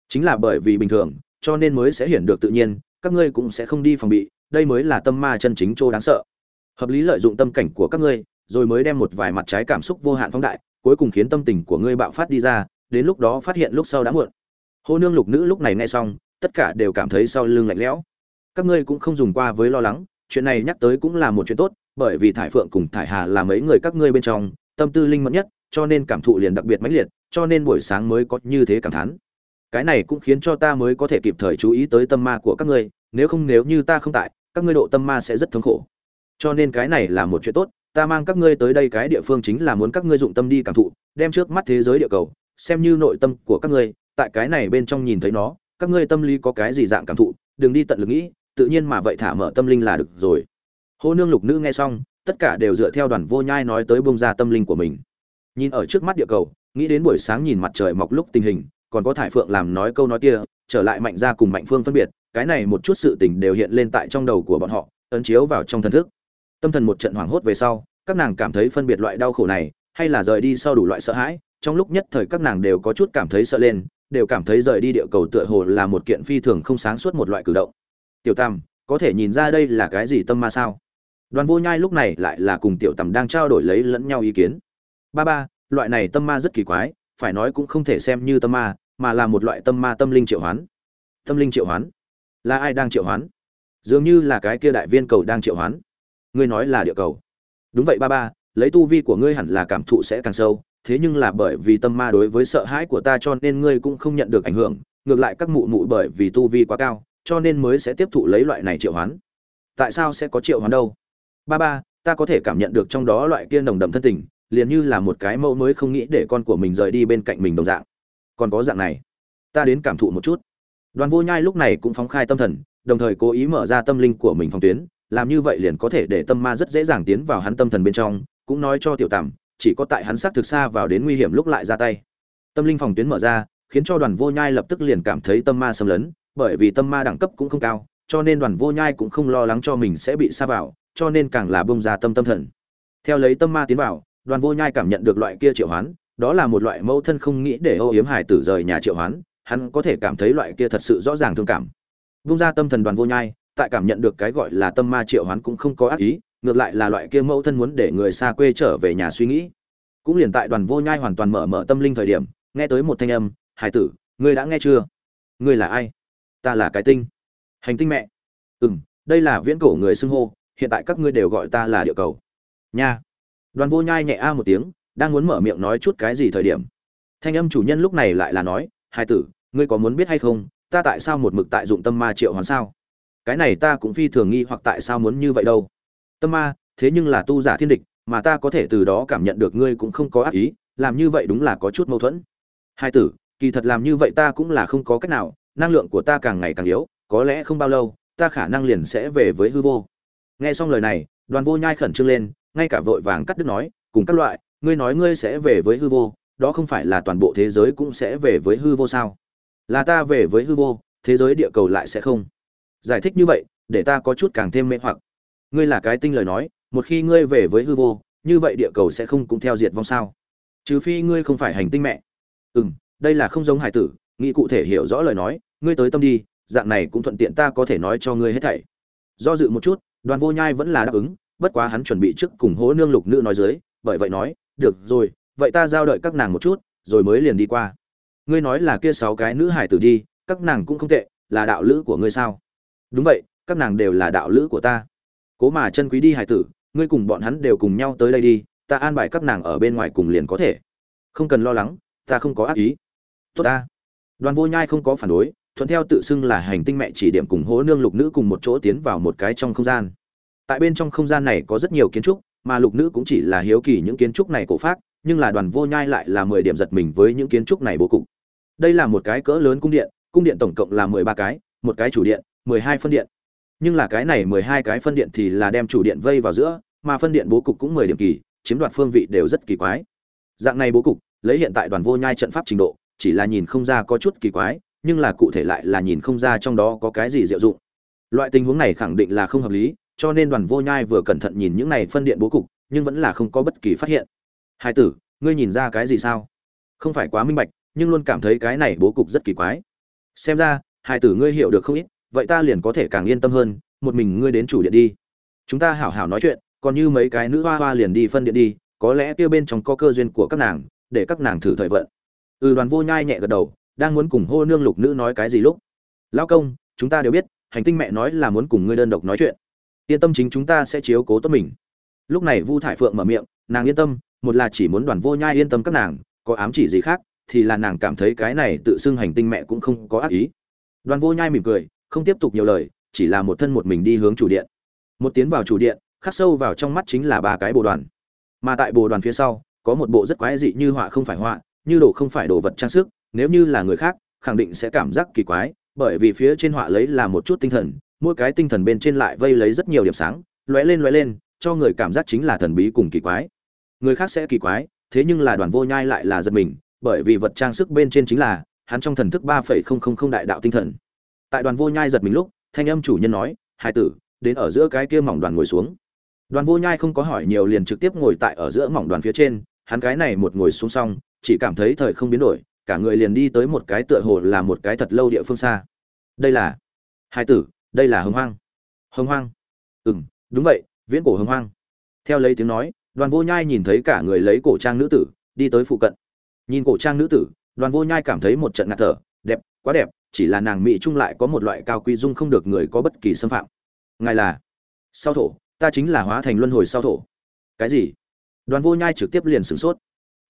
Chính là bởi vì bình thường, cho nên mới sẽ hiển được tự nhiên, các ngươi cũng sẽ không đi phòng bị, đây mới là tâm ma chân chính chỗ đáng sợ. Hợp lý lợi dụng tâm cảnh của các ngươi, rồi mới đem một vài mặt trái cảm xúc vô hạn phóng đại, cuối cùng khiến tâm tình của ngươi bạo phát đi ra, đến lúc đó phát hiện lúc sau đã muộn. Hô nương lục nữ lúc này nghe xong, tất cả đều cảm thấy sau lưng lạnh lẽo. Các ngươi cũng không dùng qua với lo lắng, chuyện này nhắc tới cũng là một chuyện tốt, bởi vì thải phượng cùng thải hà là mấy người các ngươi bên trong, tâm tư linh mẫn nhất, cho nên cảm thụ liền đặc biệt mãnh liệt, cho nên buổi sáng mới có như thế cảm thán cái này cũng khiến cho ta mới có thể kịp thời chú ý tới tâm ma của các ngươi, nếu không nếu như ta không tại, các ngươi độ tâm ma sẽ rất thống khổ. Cho nên cái này là một chuyện tốt, ta mang các ngươi tới đây cái địa phương chính là muốn các ngươi dụng tâm đi cảm thụ, đem trước mắt thế giới địa cầu, xem như nội tâm của các ngươi, tại cái này bên trong nhìn thấy nó, các ngươi tâm lý có cái gì dạng cảm thụ, đừng đi tận lực nghĩ, tự nhiên mà vậy thả mở tâm linh là được rồi. Hô nương lục nữ nghe xong, tất cả đều dựa theo đoàn vô nhai nói tới bông ra tâm linh của mình. Nhìn ở trước mắt địa cầu, nghĩ đến buổi sáng nhìn mặt trời mọc lúc tình hình còn có thải phượng làm nói câu nói kia, trở lại mạnh ra cùng mạnh phương phân biệt, cái này một chút sự tình đều hiện lên tại trong đầu của bọn họ, ấn chiếu vào trong thần thức. Tâm thần một trận hoảng hốt về sau, các nàng cảm thấy phân biệt loại đau khổ này, hay là rời đi sau đủ loại sợ hãi, trong lúc nhất thời các nàng đều có chút cảm thấy sợ lên, đều cảm thấy rời đi địa cầu tựa hồ là một kiện phi thường không sáng suốt một loại cử động. Tiểu tam, có thể nhìn ra đây là cái gì tâm ma sao? Đoàn vô nhai lúc này lại là cùng tiểu tầm đang trao đổi lấy lẫn nhau ý kiến. Ba ba, loại này tâm ma rất kỳ quái phải nói cũng không thể xem như tâm ma, mà là một loại tâm ma tâm linh triệu hoán. Tâm linh triệu hoán? Là ai đang triệu hoán? Dường như là cái kia đại viên cầu đang triệu hoán. Ngươi nói là địa cầu. Đúng vậy ba ba, lấy tu vi của ngươi hẳn là cảm thụ sẽ càng sâu, thế nhưng là bởi vì tâm ma đối với sợ hãi của ta cho nên ngươi cũng không nhận được ảnh hưởng, ngược lại các mụ mụ bởi vì tu vi quá cao, cho nên mới sẽ tiếp thụ lấy loại này triệu hoán. Tại sao sẽ có triệu hoán đâu? Ba ba, ta có thể cảm nhận được trong đó loại kia nồng đậm thân tình liền như là một cái mẫu mới không nghĩ để con của mình rời đi bên cạnh mình đồng dạng. Còn có dạng này. Ta đến cảm thụ một chút. Đoàn vô nhai lúc này cũng phóng khai tâm thần, đồng thời cố ý mở ra tâm linh của mình phòng tuyến, làm như vậy liền có thể để tâm ma rất dễ dàng tiến vào hắn tâm thần bên trong, cũng nói cho tiểu tằm, chỉ có tại hắn xác thực xa vào đến nguy hiểm lúc lại ra tay. Tâm linh phòng tuyến mở ra, khiến cho đoàn vô nhai lập tức liền cảm thấy tâm ma xâm lấn, bởi vì tâm ma đẳng cấp cũng không cao, cho nên đoàn vô nhai cũng không lo lắng cho mình sẽ bị xa vào, cho nên càng là bông ra tâm tâm thần. Theo lấy tâm ma tiến vào đoàn vô nhai cảm nhận được loại kia triệu hoán, đó là một loại mâu thân không nghĩ để âu yếm hải tử rời nhà triệu hoán, hắn có thể cảm thấy loại kia thật sự rõ ràng thương cảm. Vung ra tâm thần đoàn vô nhai, tại cảm nhận được cái gọi là tâm ma triệu hoán cũng không có ác ý, ngược lại là loại kia mâu thân muốn để người xa quê trở về nhà suy nghĩ. Cũng liền tại đoàn vô nhai hoàn toàn mở mở tâm linh thời điểm, nghe tới một thanh âm, hải tử, ngươi đã nghe chưa? Ngươi là ai? Ta là cái tinh. Hành tinh mẹ. Ừ m đây là viễn cổ người xưng hô, hiện tại các ngươi đều gọi ta là địa cầu. Nha đoàn vô nhai nhẹ a một tiếng, đang muốn mở miệng nói chút cái gì thời điểm. Thanh âm chủ nhân lúc này lại là nói hai tử, ngươi có muốn biết hay không, ta tại sao một mực tại dụng tâm ma triệu hoán sao? Cái này ta cũng phi thường nghi hoặc tại sao muốn như vậy đâu. Tâm ma, thế nhưng là tu giả thiên địch, mà ta có thể từ đó cảm nhận được ngươi cũng không có ác ý, làm như vậy đúng là có chút mâu thuẫn. Hai tử, kỳ thật làm như vậy ta cũng là không có cách nào, năng lượng của ta càng ngày càng yếu, có lẽ không bao lâu, ta khả năng liền sẽ về với hư vô. Nghe xong lời này, đoàn vô nhai khẩn trương lên ngay cả vội vàng cắt đứt nói, cùng các loại, ngươi nói ngươi sẽ về với hư vô, đó không phải là toàn bộ thế giới cũng sẽ về với hư vô sao? Là ta về với hư vô, thế giới địa cầu lại sẽ không? Giải thích như vậy, để ta có chút càng thêm mê hoặc. Ngươi là cái tinh lời nói, một khi ngươi về với hư vô, như vậy địa cầu sẽ không cũng theo diệt vong sao? Trừ phi ngươi không phải hành tinh mẹ. Ừ m đây là không giống hải tử, nghĩ cụ thể hiểu rõ lời nói, ngươi tới tâm đi, dạng này cũng thuận tiện ta có thể nói cho ngươi hết thảy. Do dự một chút, đoàn vô nhai vẫn là đáp ứng bất quá hắn chuẩn bị trước cùng hố nương lục nữ nói dưới, bởi vậy nói, được rồi, vậy ta giao đợi các nàng một chút, rồi mới liền đi qua. Ngươi nói là kia sáu cái nữ hải tử đi, các nàng cũng không tệ, là đạo lữ của ngươi sao? Đúng vậy, các nàng đều là đạo lữ của ta. Cố mà chân quý đi hải tử, ngươi cùng bọn hắn đều cùng nhau tới đây đi, ta an bài các nàng ở bên ngoài cùng liền có thể. Không cần lo lắng, ta không có ác ý. Tốt ta. Đoàn vô nhai không có phản đối, thuận theo tự xưng là hành tinh mẹ chỉ điểm cùng hố nương lục nữ cùng một chỗ tiến vào một cái trong không gian tại bên trong không gian này có rất nhiều kiến trúc, mà lục nữ cũng chỉ là hiếu kỳ những kiến trúc này cổ phát nhưng là đoàn vô nhai lại là mười điểm giật mình với những kiến trúc này bố cục. Đây là một cái cỡ lớn cung điện cung điện tổng cộng là mười ba cái, một cái chủ điện, mười hai phân điện. Nhưng là cái này mười hai cái phân điện thì là đem chủ điện vây vào giữa, mà phân điện bố cục cũng mười điểm kỳ, chiếm đoạt phương vị đều rất kỳ quái. Dạng này bố cục, lấy hiện tại đoàn vô nhai trận pháp trình độ, chỉ là nhìn không ra có chút kỳ quái, nhưng là cụ thể lại là nhìn không ra trong đó có cái gì diệu dụng. Loại tình huống này khẳng định là không hợp lý cho nên đoàn vô nhai vừa cẩn thận nhìn những này phân điện bố cục, nhưng vẫn là không có bất kỳ phát hiện. Hai tử, ngươi nhìn ra cái gì sao? Không phải quá minh bạch, nhưng luôn cảm thấy cái này bố cục rất kỳ quái. Xem ra, hai tử ngươi hiểu được không ít, vậy ta liền có thể càng yên tâm hơn, một mình ngươi đến chủ điện đi. Chúng ta hảo hảo nói chuyện, còn như mấy cái nữ hoa hoa liền đi phân điện đi, có lẽ kia bên trong có cơ duyên của các nàng, để các nàng thử thời vận. Ừ đoàn vô nhai nhẹ gật đầu, đang muốn cùng hô nương lục nữ nói cái gì lúc. Lão công, chúng ta đều biết, hành tinh mẹ nói là muốn cùng ngươi đơn độc nói chuyện yên tâm chính chúng ta sẽ chiếu cố tốt mình. Lúc này vu thải phượng mở miệng, nàng yên tâm, một là chỉ muốn đoàn vô nhai yên tâm các nàng, có ám chỉ gì khác, thì là nàng cảm thấy cái này tự xưng hành tinh mẹ cũng không có ác ý. Đoàn vô nhai mỉm cười, không tiếp tục nhiều lời, chỉ là một thân một mình đi hướng chủ điện. Một tiến vào chủ điện, khắc sâu vào trong mắt chính là ba cái bồ đoàn. Mà tại bồ đoàn phía sau, có một bộ rất quái dị như họa không phải họa, như đồ không phải đồ vật trang sức, nếu như là người khác, khẳng định sẽ cảm giác kỳ quái, bởi vì phía trên họa lấy là một chút tinh thần mỗi cái tinh thần bên trên lại vây lấy rất nhiều điểm sáng, lóe lên lóe lên, cho người cảm giác chính là thần bí cùng kỳ quái. Người khác sẽ kỳ quái, thế nhưng là đoàn vô nhai lại là giật mình, bởi vì vật trang sức bên trên chính là, hắn trong thần thức ba phẩy không không không đại đạo tinh thần. Tại đoàn vô nhai giật mình lúc, thanh âm chủ nhân nói hai tử, đến ở giữa cái kia mỏng đoàn ngồi xuống. Đoàn vô nhai không có hỏi nhiều liền trực tiếp ngồi tại ở giữa mỏng đoàn phía trên, hắn cái này một ngồi xuống xong, chỉ cảm thấy thời không biến đổi, cả người liền đi tới một cái tựa hồ là một cái thật lâu địa phương xa. Đây là hai tử đây là hồng hoang. Hồng hoang. Ừ m đúng vậy, viễn cổ hồng hoang. Theo lấy tiếng nói, đoàn vô nhai nhìn thấy cả người lấy cổ trang nữ tử, đi tới phụ cận. Nhìn cổ trang nữ tử, đoàn vô nhai cảm thấy một trận ngạt thở, đẹp, quá đẹp, chỉ là nàng mỹ trung lại có một loại cao quý dung không được người có bất kỳ xâm phạm. Ngài là sao thổ, ta chính là hóa thành luân hồi sao thổ. Cái gì? Đoàn vô nhai trực tiếp liền sửng sốt.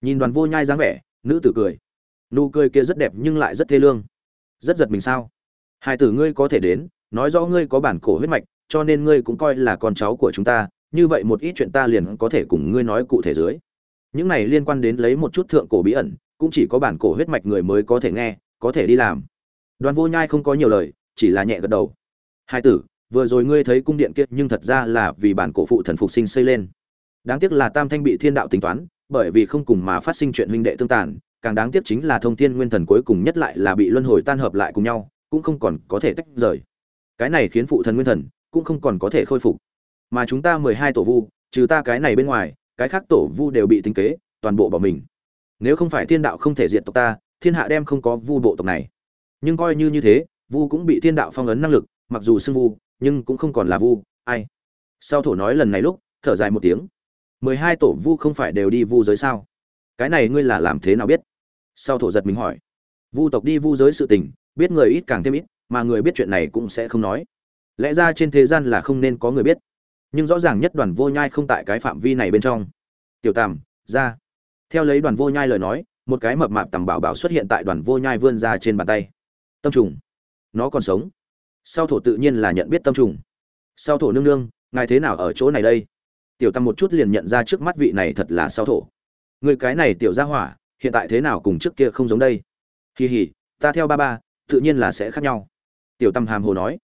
Nhìn đoàn vô nhai dáng vẻ, nữ tử cười. Nụ cười kia rất đẹp nhưng lại rất thê lương. Rất giật mình sao? Hai tử ngươi có thể đến nói rõ ngươi có bản cổ huyết mạch, cho nên ngươi cũng coi là con cháu của chúng ta, như vậy một ít chuyện ta liền có thể cùng ngươi nói cụ thể dưới. Những này liên quan đến lấy một chút thượng cổ bí ẩn, cũng chỉ có bản cổ huyết mạch người mới có thể nghe, có thể đi làm. Đoàn vô nhai không có nhiều lời, chỉ là nhẹ gật đầu. Hai tử, vừa rồi ngươi thấy cung điện kia, nhưng thật ra là vì bản cổ phụ thần phục sinh xây lên. Đáng tiếc là tam thanh bị thiên đạo tính toán, bởi vì không cùng mà phát sinh chuyện huynh đệ tương tàn, càng đáng tiếc chính là thông thiên nguyên thần cuối cùng nhất lại là bị luân hồi tan hợp lại cùng nhau, cũng không còn có thể tách rời cái này khiến phụ thần nguyên thần cũng không còn có thể khôi phục. Mà chúng ta mười hai tổ vu, trừ ta cái này bên ngoài, cái khác tổ vu đều bị tính kế, toàn bộ bỏ mình. Nếu không phải thiên đạo không thể diệt tộc ta, thiên hạ đem không có vu bộ tộc này. Nhưng coi như như thế, vu cũng bị thiên đạo phong ấn năng lực, mặc dù xưng vu, nhưng cũng không còn là vu, ai. Sau thổ nói lần này lúc, thở dài một tiếng. Mười hai tổ vu không phải đều đi vu giới sao? Cái này ngươi là làm thế nào biết? Sau thổ giật mình hỏi. Vu tộc đi vu giới sự tình, biết người ít càng thêm ít mà người biết chuyện này cũng sẽ không nói. Lẽ ra trên thế gian là không nên có người biết. Nhưng rõ ràng nhất đoàn vô nhai không tại cái phạm vi này bên trong. Tiểu tàm ra. Theo lấy đoàn vô nhai lời nói, một cái mập mạp tầm bảo bảo xuất hiện tại đoàn vô nhai vươn ra trên bàn tay. Tâm trùng. Nó còn sống. Sau thổ tự nhiên là nhận biết tâm trùng. Sau thổ nương nương, ngài thế nào ở chỗ này đây? Tiểu tâm một chút liền nhận ra trước mắt vị này thật là sau thổ. Người cái này tiểu gia hỏa, hiện tại thế nào cùng trước kia không giống đây? Kỳ hỉ ta theo ba ba, tự nhiên là sẽ khác nhau tiểu tâm hàm hồ nói,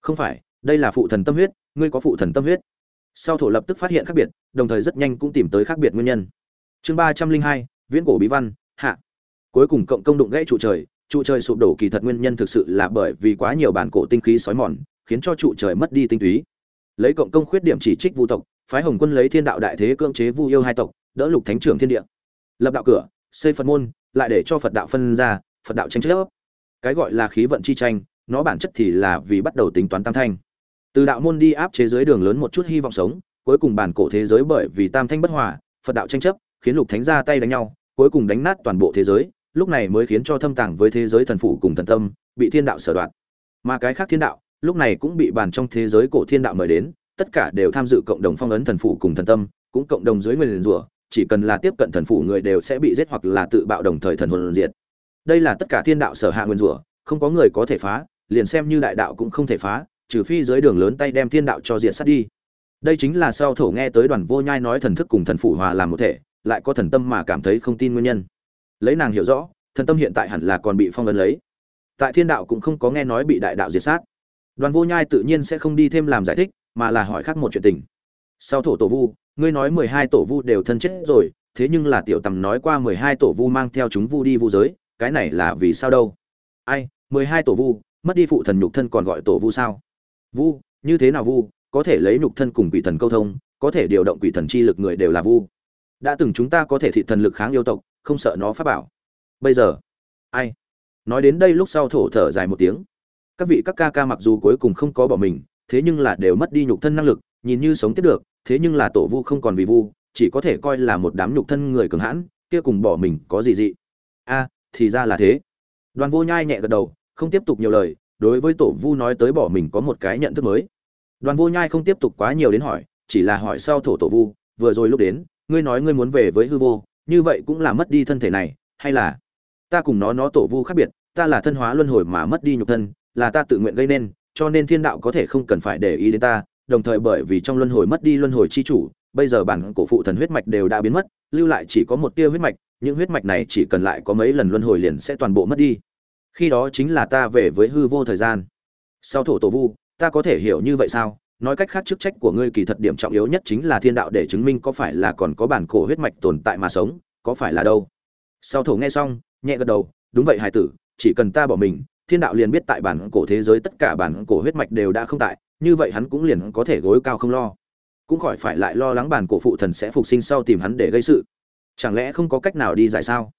không phải, đây là phụ thần tâm huyết, ngươi có phụ thần tâm huyết. Sau thổ lập tức phát hiện khác biệt, đồng thời rất nhanh cũng tìm tới khác biệt nguyên nhân. Chương ba trăm linh hai, viễn cổ bí văn, hạ. Cuối cùng cộng công đụng gãy trụ trời trụ trời sụp đổ kỳ thật nguyên nhân thực sự là bởi vì quá nhiều bản cổ tinh khí sói mòn, khiến cho trụ trời mất đi tinh túy. Lấy cộng công khuyết điểm chỉ trích vu tộc, phái hồng quân lấy thiên đạo đại thế cưỡng chế vu yêu hai tộc, đỡ lục thánh trưởng thiên địa. Lập đạo cửa, xây phật môn, lại để cho phật đạo phân ra, phật đạo tranh chấp. Cái gọi là khí vận chi tranh nó bản chất thì là vì bắt đầu tính toán tam thanh. Từ đạo môn đi áp chế giới đường lớn một chút hy vọng sống, cuối cùng bản cổ thế giới bởi vì tam thanh bất hòa, phật đạo tranh chấp, khiến lục thánh ra tay đánh nhau, cuối cùng đánh nát toàn bộ thế giới, lúc này mới khiến cho thâm tàng với thế giới thần phụ cùng thần tâm bị thiên đạo sở đoạn mà cái khác thiên đạo, lúc này cũng bị bàn trong thế giới cổ thiên đạo mời đến, tất cả đều tham dự cộng đồng phong ấn thần phụ cùng thần tâm, cũng cộng đồng dưới nguyên rủa, chỉ cần là tiếp cận thần phụ người đều sẽ bị giết hoặc là tự bạo đồng thời thần hồn diệt. Đây là tất cả thiên đạo sở hạ nguyên rủa, không có người có thể phá liền xem như đại đạo cũng không thể phá, trừ phi dưới đường lớn tay đem thiên đạo cho diệt sát đi. Đây chính là sau thổ nghe tới đoàn vô nhai nói thần thức cùng thần phụ hòa làm một thể, lại có thần tâm mà cảm thấy không tin nguyên nhân. Lấy nàng hiểu rõ, thần tâm hiện tại hẳn là còn bị phong ấn lấy. Tại thiên đạo cũng không có nghe nói bị đại đạo diệt sát. Đoàn vô nhai tự nhiên sẽ không đi thêm làm giải thích, mà là hỏi khác một chuyện tình. Sau thổ tổ vu, ngươi nói mười hai tổ vu đều thân chết rồi, thế nhưng là tiểu tầm nói qua mười hai tổ vu mang theo chúng vu đi vu giới, cái này là vì sao đâu? Ai, mười hai tổ vu mất đi phụ thần nhục thân còn gọi tổ vu sao? Vu, như thế nào vu? Có thể lấy nhục thân cùng quỷ thần câu thông, có thể điều động quỷ thần chi lực người đều là vu. Đã từng chúng ta có thể thị thần lực kháng yêu tộc, không sợ nó phát bảo. Bây giờ, ai? Nói đến đây lúc sau thổ thở dài một tiếng. Các vị các ca ca mặc dù cuối cùng không có bỏ mình, thế nhưng là đều mất đi nhục thân năng lực, nhìn như sống tiếp được, thế nhưng là tổ vu không còn vì vu, chỉ có thể coi là một đám nhục thân người cường hãn, kia cùng bỏ mình có gì dị? A, thì ra là thế. Đoàn vô nhai nhẹ gật đầu không tiếp tục nhiều lời, đối với tổ vu nói tới bỏ mình có một cái nhận thức mới. Đoàn vô nhai không tiếp tục quá nhiều đến hỏi, chỉ là hỏi sau thổ tổ vu, vừa rồi lúc đến, ngươi nói ngươi muốn về với hư vô, như vậy cũng là mất đi thân thể này, hay là ta cùng nó nó tổ vu khác biệt, ta là thân hóa luân hồi mà mất đi nhục thân, là ta tự nguyện gây nên, cho nên thiên đạo có thể không cần phải để ý đến ta, đồng thời bởi vì trong luân hồi mất đi luân hồi chi chủ, bây giờ bản cổ phụ thần huyết mạch đều đã biến mất, lưu lại chỉ có một tia huyết mạch, những huyết mạch này chỉ cần lại có mấy lần luân hồi liền sẽ toàn bộ mất đi khi đó chính là ta về với hư vô thời gian. Sau thổ tổ vu, ta có thể hiểu như vậy sao? Nói cách khác chức trách của ngươi kỳ thật điểm trọng yếu nhất chính là thiên đạo để chứng minh có phải là còn có bản cổ huyết mạch tồn tại mà sống, có phải là đâu? Sau thổ nghe xong, nhẹ gật đầu, đúng vậy hải tử, chỉ cần ta bỏ mình, thiên đạo liền biết tại bản cổ thế giới tất cả bản cổ huyết mạch đều đã không tại, như vậy hắn cũng liền có thể gối cao không lo. Cũng khỏi phải lại lo lắng bản cổ phụ thần sẽ phục sinh sau tìm hắn để gây sự. Chẳng lẽ không có cách nào đi giải sao?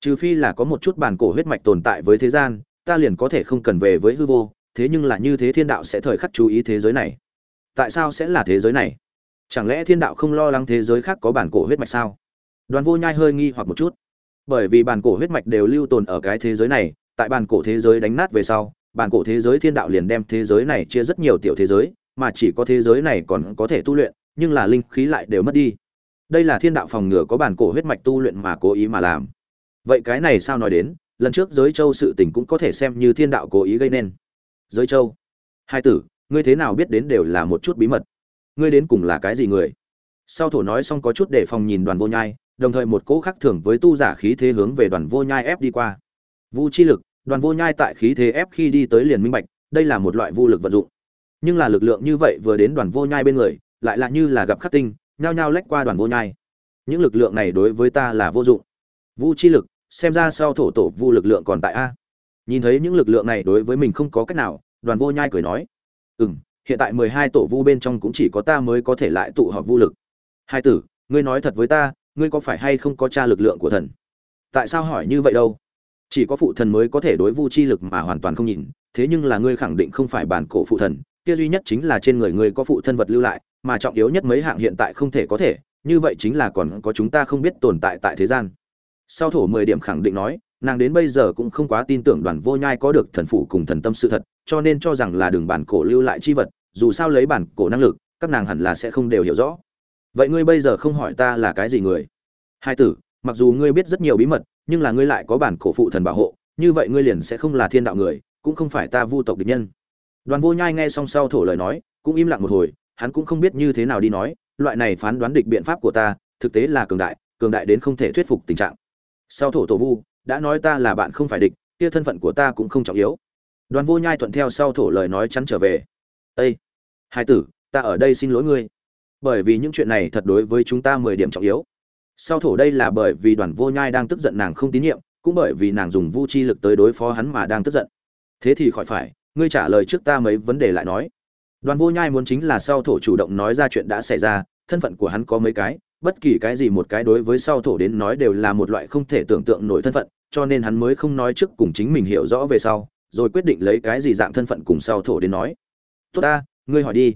Trừ phi là có một chút bản cổ huyết mạch tồn tại với thế gian, ta liền có thể không cần về với hư vô, thế nhưng là như thế thiên đạo sẽ thời khắc chú ý thế giới này. Tại sao sẽ là thế giới này? Chẳng lẽ thiên đạo không lo lắng thế giới khác có bản cổ huyết mạch sao? Đoàn vô nhai hơi nghi hoặc một chút. Bởi vì bản cổ huyết mạch đều lưu tồn ở cái thế giới này, tại bản cổ thế giới đánh nát về sau, bản cổ thế giới thiên đạo liền đem thế giới này chia rất nhiều tiểu thế giới, mà chỉ có thế giới này còn có thể tu luyện, nhưng là linh khí lại đều mất đi. Đây là thiên đạo phòng ngừa có bản cổ huyết mạch tu luyện mà cố ý mà làm vậy cái này sao nói đến, lần trước giới châu sự tình cũng có thể xem như thiên đạo cố ý gây nên. Giới châu, hai tử, ngươi thế nào biết đến đều là một chút bí mật. Ngươi đến cùng là cái gì người? Sau thổ nói xong có chút để phòng nhìn đoàn vô nhai, đồng thời một cỗ khác thường với tu giả khí thế hướng về đoàn vô nhai ép đi qua. Vu chi lực, đoàn vô nhai tại khí thế ép khi đi tới liền minh bạch, đây là một loại vô lực vận dụng. Nhưng là lực lượng như vậy vừa đến đoàn vô nhai bên người, lại là như là gặp khắc tinh, nhao nhao lách qua đoàn vô nhai. Những lực lượng này đối với ta là vô dụng. Vu chi lực xem ra sau thổ tổ vu lực lượng còn tại a. Nhìn thấy những lực lượng này đối với mình không có cách nào, đoàn vô nhai cười nói. Ừ m hiện tại mười hai tổ vu bên trong cũng chỉ có ta mới có thể lại tụ họp vu lực. Hai tử, ngươi nói thật với ta, ngươi có phải hay không có tra lực lượng của thần? Tại sao hỏi như vậy đâu? Chỉ có phụ thần mới có thể đối vu chi lực mà hoàn toàn không nhìn, thế nhưng là ngươi khẳng định không phải bản cổ phụ thần, kia duy nhất chính là trên người ngươi có phụ thân vật lưu lại, mà trọng yếu nhất mấy hạng hiện tại không thể có thể, như vậy chính là còn có chúng ta không biết tồn tại tại thế gian sau thổ mười điểm khẳng định nói, nàng đến bây giờ cũng không quá tin tưởng đoàn vô nhai có được thần phụ cùng thần tâm sự thật, cho nên cho rằng là đường bản cổ lưu lại chi vật, dù sao lấy bản cổ năng lực, các nàng hẳn là sẽ không đều hiểu rõ. Vậy ngươi bây giờ không hỏi ta là cái gì người? Hai tử, mặc dù ngươi biết rất nhiều bí mật, nhưng là ngươi lại có bản cổ phụ thần bảo hộ, như vậy ngươi liền sẽ không là thiên đạo người, cũng không phải ta vu tộc địch nhân. Đoàn vô nhai nghe xong sau thổ lời nói, cũng im lặng một hồi, hắn cũng không biết như thế nào đi nói, loại này phán đoán địch biện pháp của ta, thực tế là cường đại cường đại đến không thể thuyết phục tình trạng sau thổ tổ vu, đã nói ta là bạn không phải địch, kia thân phận của ta cũng không trọng yếu. Đoàn vô nhai thuận theo sau thổ lời nói chắn trở về. Ây hai tử, ta ở đây xin lỗi ngươi. Bởi vì những chuyện này thật đối với chúng ta mười điểm trọng yếu. Sau thổ đây là bởi vì đoàn vô nhai đang tức giận nàng không tín nhiệm, cũng bởi vì nàng dùng vu chi lực tới đối phó hắn mà đang tức giận. Thế thì khỏi phải, ngươi trả lời trước ta mấy vấn đề lại nói. Đoàn vô nhai muốn chính là sau thổ chủ động nói ra chuyện đã xảy ra, thân phận của hắn có mấy cái bất kỳ cái gì một cái đối với sau thổ đến nói đều là một loại không thể tưởng tượng nổi thân phận, cho nên hắn mới không nói trước cùng chính mình hiểu rõ về sau, rồi quyết định lấy cái gì dạng thân phận cùng sau thổ đến nói. Tốt ta, ngươi hỏi đi.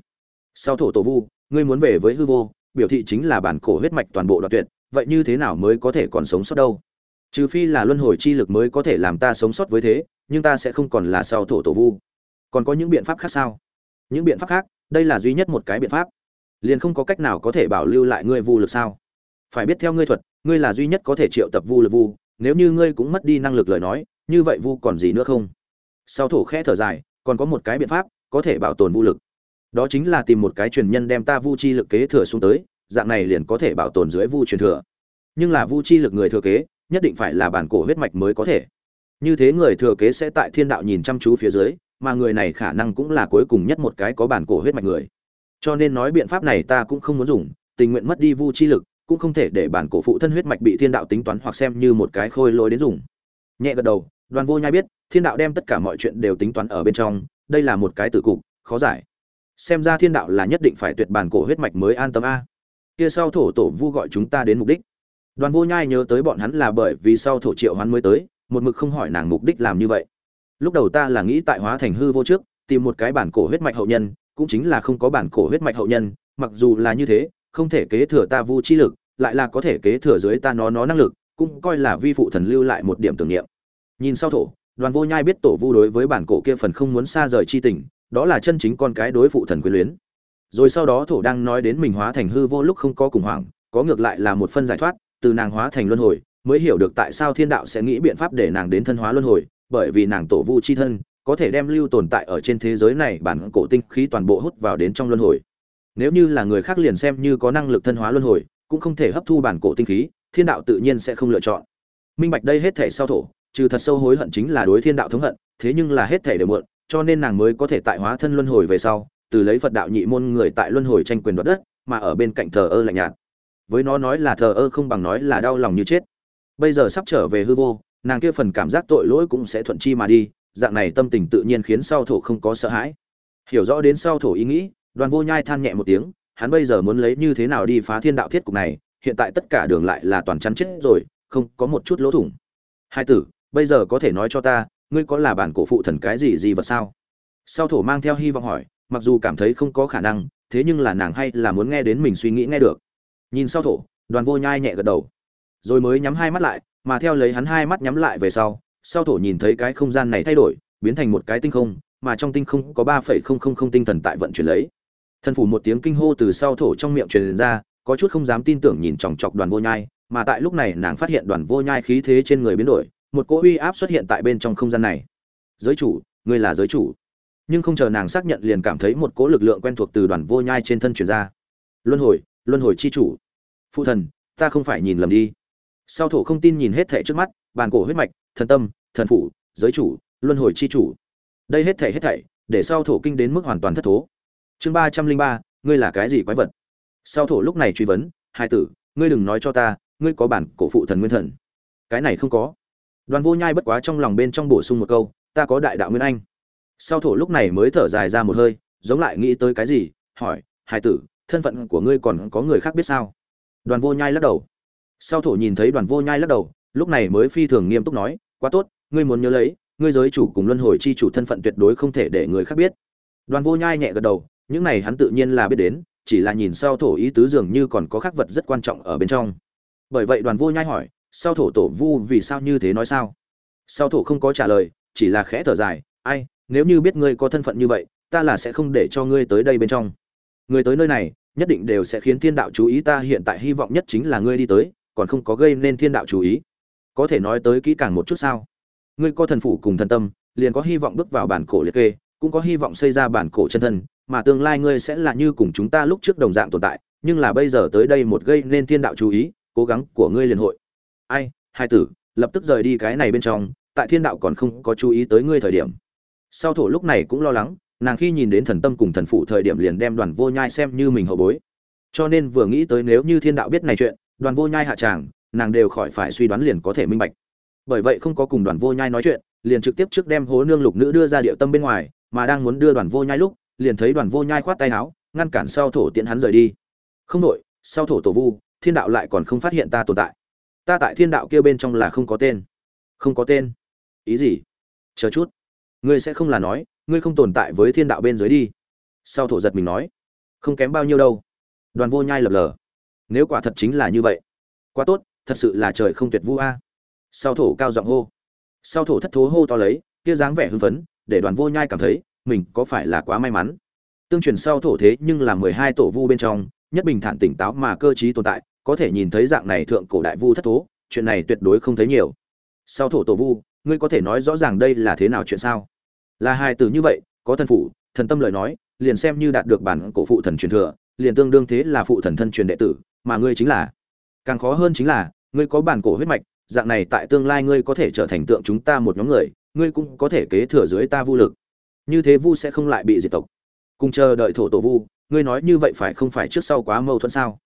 Sau thổ tổ vu, ngươi muốn về với hư vô, biểu thị chính là bản cổ huyết mạch toàn bộ đoạn tuyệt, vậy như thế nào mới có thể còn sống sót đâu? Trừ phi là luân hồi chi lực mới có thể làm ta sống sót với thế, nhưng ta sẽ không còn là sau thổ tổ vu. Còn có những biện pháp khác sao? Những biện pháp khác, đây là duy nhất một cái biện pháp liền không có cách nào có thể bảo lưu lại ngươi vu lực sao? Phải biết theo ngươi thuật, ngươi là duy nhất có thể triệu tập vu lực vu, nếu như ngươi cũng mất đi năng lực lời nói, như vậy vu còn gì nữa không? Sau thổ khẽ thở dài, còn có một cái biện pháp có thể bảo tồn vu lực. Đó chính là tìm một cái truyền nhân đem ta vu chi lực kế thừa xuống tới, dạng này liền có thể bảo tồn dưới vu truyền thừa. Nhưng là vu chi lực người thừa kế, nhất định phải là bản cổ huyết mạch mới có thể. Như thế người thừa kế sẽ tại thiên đạo nhìn chăm chú phía dưới, mà người này khả năng cũng là cuối cùng nhất một cái có bản cổ huyết mạch người cho nên nói biện pháp này ta cũng không muốn dùng, tình nguyện mất đi vu chi lực, cũng không thể để bản cổ phụ thân huyết mạch bị thiên đạo tính toán hoặc xem như một cái khôi lối đến dùng. Nhẹ gật đầu, đoàn vô nhai biết, thiên đạo đem tất cả mọi chuyện đều tính toán ở bên trong, đây là một cái tử cục, khó giải. Xem ra thiên đạo là nhất định phải tuyệt bản cổ huyết mạch mới an tâm a. Kia sau thổ tổ vu gọi chúng ta đến mục đích. Đoàn vô nhai nhớ tới bọn hắn là bởi vì sau thổ triệu hắn mới tới, một mực không hỏi nàng mục đích làm như vậy. Lúc đầu ta là nghĩ tại hóa thành hư vô trước, tìm một cái bản cổ huyết mạch hậu nhân cũng chính là không có bản cổ huyết mạch hậu nhân, mặc dù là như thế, không thể kế thừa ta vu chi lực, lại là có thể kế thừa dưới ta nó nó năng lực, cũng coi là vi phụ thần lưu lại một điểm tưởng niệm. Nhìn sau thổ, đoàn vô nhai biết tổ vu đối với bản cổ kia phần không muốn xa rời chi tình, đó là chân chính con cái đối phụ thần quyến luyến. Rồi sau đó thổ đang nói đến mình hóa thành hư vô lúc không có cùng hoảng, có ngược lại là một phân giải thoát, từ nàng hóa thành luân hồi, mới hiểu được tại sao thiên đạo sẽ nghĩ biện pháp để nàng đến thân hóa luân hồi, bởi vì nàng tổ vu chi thân có thể đem lưu tồn tại ở trên thế giới này bản cổ tinh khí toàn bộ hút vào đến trong luân hồi. Nếu như là người khác liền xem như có năng lực thân hóa luân hồi, cũng không thể hấp thu bản cổ tinh khí, thiên đạo tự nhiên sẽ không lựa chọn. Minh bạch đây hết thể sau thổ, trừ thật sâu hối hận chính là đối thiên đạo thống hận, thế nhưng là hết thể đều muộn, cho nên nàng mới có thể tại hóa thân luân hồi về sau, từ lấy phật đạo nhị môn người tại luân hồi tranh quyền đoạt đất, mà ở bên cạnh thờ ơ lạnh nhạt. Với nó nói là thờ ơ không bằng nói là đau lòng như chết. Bây giờ sắp trở về hư vô, nàng kia phần cảm giác tội lỗi cũng sẽ thuận chi mà đi dạng này tâm tình tự nhiên khiến sau thổ không có sợ hãi. Hiểu rõ đến sau thổ ý nghĩ, đoàn vô nhai than nhẹ một tiếng, hắn bây giờ muốn lấy như thế nào đi phá thiên đạo thiết cục này, hiện tại tất cả đường lại là toàn chắn chết rồi, không có một chút lỗ thủng. Hai tử, bây giờ có thể nói cho ta, ngươi có là bản cổ phụ thần cái gì gì vật sao? Sau thổ mang theo hy vọng hỏi, mặc dù cảm thấy không có khả năng, thế nhưng là nàng hay là muốn nghe đến mình suy nghĩ nghe được. Nhìn sau thổ, đoàn vô nhai nhẹ gật đầu. Rồi mới nhắm hai mắt lại, mà theo lấy hắn hai mắt nhắm lại về sau sau thổ nhìn thấy cái không gian này thay đổi, biến thành một cái tinh không, mà trong tinh không có ba phẩy không không không tinh thần tại vận chuyển lấy. Thần phủ một tiếng kinh hô từ sau thổ trong miệng truyền ra, có chút không dám tin tưởng nhìn chòng chọc đoàn vô nhai, mà tại lúc này nàng phát hiện đoàn vô nhai khí thế trên người biến đổi, một cỗ uy áp xuất hiện tại bên trong không gian này. Giới chủ, ngươi là giới chủ. Nhưng không chờ nàng xác nhận liền cảm thấy một cỗ lực lượng quen thuộc từ đoàn vô nhai trên thân truyền ra. Luân hồi luân hồi chi chủ. Phụ thần, ta không phải nhìn lầm đi. Sau thổ không tin nhìn hết thảy trước mắt bàn cổ huyết mạch, thần tâm, thần phủ, giới chủ, luân hồi chi chủ. Đây hết thảy hết thảy, để sau thổ kinh đến mức hoàn toàn thất thố. Chương ba trăm linh ba, ngươi là cái gì quái vật? Sau thổ lúc này truy vấn, hai tử, ngươi đừng nói cho ta, ngươi có bản cổ phụ thần nguyên thần. Cái này không có. Đoàn vô nhai bất quá trong lòng bên trong bổ sung một câu, ta có đại đạo nguyên anh. Sau thổ lúc này mới thở dài ra một hơi, giống lại nghĩ tới cái gì, hỏi, hai tử, thân phận của ngươi còn có người khác biết sao? Đoàn vô nhai lắc đầu. Sau thổ nhìn thấy đoàn vô nhai lắc đầu lúc này mới phi thường nghiêm túc nói, quá tốt, ngươi muốn nhớ lấy, ngươi giới chủ cùng luân hồi chi chủ thân phận tuyệt đối không thể để người khác biết. Đoàn vô nhai nhẹ gật đầu, những này hắn tự nhiên là biết đến, chỉ là nhìn sau thổ ý tứ dường như còn có khắc vật rất quan trọng ở bên trong. Bởi vậy đoàn vô nhai hỏi, sau thổ tổ vu vì sao như thế nói sao? Sau thổ không có trả lời, chỉ là khẽ thở dài, ai, nếu như biết ngươi có thân phận như vậy, ta là sẽ không để cho ngươi tới đây bên trong. Người tới nơi này, nhất định đều sẽ khiến thiên đạo chú ý ta, hiện tại hy vọng nhất chính là ngươi đi tới, còn không có gây nên thiên đạo chú ý có thể nói tới kỹ càng một chút sao? Ngươi có thần phủ cùng thần tâm, liền có hy vọng bước vào bản cổ liệt kê, cũng có hy vọng xây ra bản cổ chân thân, mà tương lai ngươi sẽ là như cùng chúng ta lúc trước đồng dạng tồn tại, nhưng là bây giờ tới đây một gây nên thiên đạo chú ý, cố gắng của ngươi liền hội. Ai, hai tử, lập tức rời đi cái này bên trong, tại thiên đạo còn không có chú ý tới ngươi thời điểm. Sau thổ lúc này cũng lo lắng, nàng khi nhìn đến thần tâm cùng thần phụ thời điểm liền đem đoàn vô nhai xem như mình hậu bối. Cho nên vừa nghĩ tới nếu như thiên đạo biết này chuyện, đoàn vô nhai hạ tràng nàng đều khỏi phải suy đoán liền có thể minh bạch. Bởi vậy không có cùng đoàn vô nhai nói chuyện, liền trực tiếp trước đem hố nương lục nữ đưa ra địa tâm bên ngoài, mà đang muốn đưa đoàn vô nhai lúc, liền thấy đoàn vô nhai khoát tay áo, ngăn cản sau thổ tiễn hắn rời đi. Không nội sau thổ tổ vu, thiên đạo lại còn không phát hiện ta tồn tại. Ta tại thiên đạo kia bên trong là không có tên. Không có tên. Ý gì? Chờ chút. Ngươi sẽ không là nói, ngươi không tồn tại với thiên đạo bên dưới đi. Sau thổ giật mình nói, không kém bao nhiêu đâu. Đoàn vô nhai lập lờ. Nếu quả thật chính là như vậy, quá tốt thật sự là trời không tuyệt vu a. Sao thổ cao giọng hô. Sao thổ thất thố hô to lấy kia dáng vẻ hưng phấn để đoàn vô nhai cảm thấy mình có phải là quá may mắn? Tương truyền sau thổ thế nhưng là mười hai tổ vu bên trong nhất bình thản tỉnh táo mà cơ trí tồn tại có thể nhìn thấy dạng này thượng cổ đại vu thất thố chuyện này tuyệt đối không thấy nhiều. Sau thổ tổ vu ngươi có thể nói rõ ràng đây là thế nào chuyện sao? Là hai từ như vậy có thần phụ, thần tâm lời nói liền xem như đạt được bản cổ phụ thần truyền thừa liền tương đương thế là phụ thần thân truyền đệ tử mà ngươi chính là. Càng khó hơn chính là ngươi có bản cổ huyết mạch, dạng này tại tương lai ngươi có thể trở thành tượng chúng ta một nhóm người, ngươi cũng có thể kế thừa dưới ta vu lực. Như thế vu sẽ không lại bị diệt tộc. Cùng chờ đợi thổ tổ vu, ngươi nói như vậy phải không phải trước sau quá mâu thuẫn sao?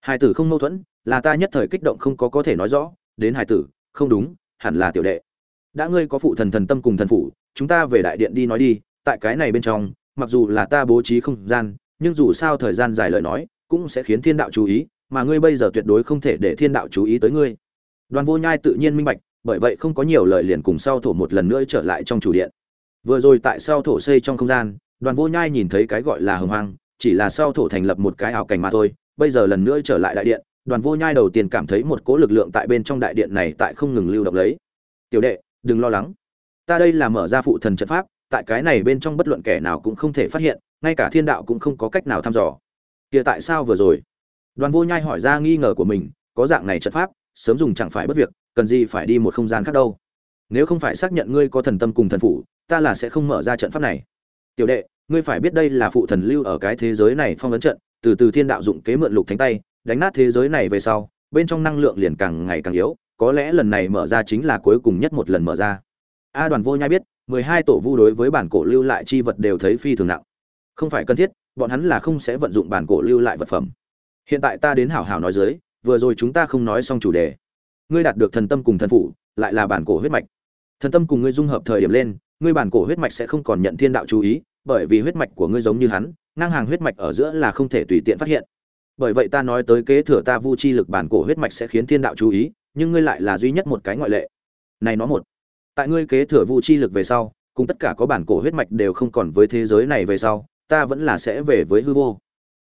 Hai tử không mâu thuẫn, là ta nhất thời kích động không có có thể nói rõ. Đến hai tử, không đúng, hẳn là tiểu đệ. Đã ngươi có phụ thần thần tâm cùng thần phủ, chúng ta về đại điện đi nói đi, tại cái này bên trong, mặc dù là ta bố trí không gian, nhưng dù sao thời gian dài lời nói, cũng sẽ khiến thiên đạo chú ý mà ngươi bây giờ tuyệt đối không thể để thiên đạo chú ý tới ngươi. Đoàn vô nhai tự nhiên minh bạch, bởi vậy không có nhiều lời liền cùng sau thổ một lần nữa trở lại trong chủ điện. Vừa rồi tại sau thổ xây trong không gian, đoàn vô nhai nhìn thấy cái gọi là hồng hoang, chỉ là sau thổ thành lập một cái ảo cảnh mà thôi, bây giờ lần nữa trở lại đại điện, đoàn vô nhai đầu tiên cảm thấy một cỗ lực lượng tại bên trong đại điện này tại không ngừng lưu động lấy. Tiểu đệ, đừng lo lắng. Ta đây là mở ra phụ thần trận pháp, tại cái này bên trong bất luận kẻ nào cũng không thể phát hiện, ngay cả thiên đạo cũng không có cách nào thăm dò. Kia tại sao vừa rồi? Đoàn vô nhai hỏi ra nghi ngờ của mình, có dạng này trận pháp, sớm dùng chẳng phải bất việc, cần gì phải đi một không gian khác đâu. Nếu không phải xác nhận ngươi có thần tâm cùng thần phủ, ta là sẽ không mở ra trận pháp này. Tiểu đệ, ngươi phải biết đây là phụ thần lưu ở cái thế giới này phong ấn trận, từ từ thiên đạo dụng kế mượn lục thánh tay, đánh nát thế giới này về sau, bên trong năng lượng liền càng ngày càng yếu, có lẽ lần này mở ra chính là cuối cùng nhất một lần mở ra. A đoàn vô nhai biết, mười hai tổ vu đối với bản cổ lưu lại chi vật đều thấy phi thường nặng. Không phải cần thiết, bọn hắn là không sẽ vận dụng bản cổ lưu lại vật phẩm hiện tại ta đến hảo hảo nói dưới, vừa rồi chúng ta không nói xong chủ đề. Ngươi đạt được thần tâm cùng thần phủ, lại là bản cổ huyết mạch. Thần tâm cùng ngươi dung hợp thời điểm lên, ngươi bản cổ huyết mạch sẽ không còn nhận thiên đạo chú ý, bởi vì huyết mạch của ngươi giống như hắn, ngang hàng huyết mạch ở giữa là không thể tùy tiện phát hiện. Bởi vậy ta nói tới kế thừa ta vu chi lực bản cổ huyết mạch sẽ khiến thiên đạo chú ý, nhưng ngươi lại là duy nhất một cái ngoại lệ. Này nó một. Tại ngươi kế thừa vu chi lực về sau, cùng tất cả có bản cổ huyết mạch đều không còn với thế giới này về sau, ta vẫn là sẽ về với hư vô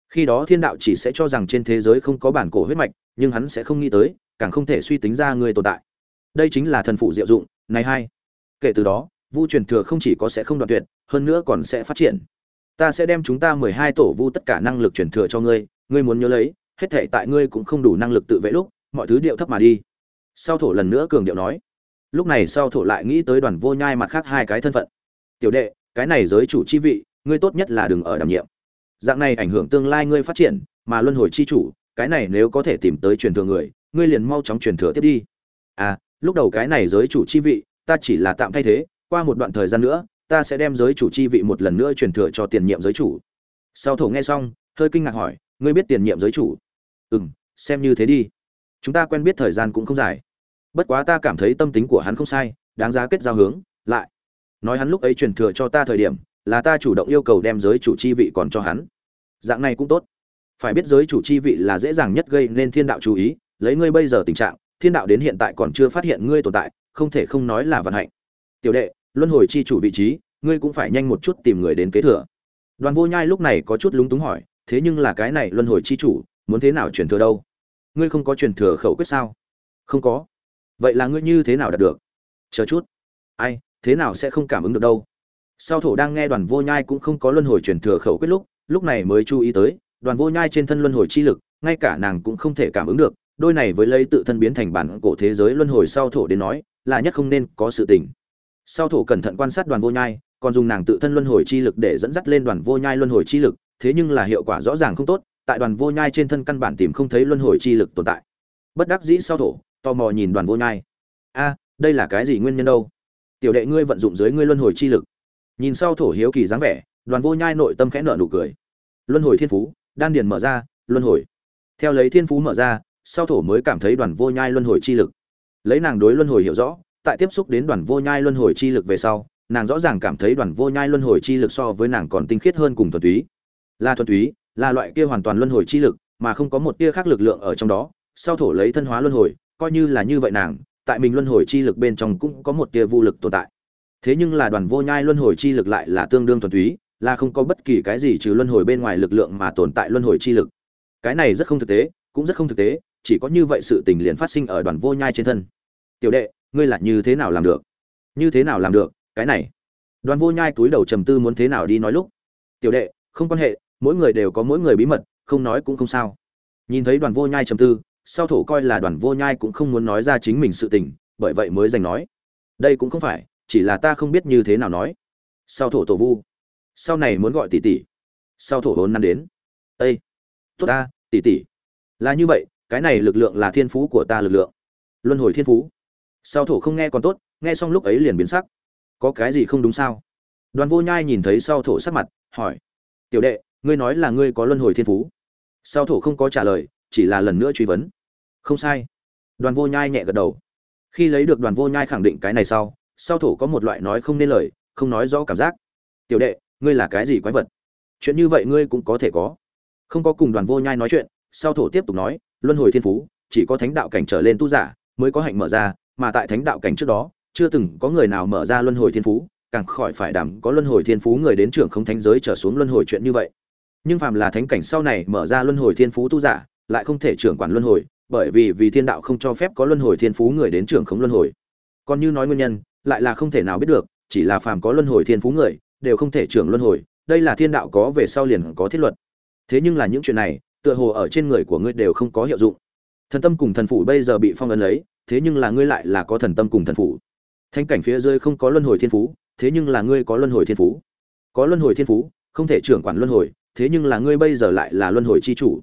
khi đó thiên đạo chỉ sẽ cho rằng trên thế giới không có bản cổ huyết mạch, nhưng hắn sẽ không nghĩ tới, càng không thể suy tính ra người tồn tại. Đây chính là thần phụ diệu dụng, này hai. Kể từ đó, vu truyền thừa không chỉ có sẽ không đoạn tuyệt, hơn nữa còn sẽ phát triển. Ta sẽ đem chúng ta mười hai tổ vu tất cả năng lực truyền thừa cho ngươi ngươi muốn nhớ lấy, hết thể tại ngươi cũng không đủ năng lực tự vệ lúc, mọi thứ điệu thấp mà đi. Sau thổ lần nữa cường điệu nói. Lúc này sau thổ lại nghĩ tới đoàn vô nhai mặt khác hai cái thân phận. Tiểu đệ, cái này giới chủ chi vị, ngươi tốt nhất là đừng ở đảm nhiệm dạng này ảnh hưởng tương lai ngươi phát triển, mà luân hồi chi chủ, cái này nếu có thể tìm tới truyền thừa người, ngươi liền mau chóng truyền thừa tiếp đi. À lúc đầu cái này giới chủ chi vị, ta chỉ là tạm thay thế, qua một đoạn thời gian nữa, ta sẽ đem giới chủ chi vị một lần nữa truyền thừa cho tiền nhiệm giới chủ. Sau thổ nghe xong, hơi kinh ngạc hỏi, ngươi biết tiền nhiệm giới chủ? Ừ m xem như thế đi. Chúng ta quen biết thời gian cũng không dài. Bất quá ta cảm thấy tâm tính của hắn không sai, đáng giá kết giao hướng, lại. Nói hắn lúc ấy truyền thừa cho ta thời điểm là ta chủ động yêu cầu đem giới chủ chi vị còn cho hắn. Dạng này cũng tốt. Phải biết giới chủ chi vị là dễ dàng nhất gây nên thiên đạo chú ý, lấy ngươi bây giờ tình trạng, thiên đạo đến hiện tại còn chưa phát hiện ngươi tồn tại, không thể không nói là vận hạnh. Tiểu đệ, luân hồi chi chủ vị trí, ngươi cũng phải nhanh một chút tìm người đến kế thừa. Đoàn vô nhai lúc này có chút lúng túng hỏi, thế nhưng là cái này luân hồi chi chủ, muốn thế nào truyền thừa đâu? Ngươi không có truyền thừa khẩu quyết sao? Không có. Vậy là ngươi như thế nào đạt được? Chờ chút. Ai, thế nào sẽ không cảm ứng được đâu? Sau thổ đang nghe đoàn vô nhai cũng không có luân hồi truyền thừa khẩu quyết lúc lúc này mới chú ý tới, đoàn vô nhai trên thân luân hồi chi lực, ngay cả nàng cũng không thể cảm ứng được, đôi này với lấy tự thân biến thành bản cổ thế giới luân hồi sau thổ đến nói, là nhất không nên có sự tình. Sau thổ cẩn thận quan sát đoàn vô nhai, còn dùng nàng tự thân luân hồi chi lực để dẫn dắt lên đoàn vô nhai luân hồi chi lực, thế nhưng là hiệu quả rõ ràng không tốt, tại đoàn vô nhai trên thân căn bản tìm không thấy luân hồi chi lực tồn tại. Bất đắc dĩ sau thổ, tò mò nhìn đoàn vô nhai. A, đây là cái gì nguyên nhân đâu? Tiểu đệ ngươi vận dụng dưới ngươi luân hồi chi lực nhìn sau thổ hiếu kỳ dáng vẻ, đoàn vô nhai nội tâm khẽ nở nụ cười. Luân hồi thiên phú, đan điền mở ra, luân hồi. Theo lấy thiên phú mở ra, sau thổ mới cảm thấy đoàn vô nhai luân hồi chi lực. Lấy nàng đối luân hồi hiểu rõ, tại tiếp xúc đến đoàn vô nhai luân hồi chi lực về sau, nàng rõ ràng cảm thấy đoàn vô nhai luân hồi chi lực so với nàng còn tinh khiết hơn cùng thuần túy. Là thuần túy, là loại kia hoàn toàn luân hồi chi lực, mà không có một tia khác lực lượng ở trong đó. Sau thổ lấy thân hóa luân hồi, coi như là như vậy nàng, tại mình luân hồi chi lực bên trong cũng có một tia vô lực tồn tại thế nhưng là đoàn vô nhai luân hồi chi lực lại là tương đương thuần túy, là không có bất kỳ cái gì trừ luân hồi bên ngoài lực lượng mà tồn tại luân hồi chi lực. Cái này rất không thực tế, cũng rất không thực tế, chỉ có như vậy sự tình liền phát sinh ở đoàn vô nhai trên thân. Tiểu đệ, ngươi là như thế nào làm được? Như thế nào làm được? Cái này. Đoàn vô nhai túi đầu trầm tư muốn thế nào đi nói lúc. Tiểu đệ, không quan hệ, mỗi người đều có mỗi người bí mật, không nói cũng không sao. Nhìn thấy đoàn vô nhai trầm tư, sau thổ coi là đoàn vô nhai cũng không muốn nói ra chính mình sự tình, bởi vậy mới dành nói. Đây cũng không phải chỉ là ta không biết như thế nào nói. Sau thổ tổ vu. Sau này muốn gọi tỷ tỷ. Sau thổ hồn năm đến. Ây tốt ta, tỷ tỷ. Là như vậy, cái này lực lượng là thiên phú của ta lực lượng. Luân hồi thiên phú. Sau thổ không nghe còn tốt, nghe xong lúc ấy liền biến sắc. Có cái gì không đúng sao? Đoàn vô nhai nhìn thấy sau thổ sắc mặt, hỏi. Tiểu đệ, ngươi nói là ngươi có luân hồi thiên phú. Sau thổ không có trả lời, chỉ là lần nữa truy vấn. Không sai. Đoàn vô nhai nhẹ gật đầu. Khi lấy được đoàn vô nhai khẳng định cái này sau sau thổ có một loại nói không nên lời, không nói rõ cảm giác. Tiểu đệ, ngươi là cái gì quái vật? Chuyện như vậy ngươi cũng có thể có. Không có cùng đoàn vô nhai nói chuyện, sau thổ tiếp tục nói, luân hồi thiên phú, chỉ có thánh đạo cảnh trở lên tu giả mới có hạnh mở ra, mà tại thánh đạo cảnh trước đó, chưa từng có người nào mở ra luân hồi thiên phú, càng khỏi phải đảm có luân hồi thiên phú người đến trưởng không thánh giới trở xuống luân hồi chuyện như vậy. Nhưng phàm là thánh cảnh sau này mở ra luân hồi thiên phú tu giả, lại không thể trưởng quản luân hồi, bởi vì vì thiên đạo không cho phép có luân hồi thiên phú người đến trưởng không luân hồi. Còn như nói nguyên nhân lại là không thể nào biết được, chỉ là phàm có luân hồi thiên phú người, đều không thể trưởng luân hồi, đây là thiên đạo có về sau liền có thiết luật. Thế nhưng là những chuyện này, tựa hồ ở trên người của ngươi đều không có hiệu dụng. Thần tâm cùng thần phủ bây giờ bị phong ấn lấy, thế nhưng là ngươi lại là có thần tâm cùng thần phủ. Thanh cảnh phía dưới không có luân hồi thiên phú, thế nhưng là ngươi có luân hồi thiên phú. Có luân hồi thiên phú, không thể trưởng quản luân hồi, thế nhưng là ngươi bây giờ lại là luân hồi chi chủ.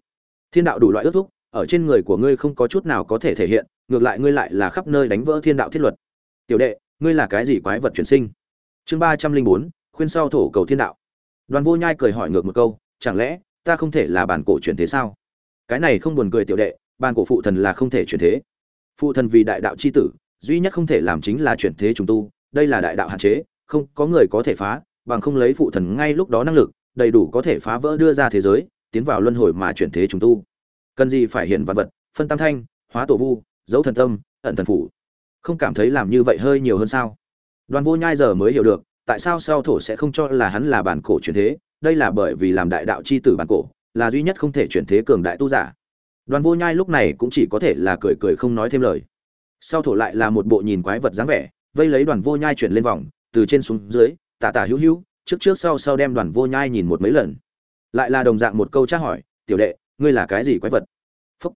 Thiên đạo đủ loại ước thúc, ở trên người của ngươi không có chút nào có thể thể hiện, ngược lại ngươi lại là khắp nơi đánh vỡ thiên đạo thiết luật. Tiểu đệ ngươi là cái gì quái vật chuyển sinh? Chương ba trăm linh bốn, khuyên sau thổ cầu thiên đạo. Đoàn vô nhai cười hỏi ngược một câu, chẳng lẽ ta không thể là bản cổ chuyển thế sao? Cái này không buồn cười tiểu đệ, bản cổ phụ thần là không thể chuyển thế. Phụ thần vì đại đạo c h i tử, duy nhất không thể làm chính là chuyển thế trùng tu, đây là đại đạo hạn chế, không có người có thể phá, bằng không lấy phụ thần ngay lúc đó năng lực, đầy đủ có thể phá vỡ đưa ra thế giới, tiến vào luân hồi mà chuyển thế trùng tu. Cần gì phải hiện vật vật, phân tam thanh, hóa tổ vu, dấu thần tâm, ẩn thần phủ không cảm thấy làm như vậy hơi nhiều hơn sao? Đoàn vô nhai giờ mới hiểu được, tại sao sao thổ sẽ không cho là hắn là bản cổ truyền thế, đây là bởi vì làm đại đạo c h i tử bản cổ, là duy nhất không thể chuyển thế cường đại tu giả. Đoàn vô nhai lúc này cũng chỉ có thể là cười cười không nói thêm lời. Sau thổ lại là một bộ nhìn quái vật dáng vẻ, vây lấy đoàn vô nhai chuyển lên vòng, từ trên xuống dưới, tả tả hữu hữu, trước trước sau sau đem đoàn vô nhai nhìn một mấy lần. Lại là đồng dạng một câu tra hỏi, tiểu đệ, ngươi là cái gì quái vật? Phúc.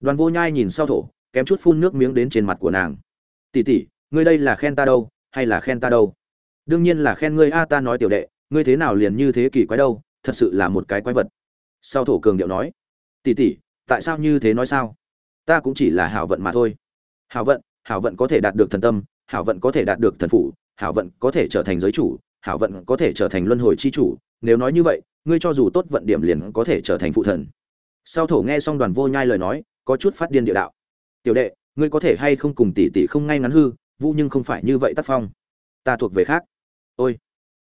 Đoàn vô nhai nhìn sau thổ, kém chút phun nước miếng đến trên mặt của nàng. Tỷ tỷ, ngươi đây là khen ta đâu hay là khen ta đâu? Đương nhiên là khen ngươi a ta nói tiểu đệ ngươi thế nào liền như thế kỳ quái đâu thật sự là một cái quái vật. Sao thổ cường điệu nói tỷ tỷ, tại sao như thế nói sao? Ta cũng chỉ là hảo vận mà thôi. Hảo vận hảo vận có thể đạt được thần tâm hảo vận có thể đạt được thần phủ hảo vận có thể trở thành giới chủ hảo vận có thể trở thành luân hồi chi chủ. Nếu nói như vậy ngươi cho dù tốt vận điểm liền có thể trở thành phụ thần. Sao thổ nghe xong đoàn vô nhai lời nói có chút phát điên địa đạo. Tiểu đệ ngươi có thể hay không cùng tỷ tỷ không ngay ngắn hư, vu nhưng không phải như vậy tác phong. Ta thuộc về khác. Ôi.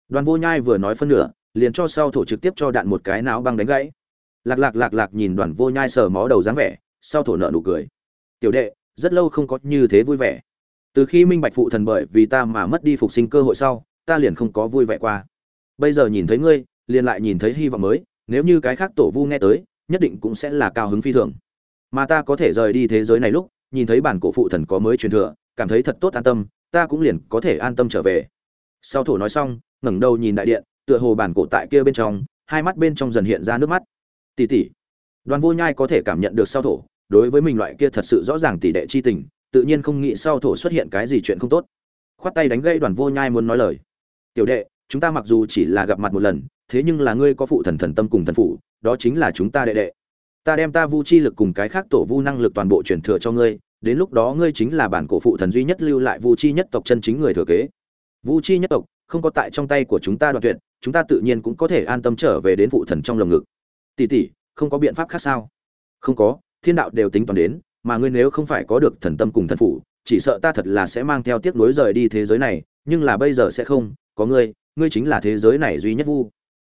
Đoàn vô nhai vừa nói phân nửa, liền cho sau thổ trực tiếp cho đạn một cái não băng đánh gãy. Lạc lạc lạc lạc nhìn đoàn vô nhai sờ mó đầu dáng vẻ, sau thổ nợ nụ cười. Tiểu đệ, rất lâu không có như thế vui vẻ. Từ khi minh bạch phụ thần bởi vì ta mà mất đi phục sinh cơ hội sau, ta liền không có vui vẻ qua. Bây giờ nhìn thấy ngươi, liền lại nhìn thấy hy vọng mới, nếu như cái khác tổ vu nghe tới, nhất định cũng sẽ là cao hứng phi thường. Mà ta có thể rời đi thế giới này lúc nhìn thấy bản cổ phụ thần có mới truyền thừa, cảm thấy thật tốt an tâm, ta cũng liền có thể an tâm trở về. Sau thổ nói xong, ngẩng đầu nhìn đại điện, tựa hồ bản cổ tại kia bên trong, hai mắt bên trong dần hiện ra nước mắt. Tỉ tỉ đoàn vô nhai có thể cảm nhận được sau thổ, đối với mình loại kia thật sự rõ ràng tỷ đệ chi tình, tự nhiên không nghĩ sau thổ xuất hiện cái gì chuyện không tốt. Khoát tay đánh gây đoàn vô nhai muốn nói lời. Tiểu đệ, chúng ta mặc dù chỉ là gặp mặt một lần, thế nhưng là ngươi có phụ thần thần tâm cùng thần phụ đó chính là chúng ta đệ đệ ta đem ta vu chi lực cùng cái khác tổ vu năng lực toàn bộ truyền thừa cho ngươi, đến lúc đó ngươi chính là bản cổ phụ thần duy nhất lưu lại vu chi nhất tộc chân chính người thừa kế. Vu chi nhất tộc không có tại trong tay của chúng ta đoạn tuyệt, chúng ta tự nhiên cũng có thể an tâm trở về đến phụ thần trong lồng ngực. Tỷ tỷ, không có biện pháp khác sao? Không có, thiên đạo đều tính toán đến, mà ngươi nếu không phải có được thần tâm cùng thần phụ chỉ sợ ta thật là sẽ mang theo tiếc nuối rời đi thế giới này, nhưng là bây giờ sẽ không, có ngươi ngươi chính là thế giới này duy nhất vu.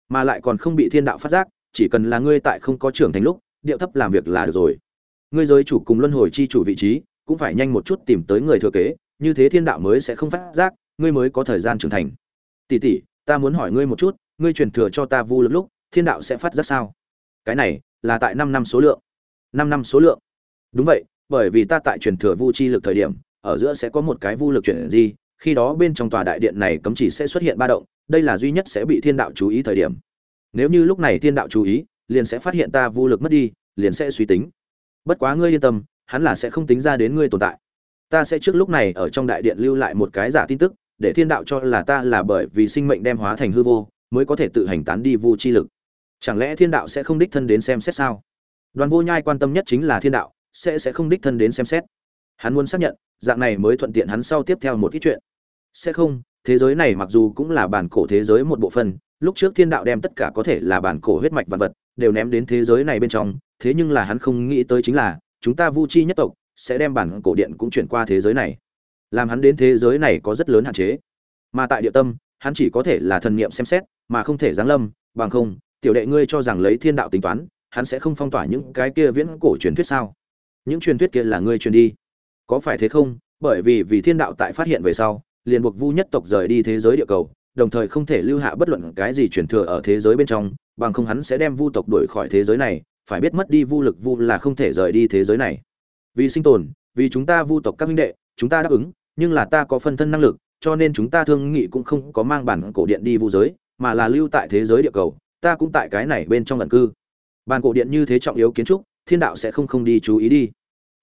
Mà lại còn không bị thiên đạo phát giác, chỉ cần là ngươi tại không có trưởng thành lúc điệu thấp làm việc là được rồi. Ngươi giới chủ cùng luân hồi chi chủ vị trí, cũng phải nhanh một chút tìm tới người thừa kế, như thế thiên đạo mới sẽ không phát giác, ngươi mới có thời gian trưởng thành. Tỷ tỷ, ta muốn hỏi ngươi một chút, ngươi truyền thừa cho ta vu lực lúc, thiên đạo sẽ phát giác sao? Cái này là tại năm năm số lượng. Năm năm số lượng. Đúng vậy, bởi vì ta tại truyền thừa vu chi lực thời điểm, ở giữa sẽ có một cái vu lực chuyển gì khi đó bên trong tòa đại điện này cấm chỉ sẽ xuất hiện ba động, đây là duy nhất sẽ bị thiên đạo chú ý thời điểm. Nếu như lúc này thiên đạo chú ý liền sẽ phát hiện ta vu lực mất đi, liền sẽ suy tính. Bất quá ngươi yên tâm, hắn là sẽ không tính ra đến ngươi tồn tại. Ta sẽ trước lúc này ở trong đại điện lưu lại một cái giả tin tức, để thiên đạo cho là ta là bởi vì sinh mệnh đem hóa thành hư vô, mới có thể tự hành tán đi vu chi lực. Chẳng lẽ thiên đạo sẽ không đích thân đến xem xét sao? Đoàn vô nhai quan tâm nhất chính là thiên đạo, sẽ sẽ không đích thân đến xem xét. Hắn muốn xác nhận, dạng này mới thuận tiện hắn sau tiếp theo một ít chuyện. Sẽ không, thế giới này mặc dù cũng là bản cổ thế giới một bộ phận, lúc trước thiên đạo đem tất cả có thể là bản cổ huyết mạch vật vật đều ném đến thế giới này bên trong, thế nhưng là hắn không nghĩ tới chính là, chúng ta vu chi nhất tộc sẽ đem bản cổ điện cũng chuyển qua thế giới này. Làm hắn đến thế giới này có rất lớn hạn chế. Mà tại địa tâm, hắn chỉ có thể là thần niệm xem xét, mà không thể giáng lâm, bằng không, tiểu đệ ngươi cho rằng lấy thiên đạo tính toán, hắn sẽ không phong tỏa những cái kia viễn cổ truyền thuyết sao? Những truyền thuyết kia là ngươi truyền đi. Có phải thế không? Bởi vì vì thiên đạo tại phát hiện về sau, liền buộc vu nhất tộc rời đi thế giới địa cầu đồng thời không thể lưu hạ bất luận cái gì truyền thừa ở thế giới bên trong, bằng không hắn sẽ đem vu tộc đuổi khỏi thế giới này, phải biết mất đi vu lực vu là không thể rời đi thế giới này. Vì sinh tồn, vì chúng ta vu tộc các minh đệ, chúng ta đáp ứng, nhưng là ta có phân thân năng lực, cho nên chúng ta thương nghị cũng không có mang bản cổ điện đi vu giới, mà là lưu tại thế giới địa cầu, ta cũng tại cái này bên trong ẩn cư. Bản cổ điện như thế trọng yếu kiến trúc, thiên đạo sẽ không không đi chú ý đi.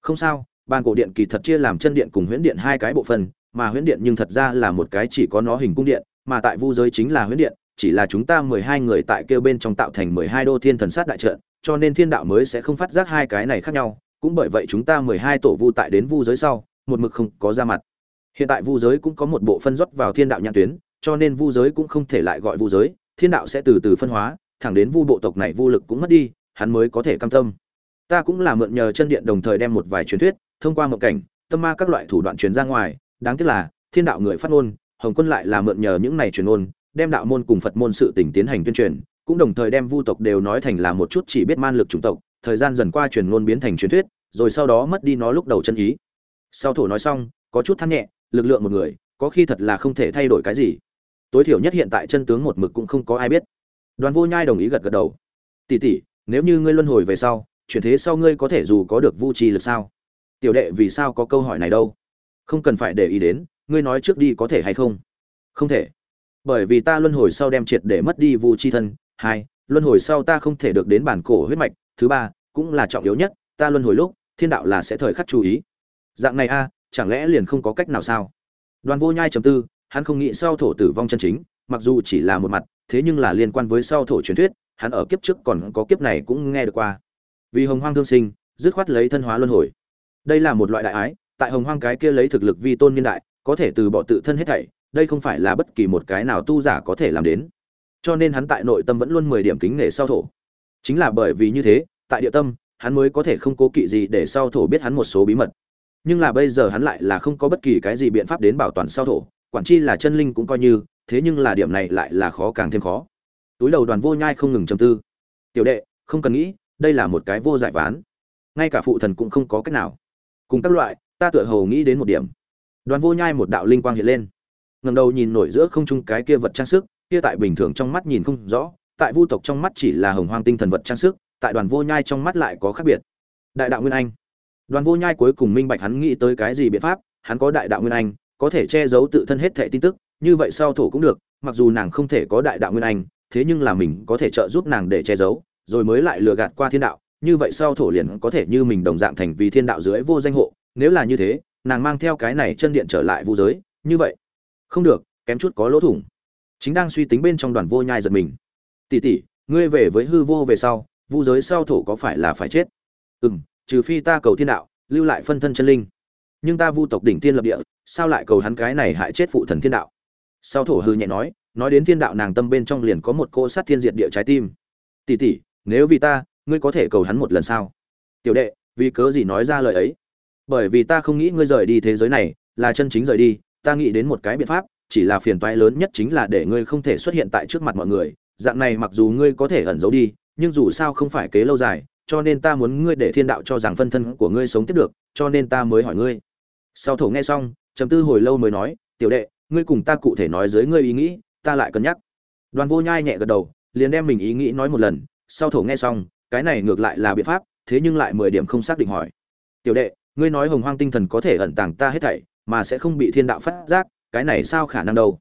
Không sao, bản cổ điện kỳ thật chia làm chân điện cùng huyễn điện hai cái bộ phận, mà huyễn điện nhưng thật ra là một cái chỉ có nó hình cung điện mà tại vu giới chính là huyễn điện, chỉ là chúng ta mười hai người tại kêu bên trong tạo thành mười hai đô thiên thần sát đại trận, cho nên thiên đạo mới sẽ không phát giác hai cái này khác nhau. Cũng bởi vậy chúng ta mười hai tổ vu tại đến vu giới sau, một mực không có ra mặt. Hiện tại vu giới cũng có một bộ phân rót vào thiên đạo nhãn tuyến, cho nên vu giới cũng không thể lại gọi vu giới, thiên đạo sẽ từ từ phân hóa, thẳng đến vu bộ tộc này vô lực cũng mất đi, hắn mới có thể cam tâm. Ta cũng là mượn nhờ chân điện đồng thời đem một vài truyền thuyết, thông qua một cảnh, tâm ma các loại thủ đoạn truyền ra ngoài, đáng tiếc là, thiên đạo người phát ngôn hồng quân lại là mượn nhờ những này truyền ngôn, đem đạo môn cùng phật môn sự tình tiến hành tuyên truyền, cũng đồng thời đem vu tộc đều nói thành là một chút chỉ biết man lực chủng tộc, thời gian dần qua truyền ngôn biến thành truyền thuyết, rồi sau đó mất đi nó lúc đầu chân ý. Sau thổ nói xong, có chút than nhẹ, lực lượng một người, có khi thật là không thể thay đổi cái gì. Tối thiểu nhất hiện tại chân tướng một mực cũng không có ai biết. Đoàn vô nhai đồng ý gật gật đầu. Tỷ tỷ, nếu như ngươi luân hồi về sau, chuyển thế sau ngươi có thể dù có được vu trì lực sao? Tiểu đệ vì sao có câu hỏi này đâu? Không cần phải để ý đến ngươi nói trước đi có thể hay không? Không thể. Bởi vì ta luân hồi sau đem triệt để mất đi vu chi thân. Hai, luân hồi sau ta không thể được đến bản cổ huyết mạch. Thứ ba, cũng là trọng yếu nhất, ta luân hồi lúc, thiên đạo là sẽ thời khắc chú ý. Dạng này a, chẳng lẽ liền không có cách nào sao? Đoàn vô nhai chấm tư, hắn không nghĩ sau thổ tử vong chân chính, mặc dù chỉ là một mặt, thế nhưng là liên quan với sau thổ truyền thuyết, hắn ở kiếp trước còn có kiếp này cũng nghe được qua. Vì hồng hoang thương sinh, dứt khoát lấy thân hóa luân hồi. Đây là một loại đại ái, tại hồng hoang cái kia lấy thực lực vi tôn niên đại có thể từ bỏ tự thân hết thảy, đây không phải là bất kỳ một cái nào tu giả có thể làm đến. Cho nên hắn tại nội tâm vẫn luôn mười điểm kính nể sau thổ. Chính là bởi vì như thế, tại địa tâm, hắn mới có thể không cố kỵ gì để sau thổ biết hắn một số bí mật. Nhưng là bây giờ hắn lại là không có bất kỳ cái gì biện pháp đến bảo toàn sau thổ, quản chi là chân linh cũng coi như, thế nhưng là điểm này lại là khó càng thêm khó. Túi đầu đoàn vô nhai không ngừng trầm tư. Tiểu đệ, không cần nghĩ, đây là một cái vô giải ván. Ngay cả phụ thần cũng không có cách nào. Cùng các loại, ta tựa hồ nghĩ đến một điểm đoàn vô nhai một đạo linh quang hiện lên. Ngầm đầu nhìn nổi giữa không trung cái kia vật trang sức, kia tại bình thường trong mắt nhìn không rõ, tại vu tộc trong mắt chỉ là hồng hoang tinh thần vật trang sức, tại đoàn vô nhai trong mắt lại có khác biệt. Đại đạo nguyên anh. Đoàn vô nhai cuối cùng minh bạch hắn nghĩ tới cái gì biện pháp, hắn có đại đạo nguyên anh, có thể che giấu tự thân hết thệ tin tức, như vậy sau thổ cũng được, mặc dù nàng không thể có đại đạo nguyên anh, thế nhưng là mình có thể trợ giúp nàng để che giấu, rồi mới lại lừa gạt qua thiên đạo, như vậy sau thổ liền có thể như mình đồng dạng thành vì thiên đạo dưới vô danh hộ, nếu là như thế nàng mang theo cái này chân điện trở lại vu giới, như vậy. Không được, kém chút có lỗ thủng. Chính đang suy tính bên trong đoàn vô nhai giật mình. Tỉ tỉ ngươi về với hư vô về sau vu giới sau thổ có phải là phải chết? Ừ m trừ phi ta cầu thiên đạo, lưu lại phân thân chân linh. Nhưng ta vu tộc đỉnh tiên lập địa, sao lại cầu hắn cái này hại chết phụ thần thiên đạo? Sau thổ hư nhẹ nói nói đến thiên đạo nàng tâm bên trong liền có một cô sát thiên diệt địa trái tim. Tỉ tỉ nếu vì ta, ngươi có thể cầu hắn một lần sao? Tiểu đệ, vì cớ gì nói ra lời ấy? Bởi vì ta không nghĩ ngươi rời đi thế giới này, là chân chính rời đi, ta nghĩ đến một cái biện pháp, chỉ là phiền toái lớn nhất chính là để ngươi không thể xuất hiện tại trước mặt mọi người. Dạng này mặc dù ngươi có thể ẩn giấu đi, nhưng dù sao không phải kế lâu dài, cho nên ta muốn ngươi để thiên đạo cho rằng phân thân của ngươi sống tiếp được, cho nên ta mới hỏi ngươi. Sau thổ nghe xong, trầm tư hồi lâu mới nói, tiểu đệ, ngươi cùng ta cụ thể nói dưới ngươi ý nghĩ, ta lại cân nhắc. Đoàn vô nhai nhẹ gật đầu, liền đem mình ý nghĩ nói một lần. Sau thổ nghe xong, cái này ngược lại là biện pháp, thế nhưng lại mười điểm không xác định hỏi. Tiểu đệ ngươi nói hồng hoang tinh thần có thể ẩn tàng ta hết thảy, mà sẽ không bị thiên đạo phát giác, cái này sao khả năng đâu?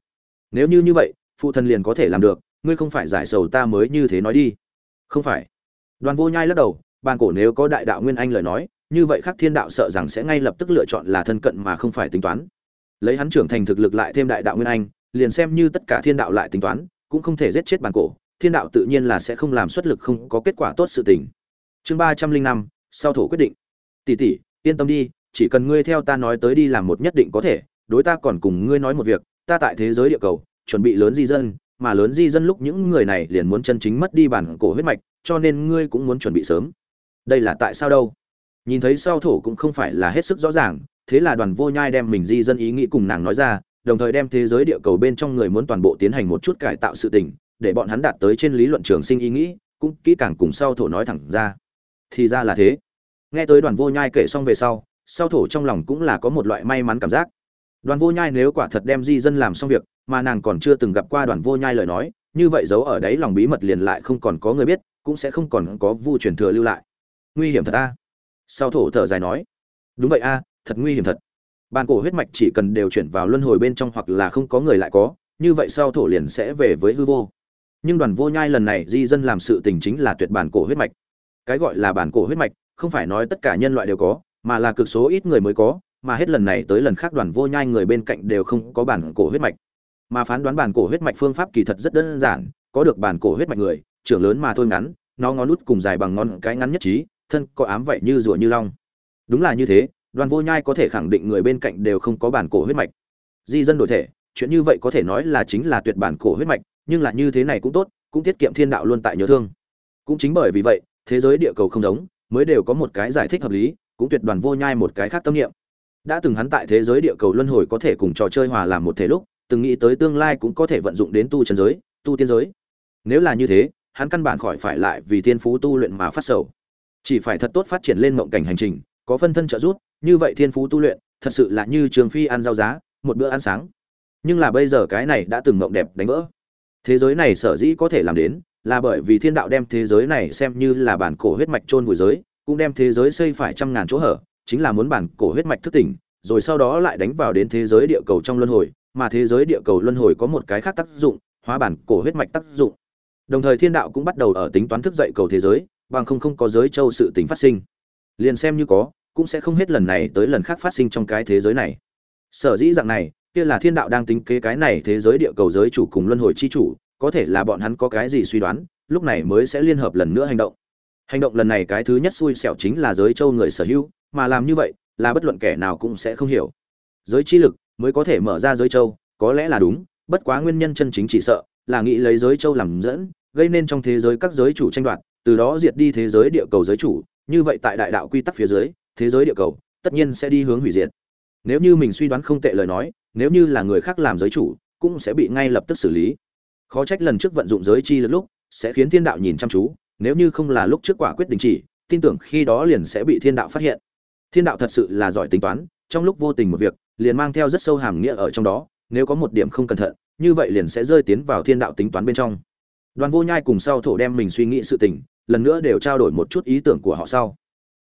Nếu như như vậy, phụ thần liền có thể làm được, ngươi không phải giải sầu ta mới như thế nói đi. Không phải. Đoàn vô nhai lắc đầu, bàn cổ nếu có đại đạo nguyên anh lời nói, như vậy khắc thiên đạo sợ rằng sẽ ngay lập tức lựa chọn là thân cận mà không phải tính toán. Lấy hắn trưởng thành thực lực lại thêm đại đạo nguyên anh, liền xem như tất cả thiên đạo lại tính toán, cũng không thể giết chết bàn cổ, thiên đạo tự nhiên là sẽ không làm xuất lực không có kết quả tốt sự tình. Chương ba trăm linh năm, sau thổ quyết định. Tỷ tỷ yên tâm đi, chỉ cần ngươi theo ta nói tới đi làm một nhất định có thể, đối ta còn cùng ngươi nói một việc, ta tại thế giới địa cầu, chuẩn bị lớn di dân, mà lớn di dân lúc những người này liền muốn chân chính mất đi bản cổ huyết mạch, cho nên ngươi cũng muốn chuẩn bị sớm. Đây là tại sao đâu? Nhìn thấy sau thổ cũng không phải là hết sức rõ ràng, thế là đoàn vô nhai đem mình di dân ý nghĩ cùng nàng nói ra, đồng thời đem thế giới địa cầu bên trong người muốn toàn bộ tiến hành một chút cải tạo sự tình, để bọn hắn đạt tới trên lý luận trường sinh ý nghĩ, cũng kỹ càng cùng sau thổ nói thẳng ra. Thì ra là thế nghe tới đoàn vô nhai kể xong về sau sau thổ trong lòng cũng là có một loại may mắn cảm giác. Đoàn vô nhai nếu quả thật đem di dân làm xong việc, mà nàng còn chưa từng gặp qua đoàn vô nhai lời nói, như vậy giấu ở đấy lòng bí mật liền lại không còn có người biết, cũng sẽ không còn có vu truyền thừa lưu lại. Nguy hiểm thật a. Sau thổ thở dài nói. Đúng vậy a, thật nguy hiểm thật. Bàn cổ huyết mạch chỉ cần đều chuyển vào luân hồi bên trong hoặc là không có người lại có, như vậy sau thổ liền sẽ về với hư vô. Nhưng đoàn vô nhai lần này di dân làm sự tình chính là tuyệt bản cổ huyết mạch. Cái gọi là bản cổ huyết mạch không phải nói tất cả nhân loại đều có, mà là cực số ít người mới có, mà hết lần này tới lần khác đoàn vô nhai người bên cạnh đều không có bản cổ huyết mạch. Mà phán đoán bản cổ huyết mạch phương pháp kỳ thật rất đơn giản, có được bản cổ huyết mạch người, trưởng lớn mà thôi ngắn, nó ngón nút cùng dài bằng ngón cái ngắn nhất trí, thân có ám vậy như rùa như long. Đúng là như thế, đoàn vô nhai có thể khẳng định người bên cạnh đều không có bản cổ huyết mạch. Di dân đổi thể, chuyện như vậy có thể nói là chính là tuyệt bản cổ huyết mạch, nhưng là như thế này cũng tốt, cũng tiết kiệm thiên đạo luôn tại nhớ thương. Cũng chính bởi vì vậy, thế giới địa cầu không giống mới đều có một cái giải thích hợp lý, cũng tuyệt đoàn vô nhai một cái khác tâm niệm. Đã từng hắn tại thế giới địa cầu luân hồi có thể cùng trò chơi hòa làm một thể lúc, từng nghĩ tới tương lai cũng có thể vận dụng đến tu trần giới, tu tiên giới. Nếu là như thế, hắn căn bản khỏi phải lại vì thiên phú tu luyện mà phát sầu. Chỉ phải thật tốt phát triển lên mộng cảnh hành trình, có phân thân trợ giúp, như vậy thiên phú tu luyện, thật sự là như trường phi ăn rau giá, một bữa ăn sáng. Nhưng là bây giờ cái này đã từng mộng đẹp đánh vỡ. Thế giới này sở dĩ có thể làm đến là bởi vì thiên đạo đem thế giới này xem như là bản cổ huyết mạch chôn vùi giới, cũng đem thế giới xây phải trăm ngàn chỗ hở, chính là muốn bản cổ huyết mạch thức tỉnh, rồi sau đó lại đánh vào đến thế giới địa cầu trong luân hồi, mà thế giới địa cầu luân hồi có một cái khác tác dụng, hóa bản cổ huyết mạch tác dụng. Đồng thời thiên đạo cũng bắt đầu ở tính toán thức dậy cầu thế giới, bằng không không có giới châu sự tình phát sinh. Liền xem như có, cũng sẽ không hết lần này tới lần khác phát sinh trong cái thế giới này. Sở dĩ dạng này, kia là thiên đạo đang tính kế cái này thế giới địa cầu giới chủ cùng luân hồi chi chủ có thể là bọn hắn có cái gì suy đoán, lúc này mới sẽ liên hợp lần nữa hành động. Hành động lần này cái thứ nhất xui xẻo chính là giới châu người sở hữu, mà làm như vậy, là bất luận kẻ nào cũng sẽ không hiểu. Giới chi lực mới có thể mở ra giới châu, có lẽ là đúng, bất quá nguyên nhân chân chính chỉ sợ là nghĩ lấy giới châu làm dẫn, gây nên trong thế giới các giới chủ tranh đoạt, từ đó diệt đi thế giới địa cầu giới chủ, như vậy tại đại đạo quy tắc phía dưới, thế giới địa cầu tất nhiên sẽ đi hướng hủy diệt. Nếu như mình suy đoán không tệ lời nói, nếu như là người khác làm giới chủ, cũng sẽ bị ngay lập tức xử lý khó trách lần trước vận dụng giới chi lúc, sẽ khiến thiên đạo nhìn chăm chú, nếu như không là lúc trước quả quyết đình chỉ, tin tưởng khi đó liền sẽ bị thiên đạo phát hiện. Thiên đạo thật sự là giỏi tính toán, trong lúc vô tình một việc, liền mang theo rất sâu hàm nghĩa ở trong đó, nếu có một điểm không cẩn thận, như vậy liền sẽ rơi tiến vào thiên đạo tính toán bên trong. Đoàn vô nhai cùng sau thổ đem mình suy nghĩ sự tình, lần nữa đều trao đổi một chút ý tưởng của họ sau.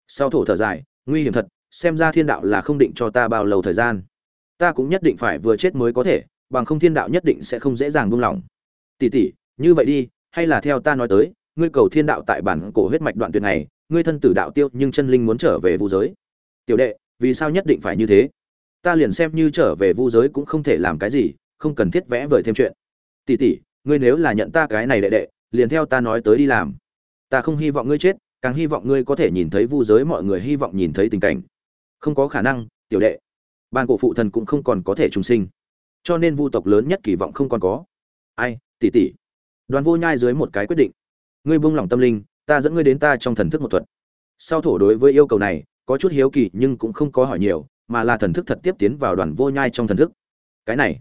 Sau thổ thở dài, nguy hiểm thật, xem ra thiên đạo là không định cho ta bao lâu thời gian. Ta cũng nhất định phải vừa chết mới có thể, bằng không thiên đạo nhất định sẽ không dễ dàng buông lỏng tỷ tỷ, như vậy đi, hay là theo ta nói tới, ngươi cầu thiên đạo tại bản cổ huyết mạch đoạn tuyệt này, ngươi thân tử đạo tiêu nhưng chân linh muốn trở về vu giới. Tiểu đệ, vì sao nhất định phải như thế? Ta liền xem như trở về vu giới cũng không thể làm cái gì, không cần thiết vẽ vời thêm chuyện. Tỷ tỷ, ngươi nếu là nhận ta cái này đệ đệ, liền theo ta nói tới đi làm. Ta không hy vọng ngươi chết, càng hy vọng ngươi có thể nhìn thấy vu giới mọi người hy vọng nhìn thấy tình cảnh. Không có khả năng, tiểu đệ. Ban cổ phụ thần cũng không còn có thể trùng sinh. Cho nên vu tộc lớn nhất kỳ vọng không còn có. Ai tỷ tỷ. Đoàn vô nhai dưới một cái quyết định. Ngươi buông lòng tâm linh, ta dẫn ngươi đến ta trong thần thức một thuật. Sau thổ đối với yêu cầu này, có chút hiếu kỳ nhưng cũng không có hỏi nhiều, mà là thần thức thật tiếp tiến vào đoàn vô nhai trong thần thức. Cái này,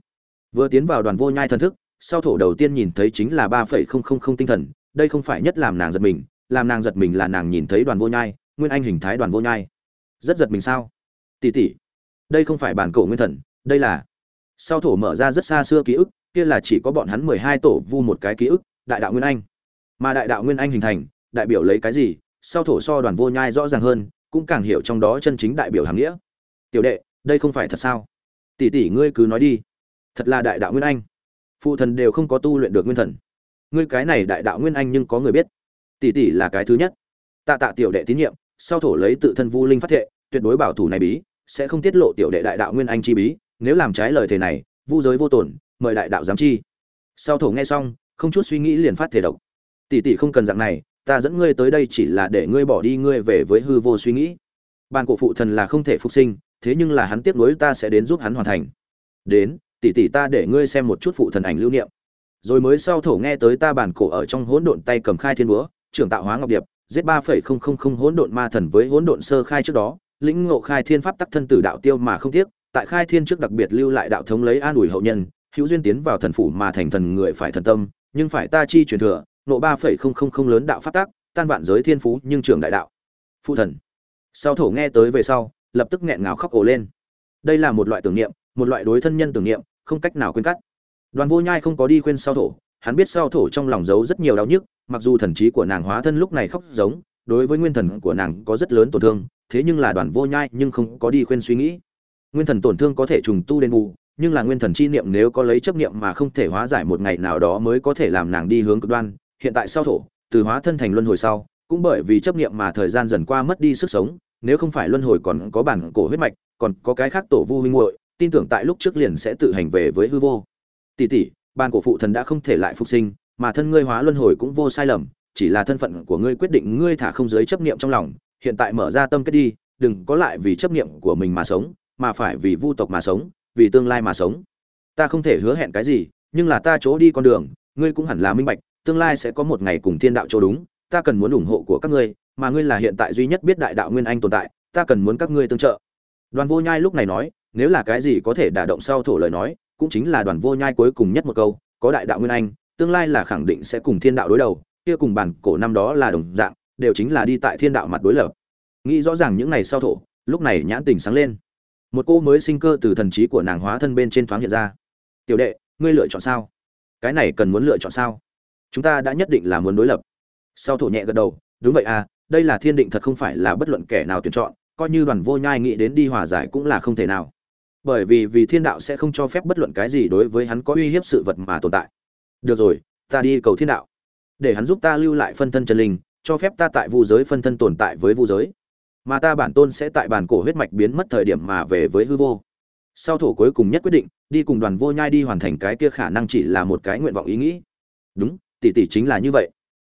vừa tiến vào đoàn vô nhai thần thức, sau thổ đầu tiên nhìn thấy chính là ba phẩy không không không tinh thần, đây không phải nhất làm nàng giật mình, làm nàng giật mình là nàng nhìn thấy đoàn vô nhai, nguyên anh hình thái đoàn vô nhai. Rất giật mình sao? Tỷ tỷ, đây không phải bản cổ nguyên thần, đây là, sau thổ mở ra rất xa xưa ký ức kia là chỉ có bọn hắn mười hai tổ vu một cái ký ức, đại đạo nguyên anh. Mà đại đạo nguyên anh hình thành, đại biểu lấy cái gì? Sau thổ so đoàn vô nhai rõ ràng hơn, cũng càng hiểu trong đó chân chính đại biểu hàm nghĩa. Tiểu đệ, đây không phải thật sao? Tỷ tỷ ngươi cứ nói đi. Thật là đại đạo nguyên anh. Phụ thần đều không có tu luyện được nguyên thần. Ngươi cái này đại đạo nguyên anh nhưng có người biết. Tỷ tỷ là cái thứ nhất. Tạ tạ tiểu đệ tín nhiệm, sau thổ lấy tự thân vu linh phát thệ, tuyệt đối bảo thủ này bí, sẽ không tiết lộ tiểu đệ đại đạo nguyên anh chi bí, nếu làm trái lời thề này, vu giới vô tổn mời đại đạo giám chi. Sau thổ nghe xong, không chút suy nghĩ liền phát thể độc. Tỷ tỷ không cần dạng này, ta dẫn ngươi tới đây chỉ là để ngươi bỏ đi ngươi về với hư vô suy nghĩ. Bàn cổ phụ thần là không thể phục sinh, thế nhưng là hắn tiếp nối ta sẽ đến giúp hắn hoàn thành. Đến, tỷ tỷ ta để ngươi xem một chút phụ thần ảnh lưu niệm. Rồi mới sau thổ nghe tới ta bản cổ ở trong hỗn độn tay cầm khai thiên búa, trưởng tạo hóa ngọc điệp, giết ba phẩy không không không hỗn độn ma thần với hỗn độn sơ khai trước đó, lĩnh ngộ khai thiên pháp tắc thân tử đạo tiêu mà không tiếc, tại khai thiên trước đặc biệt lưu lại đạo thống lấy an ủi hậu nhân hữu duyên tiến vào thần phủ mà thành thần người phải thần tâm, nhưng phải ta chi truyền thừa, nộ ba phẩy không không không lớn đạo pháp tác tan vạn giới thiên phú nhưng trưởng đại đạo. Phụ thần. Sau thổ nghe tới về sau, lập tức nghẹn ngào khóc ổ lên. Đây là một loại tưởng niệm, một loại đối thân nhân tưởng niệm, không cách nào quên cắt. Đoàn vô nhai không có đi khuyên sau thổ, hắn biết sau thổ trong lòng giấu rất nhiều đau nhức, mặc dù thần trí của nàng hóa thân lúc này khóc giống, đối với nguyên thần của nàng có rất lớn tổn thương, thế nhưng là đoàn vô nhai nhưng không có đi khuyên suy nghĩ. Nguyên thần tổn thương có thể trùng tu đền bù nhưng là nguyên thần chi niệm nếu có lấy chấp niệm mà không thể hóa giải một ngày nào đó mới có thể làm nàng đi hướng cực đoan, hiện tại sau thổ, từ hóa thân thành luân hồi sau, cũng bởi vì chấp niệm mà thời gian dần qua mất đi sức sống, nếu không phải luân hồi còn có bản cổ huyết mạch, còn có cái khác tổ vu huynh muội, tin tưởng tại lúc trước liền sẽ tự hành về với hư vô. Tỷ tỷ ban cổ phụ thần đã không thể lại phục sinh, mà thân ngươi hóa luân hồi cũng vô sai lầm, chỉ là thân phận của ngươi quyết định ngươi thả không giới chấp niệm trong lòng, hiện tại mở ra tâm kết đi, đừng có lại vì chấp niệm của mình mà sống, mà phải vì vu tộc mà sống vì tương lai mà sống. Ta không thể hứa hẹn cái gì, nhưng là ta chỗ đi con đường, ngươi cũng hẳn là minh bạch, tương lai sẽ có một ngày cùng thiên đạo chỗ đúng, ta cần muốn ủng hộ của các ngươi, mà ngươi là hiện tại duy nhất biết đại đạo nguyên anh tồn tại, ta cần muốn các ngươi tương trợ. Đoàn vô nhai lúc này nói, nếu là cái gì có thể đả động sau thổ lời nói, cũng chính là đoàn vô nhai cuối cùng nhất một câu, có đại đạo nguyên anh, tương lai là khẳng định sẽ cùng thiên đạo đối đầu, kia cùng bản cổ năm đó là đồng dạng, đều chính là đi tại thiên đạo mặt đối lập. Nghĩ rõ ràng những ngày sau thổ, lúc này nhãn tình sáng lên một cô mới sinh cơ từ thần trí của nàng hóa thân bên trên thoáng hiện ra. Tiểu đệ, ngươi lựa chọn sao? Cái này cần muốn lựa chọn sao? Chúng ta đã nhất định là muốn đối lập. Sau thổ nhẹ gật đầu, đúng vậy à đây là thiên định thật không phải là bất luận kẻ nào tuyển chọn, coi như đoàn vô nhai nghĩ đến đi hòa giải cũng là không thể nào. Bởi vì vì thiên đạo sẽ không cho phép bất luận cái gì đối với hắn có uy hiếp sự vật mà tồn tại. Được rồi, ta đi cầu thiên đạo. Để hắn giúp ta lưu lại phân thân chân linh, cho phép ta tại vu giới phân thân tồn tại với vu giới mà ta bản tôn sẽ tại bản cổ huyết mạch biến mất thời điểm mà về với hư vô. Sau thổ cuối cùng nhất quyết định, đi cùng đoàn vô nhai đi hoàn thành cái kia khả năng chỉ là một cái nguyện vọng ý nghĩ. Đúng, tỷ tỷ chính là như vậy.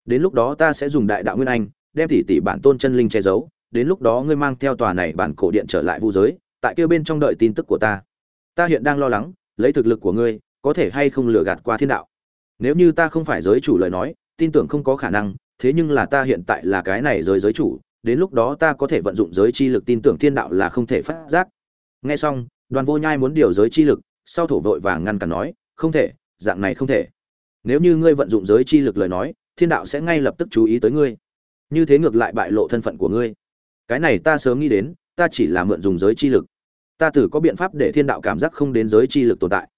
Đến lúc đó ta sẽ dùng đại đạo nguyên anh, đem tỷ tỷ bản tôn chân linh che giấu, đến lúc đó ngươi mang theo tòa này bản cổ điện trở lại vu giới, tại kia bên trong đợi tin tức của ta. Ta hiện đang lo lắng, lấy thực lực của ngươi, có thể hay không lừa gạt qua thiên đạo. Nếu như ta không phải giới chủ lời nói, tin tưởng không có khả năng, thế nhưng là ta hiện tại là cái này giới giới chủ đến lúc đó ta có thể vận dụng giới chi lực tin tưởng thiên đạo là không thể phát giác. Nghe xong, đoàn vô nhai muốn điều giới chi lực, sau thổ vội vàng ngăn cản nói, không thể, dạng này không thể. Nếu như ngươi vận dụng giới chi lực lời nói, thiên đạo sẽ ngay lập tức chú ý tới ngươi. Như thế ngược lại bại lộ thân phận của ngươi. Cái này ta sớm nghĩ đến, ta chỉ là mượn dùng giới chi lực. Ta tử có biện pháp để thiên đạo cảm giác không đến giới chi lực tồn tại.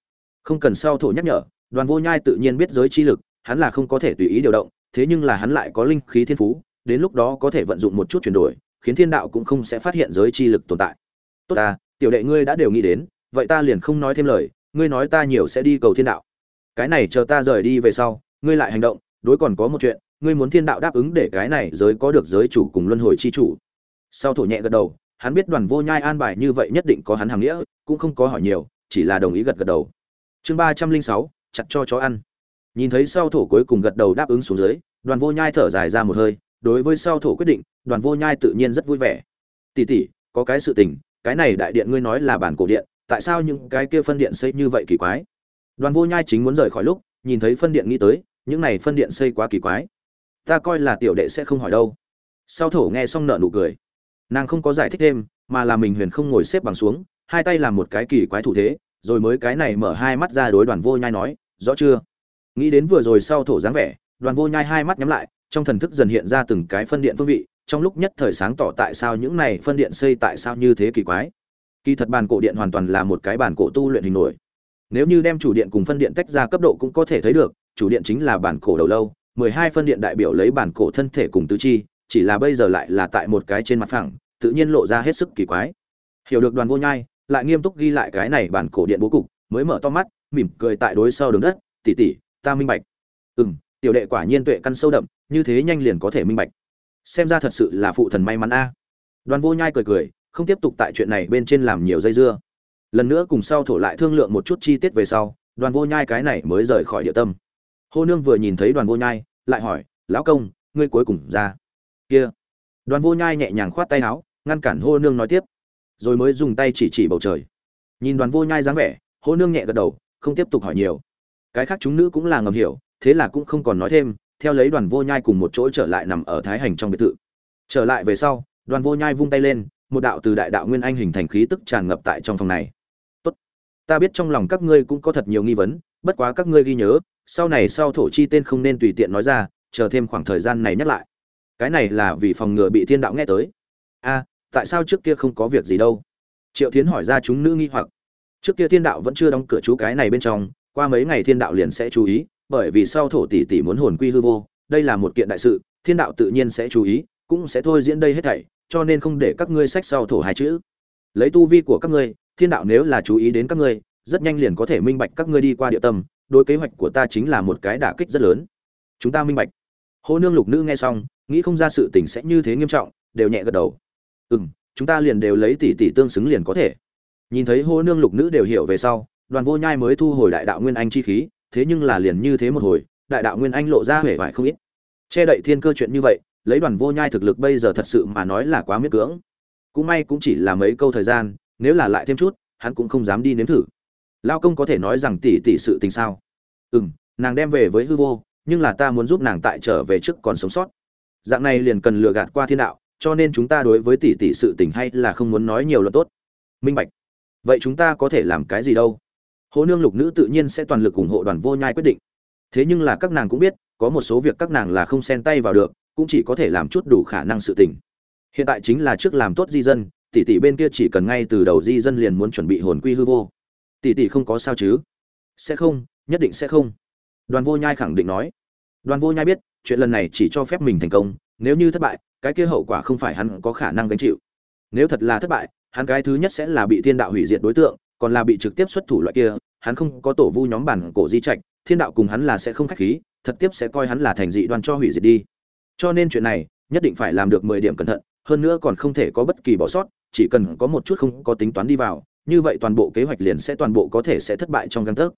Không cần sau thổ nhắc nhở, đoàn vô nhai tự nhiên biết giới chi lực, hắn là không có thể tùy ý điều động, thế nhưng là hắn lại có linh khí thiên phú đến lúc đó có thể vận dụng một chút chuyển đổi, khiến thiên đạo cũng không sẽ phát hiện giới chi lực tồn tại. Tốt ta, tiểu đệ ngươi đã đều nghĩ đến, vậy ta liền không nói thêm lời, ngươi nói ta nhiều sẽ đi cầu thiên đạo. Cái này chờ ta rời đi về sau, ngươi lại hành động, đối còn có một chuyện, ngươi muốn thiên đạo đáp ứng để cái này giới có được giới chủ cùng luân hồi chi chủ. Sau thổ nhẹ gật đầu, hắn biết đoàn vô nhai an bài như vậy nhất định có hắn hàm nghĩa, cũng không có hỏi nhiều, chỉ là đồng ý gật gật đầu. Chương ba trăm linh sáu, chặt cho chó ăn. Nhìn thấy sau thổ cuối cùng gật đầu đáp ứng xuống dưới, đoàn vô nhai thở dài ra một hơi đối với sau thổ quyết định, đoàn vô nhai tự nhiên rất vui vẻ. Tỉ tỉ có cái sự tình, cái này đại điện ngươi nói là bản cổ điện, tại sao những cái kia phân điện xây như vậy kỳ quái? Đoàn vô nhai chính muốn rời khỏi lúc, nhìn thấy phân điện nghĩ tới, những này phân điện xây quá kỳ quái. Ta coi là tiểu đệ sẽ không hỏi đâu. Sau thổ nghe xong nợ nụ cười. Nàng không có giải thích thêm, mà là mình huyền không ngồi xếp bằng xuống, hai tay làm một cái kỳ quái thủ thế, rồi mới cái này mở hai mắt ra đối đoàn vô nhai nói, rõ chưa? Nghĩ đến vừa rồi sau thổ dáng vẻ, đoàn vô nhai hai mắt nhắm lại trong thần thức dần hiện ra từng cái phân điện phương vị, trong lúc nhất thời sáng tỏ tại sao những này phân điện xây tại sao như thế kỳ quái. Kỳ thật bàn cổ điện hoàn toàn là một cái bàn cổ tu luyện hình nổi. Nếu như đem chủ điện cùng phân điện tách ra cấp độ cũng có thể thấy được, chủ điện chính là bản cổ đầu lâu, mười hai phân điện đại biểu lấy bản cổ thân thể cùng tứ chi, chỉ là bây giờ lại là tại một cái trên mặt phẳng, tự nhiên lộ ra hết sức kỳ quái. Hiểu được đoàn vô nhai, lại nghiêm túc ghi lại cái này bản cổ điện bố cục, mới mở to mắt, mỉm cười tại đối sau đường đất tỉ tỉ ta minh bạch. Ừ m tiểu đệ quả nhiên tuệ căn sâu đậm, như thế nhanh liền có thể minh bạch. Xem ra thật sự là phụ thần may mắn a. Đoàn vô nhai cười cười, không tiếp tục tại chuyện này bên trên làm nhiều dây dưa. Lần nữa cùng sau thổ lại thương lượng một chút chi tiết về sau, đoàn vô nhai cái này mới rời khỏi địa tâm. Hô nương vừa nhìn thấy đoàn vô nhai, lại hỏi, lão công, ngươi cuối cùng ra? Kia. Đoàn vô nhai nhẹ nhàng khoát tay áo, ngăn cản hô nương nói tiếp, rồi mới dùng tay chỉ chỉ bầu trời. Nhìn đoàn vô nhai dáng vẻ, hô nương nhẹ gật đầu, không tiếp tục hỏi nhiều. Cái khác chúng nữ cũng là ngầm hiểu thế là cũng không còn nói thêm, theo lấy đoàn vô nhai cùng một chỗ trở lại nằm ở thái hành trong biệt thự. Trở lại về sau, đoàn vô nhai vung tay lên, một đạo từ đại đạo nguyên anh hình thành khí tức tràn ngập tại trong phòng này. Tốt, ta biết trong lòng các ngươi cũng có thật nhiều nghi vấn, bất quá các ngươi ghi nhớ, sau này sau thổ chi tên không nên tùy tiện nói ra, chờ thêm khoảng thời gian này nhắc lại. Cái này là vì phòng ngừa bị thiên đạo nghe tới. A, tại sao trước kia không có việc gì đâu? Triệu tiến hỏi ra chúng nữ nghi hoặc. Trước kia thiên đạo vẫn chưa đóng cửa chú cái này bên trong, qua mấy ngày thiên đạo liền sẽ chú ý bởi vì sau thổ tỷ tỷ muốn hồn quy hư vô, đây là một kiện đại sự, thiên đạo tự nhiên sẽ chú ý, cũng sẽ thôi diễn đây hết thảy, cho nên không để các ngươi sách sau thổ hai chữ. Lấy tu vi của các ngươi, thiên đạo nếu là chú ý đến các ngươi, rất nhanh liền có thể minh bạch các ngươi đi qua địa tâm, đối kế hoạch của ta chính là một cái đả kích rất lớn. Chúng ta minh bạch. Hô nương lục nữ nghe xong, nghĩ không ra sự tình sẽ như thế nghiêm trọng, đều nhẹ gật đầu. Ừm, chúng ta liền đều lấy tỷ tỷ tương xứng liền có thể. Nhìn thấy hô nương lục nữ đều hiểu về sau, đoàn vô nhai mới thu hồi đại đạo nguyên anh chi khí thế nhưng là liền như thế một hồi, đại đạo nguyên anh lộ ra hể vải không ít. Che đậy thiên cơ chuyện như vậy, lấy đoàn vô nhai thực lực bây giờ thật sự mà nói là quá miết cưỡng. Cũng may cũng chỉ là mấy câu thời gian, nếu là lại thêm chút, hắn cũng không dám đi nếm thử. Lao công có thể nói rằng tỷ tỷ sự tình sao? Ừ m nàng đem về với hư vô, nhưng là ta muốn giúp nàng tại trở về trước còn sống sót. Dạng này liền cần lừa gạt qua thiên đạo, cho nên chúng ta đối với tỷ tỷ sự tình hay là không muốn nói nhiều luật tốt. Minh bạch, vậy chúng ta có thể làm cái gì đâu? Hồ nương lục nữ tự nhiên sẽ toàn lực ủng hộ đoàn vô nhai quyết định. Thế nhưng là các nàng cũng biết, có một số việc các nàng là không xen tay vào được, cũng chỉ có thể làm chút đủ khả năng sự tình. Hiện tại chính là trước làm tốt di dân, tỷ tỷ bên kia chỉ cần ngay từ đầu di dân liền muốn chuẩn bị hồn quy hư vô. Tỷ tỷ không có sao chứ? Sẽ không, nhất định sẽ không. Đoàn vô nhai khẳng định nói. Đoàn vô nhai biết, chuyện lần này chỉ cho phép mình thành công, nếu như thất bại, cái kia hậu quả không phải hắn có khả năng gánh chịu. Nếu thật là thất bại, hắn cái thứ nhất sẽ là bị thiên đạo hủy diệt đối tượng còn là bị trực tiếp xuất thủ loại kia, hắn không có tổ vu nhóm bản cổ di trạch, thiên đạo cùng hắn là sẽ không khách khí, thật tiếp sẽ coi hắn là thành dị đoan cho hủy diệt đi. Cho nên chuyện này, nhất định phải làm được mười điểm cẩn thận, hơn nữa còn không thể có bất kỳ bỏ sót, chỉ cần có một chút không có tính toán đi vào, như vậy toàn bộ kế hoạch liền sẽ toàn bộ có thể sẽ thất bại trong găng tấc.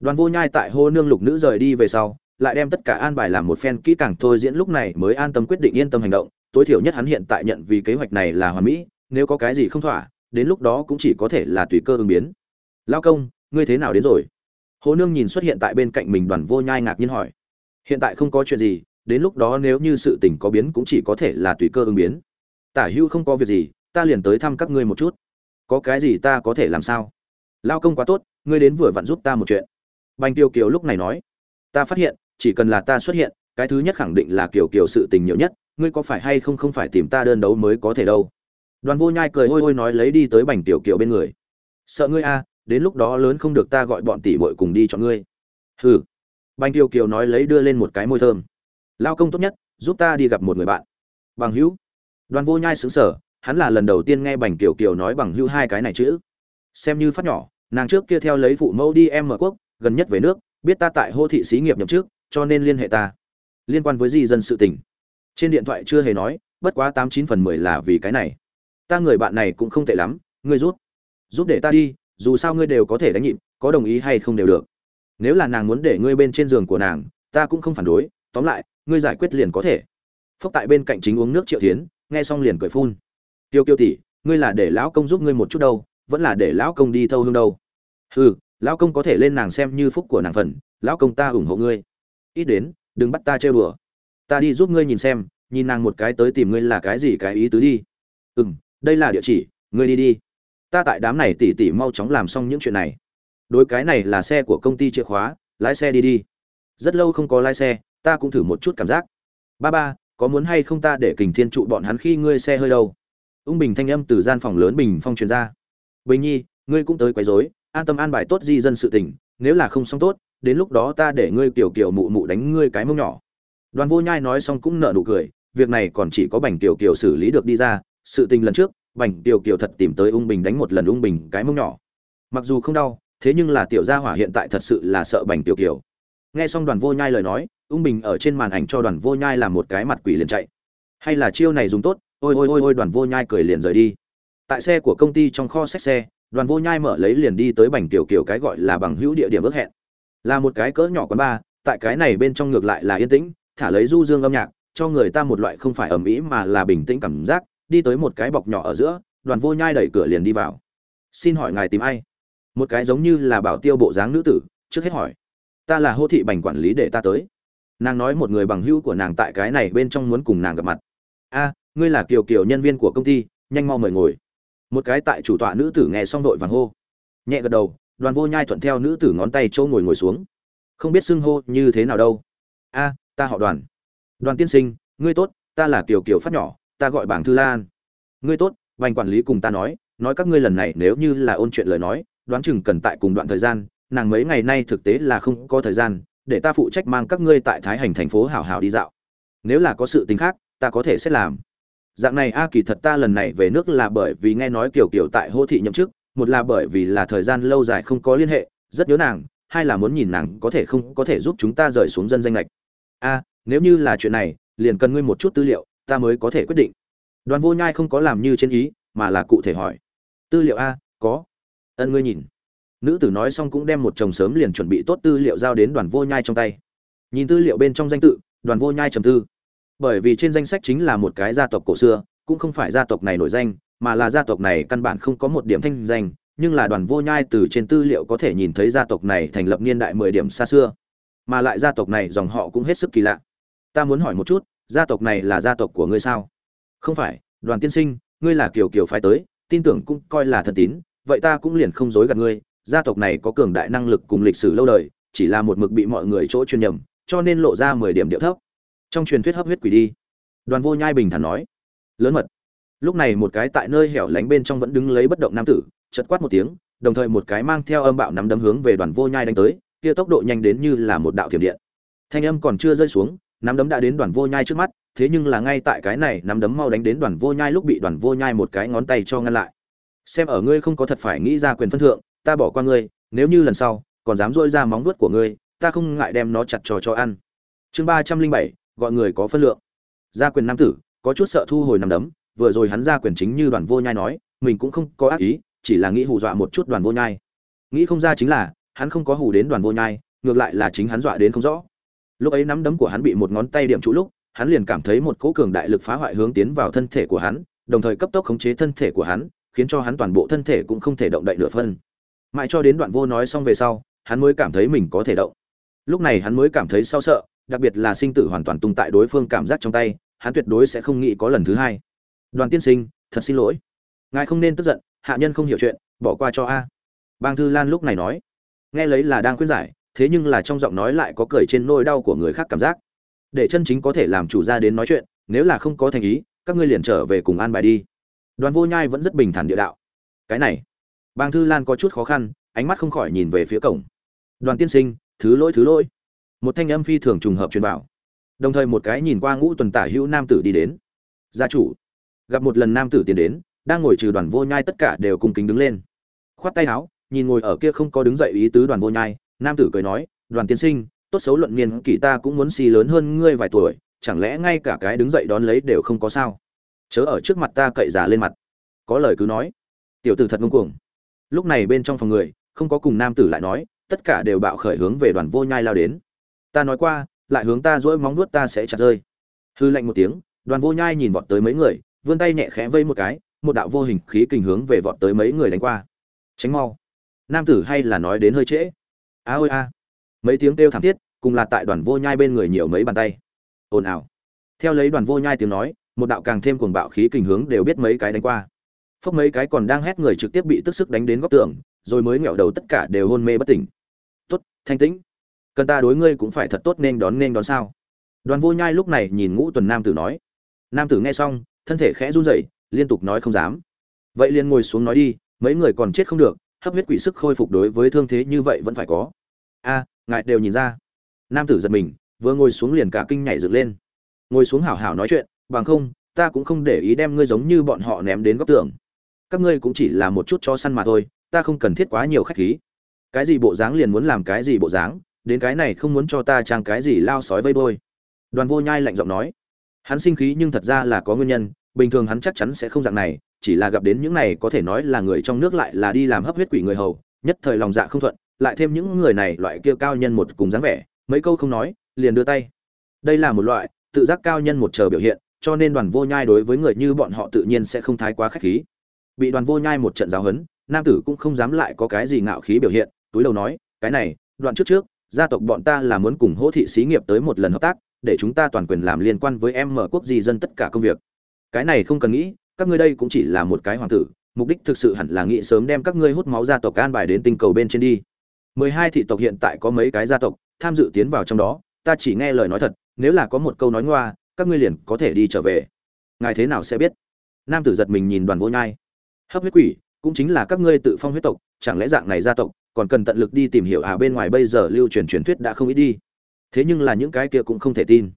Đoàn vô nhai tại hô nương lục nữ rời đi về sau, lại đem tất cả an bài làm một phen kỹ càng thôi diễn lúc này mới an tâm quyết định yên tâm hành động. Tối thiểu nhất hắn hiện tại nhận vì kế hoạch này là hoàn mỹ, nếu có cái gì không thỏa đến lúc đó cũng chỉ có thể là tùy cơ ứng biến. Lao công, ngươi thế nào đến rồi? Hồ nương nhìn xuất hiện tại bên cạnh mình đoàn vô nhai ngạc nhiên hỏi. Hiện tại không có chuyện gì, đến lúc đó nếu như sự tình có biến cũng chỉ có thể là tùy cơ ứng biến. Tả hưu không có việc gì, ta liền tới thăm các ngươi một chút. Có cái gì ta có thể làm sao? Lao công quá tốt, ngươi đến vừa vặn giúp ta một chuyện. Bành tiêu kiều lúc này nói. Ta phát hiện, chỉ cần là ta xuất hiện, cái thứ nhất khẳng định là kiều kiều sự tình nhiều nhất, ngươi có phải hay không không phải tìm ta đơn đấu mới có thể đâu? Đoàn vô nhai cười hôi hôi nói lấy đi tới bành tiểu kiều bên người. Sợ ngươi a à, đến lúc đó lớn không được ta gọi bọn tỷ muội cùng đi cho ngươi. Hừ. Bành tiểu kiều nói lấy đưa lên một cái môi thơm. Lao công tốt nhất giúp ta đi gặp một người bạn. Bằng hữu. Đoàn vô nhai xứng sở hắn là lần đầu tiên nghe bành tiểu kiều nói bằng hữu hai cái này chữ. Xem như phát nhỏ nàng trước kia theo lấy phụ mẫu đi em mở quốc gần nhất về nước biết ta tại hô thị xí nghiệp nhậm trước cho nên liên hệ ta. Liên quan với di dân sự tình. Trên điện thoại chưa hề nói bất quá tám chín phần mười là vì cái này ta người bạn này cũng không tệ lắm, ngươi rút. Giúp để ta đi, dù sao ngươi đều có thể đánh nhịp, có đồng ý hay không đều được. Nếu là nàng muốn để ngươi bên trên giường của nàng, ta cũng không phản đối, tóm lại, ngươi giải quyết liền có thể. Phúc tại bên cạnh chính uống nước triệu tiến nghe xong liền cười phun. Tiêu kiêu tỷ, ngươi là để lão công giúp ngươi một chút đâu, vẫn là để lão công đi thâu hương đâu? Ừ lão công có thể lên nàng xem như phúc của nàng phần, lão công ta ủng hộ ngươi. Ít đến, đừng bắt ta chơi đùa. Ta đi giúp ngươi nhìn xem, nhìn nàng một cái tới tìm ngươi là cái gì cái ý tứ đi. Ừ m đây là địa chỉ, ngươi đi đi. Ta tại đám này tỉ tỉ mau chóng làm xong những chuyện này. Đối cái này là xe của công ty chìa khóa, lái xe đi đi. Rất lâu không có lái xe, ta cũng thử một chút cảm giác. Ba ba, có muốn hay không ta để kình thiên trụ bọn hắn khi ngươi xe hơi đâu? Ung bình thanh âm từ gian phòng lớn bình phong truyền ra. Bình nhi, ngươi cũng tới quấy rối, an tâm an bài tốt di dân sự tình, nếu là không xong tốt, đến lúc đó ta để ngươi kiểu kiểu mụ mụ đánh ngươi cái mông nhỏ. Đoàn vô nhai nói xong cũng nở nụ cười, việc này còn chỉ có bành tiểu kiều xử lý được đi ra sự tình lần trước, bành tiểu kiều thật tìm tới ung bình đánh một lần ung bình cái mông nhỏ. Mặc dù không đau, thế nhưng là tiểu gia hỏa hiện tại thật sự là sợ bành tiểu kiều. Nghe xong đoàn vô nhai lời nói, ung bình ở trên màn ảnh cho đoàn vô nhai làm một cái mặt quỷ liền chạy. Hay là chiêu này dùng tốt, ôi ôi ôi ôi, đoàn vô nhai cười liền rời đi. Tại xe của công ty trong kho xách xe, đoàn vô nhai mở lấy liền đi tới bành tiểu kiều cái gọi là bằng hữu địa điểm ước hẹn. Là một cái cỡ nhỏ quán bar, tại cái này bên trong ngược lại là yên tĩnh, thả lấy du dương âm nhạc, cho người ta một loại không phải ầm ĩ mà là bình tĩnh cảm giác đi tới một cái bọc nhỏ ở giữa, đoàn vô nhai đẩy cửa liền đi vào. Xin hỏi ngài tìm ai? Một cái giống như là bảo tiêu bộ dáng nữ tử, trước hết hỏi. Ta là hô thị bành quản lý để ta tới. Nàng nói một người bằng hữu của nàng tại cái này bên trong muốn cùng nàng gặp mặt. A, ngươi là kiều kiều nhân viên của công ty, nhanh mau mời ngồi. Một cái tại chủ tọa nữ tử nghe xong vội vàng hô. Nhẹ gật đầu, đoàn vô nhai thuận theo nữ tử ngón tay châu ngồi ngồi xuống. Không biết xưng hô như thế nào đâu. A, ta họ đoàn. Đoàn tiên sinh, ngươi tốt, ta là kiều kiều phát nhỏ ta gọi bảng thư lan. Ngươi tốt vành quản lý cùng ta nói nói các ngươi lần này nếu như là ôn chuyện lời nói, đoán chừng cần tại cùng đoạn thời gian, nàng mấy ngày nay thực tế là không có thời gian, để ta phụ trách mang các ngươi tại thái hành thành phố hảo hảo đi dạo. Nếu là có sự tính khác, ta có thể sẽ làm. Dạng này a kỳ thật ta lần này về nước là bởi vì nghe nói kiểu kiểu tại hô thị nhậm chức, một là bởi vì là thời gian lâu dài không có liên hệ, rất nhớ nàng, hai là muốn nhìn nàng có thể không có thể giúp chúng ta rời xuống dân danh lệch a, nếu như là chuyện này, liền cần ngươi một chút tư liệu ta mới có thể quyết định. Đoàn vô nhai không có làm như trên ý, mà là cụ thể hỏi. Tư liệu a, có. Ân ngươi nhìn. Nữ tử nói xong cũng đem một chồng sớm liền chuẩn bị tốt tư liệu giao đến đoàn vô nhai trong tay. Nhìn tư liệu bên trong danh tự, đoàn vô nhai trầm tư. Bởi vì trên danh sách chính là một cái gia tộc cổ xưa, cũng không phải gia tộc này nổi danh, mà là gia tộc này căn bản không có một điểm thanh danh, nhưng là đoàn vô nhai từ trên tư liệu có thể nhìn thấy gia tộc này thành lập niên đại mười điểm xa xưa. Mà lại gia tộc này dòng họ cũng hết sức kỳ lạ. Ta muốn hỏi một chút gia tộc này là gia tộc của ngươi sao? Không phải, đoàn tiên sinh, ngươi là kiều kiều phái tới, tin tưởng cũng coi là thần tín, vậy ta cũng liền không dối gạt ngươi. Gia tộc này có cường đại năng lực cùng lịch sử lâu đời, chỉ là một mực bị mọi người chỗ chuyên nhầm, cho nên lộ ra mười điểm điệu thấp. Trong truyền thuyết hấp huyết quỷ đi. Đoàn vô nhai bình thản nói. Lớn mật. Lúc này một cái tại nơi hẻo lánh bên trong vẫn đứng lấy bất động nam tử chật quát một tiếng, đồng thời một cái mang theo âm bạo nắm đấm hướng về đoàn vô nhai đánh tới, kia tốc độ nhanh đến như là một đạo thiểm điện. Thanh âm còn chưa rơi xuống nắm đấm đã đến đoàn vô nhai trước mắt, thế nhưng là ngay tại cái này nắm đấm mau đánh đến đoàn vô nhai lúc bị đoàn vô nhai một cái ngón tay cho ngăn lại. Xem ở ngươi không có thật phải nghĩ ra quyền phân thượng, ta bỏ qua ngươi, nếu như lần sau, còn dám dỗi ra móng vuốt của ngươi, ta không ngại đem nó chặt trò cho ăn. Chương ba trăm linh bảy, gọi người có phân lượng. Gia quyền nam tử, có chút sợ thu hồi nằm đấm, vừa rồi hắn ra quyền chính như đoàn vô nhai nói, mình cũng không có ác ý, chỉ là nghĩ hù dọa một chút đoàn vô nhai. Nghĩ không ra chính là, hắn không có hù đến đoàn vô nhai, ngược lại là chính hắn dọa đến không rõ lúc ấy nắm đấm của hắn bị một ngón tay điểm trụ lúc, hắn liền cảm thấy một cỗ cường đại lực phá hoại hướng tiến vào thân thể của hắn, đồng thời cấp tốc khống chế thân thể của hắn, khiến cho hắn toàn bộ thân thể cũng không thể động đậy nửa phân mãi cho đến đoạn vô nói xong về sau, hắn mới cảm thấy mình có thể động. Lúc này hắn mới cảm thấy sao sợ, đặc biệt là sinh tử hoàn toàn tung tại đối phương cảm giác trong tay, hắn tuyệt đối sẽ không nghĩ có lần thứ hai. Đoàn tiên sinh, thật xin lỗi. Ngài không nên tức giận, hạ nhân không hiểu chuyện, bỏ qua cho a. Bang thư lan lúc này nói. Nghe lấy là đang khuyên giải thế nhưng là trong giọng nói lại có cười trên nỗi đau của người khác cảm giác. Để chân chính có thể làm chủ ra đến nói chuyện, nếu là không có thành ý, các ngươi liền trở về cùng an bài đi. Đoàn vô nhai vẫn rất bình thản địa đạo. Cái này bang thư lan có chút khó khăn, ánh mắt không khỏi nhìn về phía cổng. Đoàn tiên sinh, thứ lỗi thứ lỗi. Một thanh âm phi thường trùng hợp truyền bảo đồng thời một cái nhìn qua ngũ tuần tả hữu nam tử đi đến. Gia chủ, gặp một lần nam tử tiến đến, đang ngồi trừ đoàn vô nhai tất cả đều cùng kính đứng lên. Khoát tay áo, nhìn ngồi ở kia không có đứng dậy ý tứ đoàn vô nhai nam tử cười nói, đoàn tiên sinh, tốt xấu luận niên kỷ ta cũng muốn xì lớn hơn ngươi vài tuổi, chẳng lẽ ngay cả cái đứng dậy đón lấy đều không có sao? Chớ ở trước mặt ta cậy già lên mặt. Có lời cứ nói. Tiểu tử thật ngông cuồng. Lúc này bên trong phòng người, không có cùng nam tử lại nói, tất cả đều bạo khởi hướng về đoàn vô nhai lao đến. Ta nói qua, lại hướng ta dỗi móng nuốt ta sẽ chặt rơi. Hư lạnh một tiếng, đoàn vô nhai nhìn vọt tới mấy người, vươn tay nhẹ khẽ vây một cái, một đạo vô hình khí kình hướng về vọt tới mấy người đánh qua. Tránh mau. Nam tử hay là nói đến hơi trễ a ôi a. Mấy tiếng kêu thảm thiết, cùng là tại đoàn vô nhai bên người nhiều mấy bàn tay. Ồn ào. Theo lấy đoàn vô nhai tiếng nói, một đạo càng thêm cuồng bạo khí kình hướng đều biết mấy cái đánh qua. Phốc mấy cái còn đang hét người trực tiếp bị tức sức đánh đến góc tường, rồi mới nghẹo đầu tất cả đều hôn mê bất tỉnh. Tốt, thanh tĩnh, cần ta đối ngươi cũng phải thật tốt nên đón nên đón sao? Đoàn vô nhai lúc này nhìn ngũ tuần nam tử nói. Nam tử nghe xong, thân thể khẽ run rẩy, liên tục nói không dám. Vậy liền ngồi xuống nói đi, mấy người còn chết không được hấp huyết quỷ sức khôi phục đối với thương thế như vậy vẫn phải có. A, ngài đều nhìn ra. Nam tử giật mình, vừa ngồi xuống liền cả kinh nhảy dựng lên. Ngồi xuống hảo hảo nói chuyện, bằng không, ta cũng không để ý đem ngươi giống như bọn họ ném đến góc tường. Các ngươi cũng chỉ là một chút cho săn mà thôi, ta không cần thiết quá nhiều khách khí. Cái gì bộ dáng liền muốn làm cái gì bộ dáng, đến cái này không muốn cho ta trang cái gì lao sói vây bôi. Đoàn vô nhai lạnh giọng nói. Hắn sinh khí nhưng thật ra là có nguyên nhân bình thường hắn chắc chắn sẽ không dạng này, chỉ là gặp đến những này có thể nói là người trong nước lại là đi làm hấp huyết quỷ người hầu, nhất thời lòng dạ không thuận, lại thêm những người này loại kia cao nhân một cùng dáng vẻ, mấy câu không nói, liền đưa tay. Đây là một loại, tự giác cao nhân một chờ biểu hiện, cho nên đoàn vô nhai đối với người như bọn họ tự nhiên sẽ không thái quá khách khí. Bị đoàn vô nhai một trận giáo hấn nam tử cũng không dám lại có cái gì ngạo khí biểu hiện, túi đầu nói, cái này, đoạn trước trước, gia tộc bọn ta là muốn cùng hỗ thị xí nghiệp tới một lần hợp tác, để chúng ta toàn quyền làm liên quan với em mở quốc di dân tất cả công việc cái này không cần nghĩ, các ngươi đây cũng chỉ là một cái hoàng tử, mục đích thực sự hẳn là nghĩ sớm đem các ngươi hút máu gia tộc an bài đến tinh cầu bên trên đi. Mười hai thị tộc hiện tại có mấy cái gia tộc, tham dự tiến vào trong đó, ta chỉ nghe lời nói thật, nếu là có một câu nói ngoa, các ngươi liền có thể đi trở về. Ngài thế nào sẽ biết? Nam tử giật mình nhìn đoàn vô nhai. Hấp huyết quỷ, cũng chính là các ngươi tự phong huyết tộc, chẳng lẽ dạng này gia tộc, còn cần tận lực đi tìm hiểu à bên ngoài bây giờ lưu truyền truyền thuyết đã không ít đi. Thế nhưng là những cái kia cũng không thể tin.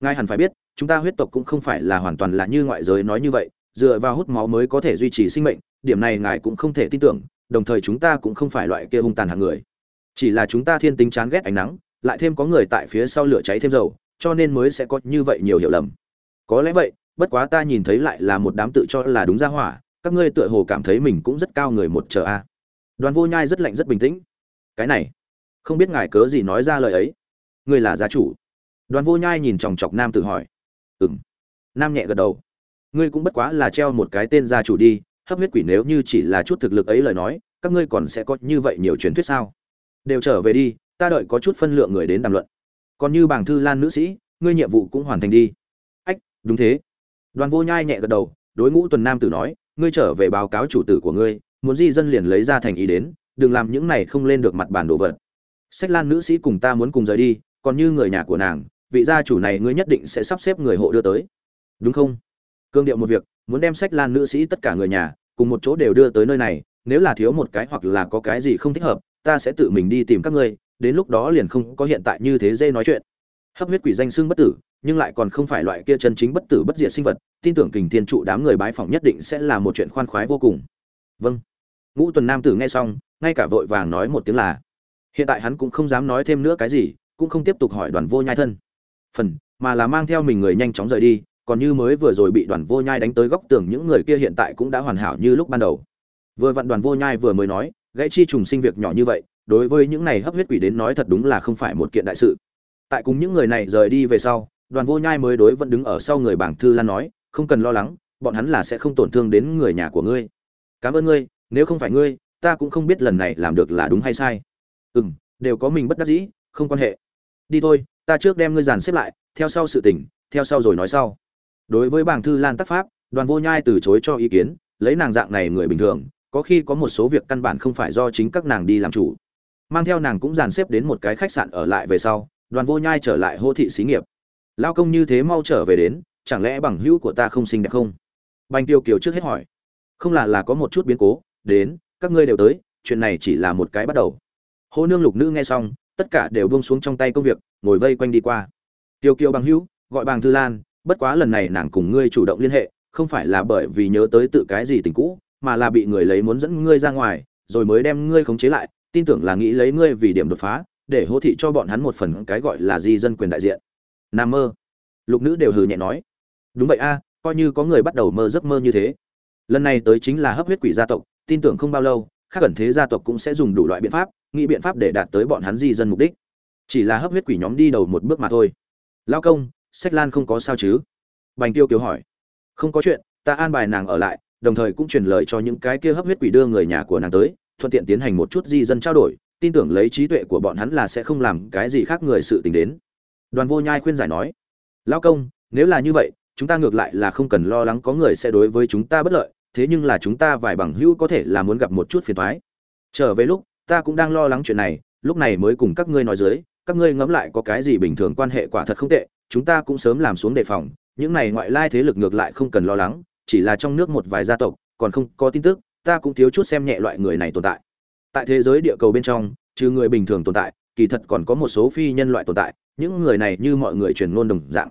Ngài hẳn phải biết chúng ta huyết tộc cũng không phải là hoàn toàn là như ngoại giới nói như vậy, dựa vào hút máu mới có thể duy trì sinh mệnh, điểm này ngài cũng không thể tin tưởng, đồng thời chúng ta cũng không phải loại kia hung tàn hạng người. Chỉ là chúng ta thiên tính chán ghét ánh nắng, lại thêm có người tại phía sau lửa cháy thêm dầu, cho nên mới sẽ có như vậy nhiều hiểu lầm. Có lẽ vậy, bất quá ta nhìn thấy lại là một đám tự cho là đúng ra hỏa, các ngươi tựa hồ cảm thấy mình cũng rất cao người một chờ a. Đoàn vô nhai rất lạnh, rất bình tĩnh. Cái này, không biết ngài cớ gì nói ra lời ấy? Ngươi là gia chủ. Đoàn vô nhai nhìn chòng chọc nam tự hỏi ừng nam nhẹ gật đầu. Ngươi cũng bất quá là treo một cái tên gia chủ đi, hấp huyết quỷ nếu như chỉ là chút thực lực ấy lời nói, các ngươi còn sẽ có như vậy nhiều truyền thuyết sao? Đều trở về đi, ta đợi có chút phân lượng người đến đàm luận. Còn như bảng thư lan nữ sĩ, ngươi nhiệm vụ cũng hoàn thành đi. Ách, đúng thế. Đoàn vô nhai nhẹ gật đầu, đối ngũ tuần nam tử nói, ngươi trở về báo cáo chủ tử của ngươi, muốn di dân liền lấy ra thành ý đến, đừng làm những này không lên được mặt bản đồ vật. Sách lan nữ sĩ cùng ta muốn cùng rời đi, còn như người nhà của nàng vị gia chủ này ngươi nhất định sẽ sắp xếp người hộ đưa tới. Đúng không? Cương điệu một việc, muốn đem sách lan nữ sĩ tất cả người nhà, cùng một chỗ đều đưa tới nơi này, nếu là thiếu một cái hoặc là có cái gì không thích hợp, ta sẽ tự mình đi tìm các ngươi, đến lúc đó liền không có hiện tại như thế dê nói chuyện. Hấp huyết quỷ danh xưng bất tử, nhưng lại còn không phải loại kia chân chính bất tử bất diệt sinh vật, tin tưởng kình thiên trụ đám người bái phỏng nhất định sẽ là một chuyện khoan khoái vô cùng. Vâng. Ngũ tuần nam tử nghe xong, ngay cả vội vàng nói một tiếng là, hiện tại hắn cũng không dám nói thêm nữa cái gì, cũng không tiếp tục hỏi đoàn vô nhai thân phần, mà là mang theo mình người nhanh chóng rời đi, còn như mới vừa rồi bị đoàn vô nhai đánh tới góc tường những người kia hiện tại cũng đã hoàn hảo như lúc ban đầu. Vừa vặn đoàn vô nhai vừa mới nói, gãy chi trùng sinh việc nhỏ như vậy, đối với những này hấp huyết quỷ đến nói thật đúng là không phải một kiện đại sự. Tại cùng những người này rời đi về sau, đoàn vô nhai mới đối vẫn đứng ở sau người bảng thư lan nói, không cần lo lắng, bọn hắn là sẽ không tổn thương đến người nhà của ngươi. Cảm ơn ngươi, nếu không phải ngươi, ta cũng không biết lần này làm được là đúng hay sai. Ừ m đều có mình bất đắc dĩ, không quan hệ. Đi thôi ta trước đem ngươi dàn xếp lại, theo sau sự tỉnh theo sau rồi nói sau. Đối với bảng thư lan tác pháp, đoàn vô nhai từ chối cho ý kiến, lấy nàng dạng này người bình thường, có khi có một số việc căn bản không phải do chính các nàng đi làm chủ. Mang theo nàng cũng dàn xếp đến một cái khách sạn ở lại về sau, đoàn vô nhai trở lại hô thị xí nghiệp. Lao công như thế mau trở về đến, chẳng lẽ bằng hữu của ta không xinh đẹp không? Bành tiêu kiều trước hết hỏi. Không là là có một chút biến cố, đến, các ngươi đều tới, chuyện này chỉ là một cái bắt đầu. Hô nương lục nữ nghe xong tất cả đều buông xuống trong tay công việc, ngồi vây quanh đi qua. Tiêu kiều bằng hữu, gọi bằng thư lan, bất quá lần này nàng cùng ngươi chủ động liên hệ, không phải là bởi vì nhớ tới tự cái gì tình cũ, mà là bị người lấy muốn dẫn ngươi ra ngoài, rồi mới đem ngươi khống chế lại, tin tưởng là nghĩ lấy ngươi vì điểm đột phá, để hô thị cho bọn hắn một phần cái gọi là di dân quyền đại diện. Nam mơ. Lục nữ đều hừ nhẹ nói. Đúng vậy a, coi như có người bắt đầu mơ giấc mơ như thế. Lần này tới chính là hấp huyết quỷ gia tộc, tin tưởng không bao lâu, khác ẩn thế gia tộc cũng sẽ dùng đủ loại biện pháp nghĩ biện pháp để đạt tới bọn hắn di dân mục đích. Chỉ là hấp huyết quỷ nhóm đi đầu một bước mà thôi. Lao công, sách lan không có sao chứ? Bành tiêu kiều hỏi. Không có chuyện, ta an bài nàng ở lại, đồng thời cũng truyền lời cho những cái kia hấp huyết quỷ đưa người nhà của nàng tới, thuận tiện tiến hành một chút di dân trao đổi, tin tưởng lấy trí tuệ của bọn hắn là sẽ không làm cái gì khác người sự tình đến. Đoàn vô nhai khuyên giải nói. Lao công, nếu là như vậy, chúng ta ngược lại là không cần lo lắng có người sẽ đối với chúng ta bất lợi, thế nhưng là chúng ta vài bằng hữu có thể là muốn gặp một chút phiền thoái trở về lúc ta cũng đang lo lắng chuyện này, lúc này mới cùng các ngươi nói dưới, các ngươi ngẫm lại có cái gì bình thường quan hệ quả thật không tệ, chúng ta cũng sớm làm xuống đề phòng, những này ngoại lai thế lực ngược lại không cần lo lắng, chỉ là trong nước một vài gia tộc, còn không có tin tức, ta cũng thiếu chút xem nhẹ loại người này tồn tại. Tại thế giới địa cầu bên trong, trừ người bình thường tồn tại, kỳ thật còn có một số phi nhân loại tồn tại, những người này như mọi người truyền ngôn đồng dạng.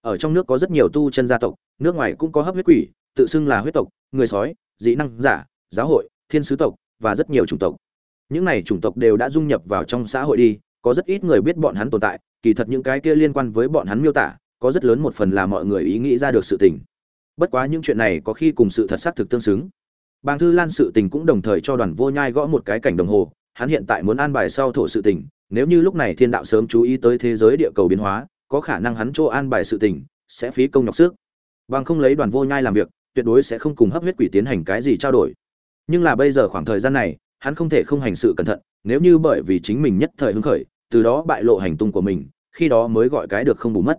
Ở trong nước có rất nhiều tu chân gia tộc, nước ngoài cũng có hấp huyết quỷ, tự xưng là huyết tộc, người sói, dị năng giả, giáo hội, thiên sứ tộc và rất nhiều chủng tộc những này chủng tộc đều đã dung nhập vào trong xã hội đi, có rất ít người biết bọn hắn tồn tại, kỳ thật những cái kia liên quan với bọn hắn miêu tả, có rất lớn một phần là mọi người ý nghĩ ra được sự tình. Bất quá những chuyện này có khi cùng sự thật xác thực tương xứng. Bàng thư lan sự tình cũng đồng thời cho đoàn vô nhai gõ một cái cảnh đồng hồ, hắn hiện tại muốn an bài sau thổ sự tình, nếu như lúc này thiên đạo sớm chú ý tới thế giới địa cầu biến hóa, có khả năng hắn chỗ an bài sự tình, sẽ phí công nhọc sức. Bằng không lấy đoàn vô nhai làm việc, tuyệt đối sẽ không cùng hấp huyết quỷ tiến hành cái gì trao đổi. Nhưng là bây giờ khoảng thời gian này hắn không thể không hành sự cẩn thận, nếu như bởi vì chính mình nhất thời hứng khởi, từ đó bại lộ hành tung của mình, khi đó mới gọi cái được không bù mất.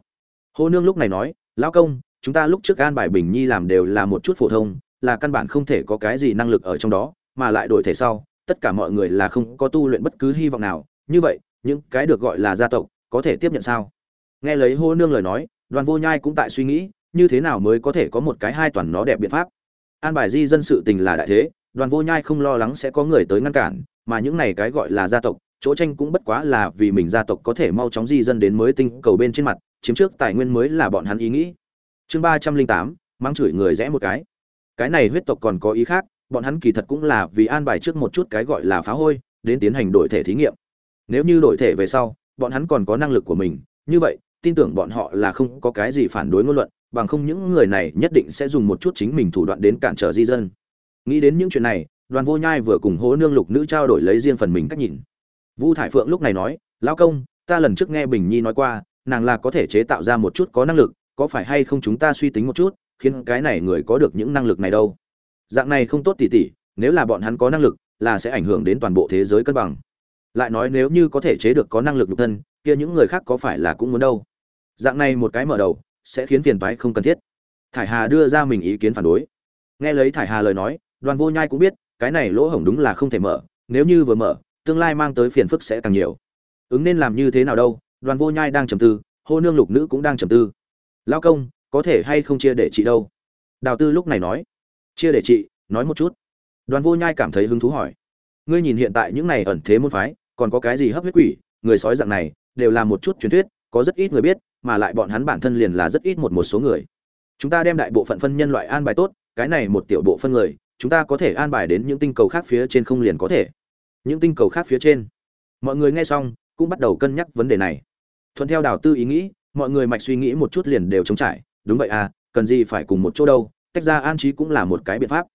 Hô nương lúc này nói, lão công, chúng ta lúc trước an bài bình nhi làm đều là một chút phổ thông, là căn bản không thể có cái gì năng lực ở trong đó, mà lại đổi thể sau, tất cả mọi người là không có tu luyện bất cứ hy vọng nào. Như vậy, những cái được gọi là gia tộc, có thể tiếp nhận sao? Nghe lấy hô nương lời nói, đoàn vô nhai cũng tại suy nghĩ, như thế nào mới có thể có một cái hai toàn nó đẹp biện pháp? An bài di dân sự tình là đại thế đoàn vô nhai không lo lắng sẽ có người tới ngăn cản, mà những này cái gọi là gia tộc, chỗ tranh cũng bất quá là vì mình gia tộc có thể mau chóng di dân đến mới tinh cầu bên trên mặt, chiếm trước tài nguyên mới là bọn hắn ý nghĩ. Chương ba trăm linh tám mang chửi người rẽ một cái. Cái này huyết tộc còn có ý khác, bọn hắn kỳ thật cũng là vì an bài trước một chút cái gọi là phá hôi, đến tiến hành đổi thể thí nghiệm. Nếu như đổi thể về sau, bọn hắn còn có năng lực của mình, như vậy, tin tưởng bọn họ là không có cái gì phản đối ngôn luận, bằng không những người này nhất định sẽ dùng một chút chính mình thủ đoạn đến cản trở di dân nghĩ đến những chuyện này, đoàn vô nhai vừa cùng hố nương lục nữ trao đổi lấy riêng phần mình cách nhìn. Vu thải phượng lúc này nói, lão công, ta lần trước nghe bình nhi nói qua, nàng là có thể chế tạo ra một chút có năng lực, có phải hay không chúng ta suy tính một chút, khiến cái này người có được những năng lực này đâu? Dạng này không tốt tỉ tỉ, nếu là bọn hắn có năng lực, là sẽ ảnh hưởng đến toàn bộ thế giới cân bằng. Lại nói nếu như có thể chế được có năng lực nhục thân, kia những người khác có phải là cũng muốn đâu? Dạng này một cái mở đầu, sẽ khiến phiền toái không cần thiết. Thải hà đưa ra mình ý kiến phản đối. Nghe lấy thải hà lời nói đoàn vô nhai cũng biết, cái này lỗ hổng đúng là không thể mở, nếu như vừa mở, tương lai mang tới phiền phức sẽ càng nhiều. Ứng nên làm như thế nào đâu, đoàn vô nhai đang trầm tư, hô nương lục nữ cũng đang trầm tư. Lao công, có thể hay không chia để chị đâu? Đào tư lúc này nói. Chia để chị, nói một chút. Đoàn vô nhai cảm thấy hứng thú hỏi. Ngươi nhìn hiện tại những này ẩn thế môn phái, còn có cái gì hấp huyết quỷ, người sói dạng này, đều là một chút truyền thuyết, có rất ít người biết, mà lại bọn hắn bản thân liền là rất ít một một số người. Chúng ta đem đại bộ phận phân nhân loại an bài tốt, cái này một tiểu bộ phân người chúng ta có thể an bài đến những tinh cầu khác phía trên không liền có thể. Những tinh cầu khác phía trên. Mọi người nghe xong, cũng bắt đầu cân nhắc vấn đề này. Thuận theo đào tư ý nghĩ, mọi người mạch suy nghĩ một chút liền đều chống trải. Đúng vậy à cần gì phải cùng một chỗ đâu, tách ra an trí cũng là một cái biện pháp.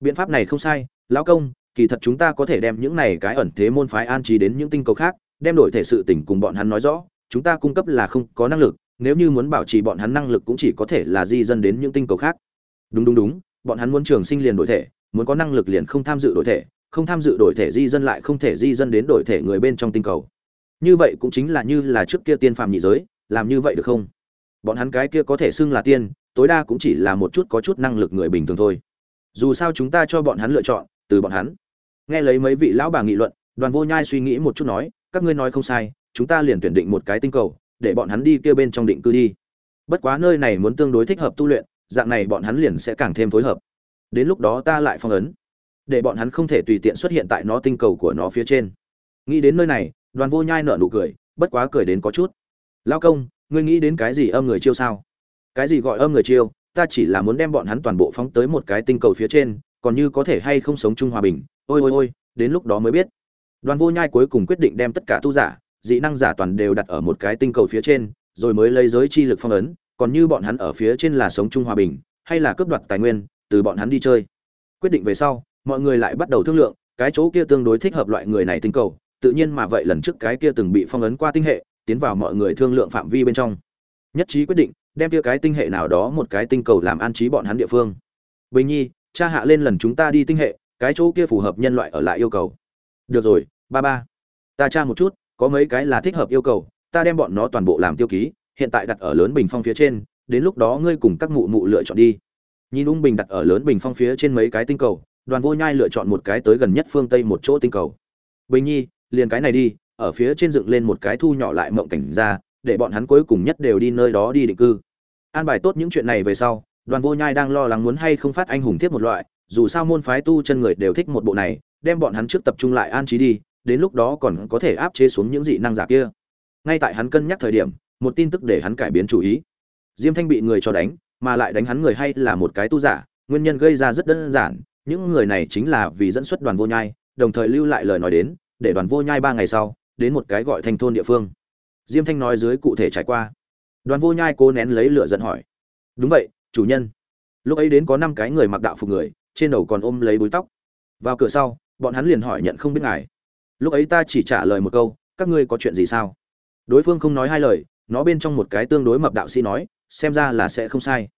Biện pháp này không sai, lão công, kỳ thật chúng ta có thể đem những này cái ẩn thế môn phái an trí đến những tinh cầu khác, đem đổi thể sự tình cùng bọn hắn nói rõ. Chúng ta cung cấp là không có năng lực, nếu như muốn bảo trì bọn hắn năng lực cũng chỉ có thể là di dân đến những tinh cầu khác. Đúng đúng đúng bọn hắn muốn trường sinh liền đổi thể, muốn có năng lực liền không tham dự đổi thể, không tham dự đổi thể di dân lại không thể di dân đến đổi thể người bên trong tinh cầu. Như vậy cũng chính là như là trước kia tiên phàm nhị giới, làm như vậy được không? Bọn hắn cái kia có thể xưng là tiên, tối đa cũng chỉ là một chút có chút năng lực người bình thường thôi. Dù sao chúng ta cho bọn hắn lựa chọn, từ bọn hắn. Nghe lấy mấy vị lão bà nghị luận, đoàn vô nhai suy nghĩ một chút nói, các ngươi nói không sai, chúng ta liền tuyển định một cái tinh cầu, để bọn hắn đi kia bên trong định cư đi. Bất quá nơi này muốn tương đối thích hợp tu luyện dạng này bọn hắn liền sẽ càng thêm phối hợp. Đến lúc đó ta lại phong ấn, để bọn hắn không thể tùy tiện xuất hiện tại nó tinh cầu của nó phía trên. Nghĩ đến nơi này, đoàn vô nhai nở nụ cười, bất quá cười đến có chút. Lao công, ngươi nghĩ đến cái gì âm người chiêu sao? Cái gì gọi âm người chiêu? Ta chỉ là muốn đem bọn hắn toàn bộ phóng tới một cái tinh cầu phía trên, còn như có thể hay không sống chung hòa bình. Ôi ôi ôi, đến lúc đó mới biết. Đoàn vô nhai cuối cùng quyết định đem tất cả tu giả, dị năng giả toàn đều đặt ở một cái tinh cầu phía trên, rồi mới lấy giới chi lực phong ấn còn như bọn hắn ở phía trên là sống chung hòa bình, hay là cướp đoạt tài nguyên, từ bọn hắn đi chơi. Quyết định về sau, mọi người lại bắt đầu thương lượng, cái chỗ kia tương đối thích hợp loại người này tinh cầu, tự nhiên mà vậy lần trước cái kia từng bị phong ấn qua tinh hệ, tiến vào mọi người thương lượng phạm vi bên trong. Nhất trí quyết định, đem kia cái tinh hệ nào đó một cái tinh cầu làm an trí bọn hắn địa phương. Bình nhi, cha hạ lên lần chúng ta đi tinh hệ, cái chỗ kia phù hợp nhân loại ở lại yêu cầu. Được rồi, ba ba. Ta tra một chút, có mấy cái là thích hợp yêu cầu, ta đem bọn nó toàn bộ làm tiêu ký hiện tại đặt ở lớn bình phong phía trên, đến lúc đó ngươi cùng các mụ mụ lựa chọn đi. Nhìn ung bình đặt ở lớn bình phong phía trên mấy cái tinh cầu, đoàn vô nhai lựa chọn một cái tới gần nhất phương tây một chỗ tinh cầu. Bình nhi, liền cái này đi, ở phía trên dựng lên một cái thu nhỏ lại mộng cảnh ra, để bọn hắn cuối cùng nhất đều đi nơi đó đi định cư. An bài tốt những chuyện này về sau, đoàn vô nhai đang lo lắng muốn hay không phát anh hùng thiết một loại, dù sao môn phái tu chân người đều thích một bộ này, đem bọn hắn trước tập trung lại an trí đi, đến lúc đó còn có thể áp chế xuống những dị năng giả kia. Ngay tại hắn cân nhắc thời điểm một tin tức để hắn cải biến chủ ý. Diêm thanh bị người cho đánh, mà lại đánh hắn người hay là một cái tu giả, nguyên nhân gây ra rất đơn giản, những người này chính là vì dẫn xuất đoàn vô nhai, đồng thời lưu lại lời nói đến, để đoàn vô nhai ba ngày sau, đến một cái gọi thành thôn địa phương. Diêm thanh nói dưới cụ thể trải qua. Đoàn vô nhai cố nén lấy lửa giận hỏi. Đúng vậy, chủ nhân. Lúc ấy đến có năm cái người mặc đạo phục người, trên đầu còn ôm lấy búi tóc. Vào cửa sau, bọn hắn liền hỏi nhận không biết ngài. Lúc ấy ta chỉ trả lời một câu, các ngươi có chuyện gì sao? Đối phương không nói hai lời nó bên trong một cái tương đối mập đạo sĩ nói, xem ra là sẽ không sai.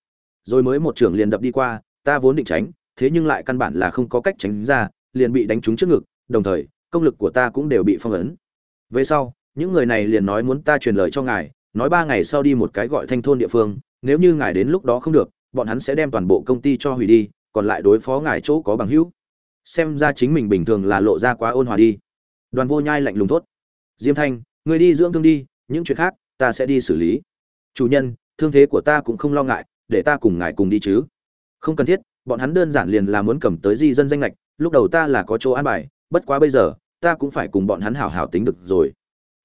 Rồi mới một trưởng liền đập đi qua, ta vốn định tránh, thế nhưng lại căn bản là không có cách tránh ra, liền bị đánh trúng trước ngực, đồng thời, công lực của ta cũng đều bị phong ấn. Về sau, những người này liền nói muốn ta truyền lời cho ngài, nói ba ngày sau đi một cái gọi thanh thôn địa phương, nếu như ngài đến lúc đó không được, bọn hắn sẽ đem toàn bộ công ty cho hủy đi, còn lại đối phó ngài chỗ có bằng hữu. Xem ra chính mình bình thường là lộ ra quá ôn hòa đi. Đoàn vô nhai lạnh lùng thốt. Diêm thanh người đi dưỡng thương đi, những chuyện khác ta sẽ đi xử lý. Chủ nhân, thương thế của ta cũng không lo ngại, để ta cùng ngài cùng đi chứ. Không cần thiết, bọn hắn đơn giản liền là muốn cầm tới di dân danh lệch lúc đầu ta là có chỗ an bài, bất quá bây giờ, ta cũng phải cùng bọn hắn hảo hảo tính được rồi.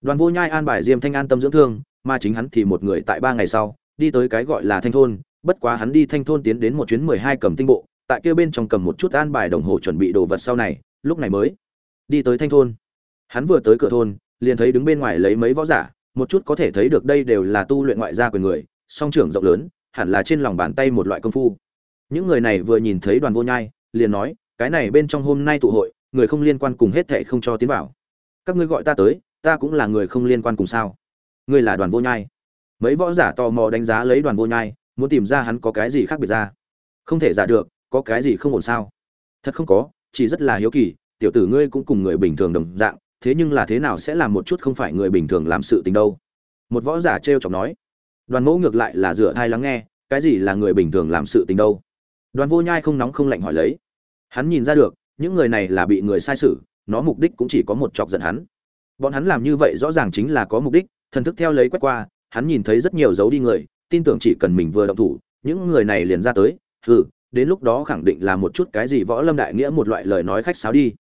Đoàn vô nhai an bài diêm thanh an tâm dưỡng thương, mà chính hắn thì một người tại ba ngày sau, đi tới cái gọi là thanh thôn, bất quá hắn đi thanh thôn tiến đến một chuyến mười hai cầm tinh bộ, tại kia bên trong cầm một chút an bài đồng hồ chuẩn bị đồ vật sau này, lúc này mới đi tới thanh thôn. Hắn vừa tới cửa thôn, liền thấy đứng bên ngoài lấy mấy võ giả một chút có thể thấy được đây đều là tu luyện ngoại gia quyền người, song trưởng rộng lớn, hẳn là trên lòng bàn tay một loại công phu. Những người này vừa nhìn thấy đoàn vô nhai, liền nói, cái này bên trong hôm nay tụ hội, người không liên quan cùng hết thệ không cho tiến vào. Các ngươi gọi ta tới, ta cũng là người không liên quan cùng sao? Ngươi là đoàn vô nhai. Mấy võ giả tò mò đánh giá lấy đoàn vô nhai, muốn tìm ra hắn có cái gì khác biệt ra. Không thể giả được, có cái gì không ổn sao? Thật không có, chỉ rất là hiếu kỳ, tiểu tử ngươi cũng cùng người bình thường đồng dạng thế nhưng là thế nào sẽ làm một chút không phải người bình thường làm sự tình đâu. Một võ giả t r chọc nói, đoàn mẫu ngược lại là dựa thai lắng nghe, cái gì là người bình thường làm sự tình đâu? Đoàn vô nhai không nóng không lạnh hỏi lấy. Hắn nhìn ra được, những người này là bị người sai sử nó mục đích cũng chỉ có một chọc giận hắn. Bọn hắn làm như vậy rõ ràng chính là có mục đích, thần thức theo lấy quét qua, hắn nhìn thấy rất nhiều dấu đi người, tin tưởng chỉ cần mình vừa động thủ, những người này liền ra tới, hừ, đến lúc đó khẳng định là một chút cái gì võ lâm đại nghĩa một loại lời nói khách sáo đi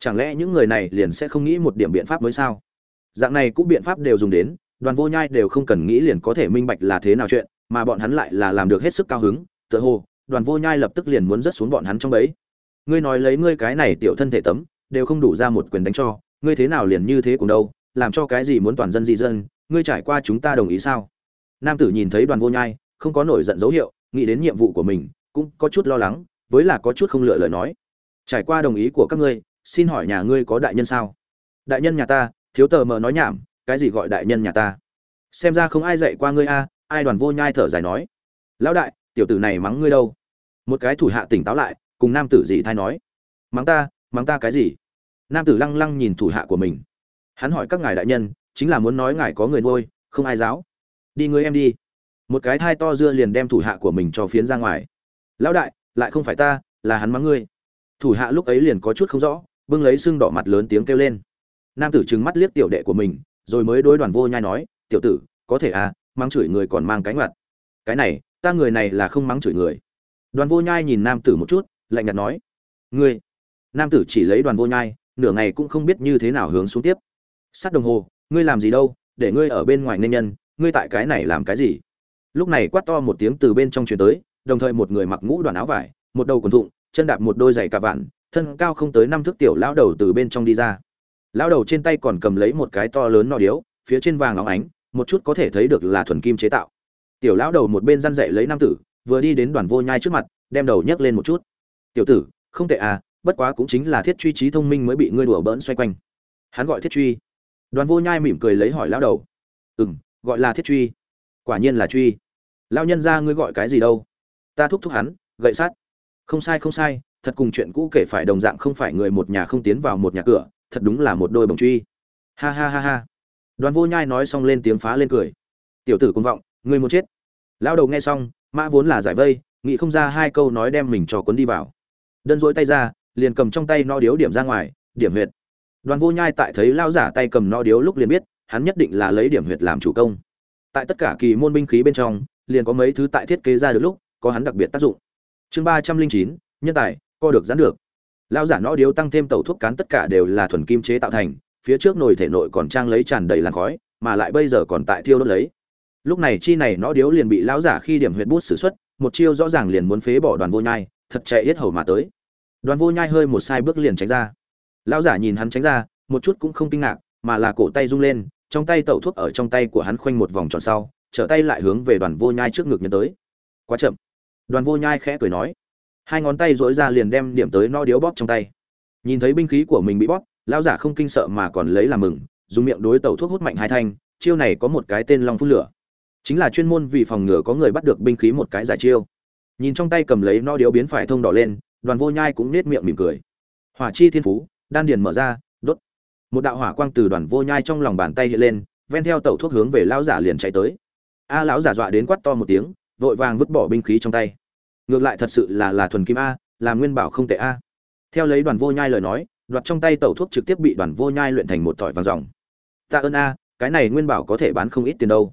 chẳng lẽ những người này liền sẽ không nghĩ một điểm biện pháp mới sao? Dạng này cũng biện pháp đều dùng đến, đoàn vô nhai đều không cần nghĩ liền có thể minh bạch là thế nào chuyện, mà bọn hắn lại là làm được hết sức cao hứng, tựa hồ, đoàn vô nhai lập tức liền muốn rớt xuống bọn hắn trong bẫy. Ngươi nói lấy ngươi cái này tiểu thân thể tấm, đều không đủ ra một quyền đánh cho, ngươi thế nào liền như thế cùng đâu, làm cho cái gì muốn toàn dân di dân, ngươi trải qua chúng ta đồng ý sao? Nam tử nhìn thấy đoàn vô nhai, không có nổi giận dấu hiệu, nghĩ đến nhiệm vụ của mình, cũng có chút lo lắng, với là có chút không lựa lời nói. Trải qua đồng ý của các ngươi xin hỏi nhà ngươi có đại nhân sao? Đại nhân nhà ta, thiếu tờ mờ nói nhảm, cái gì gọi đại nhân nhà ta? Xem ra không ai dạy qua ngươi a, ai đoàn vô nhai thở dài nói. Lão đại, tiểu tử này mắng ngươi đâu? Một cái thủ hạ tỉnh táo lại, cùng nam tử dị thai nói. Mắng ta mắng ta cái gì? Nam tử lăng lăng nhìn thủ hạ của mình. Hắn hỏi các ngài đại nhân, chính là muốn nói ngài có người nuôi, không ai giáo. Đi ngươi em đi. Một cái thai to dưa liền đem thủ hạ của mình cho phiến ra ngoài. Lão đại, lại không phải ta, là hắn mắng ngươi. Thủ hạ lúc ấy liền có chút không rõ bưng lấy xương đỏ mặt lớn tiếng kêu lên. Nam tử trừng mắt liếc tiểu đệ của mình, rồi mới đối đoàn vô nhai nói, tiểu tử, có thể à mắng chửi người còn mang cái ngoặt. Cái này, ta người này là không mắng chửi người. Đoàn vô nhai nhìn nam tử một chút, lạnh nhạt nói, ngươi. Nam tử chỉ lấy đoàn vô nhai, nửa ngày cũng không biết như thế nào hướng xuống tiếp. Sát đồng hồ, ngươi làm gì đâu, để ngươi ở bên ngoài nên nhân, ngươi tại cái này làm cái gì? Lúc này quát to một tiếng từ bên trong truyền tới, đồng thời một người mặc ngũ đoàn áo vải, một đầu quần thụng, chân đạp một đôi giày cà vạn thân cao không tới năm thước tiểu lão đầu từ bên trong đi ra. Lão đầu trên tay còn cầm lấy một cái to lớn nọ điếu, phía trên vàng óng ánh, một chút có thể thấy được là thuần kim chế tạo. Tiểu lão đầu một bên răn dậy lấy nam tử, vừa đi đến đoàn vô nhai trước mặt, đem đầu nhấc lên một chút. Tiểu tử, không tệ à bất quá cũng chính là thiết truy trí thông minh mới bị ngươi đùa bỡn xoay quanh. Hắn gọi thiết truy. Đoàn vô nhai mỉm cười lấy hỏi lão đầu. Ừ m gọi là thiết truy. Quả nhiên là truy. Lão nhân ra ngươi gọi cái gì đâu? Ta thúc thúc hắn, gậy sát không sai không sai thật cùng chuyện cũ kể phải đồng dạng không phải người một nhà không tiến vào một nhà cửa, thật đúng là một đôi bồng truy. Ha ha ha ha. Đoàn vô nhai nói xong lên tiếng phá lên cười. Tiểu tử cuồng vọng, ngươi muốn chết. Lão đầu nghe xong, mã vốn là giải vây, nghĩ không ra hai câu nói đem mình cho cuốn đi vào. Đơn duỗi tay ra, liền cầm trong tay no điếu điểm ra ngoài, điểm huyệt. Đoàn vô nhai tại thấy lão giả tay cầm no điếu lúc liền biết, hắn nhất định là lấy điểm huyệt làm chủ công. Tại tất cả kỳ môn binh khí bên trong, liền có mấy thứ tại thiết kế ra được lúc, có hắn đặc biệt tác dụng. Chương ba trăm linh chín, nhân tài co được giãn được. Lao giả nó điếu tăng thêm tẩu thuốc cán tất cả đều là thuần kim chế tạo thành, phía trước nồi thể nội còn trang lấy tràn đầy làn khói, mà lại bây giờ còn tại thiêu đốt lấy. Lúc này chi này nó điếu liền bị lão giả khi điểm huyệt bút xử xuất, một chiêu rõ ràng liền muốn phế bỏ đoàn vô nhai, thật chạy hết hầu mà tới. Đoàn vô nhai hơi một sai bước liền tránh ra. Lão giả nhìn hắn tránh ra, một chút cũng không kinh ngạc, mà là cổ tay rung lên, trong tay tẩu thuốc ở trong tay của hắn khoanh một vòng tròn sau, trở tay lại hướng về đoàn vô nhai trước ngực nhấn tới. Quá chậm. Đoàn vô nhai khẽ cười nói hai ngón tay dỗi ra liền đem điểm tới no điếu bóp trong tay. Nhìn thấy binh khí của mình bị bóp, lão giả không kinh sợ mà còn lấy làm mừng, dùng miệng đối tẩu thuốc hút mạnh hai thanh, chiêu này có một cái tên long phun lửa. Chính là chuyên môn vì phòng ngừa có người bắt được binh khí một cái giải chiêu. Nhìn trong tay cầm lấy no điếu biến phải thông đỏ lên, đoàn vô nhai cũng nết miệng mỉm cười. Hỏa chi thiên phú, đan điền mở ra, đốt. Một đạo hỏa quang từ đoàn vô nhai trong lòng bàn tay hiện lên, ven theo tẩu thuốc hướng về lão giả liền chạy tới. A, lão giả dọa đến quát to một tiếng, vội vàng vứt bỏ binh khí trong tay ngược lại thật sự là là thuần kim a, là nguyên bảo không tệ a. Theo lấy đoàn vô nhai lời nói, đoạt trong tay tẩu thuốc trực tiếp bị đoàn vô nhai luyện thành một tỏi vàng dòng tạ ơn a, cái này nguyên bảo có thể bán không ít tiền đâu.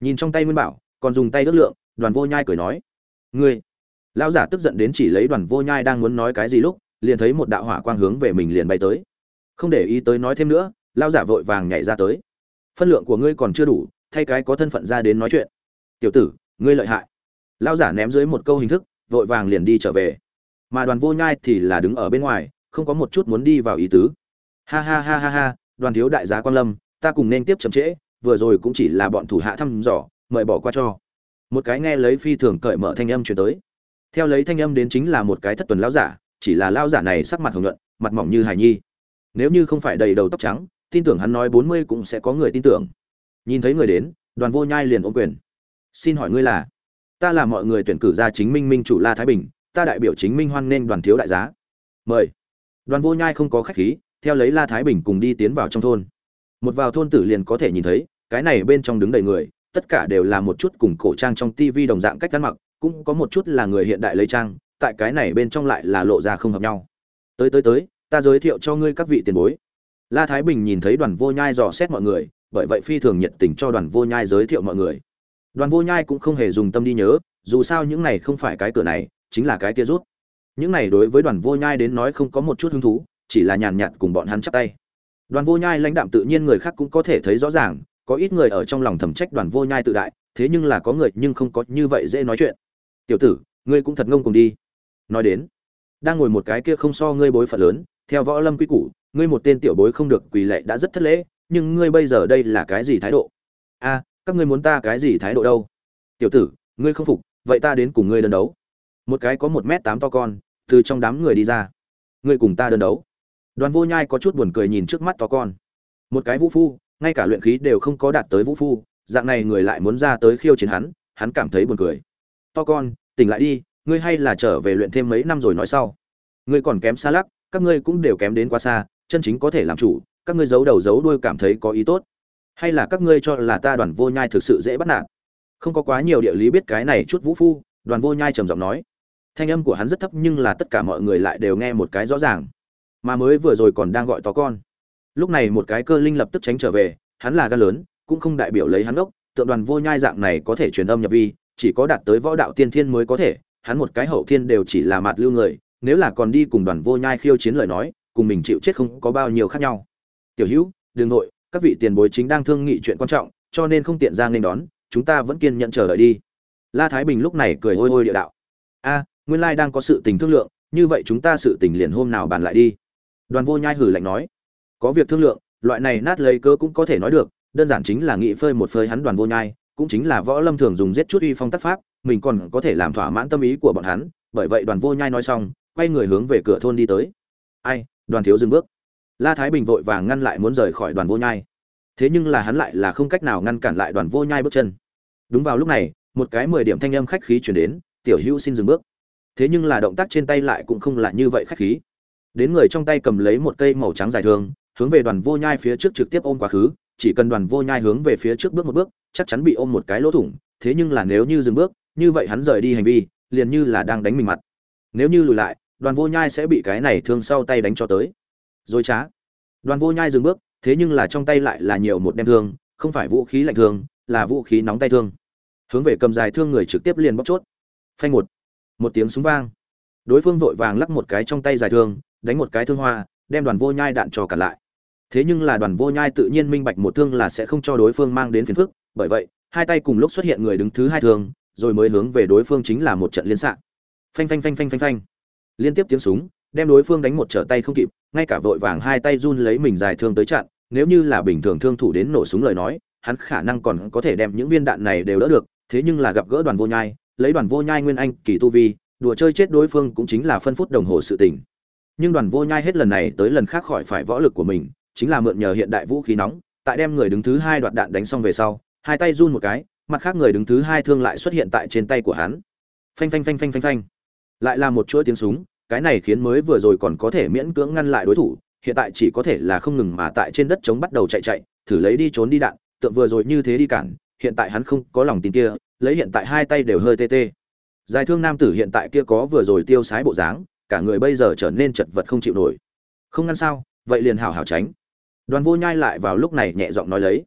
Nhìn trong tay nguyên bảo, còn dùng tay ước lượng, đoàn vô nhai cười nói. Ngươi, lão giả tức giận đến chỉ lấy đoàn vô nhai đang muốn nói cái gì lúc, liền thấy một đạo hỏa quang hướng về mình liền bay tới. Không để ý tới nói thêm nữa, lão giả vội vàng nhảy ra tới. Phân lượng của ngươi còn chưa đủ, thay cái có thân phận ra đến nói chuyện. Tiểu tử, ngươi lợi hại. Lão giả ném dưới một câu hình thức vội vàng liền đi trở về. Mà đoàn vô nhai thì là đứng ở bên ngoài, không có một chút muốn đi vào ý tứ. Ha ha ha ha ha, đoàn thiếu đại giá quan lâm, ta cùng nên tiếp chậm trễ, vừa rồi cũng chỉ là bọn thủ hạ thăm dò, mời bỏ qua cho. Một cái nghe lấy phi thường cởi mở thanh âm chuyển tới. Theo lấy thanh âm đến chính là một cái thất tuần lão giả, chỉ là lão giả này sắc mặt hồng nhuận, mặt mỏng như hải nhi. Nếu như không phải đầy đầu tóc trắng, tin tưởng hắn nói bốn mươi cũng sẽ có người tin tưởng. Nhìn thấy người đến, đoàn vô nhai liền ôm quyền. Xin hỏi ngươi là? Ta là mọi người tuyển cử ra chính minh minh chủ la thái bình, ta đại biểu chính minh hoan nên đoàn thiếu đại giá. Mời. Đoàn vô nhai không có khách khí, theo lấy la thái bình cùng đi tiến vào trong thôn. Một vào thôn tử liền có thể nhìn thấy, cái này bên trong đứng đầy người, tất cả đều là một chút cùng cổ trang trong tivi đồng dạng cách ăn mặc, cũng có một chút là người hiện đại lấy trang, tại cái này bên trong lại là lộ ra không hợp nhau. Tới tới tới, ta giới thiệu cho ngươi các vị tiền bối. La thái bình nhìn thấy đoàn vô nhai dò xét mọi người, bởi vậy phi thường nhiệt tình cho đoàn vô nhai giới thiệu mọi người đoàn vô nhai cũng không hề dùng tâm đi nhớ, dù sao những này không phải cái cửa này, chính là cái kia rút. Những này đối với đoàn vô nhai đến nói không có một chút hứng thú, chỉ là nhàn nhạt cùng bọn hắn chắp tay. Đoàn vô nhai lãnh đạm tự nhiên người khác cũng có thể thấy rõ ràng, có ít người ở trong lòng thầm trách đoàn vô nhai tự đại, thế nhưng là có người nhưng không có như vậy dễ nói chuyện. Tiểu tử, ngươi cũng thật ngông cùng đi. Nói đến, đang ngồi một cái kia không so ngươi bối phận lớn, theo võ lâm quy củ, ngươi một tên tiểu bối không được quỳ lệ đã rất thất lễ, nhưng ngươi bây giờ đây là cái gì thái độ? A các ngươi muốn ta cái gì thái độ đâu? Tiểu tử, ngươi không phục, vậy ta đến cùng ngươi đơn đấu. Một cái có một m tám to con, từ trong đám người đi ra. Ngươi cùng ta đơn đấu. Đoàn vô nhai có chút buồn cười nhìn trước mắt to con. Một cái vũ phu, ngay cả luyện khí đều không có đạt tới vũ phu, dạng này người lại muốn ra tới khiêu chiến hắn hắn cảm thấy buồn cười. To con, tỉnh lại đi, ngươi hay là trở về luyện thêm mấy năm rồi nói sau. Ngươi còn kém xa lắc, các ngươi cũng đều kém đến quá xa, chân chính có thể làm chủ, các ngươi giấu đầu giấu đuôi cảm thấy có ý tốt hay là các ngươi cho là ta đoàn vô nhai thực sự dễ bắt nạt? Không có quá nhiều địa lý biết cái này chút vũ phu, đoàn vô nhai trầm giọng nói. Thanh âm của hắn rất thấp nhưng là tất cả mọi người lại đều nghe một cái rõ ràng. Mà mới vừa rồi còn đang gọi to con. Lúc này một cái cơ linh lập tức tránh trở về, hắn là gan lớn, cũng không đại biểu lấy hắn ốc, tượng đoàn vô nhai dạng này có thể truyền âm nhập vi, chỉ có đạt tới võ đạo tiên thiên mới có thể, hắn một cái hậu thiên đều chỉ là mạt lưu người, nếu là còn đi cùng đoàn vô nhai khiêu chiến lời nói, cùng mình chịu chết không có bao nhiêu khác nhau. Tiểu hữu đường nội các vị tiền bối chính đang thương nghị chuyện quan trọng, cho nên không tiện ra nên đón, chúng ta vẫn kiên nhận chờ đợi đi. La thái bình lúc này cười hôi hôi địa đạo. A, nguyên lai đang có sự tình thương lượng, như vậy chúng ta sự tình liền hôm nào bàn lại đi. Đoàn vô nhai hử lạnh nói. Có việc thương lượng, loại này nát lấy cớ cũng có thể nói được, đơn giản chính là nghị phơi một phơi hắn đoàn vô nhai, cũng chính là võ lâm thường dùng giết chút uy phong tác pháp, mình còn có thể làm thỏa mãn tâm ý của bọn hắn. Bởi vậy đoàn vô nhai nói xong, quay người hướng về cửa thôn đi tới. Ai, đoàn thiếu dừng bước la thái bình vội vàng ngăn lại muốn rời khỏi đoàn vô nhai. Thế nhưng là hắn lại là không cách nào ngăn cản lại đoàn vô nhai bước chân. Đúng vào lúc này, một cái mười điểm thanh âm khách khí chuyển đến, tiểu hữu xin dừng bước. Thế nhưng là động tác trên tay lại cũng không là như vậy khách khí. Đến người trong tay cầm lấy một cây màu trắng dài thương hướng về đoàn vô nhai phía trước trực tiếp ôm quá khứ, chỉ cần đoàn vô nhai hướng về phía trước bước một bước, chắc chắn bị ôm một cái lỗ thủng, thế nhưng là nếu như dừng bước, như vậy hắn rời đi hành vi, liền như là đang đánh mình mặt. Nếu như lùi lại, đoàn vô nhai sẽ bị cái này thương sau tay đánh cho tới dối trá. Đoàn vô nhai dừng bước, thế nhưng là trong tay lại là nhiều một đem thương, không phải vũ khí lạnh thương, là vũ khí nóng tay thương. Hướng về cầm dài thương người trực tiếp liền bóc chốt. Phanh một một tiếng súng vang. Đối phương vội vàng lắc một cái trong tay dài thương, đánh một cái thương hoa, đem đoàn vô nhai đạn trò cả lại. Thế nhưng là đoàn vô nhai tự nhiên minh bạch một thương là sẽ không cho đối phương mang đến phiền phức, bởi vậy, hai tay cùng lúc xuất hiện người đứng thứ hai thương, rồi mới hướng về đối phương chính là một trận liên xạ. Phanh phanh phanh phanh phanh phanh. Liên tiếp tiếng súng đem đối phương đánh một trở tay không kịp, ngay cả vội vàng hai tay run lấy mình dài thương tới chặn, nếu như là bình thường thương thủ đến nổ súng lời nói, hắn khả năng còn có thể đem những viên đạn này đều đỡ được, thế nhưng là gặp gỡ đoàn vô nhai, lấy đoàn vô nhai nguyên anh, kỳ tu vi, đùa chơi chết đối phương cũng chính là phân phút đồng hồ sự tình. Nhưng đoàn vô nhai hết lần này tới lần khác khỏi phải võ lực của mình, chính là mượn nhờ hiện đại vũ khí nóng, tại đem người đứng thứ hai đoạt đạn đánh xong về sau, hai tay run một cái, mặt khác người đứng thứ hai thương lại xuất hiện tại trên tay của hắn. Phanh phanh phanh phanh phanh phanh. Lại là một chuỗi tiếng súng cái này khiến mới vừa rồi còn có thể miễn cưỡng ngăn lại đối thủ, hiện tại chỉ có thể là không ngừng mà tại trên đất chống bắt đầu chạy chạy, thử lấy đi trốn đi đạn tượng vừa rồi như thế đi cản, hiện tại hắn không có lòng tin kia, lấy hiện tại hai tay đều hơi tê tê. Giải thương nam tử hiện tại kia có vừa rồi tiêu sái bộ dáng, cả người bây giờ trở nên chật vật không chịu nổi. Không ngăn sao, vậy liền hảo hảo tránh. Đoàn vô nhai lại vào lúc này nhẹ giọng nói lấy.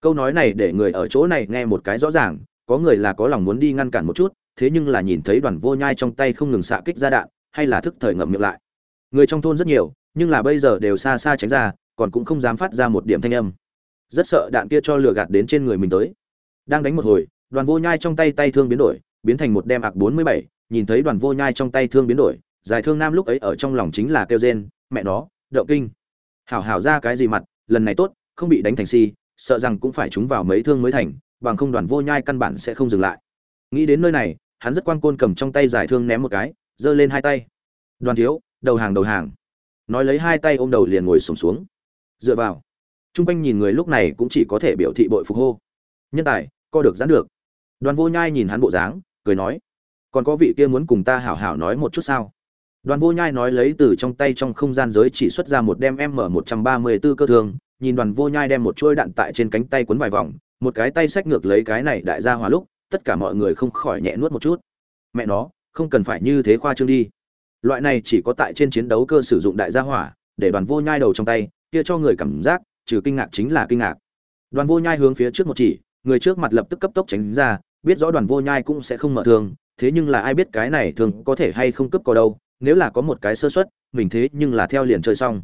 Câu nói này để người ở chỗ này nghe một cái rõ ràng, có người là có lòng muốn đi ngăn cản một chút, thế nhưng là nhìn thấy đoàn vô nhai trong tay không ngừng xạ kích ra đạn hay là thức thời ngậm miệng lại. Người trong thôn rất nhiều, nhưng là bây giờ đều xa xa tránh ra, còn cũng không dám phát ra một điểm thanh âm. Rất sợ đạn kia cho lừa gạt đến trên người mình tới. Đang đánh một hồi, đoàn vô nhai trong tay tay thương biến đổi, biến thành một đem ạc bốn mươi bảy, nhìn thấy đoàn vô nhai trong tay thương biến đổi, giải thương nam lúc ấy ở trong lòng chính là kêu rên, mẹ nó, động kinh. Hảo hảo ra cái gì mặt, lần này tốt, không bị đánh thành si, sợ rằng cũng phải trúng vào mấy thương mới thành, bằng không đoàn vô nhai căn bản sẽ không dừng lại. Nghĩ đến nơi này, hắn rất quan côn cầm trong tay giải thương ném một cái giơ lên hai tay. Đoàn thiếu, đầu hàng đầu hàng. Nói lấy hai tay ôm đầu liền ngồi sổm xuống. Dựa vào. Trung quanh nhìn người lúc này cũng chỉ có thể biểu thị bội phục hô. Nhân tài, co được, giãn được. Đoàn vô nhai nhìn hắn bộ dáng, cười nói, còn có vị kia muốn cùng ta hảo hảo nói một chút sao? Đoàn vô nhai nói lấy từ trong tay trong không gian giới chỉ xuất ra một đem m một trăm ba mươi b ố cơ thương, nhìn đoàn vô nhai đem một chuôi đạn tại trên cánh tay quấn vài vòng, một cái tay xách ngược lấy cái này đại gia hòa lúc, tất cả mọi người không khỏi nhẹ nuốt một chút. Mẹ nó không cần phải như thế khoa trương đi. Loại này chỉ có tại trên chiến đấu cơ sử dụng đại gia hỏa, để đoàn vô nhai đầu trong tay, kia cho người cảm giác, trừ kinh ngạc chính là kinh ngạc. Đoàn vô nhai hướng phía trước một chỉ, người trước mặt lập tức cấp tốc tránh ra, biết rõ đoàn vô nhai cũng sẽ không mở thương thế nhưng là ai biết cái này thường có thể hay không cướp có đâu, nếu là có một cái sơ suất, mình thế nhưng là theo liền chơi xong.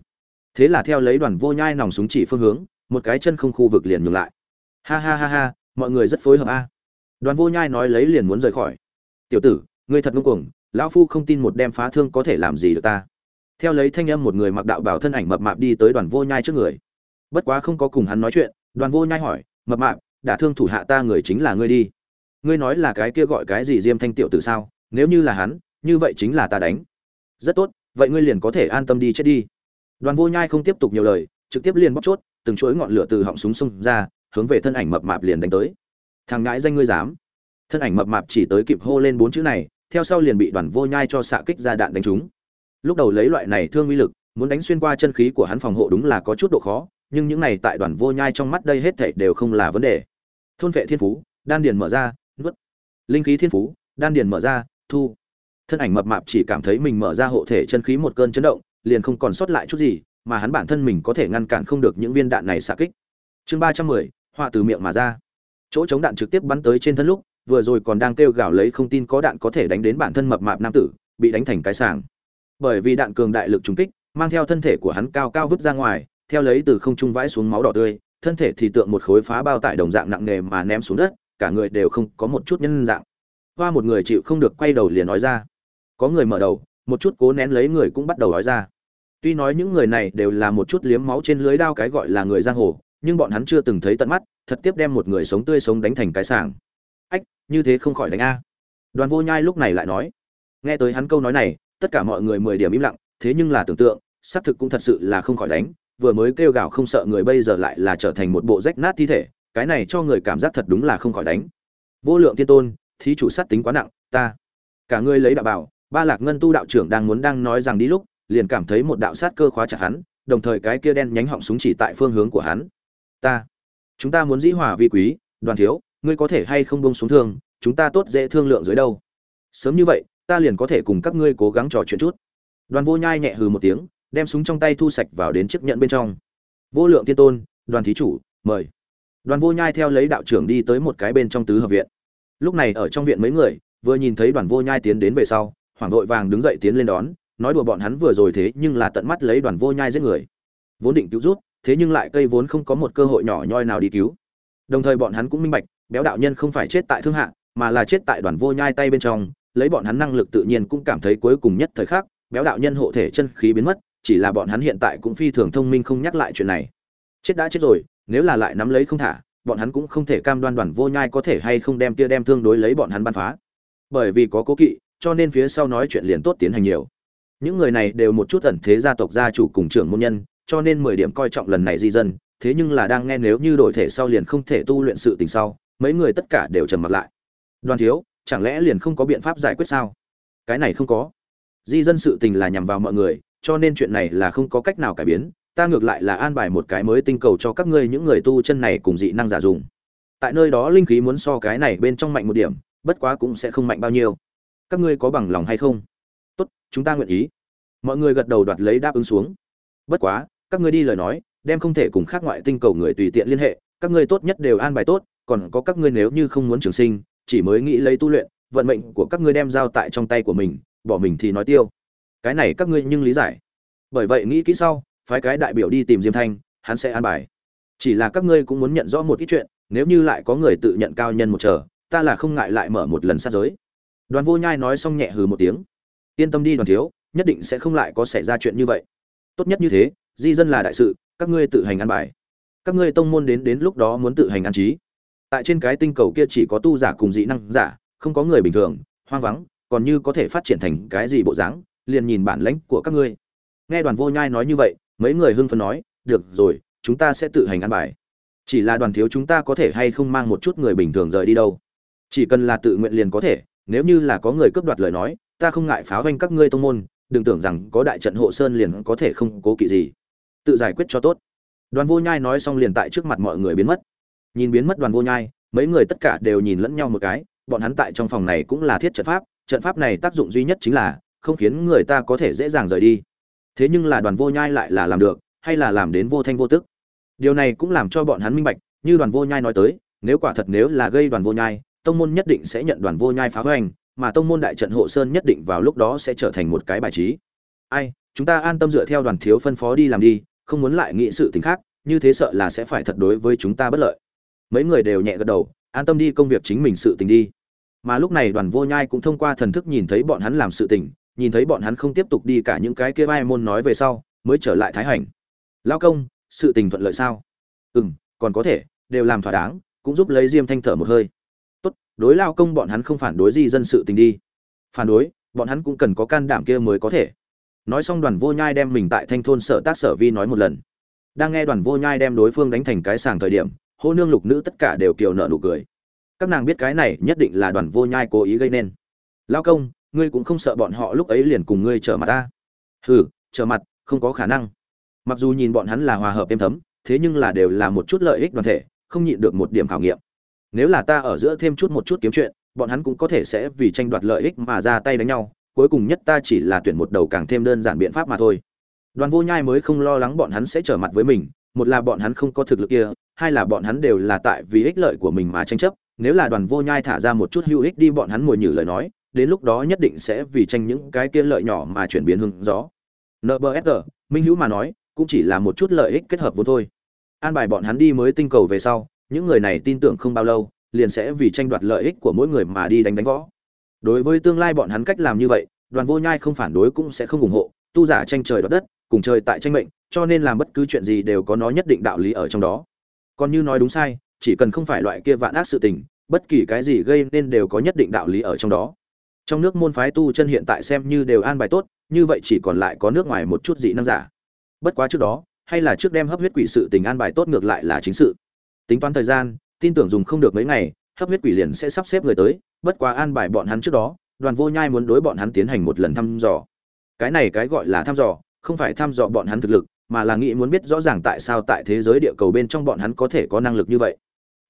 Thế là theo lấy đoàn vô nhai nòng súng chỉ phương hướng, một cái chân không khu vực liền nhường lại. Ha ha ha ha, mọi người rất phối hợp a. Đoàn vô nhai nói lấy liền muốn rời khỏi. Tiểu tử ngươi thật ngông cuồng, lão phu không tin một đem phá thương có thể làm gì được ta. Theo lấy thanh âm một người mặc đạo bảo thân ảnh mập mạp đi tới đoàn vô nhai trước người. Bất quá không có cùng hắn nói chuyện, đoàn vô nhai hỏi, mập mạp, đả thương thủ hạ ta người chính là ngươi đi. Ngươi nói là cái kia gọi cái gì diêm thanh tiểu tử sao? Nếu như là hắn, như vậy chính là ta đánh. Rất tốt, vậy ngươi liền có thể an tâm đi chết đi. Đoàn vô nhai không tiếp tục nhiều lời, trực tiếp liền bóc chốt, từng chuỗi ngọn lửa từ họng súng xông ra, hướng về thân ảnh mập mạp liền đánh tới. Thằng ngãi danh ngươi dám. Thân ảnh mập mạp chỉ tới kịp hô lên bốn chữ này theo sau liền bị đoàn vô nhai cho xạ kích ra đạn đánh trúng. Lúc đầu lấy loại này thương uy lực, muốn đánh xuyên qua chân khí của hắn phòng hộ đúng là có chút độ khó, nhưng những này tại đoàn vô nhai trong mắt đây hết thảy đều không là vấn đề. Thôn vệ thiên phú, đan điền mở ra, nuốt. Linh khí thiên phú, đan điền mở ra, thu. Thân ảnh mập mạp chỉ cảm thấy mình mở ra hộ thể chân khí một cơn chấn động, liền không còn sót lại chút gì, mà hắn bản thân mình có thể ngăn cản không được những viên đạn này xạ kích. Chương ba trăm mười, họa từ miệng mà ra. Chỗ chống đạn trực tiếp bắn tới trên thân lúc vừa rồi còn đang kêu gào lấy không tin có đạn có thể đánh đến bản thân mập mạp nam tử, bị đánh thành cái sàng bởi vì đạn cường đại lực trúng kích, mang theo thân thể của hắn cao cao vứt ra ngoài, theo lấy từ không trung vãi xuống máu đỏ tươi, thân thể thì tượng một khối phá bao tải đồng dạng nặng nề mà ném xuống đất, cả người đều không có một chút nhân dạng. Hoa một người chịu không được quay đầu liền nói ra. Có người mở đầu, một chút cố nén lấy người cũng bắt đầu nói ra. Tuy nói những người này đều là một chút liếm máu trên lưới đao cái gọi là người giang hồ, nhưng bọn hắn chưa từng thấy tận mắt, thật tiếp đem một người sống tươi sống đánh thành cái sàng ách, như thế không khỏi đánh a. Đoàn vô nhai lúc này lại nói. Nghe tới hắn câu nói này, tất cả mọi người mười điểm im lặng, thế nhưng là tưởng tượng, xác thực cũng thật sự là không khỏi đánh, vừa mới kêu gào không sợ người bây giờ lại là trở thành một bộ rách nát thi thể, cái này cho người cảm giác thật đúng là không khỏi đánh. Vô lượng tiên tôn, thí chủ sát tính quá nặng, ta. Cả ngươi lấy đạo bảo, ba lạc ngân tu đạo trưởng đang muốn đang nói rằng đi lúc, liền cảm thấy một đạo sát cơ khóa chặt hắn, đồng thời cái kia đen nhánh họng súng chỉ tại phương hướng của hắn. Ta, chúng ta muốn dĩ hòa vi quý, đoàn thiếu ngươi có thể hay không bông xuống thương, chúng ta tốt dễ thương lượng dưới đâu. Sớm như vậy, ta liền có thể cùng các ngươi cố gắng trò chuyện chút. Đoàn vô nhai nhẹ hừ một tiếng, đem súng trong tay thu sạch vào đến chiếc nhận bên trong. Vô lượng tiên tôn, đoàn thí chủ, mời. Đoàn vô nhai theo lấy đạo trưởng đi tới một cái bên trong tứ hợp viện. Lúc này ở trong viện mấy người, vừa nhìn thấy đoàn vô nhai tiến đến về sau, hoảng vội vàng đứng dậy tiến lên đón, nói đùa bọn hắn vừa rồi thế nhưng là tận mắt lấy đoàn vô nhai giết người. Vốn định cứu rút, thế nhưng lại cây vốn không có một cơ hội nhỏ nhoi nào đi cứu. Đồng thời bọn hắn cũng minh bạch béo đạo nhân không phải chết tại thương hạ, mà là chết tại đoàn vô nhai tay bên trong, lấy bọn hắn năng lực tự nhiên cũng cảm thấy cuối cùng nhất thời khắc, béo đạo nhân hộ thể chân khí biến mất, chỉ là bọn hắn hiện tại cũng phi thường thông minh không nhắc lại chuyện này. Chết đã chết rồi, nếu là lại nắm lấy không thả, bọn hắn cũng không thể cam đoan đoàn vô nhai có thể hay không đem kia đem thương đối lấy bọn hắn ban phá. Bởi vì có cố kỵ, cho nên phía sau nói chuyện liền tốt tiến hành nhiều. Những người này đều một chút ẩn thế gia tộc gia chủ cùng trưởng môn nhân, cho nên mười điểm coi trọng lần này di dân, thế nhưng là đang nghe nếu như đổi thể sau liền không thể tu luyện sự tình sau mấy người tất cả đều trầm mặt lại. Đoàn thiếu, chẳng lẽ liền không có biện pháp giải quyết sao? Cái này không có. Di dân sự tình là nhằm vào mọi người, cho nên chuyện này là không có cách nào cải biến. Ta ngược lại là an bài một cái mới tinh cầu cho các ngươi những người tu chân này cùng dị năng giả dùng. Tại nơi đó linh khí muốn so cái này bên trong mạnh một điểm, bất quá cũng sẽ không mạnh bao nhiêu. Các ngươi có bằng lòng hay không? Tốt, chúng ta nguyện ý. Mọi người gật đầu đoạt lấy đáp ứng xuống. Bất quá, các ngươi đi lời nói, đem không thể cùng khác ngoại tinh cầu người tùy tiện liên hệ, các ngươi tốt nhất đều an bài tốt còn có các ngươi nếu như không muốn trường sinh chỉ mới nghĩ lấy tu luyện vận mệnh của các ngươi đem giao tại trong tay của mình bỏ mình thì nói tiêu. Cái này các ngươi nhưng lý giải. Bởi vậy nghĩ kỹ sau phái cái đại biểu đi tìm diêm thanh hắn sẽ an bài. Chỉ là các ngươi cũng muốn nhận rõ một ít chuyện nếu như lại có người tự nhận cao nhân một trở, ta là không ngại lại mở một lần sát giới. Đoàn vô nhai nói xong nhẹ hừ một tiếng. Yên tâm đi đoàn thiếu nhất định sẽ không lại có xảy ra chuyện như vậy. Tốt nhất như thế di dân là đại sự các ngươi tự hành ăn bài. Các ngươi tông môn đến đến lúc đó muốn tự hành ăn trí tại trên cái tinh cầu kia chỉ có tu giả cùng dị năng giả, không có người bình thường, hoang vắng, còn như có thể phát triển thành cái gì bộ dáng, liền nhìn bản lãnh của các ngươi. Nghe đoàn vô nhai nói như vậy, mấy người hưng phấn nói, được rồi, chúng ta sẽ tự hành ăn bài. Chỉ là đoàn thiếu chúng ta có thể hay không mang một chút người bình thường rời đi đâu? Chỉ cần là tự nguyện liền có thể, nếu như là có người cướp đoạt lời nói, ta không ngại phá hoanh các ngươi tông môn, đừng tưởng rằng có đại trận hộ sơn liền có thể không cố kỵ gì. Tự giải quyết cho tốt. Đoàn vô nhai nói xong liền tại trước mặt mọi người biến mất nhìn biến mất đoàn vô nhai, mấy người tất cả đều nhìn lẫn nhau một cái, bọn hắn tại trong phòng này cũng là thiết trận pháp trận pháp này tác dụng duy nhất chính là, không khiến người ta có thể dễ dàng rời đi. Thế nhưng là đoàn vô nhai lại là làm được, hay là làm đến vô thanh vô tức? Điều này cũng làm cho bọn hắn minh bạch, như đoàn vô nhai nói tới, nếu quả thật nếu là gây đoàn vô nhai, tông môn nhất định sẽ nhận đoàn vô nhai phá hoành, mà tông môn đại trận hộ sơn nhất định vào lúc đó sẽ trở thành một cái bài trí. Ai, chúng ta an tâm dựa theo đoàn thiếu phân phó đi làm đi, không muốn lại nghĩ sự tình khác, như thế sợ là sẽ phải thật đối với chúng ta bất lợi mấy người đều nhẹ gật đầu, an tâm đi công việc chính mình sự tình đi. Mà lúc này đoàn vô nhai cũng thông qua thần thức nhìn thấy bọn hắn làm sự tình, nhìn thấy bọn hắn không tiếp tục đi cả những cái kia ai môn nói về sau, mới trở lại thái hành. Lao công, sự tình thuận lợi sao? Ừ m còn có thể, đều làm thỏa đáng, cũng giúp lấy diêm thanh thở một hơi. Tốt, đối lao công bọn hắn không phản đối gì dân sự tình đi. Phản đối, bọn hắn cũng cần có can đảm kia mới có thể. Nói xong đoàn vô nhai đem mình tại thanh thôn sở tác sở vi nói một lần. Đang nghe đoàn vô nhai đem đối phương đánh thành cái sàng thời điểm hô nương lục nữ tất cả đều kiều nợ nụ cười. Các nàng biết cái này nhất định là đoàn vô nhai cố ý gây nên. Lao công, ngươi cũng không sợ bọn họ lúc ấy liền cùng ngươi trở mặt ta? Hừ, trở mặt, không có khả năng. Mặc dù nhìn bọn hắn là hòa hợp êm thấm, thế nhưng là đều là một chút lợi ích đoàn thể, không nhịn được một điểm khảo nghiệm. Nếu là ta ở giữa thêm chút một chút kiếm chuyện, bọn hắn cũng có thể sẽ vì tranh đoạt lợi ích mà ra tay đánh nhau, cuối cùng nhất ta chỉ là tuyển một đầu càng thêm đơn giản biện pháp mà thôi. Đoàn vô nhai mới không lo lắng bọn hắn sẽ trở mặt với mình, một là bọn hắn không có thực lực kia hai là bọn hắn đều là tại vì ích lợi của mình mà tranh chấp, nếu là đoàn vô nhai thả ra một chút hữu ích đi bọn hắn mồi nhử lời nói, đến lúc đó nhất định sẽ vì tranh những cái kia lợi nhỏ mà chuyển biến hướng gió. Nbsg minh hữu mà nói, cũng chỉ là một chút lợi ích kết hợp vô thôi. An bài bọn hắn đi mới tinh cầu về sau, những người này tin tưởng không bao lâu, liền sẽ vì tranh đoạt lợi ích của mỗi người mà đi đánh đánh võ. Đối với tương lai bọn hắn cách làm như vậy, đoàn vô nhai không phản đối cũng sẽ không ủng hộ, tu giả tranh trời đoạt đất, cùng trời tại tranh mệnh, cho nên làm bất cứ chuyện gì đều có nó nhất định đạo lý ở trong đó còn như nói đúng sai, chỉ cần không phải loại kia vạn ác sự tình, bất kỳ cái gì gây nên đều có nhất định đạo lý ở trong đó. Trong nước môn phái tu chân hiện tại xem như đều an bài tốt, như vậy chỉ còn lại có nước ngoài một chút dị năng giả. Bất quá trước đó, hay là trước đem hấp huyết quỷ sự tình an bài tốt ngược lại là chính sự. Tính toán thời gian, tin tưởng dùng không được mấy ngày, hấp huyết quỷ liền sẽ sắp xếp người tới, bất quá an bài bọn hắn trước đó, đoàn vô nhai muốn đối bọn hắn tiến hành một lần thăm dò. Cái này cái gọi là thăm dò, không phải thăm dò bọn hắn thực lực mà là nghĩ muốn biết rõ ràng tại sao tại thế giới địa cầu bên trong bọn hắn có thể có năng lực như vậy.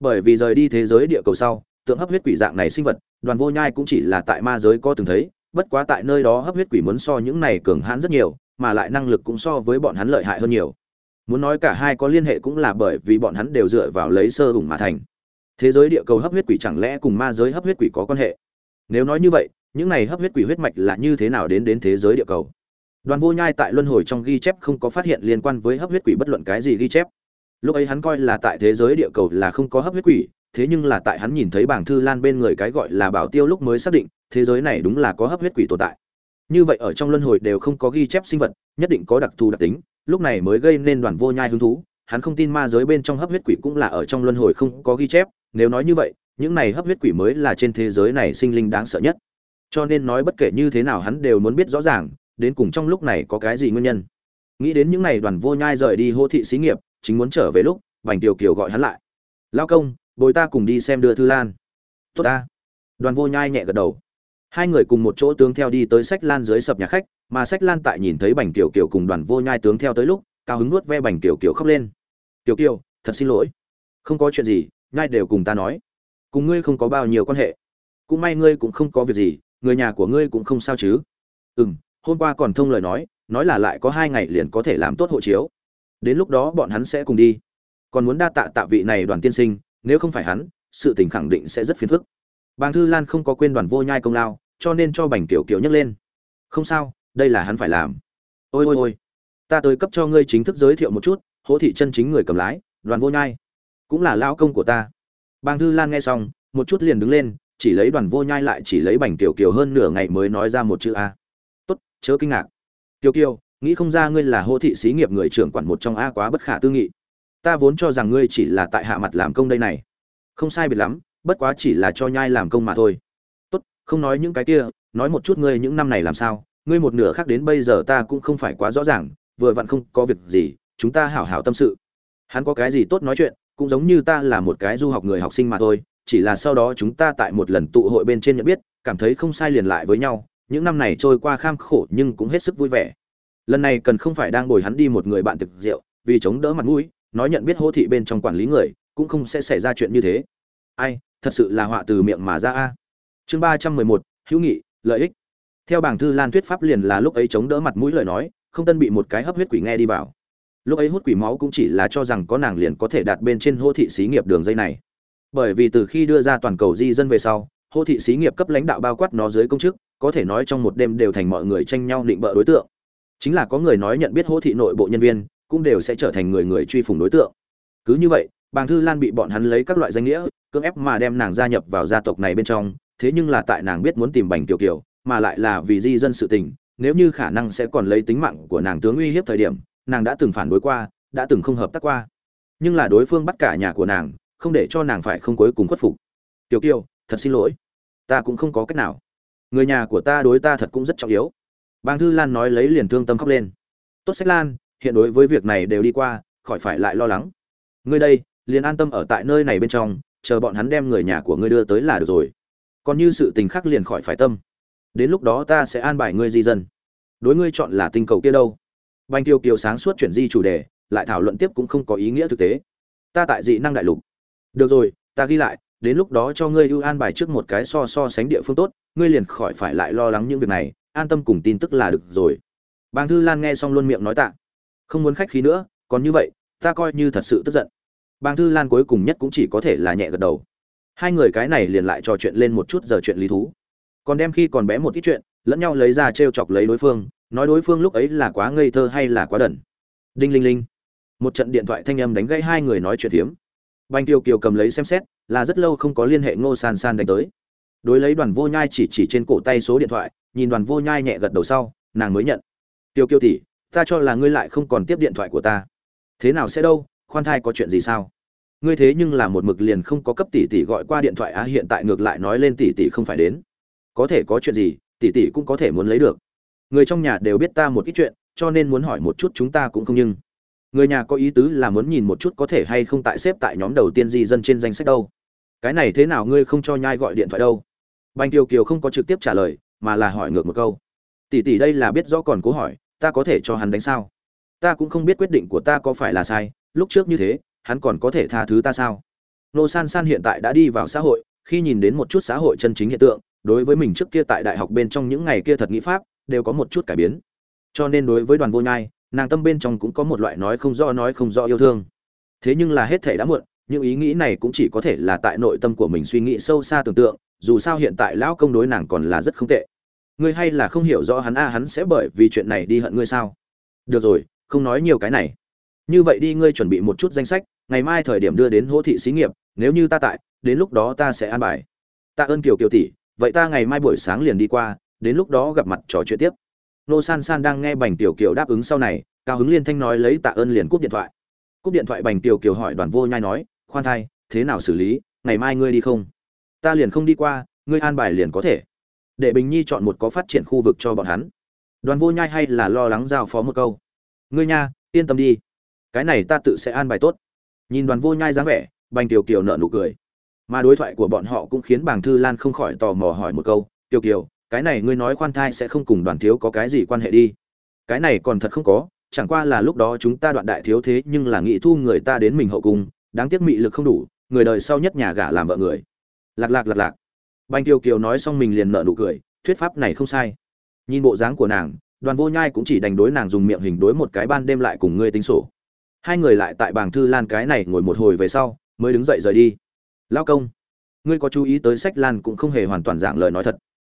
Bởi vì rời đi thế giới địa cầu sau, tượng hấp huyết quỷ dạng này sinh vật, đoàn vô nhai cũng chỉ là tại ma giới có từng thấy, bất quá tại nơi đó hấp huyết quỷ muốn so những này cường hãn rất nhiều, mà lại năng lực cũng so với bọn hắn lợi hại hơn nhiều. Muốn nói cả hai có liên hệ cũng là bởi vì bọn hắn đều dựa vào lấy sơ hùng mà thành. Thế giới địa cầu hấp huyết quỷ chẳng lẽ cùng ma giới hấp huyết quỷ có quan hệ? Nếu nói như vậy, những này hấp huyết quỷ huyết mạch là như thế nào đến đến thế giới địa cầu? Đoàn vô nhai tại luân hồi trong ghi chép không có phát hiện liên quan với hấp huyết quỷ bất luận cái gì ghi chép. Lúc ấy hắn coi là tại thế giới địa cầu là không có hấp huyết quỷ, thế nhưng là tại hắn nhìn thấy bảng thư lan bên người cái gọi là bảo tiêu lúc mới xác định, thế giới này đúng là có hấp huyết quỷ tồn tại. Như vậy ở trong luân hồi đều không có ghi chép sinh vật, nhất định có đặc thù đặc tính, lúc này mới gây nên đoàn vô nhai hứng thú. Hắn không tin ma giới bên trong hấp huyết quỷ cũng là ở trong luân hồi không có ghi chép, nếu nói như vậy, những này hấp huyết quỷ mới là trên thế giới này sinh linh đáng sợ nhất. Cho nên nói bất kể như thế nào hắn đều muốn biết rõ ràng đến cùng trong lúc này có cái gì nguyên nhân? Nghĩ đến những ngày đoàn vô nhai rời đi hô thị xí nghiệp, chính muốn trở về lúc vành kiều kiều gọi hắn lại. Lao công, bồi ta cùng đi xem đưa thư lan. Tốt ta. Đoàn vô nhai nhẹ gật đầu. Hai người cùng một chỗ tướng theo đi tới sách lan dưới sập nhà khách, mà sách lan tại nhìn thấy bành tiểu kiều cùng đoàn vô nhai tướng theo tới lúc, cao hứng nuốt ve bành tiểu kiều khóc lên. Tiểu kiều, thật xin lỗi. Không có chuyện gì, nhai đều cùng ta nói. Cùng ngươi không có bao nhiêu quan hệ. Cũng may ngươi cũng không có việc gì, người nhà của ngươi cũng không sao chứ. Ừ m hôm qua còn thông lời nói nói là lại có hai ngày liền có thể làm tốt hộ chiếu. Đến lúc đó bọn hắn sẽ cùng đi. Còn muốn đa tạ tạ vị này đoàn tiên sinh, nếu không phải hắn, sự tình khẳng định sẽ rất phiền phức. Bàng thư lan không có quên đoàn vô nhai công lao, cho nên cho bành kiểu kiểu nhấc lên. Không sao, đây là hắn phải làm. Ôi ôi ôi. Ta tới cấp cho ngươi chính thức giới thiệu một chút hỗ thị chân chính người cầm lái, đoàn vô nhai. Cũng là lao công của ta. Bàng thư lan nghe xong, một chút liền đứng lên, chỉ lấy đoàn vô nhai lại chỉ lấy bành tiểu kiều hơn nửa ngày mới nói ra một chữ a chớ kinh ngạc. Kiều kiều, nghĩ không ra ngươi là hô thị xí nghiệp người trưởng quản một trong a quá bất khả tư nghị. Ta vốn cho rằng ngươi chỉ là tại hạ mặt làm công đây này. Không sai biệt lắm, bất quá chỉ là cho nhai làm công mà thôi. Tốt, không nói những cái kia, nói một chút ngươi những năm này làm sao. Ngươi một nửa khác đến bây giờ ta cũng không phải quá rõ ràng, vừa vặn không có việc gì, chúng ta hảo hảo tâm sự. Hắn có cái gì tốt nói chuyện, cũng giống như ta là một cái du học người học sinh mà thôi, chỉ là sau đó chúng ta tại một lần tụ hội bên trên nhận biết, cảm thấy không sai liền lại với nhau những năm này trôi qua kham khổ nhưng cũng hết sức vui vẻ. Lần này cần không phải đang bồi hắn đi một người bạn thực rượu, vì chống đỡ mặt mũi, nói nhận biết hô thị bên trong quản lý người, cũng không sẽ xảy ra chuyện như thế. Ai, thật sự là họa từ miệng mà ra a. Chương ba trăm mười một, hữu nghị, lợi ích. Theo bảng thư lan thuyết pháp liền là lúc ấy chống đỡ mặt mũi lời nói, không tân bị một cái hấp huyết quỷ nghe đi vào. Lúc ấy hút quỷ máu cũng chỉ là cho rằng có nàng liền có thể đạt bên trên hô thị xí nghiệp đường dây này. Bởi vì từ khi đưa ra toàn cầu di dân về sau, hô thị xí nghiệp cấp lãnh đạo bao quát nó dưới công chức có thể nói trong một đêm đều thành mọi người tranh nhau định bợ đối tượng. Chính là có người nói nhận biết Hỗ thị nội bộ nhân viên, cũng đều sẽ trở thành người người truy phủng đối tượng. Cứ như vậy, bàng thư lan bị bọn hắn lấy các loại danh nghĩa, cưỡng ép mà đem nàng gia nhập vào gia tộc này bên trong, thế nhưng là tại nàng biết muốn tìm bành kiều kiều, mà lại là vì di dân sự tình, nếu như khả năng sẽ còn lấy tính mạng của nàng tướng uy hiếp thời điểm, nàng đã từng phản đối qua, đã từng không hợp tác qua. Nhưng là đối phương bắt cả nhà của nàng, không để cho nàng phải không cuối cùng khuất phục. Tiểu kiều, thật xin lỗi, ta cũng không có cách nào người nhà của ta đối ta thật cũng rất trọng yếu. Bàng thư lan nói lấy liền thương tâm khóc lên. Tốt sách lan, hiện đối với việc này đều đi qua, khỏi phải lại lo lắng. Ngươi đây, liền an tâm ở tại nơi này bên trong, chờ bọn hắn đem người nhà của ngươi đưa tới là được rồi. Còn như sự tình khác liền khỏi phải tâm. Đến lúc đó ta sẽ an bài ngươi di dân. Đối ngươi chọn là tinh cầu kia đâu? Banh tiêu kiều sáng suốt chuyển di chủ đề, lại thảo luận tiếp cũng không có ý nghĩa thực tế. Ta tại dị năng đại lục. Được rồi, ta ghi lại đến lúc đó cho ngươi ưu an bài trước một cái so so sánh địa phương tốt, ngươi liền khỏi phải lại lo lắng những việc này, an tâm cùng tin tức là được rồi. Bàng thư lan nghe xong luôn miệng nói tạ. Không muốn khách khí nữa, còn như vậy, ta coi như thật sự tức giận. Bàng thư lan cuối cùng nhất cũng chỉ có thể là nhẹ gật đầu. Hai người cái này liền lại trò chuyện lên một chút giờ chuyện lý thú. Còn đem khi còn bé một ít chuyện, lẫn nhau lấy ra t r e o chọc lấy đối phương, nói đối phương lúc ấy là quá ngây thơ hay là quá đần. Đinh linh linh. Một trận điện thoại thanh âm đánh gãy hai người nói chuyện phiếm banh tiêu kiều cầm lấy xem xét, là rất lâu không có liên hệ ngô san san đánh tới. Đối lấy đoàn vô nhai chỉ chỉ trên cổ tay số điện thoại, nhìn đoàn vô nhai nhẹ gật đầu sau, nàng mới nhận. Tiêu kiều tỷ, ta cho là ngươi lại không còn tiếp điện thoại của ta. Thế nào sẽ đâu, khoan thai có chuyện gì sao? Ngươi thế nhưng là một mực liền không có cấp tỷ tỷ gọi qua điện thoại á, hiện tại ngược lại nói lên tỷ tỷ không phải đến. Có thể có chuyện gì, tỷ tỷ cũng có thể muốn lấy được. Người trong nhà đều biết ta một ít chuyện, cho nên muốn hỏi một chút chúng ta cũng không nhưng người nhà có ý tứ là muốn nhìn một chút có thể hay không tại xếp tại nhóm đầu tiên di dân trên danh sách đâu. Cái này thế nào ngươi không cho nhai gọi điện thoại đâu. Banh kiều kiều không có trực tiếp trả lời, mà là hỏi ngược một câu. Tỷ tỷ đây là biết rõ còn cố hỏi, ta có thể cho hắn đánh sao? Ta cũng không biết quyết định của ta có phải là sai, lúc trước như thế, hắn còn có thể tha thứ ta sao? Nô san san hiện tại đã đi vào xã hội, khi nhìn đến một chút xã hội chân chính hiện tượng, đối với mình trước kia tại đại học bên trong những ngày kia thật nghĩ pháp, đều có một chút cải biến. Cho nên đối với đoàn vô nhai nàng tâm bên trong cũng có một loại nói không rõ, nói không rõ yêu thương. Thế nhưng là hết thể đã muộn, những ý nghĩ này cũng chỉ có thể là tại nội tâm của mình suy nghĩ sâu xa tưởng tượng, dù sao hiện tại lão công đối nàng còn là rất không tệ. Ngươi hay là không hiểu rõ hắn a, hắn sẽ bởi vì chuyện này đi hận ngươi sao? Được rồi, không nói nhiều cái này. Như vậy đi, ngươi chuẩn bị một chút danh sách, ngày mai thời điểm đưa đến hỗ thị xí nghiệp, nếu như ta tại, đến lúc đó ta sẽ an bài. Tạ ơn kiều kiều tỷ, vậy ta ngày mai buổi sáng liền đi qua, đến lúc đó gặp mặt trò chuyện tiếp nô san san đang nghe bành tiểu kiều đáp ứng sau này, cao hứng liên thanh nói lấy tạ ơn liền cúp điện thoại. Cúp điện thoại bành tiểu kiều hỏi đoàn vô nhai nói, khoan thai, thế nào xử lý? Ngày mai ngươi đi không? Ta liền không đi qua, ngươi an bài liền có thể. Để bình nhi chọn một có phát triển khu vực cho bọn hắn. Đoàn vô nhai hay là lo lắng giao phó một câu. Ngươi nha, yên tâm đi. Cái này ta tự sẽ an bài tốt. Nhìn đoàn vô nhai dáng vẻ, bành tiểu kiều nợ nụ cười. Mà đối thoại của bọn họ cũng khiến bàng thư lan không khỏi tò mò hỏi một câu, tiểu kiều cái này ngươi nói khoan thai sẽ không cùng đoàn thiếu có cái gì quan hệ đi. Cái này còn thật không có, chẳng qua là lúc đó chúng ta đoạn đại thiếu thế nhưng là nghĩ thu người ta đến mình hậu cung, đáng tiếc mị lực không đủ, người đời sau nhất nhà gả làm vợ người. Lạc lạc lạc lạc. Banh kiều kiều nói xong mình liền nợ nụ cười, thuyết pháp này không sai. Nhìn bộ dáng của nàng, đoàn vô nhai cũng chỉ đành đối nàng dùng miệng hình đối một cái ban đêm lại cùng ngươi tính sổ. Hai người lại tại bảng thư lan cái này ngồi một hồi về sau, mới đứng dậy rời đi. Lao công, ngươi có chú ý tới sách lan cũng không hề hoàn toàn dạng lời nói thật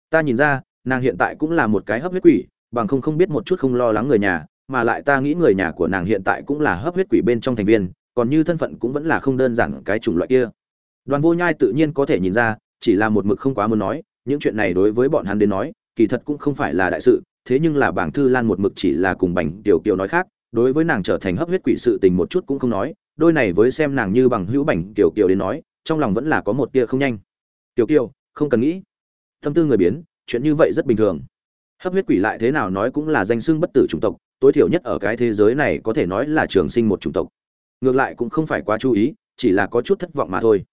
ta nhìn ra, nàng hiện tại cũng là một cái hấp huyết quỷ, bằng không không biết một chút không lo lắng người nhà, mà lại ta nghĩ người nhà của nàng hiện tại cũng là hấp huyết quỷ bên trong thành viên, còn như thân phận cũng vẫn là không đơn giản cái chủng loại kia. Đoàn vô nhai tự nhiên có thể nhìn ra, chỉ là một mực không quá muốn nói, những chuyện này đối với bọn hắn đến nói, kỳ thật cũng không phải là đại sự, thế nhưng là bảng thư lan một mực chỉ là cùng bành tiểu kiều nói khác, đối với nàng trở thành hấp huyết quỷ sự tình một chút cũng không nói, đôi này với xem nàng như bằng hữu bành tiểu kiều đến nói, trong lòng vẫn là có một tia không nhanh. Tiểu kiều, không cần nghĩ tâm tư người biến, chuyện như vậy rất bình thường. Hấp huyết quỷ lại thế nào nói cũng là danh xưng bất tử chủng tộc, tối thiểu nhất ở cái thế giới này có thể nói là trường sinh một chủng tộc. Ngược lại cũng không phải quá chú ý, chỉ là có chút thất vọng mà thôi.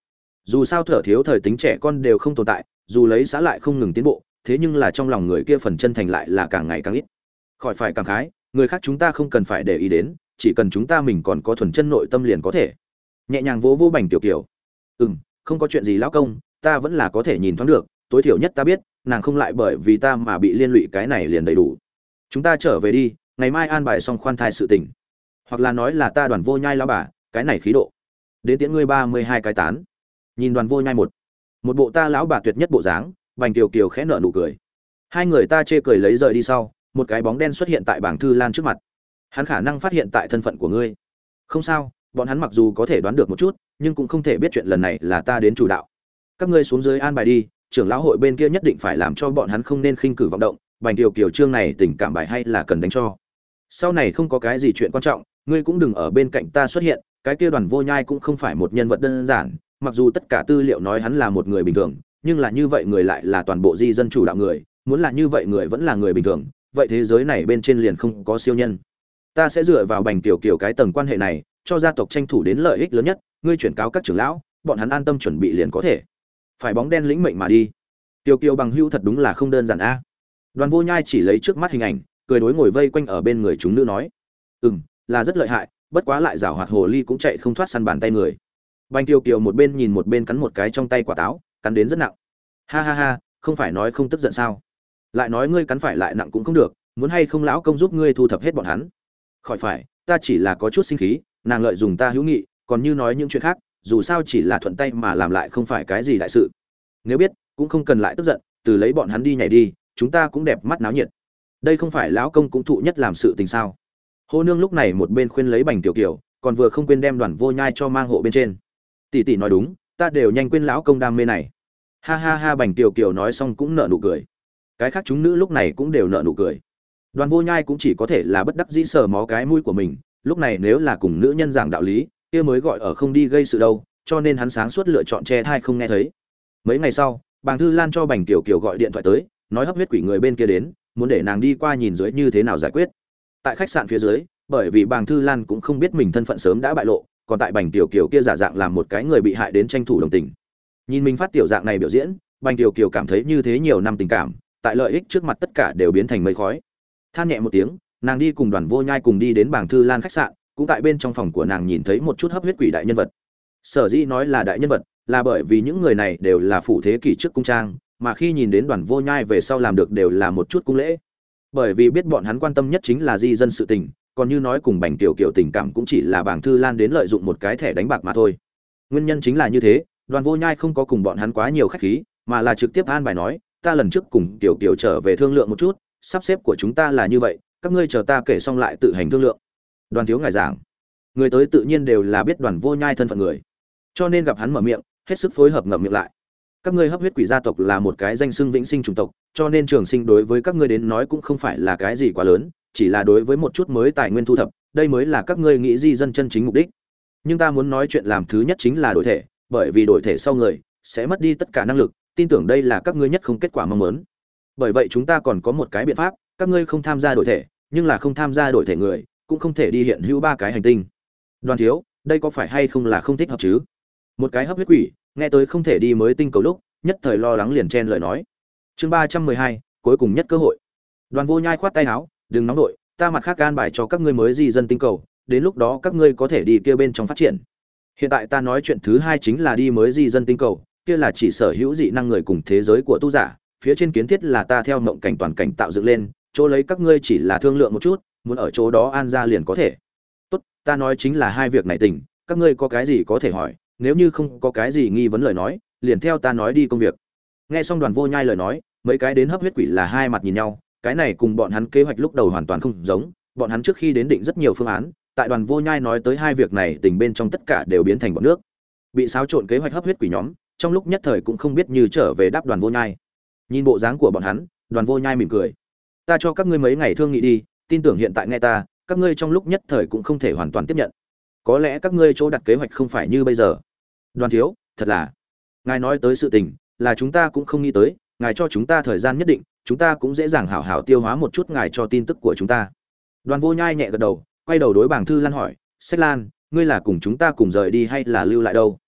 Dù sao thở thiếu thời tính trẻ con đều không tồn tại, dù lấy xã lại không ngừng tiến bộ, thế nhưng là trong lòng người kia phần chân thành lại là càng ngày càng ít. Khỏi phải cảm khái, người khác chúng ta không cần phải để ý đến, chỉ cần chúng ta mình còn có thuần chân nội tâm liền có thể. Nhẹ nhàng vỗ vỗ bành tiểu kiểu ừ m không có chuyện gì lão công, ta vẫn là có thể nhìn thoáng được tối thiểu nhất ta biết, nàng không lại bởi vì ta mà bị liên lụy cái này liền đầy đủ. Chúng ta trở về đi, ngày mai an bài xong khoan thai sự tình. Hoặc là nói là ta đoàn vô nhai lao bà, cái này khí độ. Đến tiễn ngươi ba mươi hai cái tán. Nhìn đoàn vô nhai một. Một bộ ta lão bà tuyệt nhất bộ dáng, vành kiều kiều khẽ nở nụ cười. Hai người ta chê cười lấy rời đi sau, một cái bóng đen xuất hiện tại bảng thư lan trước mặt. Hắn khả năng phát hiện tại thân phận của ngươi. Không sao, bọn hắn mặc dù có thể đoán được một chút, nhưng cũng không thể biết chuyện lần này là ta đến chủ đạo. Các ngươi xuống dưới an bài đi trưởng lão hội bên kia nhất định phải làm cho bọn hắn không nên khinh cử vọng động, bành Tiểu kiều trương này tình cảm bài hay là cần đánh cho. Sau này không có cái gì chuyện quan trọng, ngươi cũng đừng ở bên cạnh ta xuất hiện, cái kia đoàn vô nhai cũng không phải một nhân vật đơn giản, mặc dù tất cả tư liệu nói hắn là một người bình thường, nhưng là như vậy người lại là toàn bộ di dân chủ đạo người, muốn là như vậy người vẫn là người bình thường, vậy thế giới này bên trên liền không có siêu nhân. Ta sẽ dựa vào bành tiểu Kiều cái tầng quan hệ này, cho gia tộc tranh thủ đến lợi ích lớn nhất, ngươi chuyển cáo các trưởng lão, bọn hắn an tâm chuẩn bị liền có thể phải bóng đen lĩnh mệnh mà đi. Tiêu kiều bằng hữu thật đúng là không đơn giản a. Đoàn vô nhai chỉ lấy trước mắt hình ảnh, cười đối ngồi vây quanh ở bên người chúng nữ nói ừ m là rất lợi hại, bất quá lại rảo hoạt hồ ly cũng chạy không thoát săn bàn tay người. Bành tiêu kiều một bên nhìn một bên cắn một cái trong tay quả táo, cắn đến rất nặng. Ha ha ha, không phải nói không tức giận sao? Lại nói ngươi cắn phải lại nặng cũng không được, muốn hay không lão công giúp ngươi thu thập hết bọn hắn? Khỏi phải, ta chỉ là có chút sinh khí, nàng lợi dùng ta hữu nghị, còn như nói những chuyện khác dù sao chỉ là thuận tay mà làm lại không phải cái gì đại sự. Nếu biết, cũng không cần lại tức giận, từ lấy bọn hắn đi nhảy đi, chúng ta cũng đẹp mắt náo nhiệt. Đây không phải lão công cũng thụ nhất làm sự tình sao? Hô nương lúc này một bên khuyên lấy bành tiểu kiều, còn vừa không quên đem đoàn vô nhai cho mang hộ bên trên. Tỷ tỷ nói đúng, ta đều nhanh quên lão công đam mê này. Ha ha ha, bành tiểu kiều nói xong cũng nở nụ cười. Cái khác chúng nữ lúc này cũng đều nở nụ cười. Đoàn vô nhai cũng chỉ có thể là bất đắc dĩ sờ mó cái mũi của mình, lúc này nếu là cùng nữ nhân giảng đạo lý kia mới gọi ở không đi gây sự đâu, cho nên hắn sáng suốt lựa chọn che thai không nghe thấy. Mấy ngày sau, bàng thư lan cho bành tiểu kiều gọi điện thoại tới, nói hấp huyết quỷ người bên kia đến, muốn để nàng đi qua nhìn dưới như thế nào giải quyết. Tại khách sạn phía dưới, bởi vì bàng thư lan cũng không biết mình thân phận sớm đã bại lộ, còn tại bành tiểu kiều kia giả dạng làm một cái người bị hại đến tranh thủ đồng tình. Nhìn mình phát tiểu dạng này biểu diễn, bành tiểu kiều cảm thấy như thế nhiều năm tình cảm, tại lợi ích trước mặt tất cả đều biến thành mây khói. Than nhẹ một tiếng, nàng đi cùng đoàn vô nhai cùng đi đến bảng thư lan khách sạn cũng tại bên trong phòng của nàng nhìn thấy một chút hấp huyết quỷ đại nhân vật. Sở dĩ nói là đại nhân vật, là bởi vì những người này đều là phụ thế kỷ trước cung trang, mà khi nhìn đến đoàn vô nhai về sau làm được đều là một chút cung lễ. Bởi vì biết bọn hắn quan tâm nhất chính là di dân sự tình, còn như nói cùng bành tiểu kiểu tình cảm cũng chỉ là bảng thư lan đến lợi dụng một cái thẻ đánh bạc mà thôi. Nguyên nhân chính là như thế, đoàn vô nhai không có cùng bọn hắn quá nhiều khách khí, mà là trực tiếp an bài nói, ta lần trước cùng tiểu kiểu trở về thương lượng một chút, sắp xếp của chúng ta là như vậy, các ngươi chờ ta kể xong lại tự hành thương lượng đoàn thiếu ngài giảng. Người tới tự nhiên đều là biết đoàn vô nhai thân phận người. Cho nên gặp hắn mở miệng, hết sức phối hợp ngậm miệng lại. Các ngươi hấp huyết quỷ gia tộc là một cái danh xưng vĩnh sinh chủng tộc, cho nên trường sinh đối với các ngươi đến nói cũng không phải là cái gì quá lớn, chỉ là đối với một chút mới tài nguyên thu thập, đây mới là các ngươi nghĩ di dân chân chính mục đích. Nhưng ta muốn nói chuyện làm thứ nhất chính là đổi thể, bởi vì đổi thể sau người sẽ mất đi tất cả năng lực, tin tưởng đây là các ngươi nhất không kết quả mong muốn. Bởi vậy chúng ta còn có một cái biện pháp, các ngươi không tham gia đổi thể, nhưng là không tham gia đổi thể người cũng không thể đi hiện hữu ba cái hành tinh. Đoàn thiếu, đây có phải hay không là không thích hợp chứ? Một cái hấp huyết quỷ, nghe tới không thể đi mới tinh cầu lúc, nhất thời lo lắng liền chen lời nói. Chương ba trăm mười hai, cuối cùng nhất cơ hội. Đoàn vô nhai khoát tay áo, đừng nóng đội ta mặt khác can bài cho các ngươi mới di dân tinh cầu, đến lúc đó các ngươi có thể đi kia bên trong phát triển. Hiện tại ta nói chuyện thứ hai chính là đi mới di dân tinh cầu, kia là chỉ sở hữu dị năng người cùng thế giới của tu giả, phía trên kiến thiết là ta theo mộng cảnh toàn cảnh tạo dựng lên, chỗ lấy các ngươi chỉ là thương lượng một chút muốn ở chỗ đó an ra liền có thể. Tốt, ta nói chính là hai việc này tình, các ngươi có cái gì có thể hỏi, nếu như không có cái gì nghi vấn lời nói, liền theo ta nói đi công việc. Nghe xong đoàn vô nhai lời nói, mấy cái đến hấp huyết quỷ là hai mặt nhìn nhau, cái này cùng bọn hắn kế hoạch lúc đầu hoàn toàn không giống, bọn hắn trước khi đến định rất nhiều phương án, tại đoàn vô nhai nói tới hai việc này tình bên trong tất cả đều biến thành bọn nước. Bị xáo trộn kế hoạch hấp huyết quỷ nhóm, trong lúc nhất thời cũng không biết như trở về đáp đoàn vô nhai. Nhìn bộ dáng của bọn hắn, đoàn vô nhai mỉm cười. Ta cho các ngươi mấy ngày thương nghị đi tin tưởng hiện tại nghe ta, các ngươi trong lúc nhất thời cũng không thể hoàn toàn tiếp nhận. Có lẽ các ngươi chỗ đặt kế hoạch không phải như bây giờ. Đoàn thiếu, thật là. Ngài nói tới sự tình, là chúng ta cũng không nghĩ tới, ngài cho chúng ta thời gian nhất định, chúng ta cũng dễ dàng hảo hảo tiêu hóa một chút ngài cho tin tức của chúng ta. Đoàn vô nhai nhẹ gật đầu, quay đầu đối bảng thư lan hỏi, sách lan, ngươi là cùng chúng ta cùng rời đi hay là lưu lại đâu?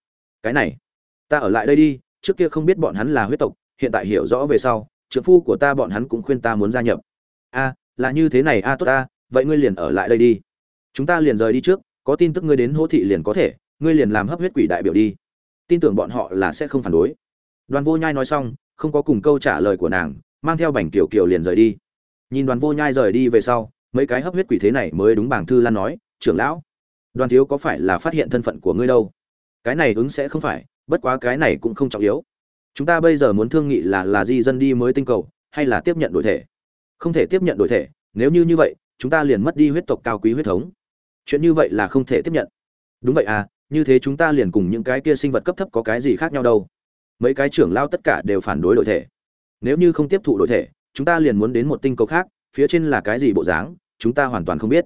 Cái này, ta ở lại đây đi, trước kia không biết bọn hắn là huyết tộc, hiện tại hiểu rõ về sau trượng phu của ta bọn hắn cũng khuyên ta muốn gia nhập. A là như thế này a tốt ta, vậy ngươi liền ở lại đây đi. Chúng ta liền rời đi trước, có tin tức ngươi đến hỗ thị liền có thể, ngươi liền làm hấp huyết quỷ đại biểu đi. Tin tưởng bọn họ là sẽ không phản đối. Đoàn vô nhai nói xong, không có cùng câu trả lời của nàng, mang theo bảnh kiểu kiểu liền rời đi. Nhìn đoàn vô nhai rời đi về sau, mấy cái hấp huyết quỷ thế này mới đúng bảng thư lan nói, trưởng lão, đoàn thiếu có phải là phát hiện thân phận của ngươi đâu? Cái này ứng sẽ không phải, bất quá cái này cũng không trọng yếu. Chúng ta bây giờ muốn thương nghị là là di dân đi mới tinh cầu, hay là tiếp nhận đổi thể? Không thể tiếp nhận đổi thể, nếu như như vậy, chúng ta liền mất đi huyết tộc cao quý huyết thống. Chuyện như vậy là không thể tiếp nhận. Đúng vậy à như thế chúng ta liền cùng những cái kia sinh vật cấp thấp có cái gì khác nhau đâu. Mấy cái trưởng lao tất cả đều phản đối đổi thể. Nếu như không tiếp thụ đổi thể, chúng ta liền muốn đến một tinh cầu khác, phía trên là cái gì bộ dáng, chúng ta hoàn toàn không biết.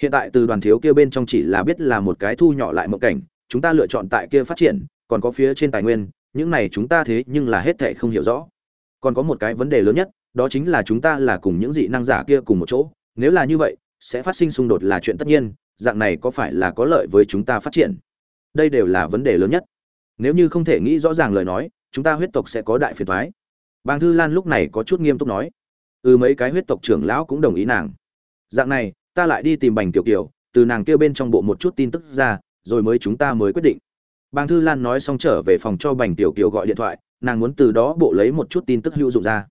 Hiện tại từ đoàn thiếu kia bên trong chỉ là biết là một cái thu nhỏ lại mộng cảnh, chúng ta lựa chọn tại kia phát triển, còn có phía trên tài nguyên, những này chúng ta thế nhưng là hết thệ không hiểu rõ. Còn có một cái vấn đề lớn nhất đó chính là chúng ta là cùng những dị năng giả kia cùng một chỗ, nếu là như vậy, sẽ phát sinh xung đột là chuyện tất nhiên, dạng này có phải là có lợi với chúng ta phát triển? Đây đều là vấn đề lớn nhất. Nếu như không thể nghĩ rõ ràng lời nói, chúng ta huyết tộc sẽ có đại phiền thoái bàng thư lan lúc này có chút nghiêm túc nói. Ừ mấy cái huyết tộc trưởng lão cũng đồng ý nàng. Dạng này, ta lại đi tìm bành tiểu kiều, từ nàng kia bên trong bộ một chút tin tức ra, rồi mới chúng ta mới quyết định. Bàng thư lan nói xong trở về phòng cho bành tiểu kiều gọi điện thoại, nàng muốn từ đó bộ lấy một chút tin tức hữu dụng ra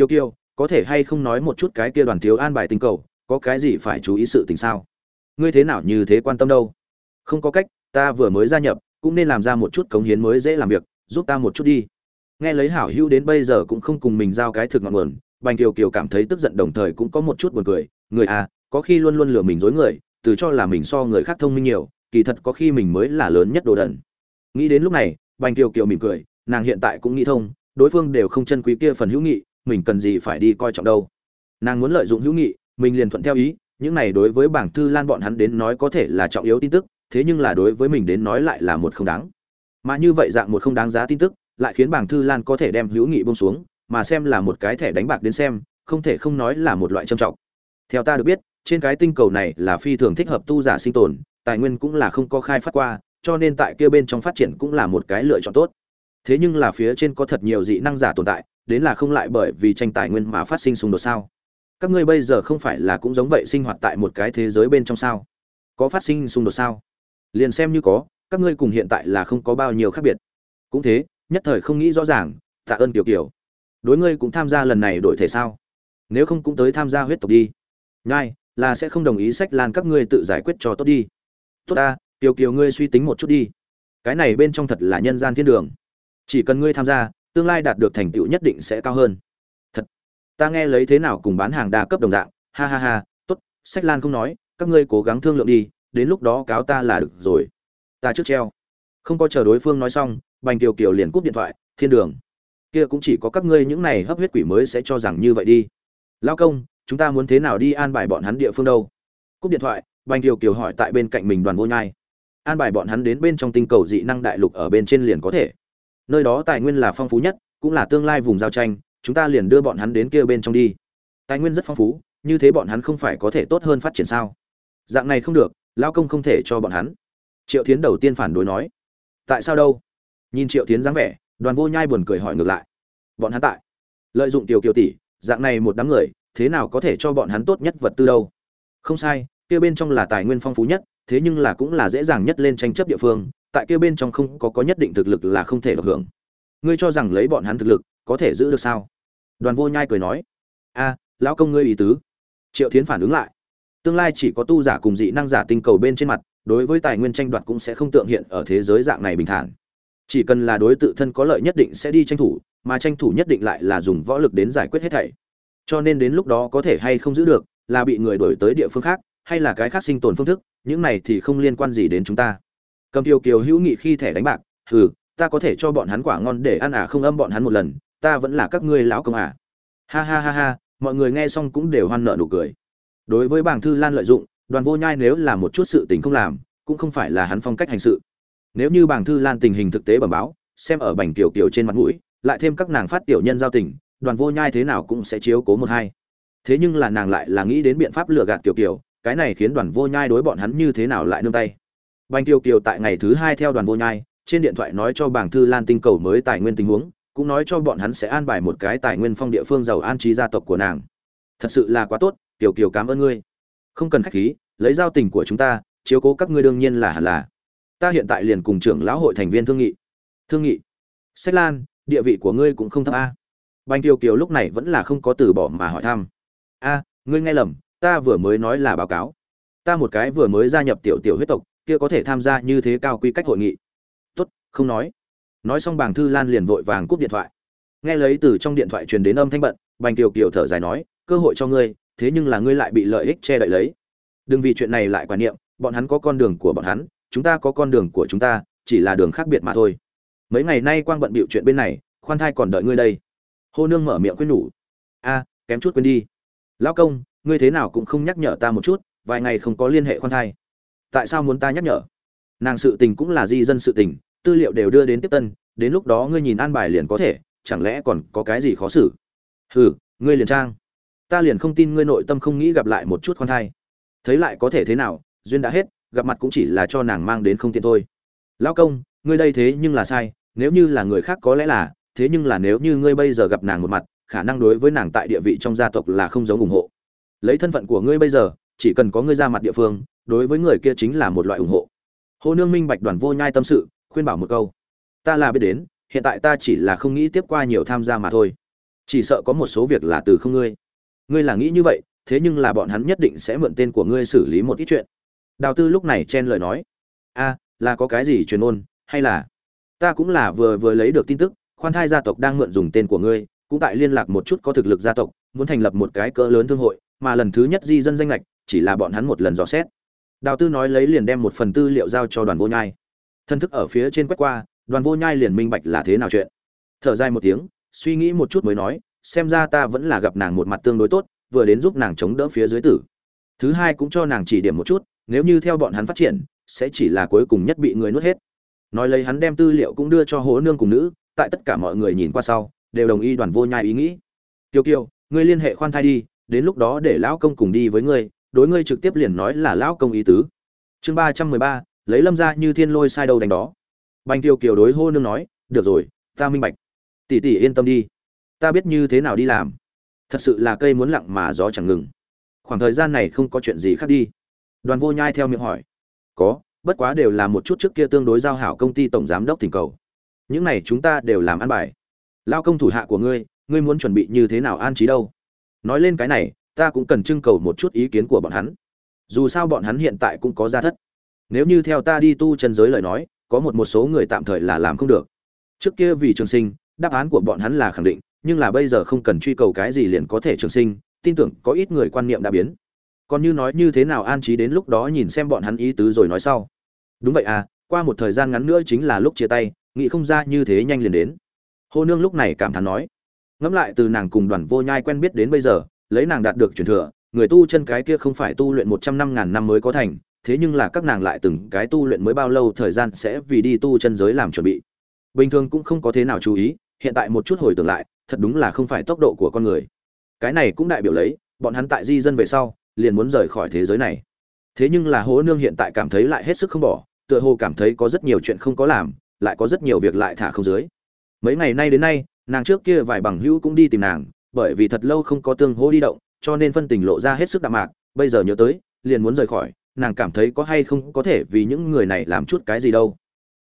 tiêu kiều có thể hay không nói một chút cái kia đoàn thiếu an bài tình cầu, có cái gì phải chú ý sự tình sao? Ngươi thế nào như thế quan tâm đâu? Không có cách, ta vừa mới gia nhập, cũng nên làm ra một chút cống hiến mới dễ làm việc, giúp ta một chút đi. Nghe lấy hảo hữu đến bây giờ cũng không cùng mình giao cái thực ngọn nguồn, bành kiều kiều cảm thấy tức giận đồng thời cũng có một chút buồn cười. Người à có khi luôn luôn lừa mình dối người, từ cho là mình so người khác thông minh nhiều, kỳ thật có khi mình mới là lớn nhất đồ đần. Nghĩ đến lúc này, bành kiều kiều mỉm cười, nàng hiện tại cũng nghĩ thông, đối phương đều không chân quý kia phần hữu nghị mình cần gì phải đi coi trọng đâu. Nàng muốn lợi dụng hữu nghị, mình liền thuận theo ý, những này đối với bảng thư lan bọn hắn đến nói có thể là trọng yếu tin tức, thế nhưng là đối với mình đến nói lại là một không đáng. Mà như vậy dạng một không đáng giá tin tức, lại khiến bảng thư lan có thể đem hữu nghị bông xuống, mà xem là một cái thẻ đánh bạc đến xem, không thể không nói là một loại trầm trọng. Theo ta được biết, trên cái tinh cầu này là phi thường thích hợp tu giả sinh tồn, tài nguyên cũng là không có khai phát qua, cho nên tại kia bên trong phát triển cũng là một cái lựa chọn tốt. Thế nhưng là phía trên có thật nhiều dị năng giả tồn tại đến là không lại bởi vì tranh tài nguyên mà phát sinh xung đột sao? Các ngươi bây giờ không phải là cũng giống vậy sinh hoạt tại một cái thế giới bên trong sao? Có phát sinh xung đột sao? Liền xem như có, các ngươi cùng hiện tại là không có bao nhiêu khác biệt. Cũng thế, nhất thời không nghĩ rõ ràng, tạ ơn kiểu kiểu đối ngươi cũng tham gia lần này đổi thể sao? Nếu không cũng tới tham gia huyết tộc đi. Nhai, là sẽ không đồng ý sách lan các ngươi tự giải quyết cho tốt đi. Tốt ta, kiều kiều ngươi suy tính một chút đi. Cái này bên trong thật là nhân gian thiên đường. Chỉ cần ngươi tham gia tương lai đạt được thành tựu nhất định sẽ cao hơn. Thật, ta nghe lấy thế nào cùng bán hàng đa cấp đồng dạng, ha ha ha, tốt, sách lan không nói, các ngươi cố gắng thương lượng đi, đến lúc đó cáo ta là được rồi. Ta trước treo. Không có chờ đối phương nói xong, bành kiều kiều liền cúp điện thoại, thiên đường. Kia cũng chỉ có các ngươi những này hấp huyết quỷ mới sẽ cho rằng như vậy đi. Lao công, chúng ta muốn thế nào đi an bài bọn hắn địa phương đâu? Cúp điện thoại, bành kiều kiều hỏi tại bên cạnh mình đoàn vô nhai. An bài bọn hắn đến bên trong tinh cầu dị năng đại lục ở bên trên liền có thể nơi đó tài nguyên là phong phú nhất, cũng là tương lai vùng giao tranh, chúng ta liền đưa bọn hắn đến kia bên trong đi. Tài nguyên rất phong phú, như thế bọn hắn không phải có thể tốt hơn phát triển sao? Dạng này không được lao công không thể cho bọn hắn. Triệu tiến đầu tiên phản đối nói. Tại sao đâu? Nhìn triệu tiến dáng vẻ, đoàn vô nhai buồn cười hỏi ngược lại. Bọn hắn tại. Lợi dụng tiểu kiều tỷ, dạng này một đám người, thế nào có thể cho bọn hắn tốt nhất vật tư đâu? Không sai, kia bên trong là tài nguyên phong phú nhất, thế nhưng là cũng là dễ dàng nhất lên tranh chấp địa phương tại kia bên trong không có có nhất định thực lực là không thể được hưởng. Ngươi cho rằng lấy bọn hắn thực lực, có thể giữ được sao? Đoàn vô nhai cười nói. A, lão công ngươi ý tứ. Triệu thiến phản ứng lại. Tương lai chỉ có tu giả cùng dị năng giả tinh cầu bên trên mặt, đối với tài nguyên tranh đoạt cũng sẽ không tượng hiện ở thế giới dạng này bình thản. Chỉ cần là đối tự thân có lợi nhất định sẽ đi tranh thủ, mà tranh thủ nhất định lại là dùng võ lực đến giải quyết hết thảy. Cho nên đến lúc đó có thể hay không giữ được, là bị người đổi tới địa phương khác, hay là cái khác sinh tồn phương thức, những này thì không liên quan gì đến chúng ta cầm tiêu kiều hữu nghị khi thẻ đánh bạc, hừ, ta có thể cho bọn hắn quả ngon để ăn à không âm bọn hắn một lần, ta vẫn là các ngươi lão công à. Ha ha ha ha, mọi người nghe xong cũng đều hoan nợ nụ cười. Đối với bảng thư lan lợi dụng, đoàn vô nhai nếu là một chút sự tình không làm, cũng không phải là hắn phong cách hành sự. Nếu như bảng thư lan tình hình thực tế bẩm báo, xem ở bành kiều kiều trên mặt mũi, lại thêm các nàng phát tiểu nhân giao tình, đoàn vô nhai thế nào cũng sẽ chiếu cố một hai. Thế nhưng là nàng lại là nghĩ đến biện pháp lừa gạt kiều kiều cái này khiến đoàn vô nhai đối bọn hắn như thế nào lại nương tay bành Tiêu kiều tại ngày thứ hai theo đoàn vô nhai, trên điện thoại nói cho bảng thư lan tinh cầu mới tài nguyên tình huống, cũng nói cho bọn hắn sẽ an bài một cái tài nguyên phong địa phương giàu an trí gia tộc của nàng. Thật sự là quá tốt Tiểu kiều cảm ơn ngươi. Không cần khách khí, lấy giao tình của chúng ta, chiếu cố các ngươi đương nhiên là hẳn là. Ta hiện tại liền cùng trưởng lão hội thành viên thương nghị. Thương nghị? Sách lan, địa vị của ngươi cũng không thấp a. Bành Tiêu kiều lúc này vẫn là không có từ bỏ mà hỏi thăm. A, ngươi nghe lầm, ta vừa mới nói là báo cáo. Ta một cái vừa mới gia nhập tiểu tiểu huyết tộc kia có thể tham gia như thế cao quy cách hội nghị. Tốt, không nói. Nói xong bàng thư lan liền vội vàng cúp điện thoại. Nghe lấy từ trong điện thoại truyền đến âm thanh bận, bành kiều kiều thở dài nói, cơ hội cho ngươi, thế nhưng là ngươi lại bị lợi ích che đậy lấy. Đừng vì chuyện này lại quan niệm, bọn hắn có con đường của bọn hắn, chúng ta có con đường của chúng ta, chỉ là đường khác biệt mà thôi. Mấy ngày nay quang bận bịu chuyện bên này, khoan thai còn đợi ngươi đây. Hô nương mở miệng khuyên nhủ, a, kém chút quên đi. Lão công, ngươi thế nào cũng không nhắc nhở ta một chút, vài ngày không có liên hệ khoan thai tại sao muốn ta nhắc nhở? Nàng sự tình cũng là di dân sự tình, tư liệu đều đưa đến tiếp tân, đến lúc đó ngươi nhìn an bài liền có thể, chẳng lẽ còn có cái gì khó xử? Hừ, ngươi liền trang. Ta liền không tin ngươi nội tâm không nghĩ gặp lại một chút khoan thai. Thấy lại có thể thế nào, duyên đã hết, gặp mặt cũng chỉ là cho nàng mang đến không tiện thôi. Lão công, ngươi đây thế nhưng là sai, nếu như là người khác có lẽ là, thế nhưng là nếu như ngươi bây giờ gặp nàng một mặt, khả năng đối với nàng tại địa vị trong gia tộc là không giống ủng hộ. Lấy thân phận của ngươi bây giờ, chỉ cần có ngươi ra mặt địa phương đối với người kia chính là một loại ủng hộ. Hồ nương minh bạch đoàn vô nhai tâm sự, khuyên bảo một câu. Ta là biết đến, hiện tại ta chỉ là không nghĩ tiếp qua nhiều tham gia mà thôi. Chỉ sợ có một số việc là từ không ngươi. Ngươi là nghĩ như vậy, thế nhưng là bọn hắn nhất định sẽ mượn tên của ngươi xử lý một ít chuyện. Đào tư lúc này chen lời nói. A, là có cái gì truyền ôn, hay là? Ta cũng là vừa vừa lấy được tin tức, khoan thai gia tộc đang mượn dùng tên của ngươi, cũng tại liên lạc một chút có thực lực gia tộc, muốn thành lập một cái cỡ lớn thương hội, mà lần thứ nhất di dân danh lệch chỉ là bọn hắn một lần dò xét đào tư nói lấy liền đem một phần tư liệu giao cho đoàn vô nhai. Thân thức ở phía trên quét qua, đoàn vô nhai liền minh bạch là thế nào chuyện. Thở dài một tiếng, suy nghĩ một chút mới nói, xem ra ta vẫn là gặp nàng một mặt tương đối tốt, vừa đến giúp nàng chống đỡ phía dưới tử. Thứ hai cũng cho nàng chỉ điểm một chút, nếu như theo bọn hắn phát triển, sẽ chỉ là cuối cùng nhất bị người nuốt hết. Nói lấy hắn đem tư liệu cũng đưa cho hố nương cùng nữ, tại tất cả mọi người nhìn qua sau, đều đồng ý đoàn vô nhai ý nghĩ. Kiều kiều, ngươi liên hệ khoan thai đi, đến lúc đó để lão công cùng đi với ngươi đối ngươi trực tiếp liền nói là lão công ý tứ. Chương ba trăm mười ba, lấy lâm ra như thiên lôi sai đầu đánh đó. Bành kiều kiều đối hô nương nói, được rồi, ta minh bạch. Tỷ tỷ yên tâm đi. Ta biết như thế nào đi làm. Thật sự là cây muốn lặng mà gió chẳng ngừng. Khoảng thời gian này không có chuyện gì khác đi. Đoàn vô nhai theo miệng hỏi, có, bất quá đều là một chút trước kia tương đối giao hảo công ty tổng giám đốc thỉnh cầu. Những này chúng ta đều làm ăn bài. Lao công thủ hạ của ngươi ngươi muốn chuẩn bị như thế nào an trí đâu? Nói lên cái này ta cũng cần trưng cầu một chút ý kiến của bọn hắn. Dù sao bọn hắn hiện tại cũng có gia thất. Nếu như theo ta đi tu chân giới lời nói, có một một số người tạm thời là làm không được. Trước kia vì trường sinh, đáp án của bọn hắn là khẳng định, nhưng là bây giờ không cần truy cầu cái gì liền có thể trường sinh, tin tưởng có ít người quan niệm đã biến. Còn như nói như thế nào an trí đến lúc đó nhìn xem bọn hắn ý tứ rồi nói sau. Đúng vậy à qua một thời gian ngắn nữa chính là lúc chia tay, nghĩ không ra như thế nhanh liền đến. Hô nương lúc này cảm thán nói. Ngẫm lại từ nàng cùng đoàn vô nhai quen biết đến bây giờ lấy nàng đạt được truyền thừa, người tu chân cái kia không phải tu luyện một trăm năm ngàn năm mới có thành, thế nhưng là các nàng lại từng cái tu luyện mới bao lâu thời gian sẽ vì đi tu chân giới làm chuẩn bị. Bình thường cũng không có thế nào chú ý, hiện tại một chút hồi tưởng lại, thật đúng là không phải tốc độ của con người. Cái này cũng đại biểu lấy, bọn hắn tại di dân về sau, liền muốn rời khỏi thế giới này. Thế nhưng là hố nương hiện tại cảm thấy lại hết sức không bỏ, tựa hồ cảm thấy có rất nhiều chuyện không có làm, lại có rất nhiều việc lại thả không dưới. Mấy ngày nay đến nay, nàng trước kia vài bằng hữu cũng đi tìm nàng bởi vì thật lâu không có tương hô đi động, cho nên phân tình lộ ra hết sức đạm mạc. Bây giờ nhớ tới, liền muốn rời khỏi, nàng cảm thấy có hay không có thể vì những người này làm chút cái gì đâu.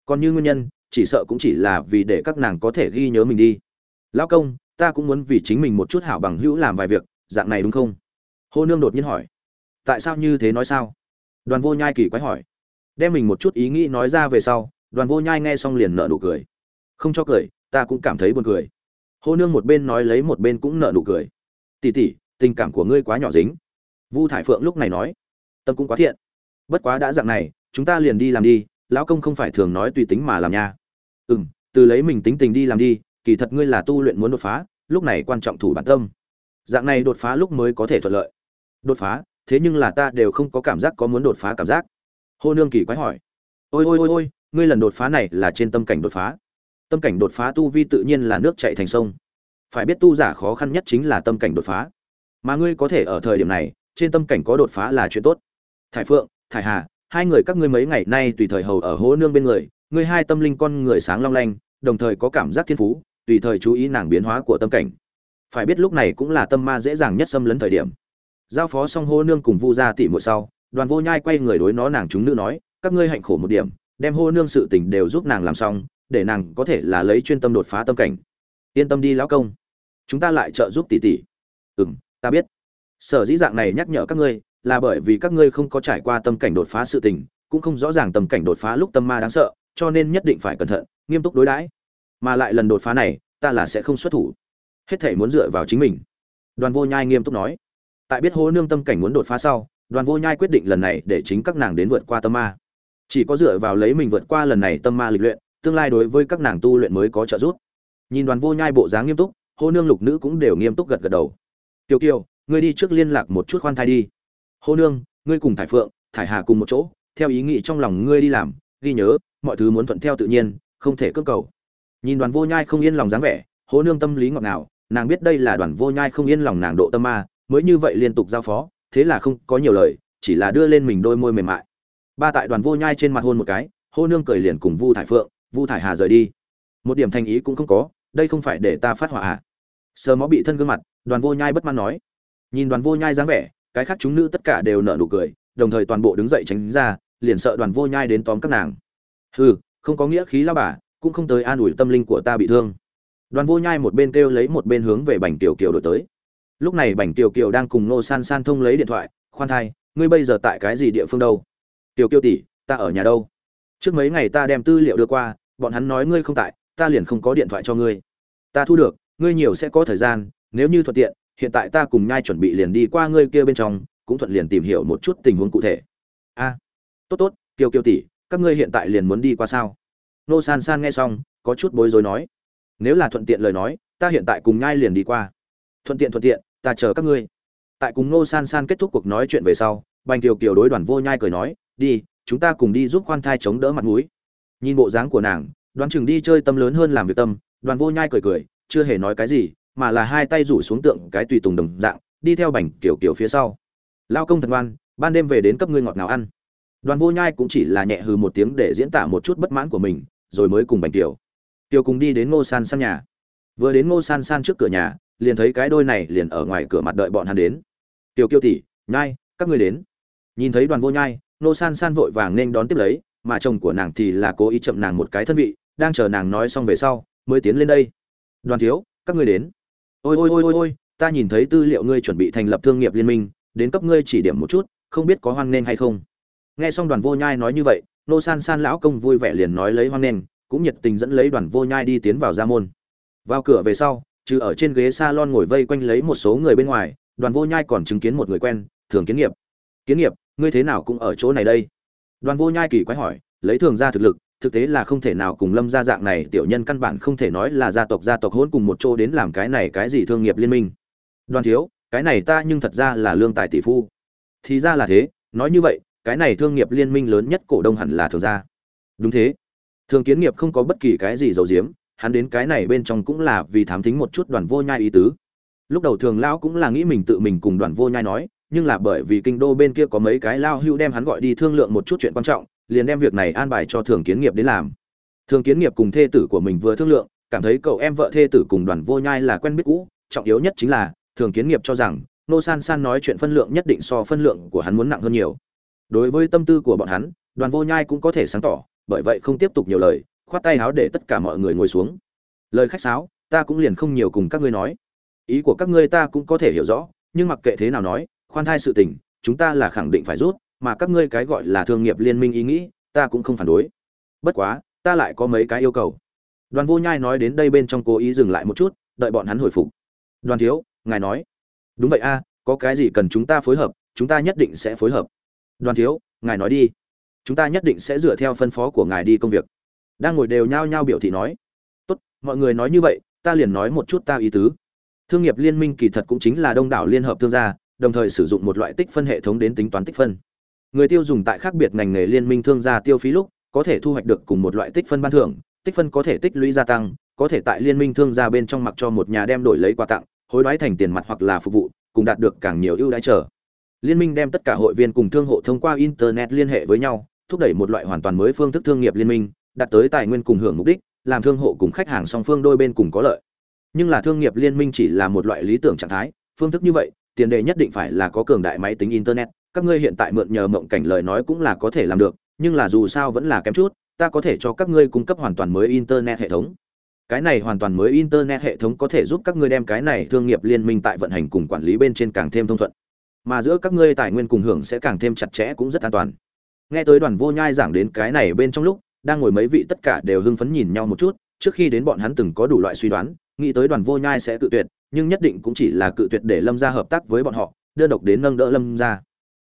Còn như nguyên nhân, chỉ sợ cũng chỉ là vì để các nàng có thể ghi nhớ mình đi. Lão công, ta cũng muốn vì chính mình một chút hảo bằng hữu làm vài việc, dạng này đúng không? Hô nương đột nhiên hỏi. Tại sao như thế nói sao? Đoàn vô nhai kỳ quái hỏi. Đem mình một chút ý nghĩ nói ra về sau, đoàn vô nhai nghe xong liền nợ nụ cười. Không cho cười, ta cũng cảm thấy buồn cười hô nương một bên nói lấy một bên cũng nở nụ cười. "Tỷ tỷ, tình cảm của ngươi quá nhỏ dính. Vu thải phượng lúc này nói. Tâm cũng quá thiện. Bất quá đã dạng này chúng ta liền đi làm đi lão công không phải thường nói tùy tính mà làm nha. Ừ từ lấy mình tính tình đi làm đi kỳ thật ngươi là tu luyện muốn đột phá lúc này quan trọng thủ bản tâm. Dạng này đột phá lúc mới có thể thuận lợi. Đột phá thế nhưng là ta đều không có cảm giác có muốn đột phá cảm giác. Hô nương kỳ quái hỏi. Ôi ôi ôi ôi ngươi lần đột phá này là trên tâm cảnh đột phá tâm cảnh đột phá tu vi tự nhiên là nước chảy thành sông. Phải biết tu giả khó khăn nhất chính là tâm cảnh đột phá. Mà ngươi có thể ở thời điểm này, trên tâm cảnh có đột phá là chuyện tốt. Thải phượng, thải hà, hai người các ngươi mấy ngày nay tùy thời hầu ở hố nương bên người, ngươi hai tâm linh con người sáng long lanh, đồng thời có cảm giác thiên phú, tùy thời chú ý nàng biến hóa của tâm cảnh. Phải biết lúc này cũng là tâm ma dễ dàng nhất xâm lấn thời điểm. Giao phó xong hô nương cùng vu gia tỷ muội sau, đoàn vô nhai quay người đối nó nàng chúng nữ nói, các ngươi hạnh khổ một điểm, đem hô nương sự tình đều giúp nàng làm xong để nàng có thể là lấy chuyên tâm đột phá tâm cảnh. Yên tâm đi lão công. Chúng ta lại trợ giúp tỷ tỷ. Ừm, ta biết. Sở dĩ dạng này nhắc nhở các ngươi, là bởi vì các ngươi không có trải qua tâm cảnh đột phá sự tình, cũng không rõ ràng tâm cảnh đột phá lúc tâm ma đáng sợ, cho nên nhất định phải cẩn thận, nghiêm túc đối đãi. Mà lại lần đột phá này, ta là sẽ không xuất thủ. Hết thể muốn dựa vào chính mình. Đoàn vô nhai nghiêm túc nói. Tại biết hô nương tâm cảnh muốn đột phá sau, đoàn vô nhai quyết định lần này để chính các nàng đến vượt qua tâm ma. Chỉ có dựa vào lấy mình vượt qua lần này tâm ma lịch luyện tương lai đối với các nàng tu luyện mới có trợ giúp. Nhìn đoàn vô nhai bộ dáng nghiêm túc, hô nương lục nữ cũng đều nghiêm túc gật gật đầu. Tiểu kiều, ngươi đi trước liên lạc một chút khoan thai đi. Hô nương, ngươi cùng thải phượng, thải hà cùng một chỗ, theo ý nghĩ trong lòng ngươi đi làm, ghi nhớ, mọi thứ muốn thuận theo tự nhiên, không thể cưỡng cầu. Nhìn đoàn vô nhai không yên lòng dáng vẻ, hô nương tâm lý ngọt ngào, nàng biết đây là đoàn vô nhai không yên lòng nàng độ tâm ma, mới như vậy liên tục giao phó, thế là không có nhiều lời, chỉ là đưa lên mình đôi môi mềm mại. Ba tại đoàn vô nhai trên mặt hôn một cái, hô nương cười liền cùng vu thải phượng vu thải hà rời đi. Một điểm thành ý cũng không có, đây không phải để ta phát hỏa à? Sờ mó bị thân gương mặt, đoàn vô nhai bất mãn nói. Nhìn đoàn vô nhai dáng vẻ, cái khác chúng nữ tất cả đều nở nụ cười, đồng thời toàn bộ đứng dậy tránh ra, liền sợ đoàn vô nhai đến tóm các nàng. Hừ, không có nghĩa khí lao bà, cũng không tới an ủi tâm linh của ta bị thương. Đoàn vô nhai một bên kêu lấy một bên hướng về bành tiểu kiều đổi tới. Lúc này bành tiểu kiều đang cùng nô san san thông lấy điện thoại, khoan thai, ngươi bây giờ tại cái gì địa phương đâu? Tiểu kiều tỷ, ta ở nhà đâu? Trước mấy ngày ta đem tư liệu đưa qua, bọn hắn nói ngươi không tại, ta liền không có điện thoại cho ngươi. Ta thu được, ngươi nhiều sẽ có thời gian, nếu như thuận tiện, hiện tại ta cùng nhai chuẩn bị liền đi qua ngươi kia bên trong, cũng thuận liền tìm hiểu một chút tình huống cụ thể. A, tốt tốt, kiều kiều tỷ, các ngươi hiện tại liền muốn đi qua sao? Nô san san nghe xong, có chút bối rối nói. Nếu là thuận tiện lời nói, ta hiện tại cùng nhai liền đi qua. Thuận tiện thuận tiện, ta chờ các ngươi. Tại cùng nô san san kết thúc cuộc nói chuyện về sau, bành kiều kiều đối đoàn vô nhai cười nói, đi chúng ta cùng đi giúp khoan thai chống đỡ mặt mũi. Nhìn bộ dáng của nàng, đoán chừng đi chơi tâm lớn hơn làm việc tâm, đoàn vô nhai cười cười, chưa hề nói cái gì, mà là hai tay rủ xuống tượng cái tùy tùng đồng dạng, đi theo bành kiểu kiểu phía sau. Lao công thần ngoan, ban đêm về đến cấp ngươi ngọt nào ăn. Đoàn vô nhai cũng chỉ là nhẹ hừ một tiếng để diễn tả một chút bất mãn của mình, rồi mới cùng bành tiểu tiểu cùng đi đến ngô san san nhà. Vừa đến ngô san san trước cửa nhà, liền thấy cái đôi này liền ở ngoài cửa mặt đợi bọn hắn đến. Tiểu kiêu tỷ, nhai, các ngươi đến. Nhìn thấy đoàn vô nhai Nô san san vội vàng nên đón tiếp lấy, mà chồng của nàng thì là cố ý chậm nàng một cái thân vị, đang chờ nàng nói xong về sau, mới tiến lên đây. Đoàn thiếu, các ngươi đến. Ôi ôi ôi ôi ôi, ta nhìn thấy tư liệu ngươi chuẩn bị thành lập thương nghiệp liên minh, đến cấp ngươi chỉ điểm một chút, không biết có hoan nên hay không? Nghe xong đoàn vô nhai nói như vậy, nô san san lão công vui vẻ liền nói lấy hoan nên cũng nhiệt tình dẫn lấy đoàn vô nhai đi tiến vào gia môn. Vào cửa về sau, trừ ở trên ghế salon ngồi vây quanh lấy một số người bên ngoài, đoàn vô nhai còn chứng kiến một người quen, thường kiến nghiệp. Kiến nghiệp ngươi thế nào cũng ở chỗ này đây. Đoàn vô nhai kỳ quái hỏi, lấy thường ra thực lực, thực tế là không thể nào cùng lâm gia dạng này tiểu nhân căn bản không thể nói là gia tộc gia tộc hôn cùng một chỗ đến làm cái này cái gì thương nghiệp liên minh. Đoàn thiếu, cái này ta nhưng thật ra là lương tài tỷ phu. Thì ra là thế, nói như vậy, cái này thương nghiệp liên minh lớn nhất cổ đông hẳn là thường gia. Đúng thế. Thường kiến nghiệp không có bất kỳ cái gì giấu giếm, hắn đến cái này bên trong cũng là vì thám thính một chút đoàn vô nhai ý tứ. Lúc đầu thường lão cũng là nghĩ mình tự mình cùng đoàn vô nhai nói nhưng là bởi vì kinh đô bên kia có mấy cái lao hưu đem hắn gọi đi thương lượng một chút chuyện quan trọng, liền đem việc này an bài cho thường kiến nghiệp đến làm. Thường kiến nghiệp cùng thê tử của mình vừa thương lượng, cảm thấy cậu em vợ thê tử cùng đoàn vô nhai là quen biết cũ, trọng yếu nhất chính là, thường kiến nghiệp cho rằng nô san san nói chuyện phân lượng nhất định so phân lượng của hắn muốn nặng hơn nhiều. Đối với tâm tư của bọn hắn, đoàn vô nhai cũng có thể sáng tỏ, bởi vậy không tiếp tục nhiều lời, khoát tay áo để tất cả mọi người ngồi xuống. Lời khách sáo, ta cũng liền không nhiều cùng các ngươi nói. Ý của các ngươi ta cũng có thể hiểu rõ, nhưng mặc kệ thế nào nói khoan thai sự tình, chúng ta là khẳng định phải rút, mà các ngươi cái gọi là thương nghiệp liên minh ý nghĩ, ta cũng không phản đối. Bất quá, ta lại có mấy cái yêu cầu. Đoàn vô nhai nói đến đây bên trong cố ý dừng lại một chút, đợi bọn hắn hồi phục. Đoàn thiếu, ngài nói. Đúng vậy a, có cái gì cần chúng ta phối hợp, chúng ta nhất định sẽ phối hợp. Đoàn thiếu, ngài nói đi. Chúng ta nhất định sẽ dựa theo phân phó của ngài đi công việc. Đang ngồi đều nhao nhao biểu thị nói. Tốt, mọi người nói như vậy, ta liền nói một chút ta ý tứ. Thương nghiệp liên minh kỳ thật cũng chính là đông đảo liên hợp thương gia đồng thời sử dụng một loại tích phân hệ thống đến tính toán tích phân. Người tiêu dùng tại khác biệt ngành nghề liên minh thương gia tiêu phí lúc, có thể thu hoạch được cùng một loại tích phân ban thưởng, tích phân có thể tích lũy gia tăng, có thể tại liên minh thương gia bên trong mặc cho một nhà đem đổi lấy quà tặng, hối đoái thành tiền mặt hoặc là phục vụ, cùng đạt được càng nhiều ưu đãi trở liên minh đem tất cả hội viên cùng thương hộ thông qua internet liên hệ với nhau, thúc đẩy một loại hoàn toàn mới phương thức thương nghiệp liên minh, đạt tới tài nguyên cùng hưởng mục đích, làm thương hộ cùng khách hàng song phương đôi bên cùng có lợi. Nhưng là thương nghiệp liên minh chỉ là một loại lý tưởng trạng thái, phương thức như vậy tiền đề nhất định phải là có cường đại máy tính internet, các ngươi hiện tại mượn nhờ mộng cảnh lời nói cũng là có thể làm được, nhưng là dù sao vẫn là kém chút, ta có thể cho các ngươi cung cấp hoàn toàn mới internet hệ thống. Cái này hoàn toàn mới internet hệ thống có thể giúp các ngươi đem cái này thương nghiệp liên minh tại vận hành cùng quản lý bên trên càng thêm thông thuận. Mà giữa các ngươi tài nguyên cùng hưởng sẽ càng thêm chặt chẽ cũng rất an toàn. Nghe tới đoàn vô nhai giảng đến cái này bên trong lúc, đang ngồi mấy vị tất cả đều hưng phấn nhìn nhau một chút, trước khi đến bọn hắn từng có đủ loại suy đoán, nghĩ tới đoàn vô nhai sẽ tự tuyệt nhưng nhất định cũng chỉ là cự tuyệt để lâm gia hợp tác với bọn họ, đơn độc đến nâng đỡ lâm gia.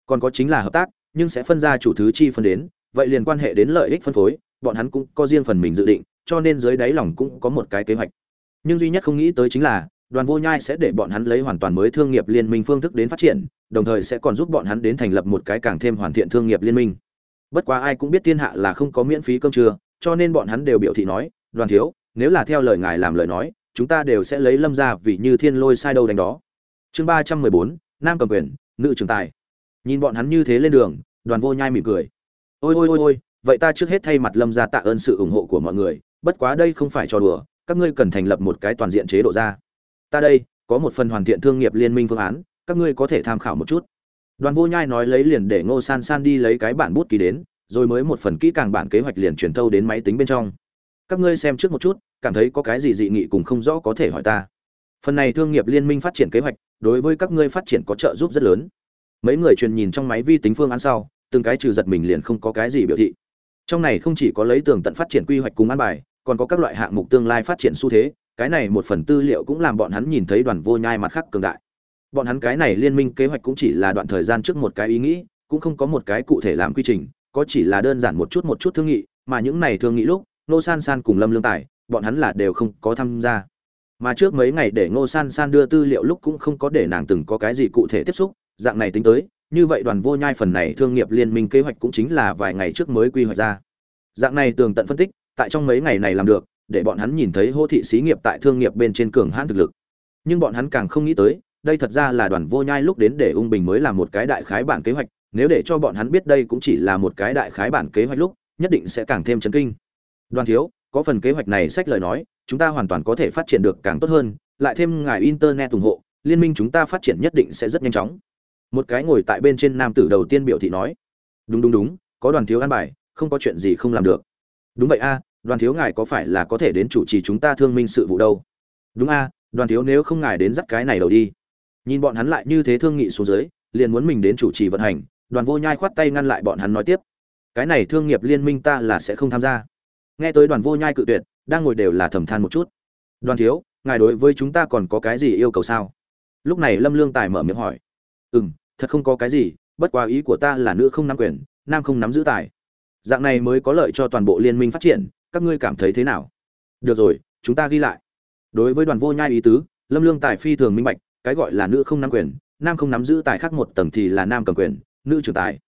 Còn có chính là hợp tác, nhưng sẽ phân ra chủ thứ chi phân đến, vậy liền quan hệ đến lợi ích phân phối, bọn hắn cũng có riêng phần mình dự định, cho nên dưới đáy lòng cũng có một cái kế hoạch. Nhưng duy nhất không nghĩ tới chính là, đoàn vô nhai sẽ để bọn hắn lấy hoàn toàn mới thương nghiệp liên minh phương thức đến phát triển, đồng thời sẽ còn giúp bọn hắn đến thành lập một cái càng thêm hoàn thiện thương nghiệp liên minh. Bất quá ai cũng biết thiên hạ là không có miễn phí cơm trưa, cho nên bọn hắn đều biểu thị nói, đoàn thiếu, nếu là theo lời ngài làm lời nói chúng ta đều sẽ lấy lâm ra vì như thiên lôi sai đâu đánh đó. Chương ba trăm mười bốn, nam cầm quyền, nữ trường tài. Nhìn bọn hắn như thế lên đường, đoàn vô nhai mỉm cười. Ôi ôi ôi ôi, vậy ta trước hết thay mặt lâm ra tạ ơn sự ủng hộ của mọi người, bất quá đây không phải trò đùa, các ngươi cần thành lập một cái toàn diện chế độ ra. Ta đây, có một phần hoàn thiện thương nghiệp liên minh phương án, các ngươi có thể tham khảo một chút. Đoàn vô nhai nói lấy liền để ngô san san đi lấy cái bản bút ký đến, rồi mới một phần kỹ càng bản kế hoạch liền truyền thâu đến máy tính bên trong. Các ngươi xem trước một chút cảm thấy có cái gì dị nghị cùng không rõ có thể hỏi ta. Phần này thương nghiệp liên minh phát triển kế hoạch, đối với các ngươi phát triển có trợ giúp rất lớn. Mấy người truyền nhìn trong máy vi tính phương án sau, từng cái trừ giật mình liền không có cái gì biểu thị. Trong này không chỉ có lấy tường tận phát triển quy hoạch cùng an bài, còn có các loại hạng mục tương lai phát triển xu thế, cái này một phần tư liệu cũng làm bọn hắn nhìn thấy đoàn vô nhai mặt khác cường đại. Bọn hắn cái này liên minh kế hoạch cũng chỉ là đoạn thời gian trước một cái ý nghĩ, cũng không có một cái cụ thể làm quy trình, có chỉ là đơn giản một chút một chút thương nghị, mà những này thương nghị lúc nô san san cùng lâm lương tài bọn hắn là đều không có tham gia. Mà trước mấy ngày để ngô san san đưa tư liệu lúc cũng không có để nàng từng có cái gì cụ thể tiếp xúc, dạng này tính tới, như vậy đoàn vô nhai phần này thương nghiệp liên minh kế hoạch cũng chính là vài ngày trước mới quy hoạch ra. Dạng này tường tận phân tích, tại trong mấy ngày này làm được, để bọn hắn nhìn thấy hô thị xí nghiệp tại thương nghiệp bên trên cường hãn thực lực. Nhưng bọn hắn càng không nghĩ tới, đây thật ra là đoàn vô nhai lúc đến để ung bình mới làm một cái đại khái bản kế hoạch, nếu để cho bọn hắn biết đây cũng chỉ là một cái đại khái bản kế hoạch lúc, nhất định sẽ càng thêm chấn kinh. Đoàn thiếu có phần kế hoạch này sách lời nói, chúng ta hoàn toàn có thể phát triển được càng tốt hơn, lại thêm ngài internet ủng hộ, liên minh chúng ta phát triển nhất định sẽ rất nhanh chóng. Một cái ngồi tại bên trên nam tử đầu tiên biểu thị nói. Đúng đúng đúng, có đoàn thiếu an bài, không có chuyện gì không làm được. Đúng vậy a, đoàn thiếu ngài có phải là có thể đến chủ trì chúng ta thương minh sự vụ đâu? Đúng a, đoàn thiếu nếu không ngài đến dắt cái này đầu đi. Nhìn bọn hắn lại như thế thương nghị xuống dưới, liền muốn mình đến chủ trì vận hành, đoàn vô nhai khoát tay ngăn lại bọn hắn nói tiếp. Cái này thương nghiệp liên minh ta là sẽ không tham gia nghe tới đoàn vô nhai cự tuyệt, đang ngồi đều là thầm than một chút. Đoàn thiếu, ngài đối với chúng ta còn có cái gì yêu cầu sao? Lúc này lâm lương tài mở miệng hỏi. Ừ m thật không có cái gì, bất quá ý của ta là nữ không nắm quyền, nam không nắm giữ tài. Dạng này mới có lợi cho toàn bộ liên minh phát triển, các ngươi cảm thấy thế nào? Được rồi, chúng ta ghi lại. Đối với đoàn vô nhai ý tứ, lâm lương tài phi thường minh bạch, cái gọi là nữ không nắm quyền, nam không nắm giữ tài khác một tầng thì là nam cầm quyền, nữ trưởng tài.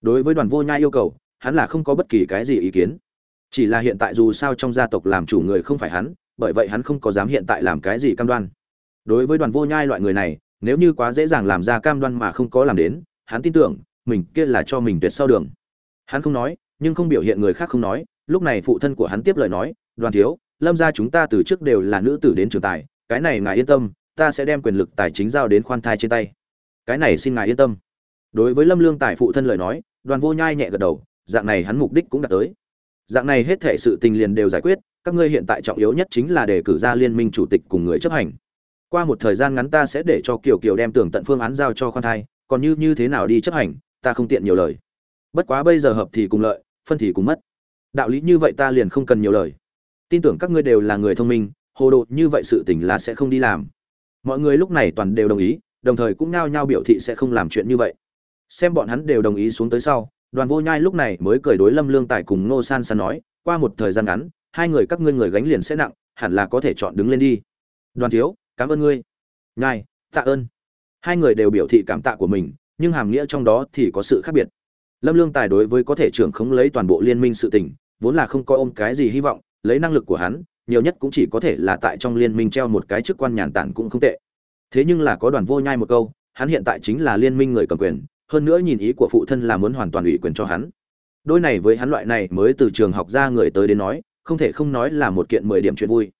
Đối với đoàn vô nhai yêu cầu, hắn là không có bất kỳ cái gì ý kiến chỉ là hiện tại dù sao trong gia tộc làm chủ người không phải hắn, bởi vậy hắn không có dám hiện tại làm cái gì cam đoan. Đối với đoàn vô nhai loại người này, nếu như quá dễ dàng làm ra cam đoan mà không có làm đến, hắn tin tưởng, mình kia là cho mình tuyệt sau đường. Hắn không nói, nhưng không biểu hiện người khác không nói, lúc này phụ thân của hắn tiếp lời nói, đoàn thiếu, lâm gia chúng ta từ trước đều là nữ tử đến trường tài, cái này ngài yên tâm, ta sẽ đem quyền lực tài chính giao đến khoan thai trên tay. Cái này xin ngài yên tâm. Đối với lâm lương tài phụ thân lời nói, đoàn vô nhai nhẹ gật đầu, dạng này hắn mục đích cũng đạt tới dạng này hết thể sự tình liền đều giải quyết, các ngươi hiện tại trọng yếu nhất chính là đề cử ra liên minh chủ tịch cùng người chấp hành. Qua một thời gian ngắn ta sẽ để cho kiều kiều đem tưởng tận phương án giao cho khoan thai, còn như như thế nào đi chấp hành, ta không tiện nhiều lời. Bất quá bây giờ hợp thì cùng lợi, phân thì cùng mất. Đạo lý như vậy ta liền không cần nhiều lời. Tin tưởng các ngươi đều là người thông minh, hồ đồ như vậy sự tình là sẽ không đi làm. Mọi người lúc này toàn đều đồng ý, đồng thời cũng nao nhao biểu thị sẽ không làm chuyện như vậy. Xem bọn hắn đều đồng ý xuống tới sau đoàn vô nhai lúc này mới cười đối lâm lương tài cùng ngô san san nói, qua một thời gian ngắn, hai người các ngươi người gánh liền sẽ nặng, hẳn là có thể chọn đứng lên đi. Đoàn thiếu, cảm ơn ngươi. Nhai, tạ ơn. Hai người đều biểu thị cảm tạ của mình, nhưng hàm nghĩa trong đó thì có sự khác biệt. Lâm lương tài đối với có thể trưởng khống lấy toàn bộ liên minh sự tình, vốn là không có ôm cái gì hy vọng, lấy năng lực của hắn, nhiều nhất cũng chỉ có thể là tại trong liên minh treo một cái chức quan nhàn tản cũng không tệ. Thế nhưng là có đoàn vô nhai một câu, hắn hiện tại chính là liên minh người cầm quyền hơn nữa nhìn ý của phụ thân là muốn hoàn toàn ủy quyền cho hắn. Đôi này với hắn loại này mới từ trường học ra người tới đến nói, không thể không nói là một kiện mười điểm chuyện vui.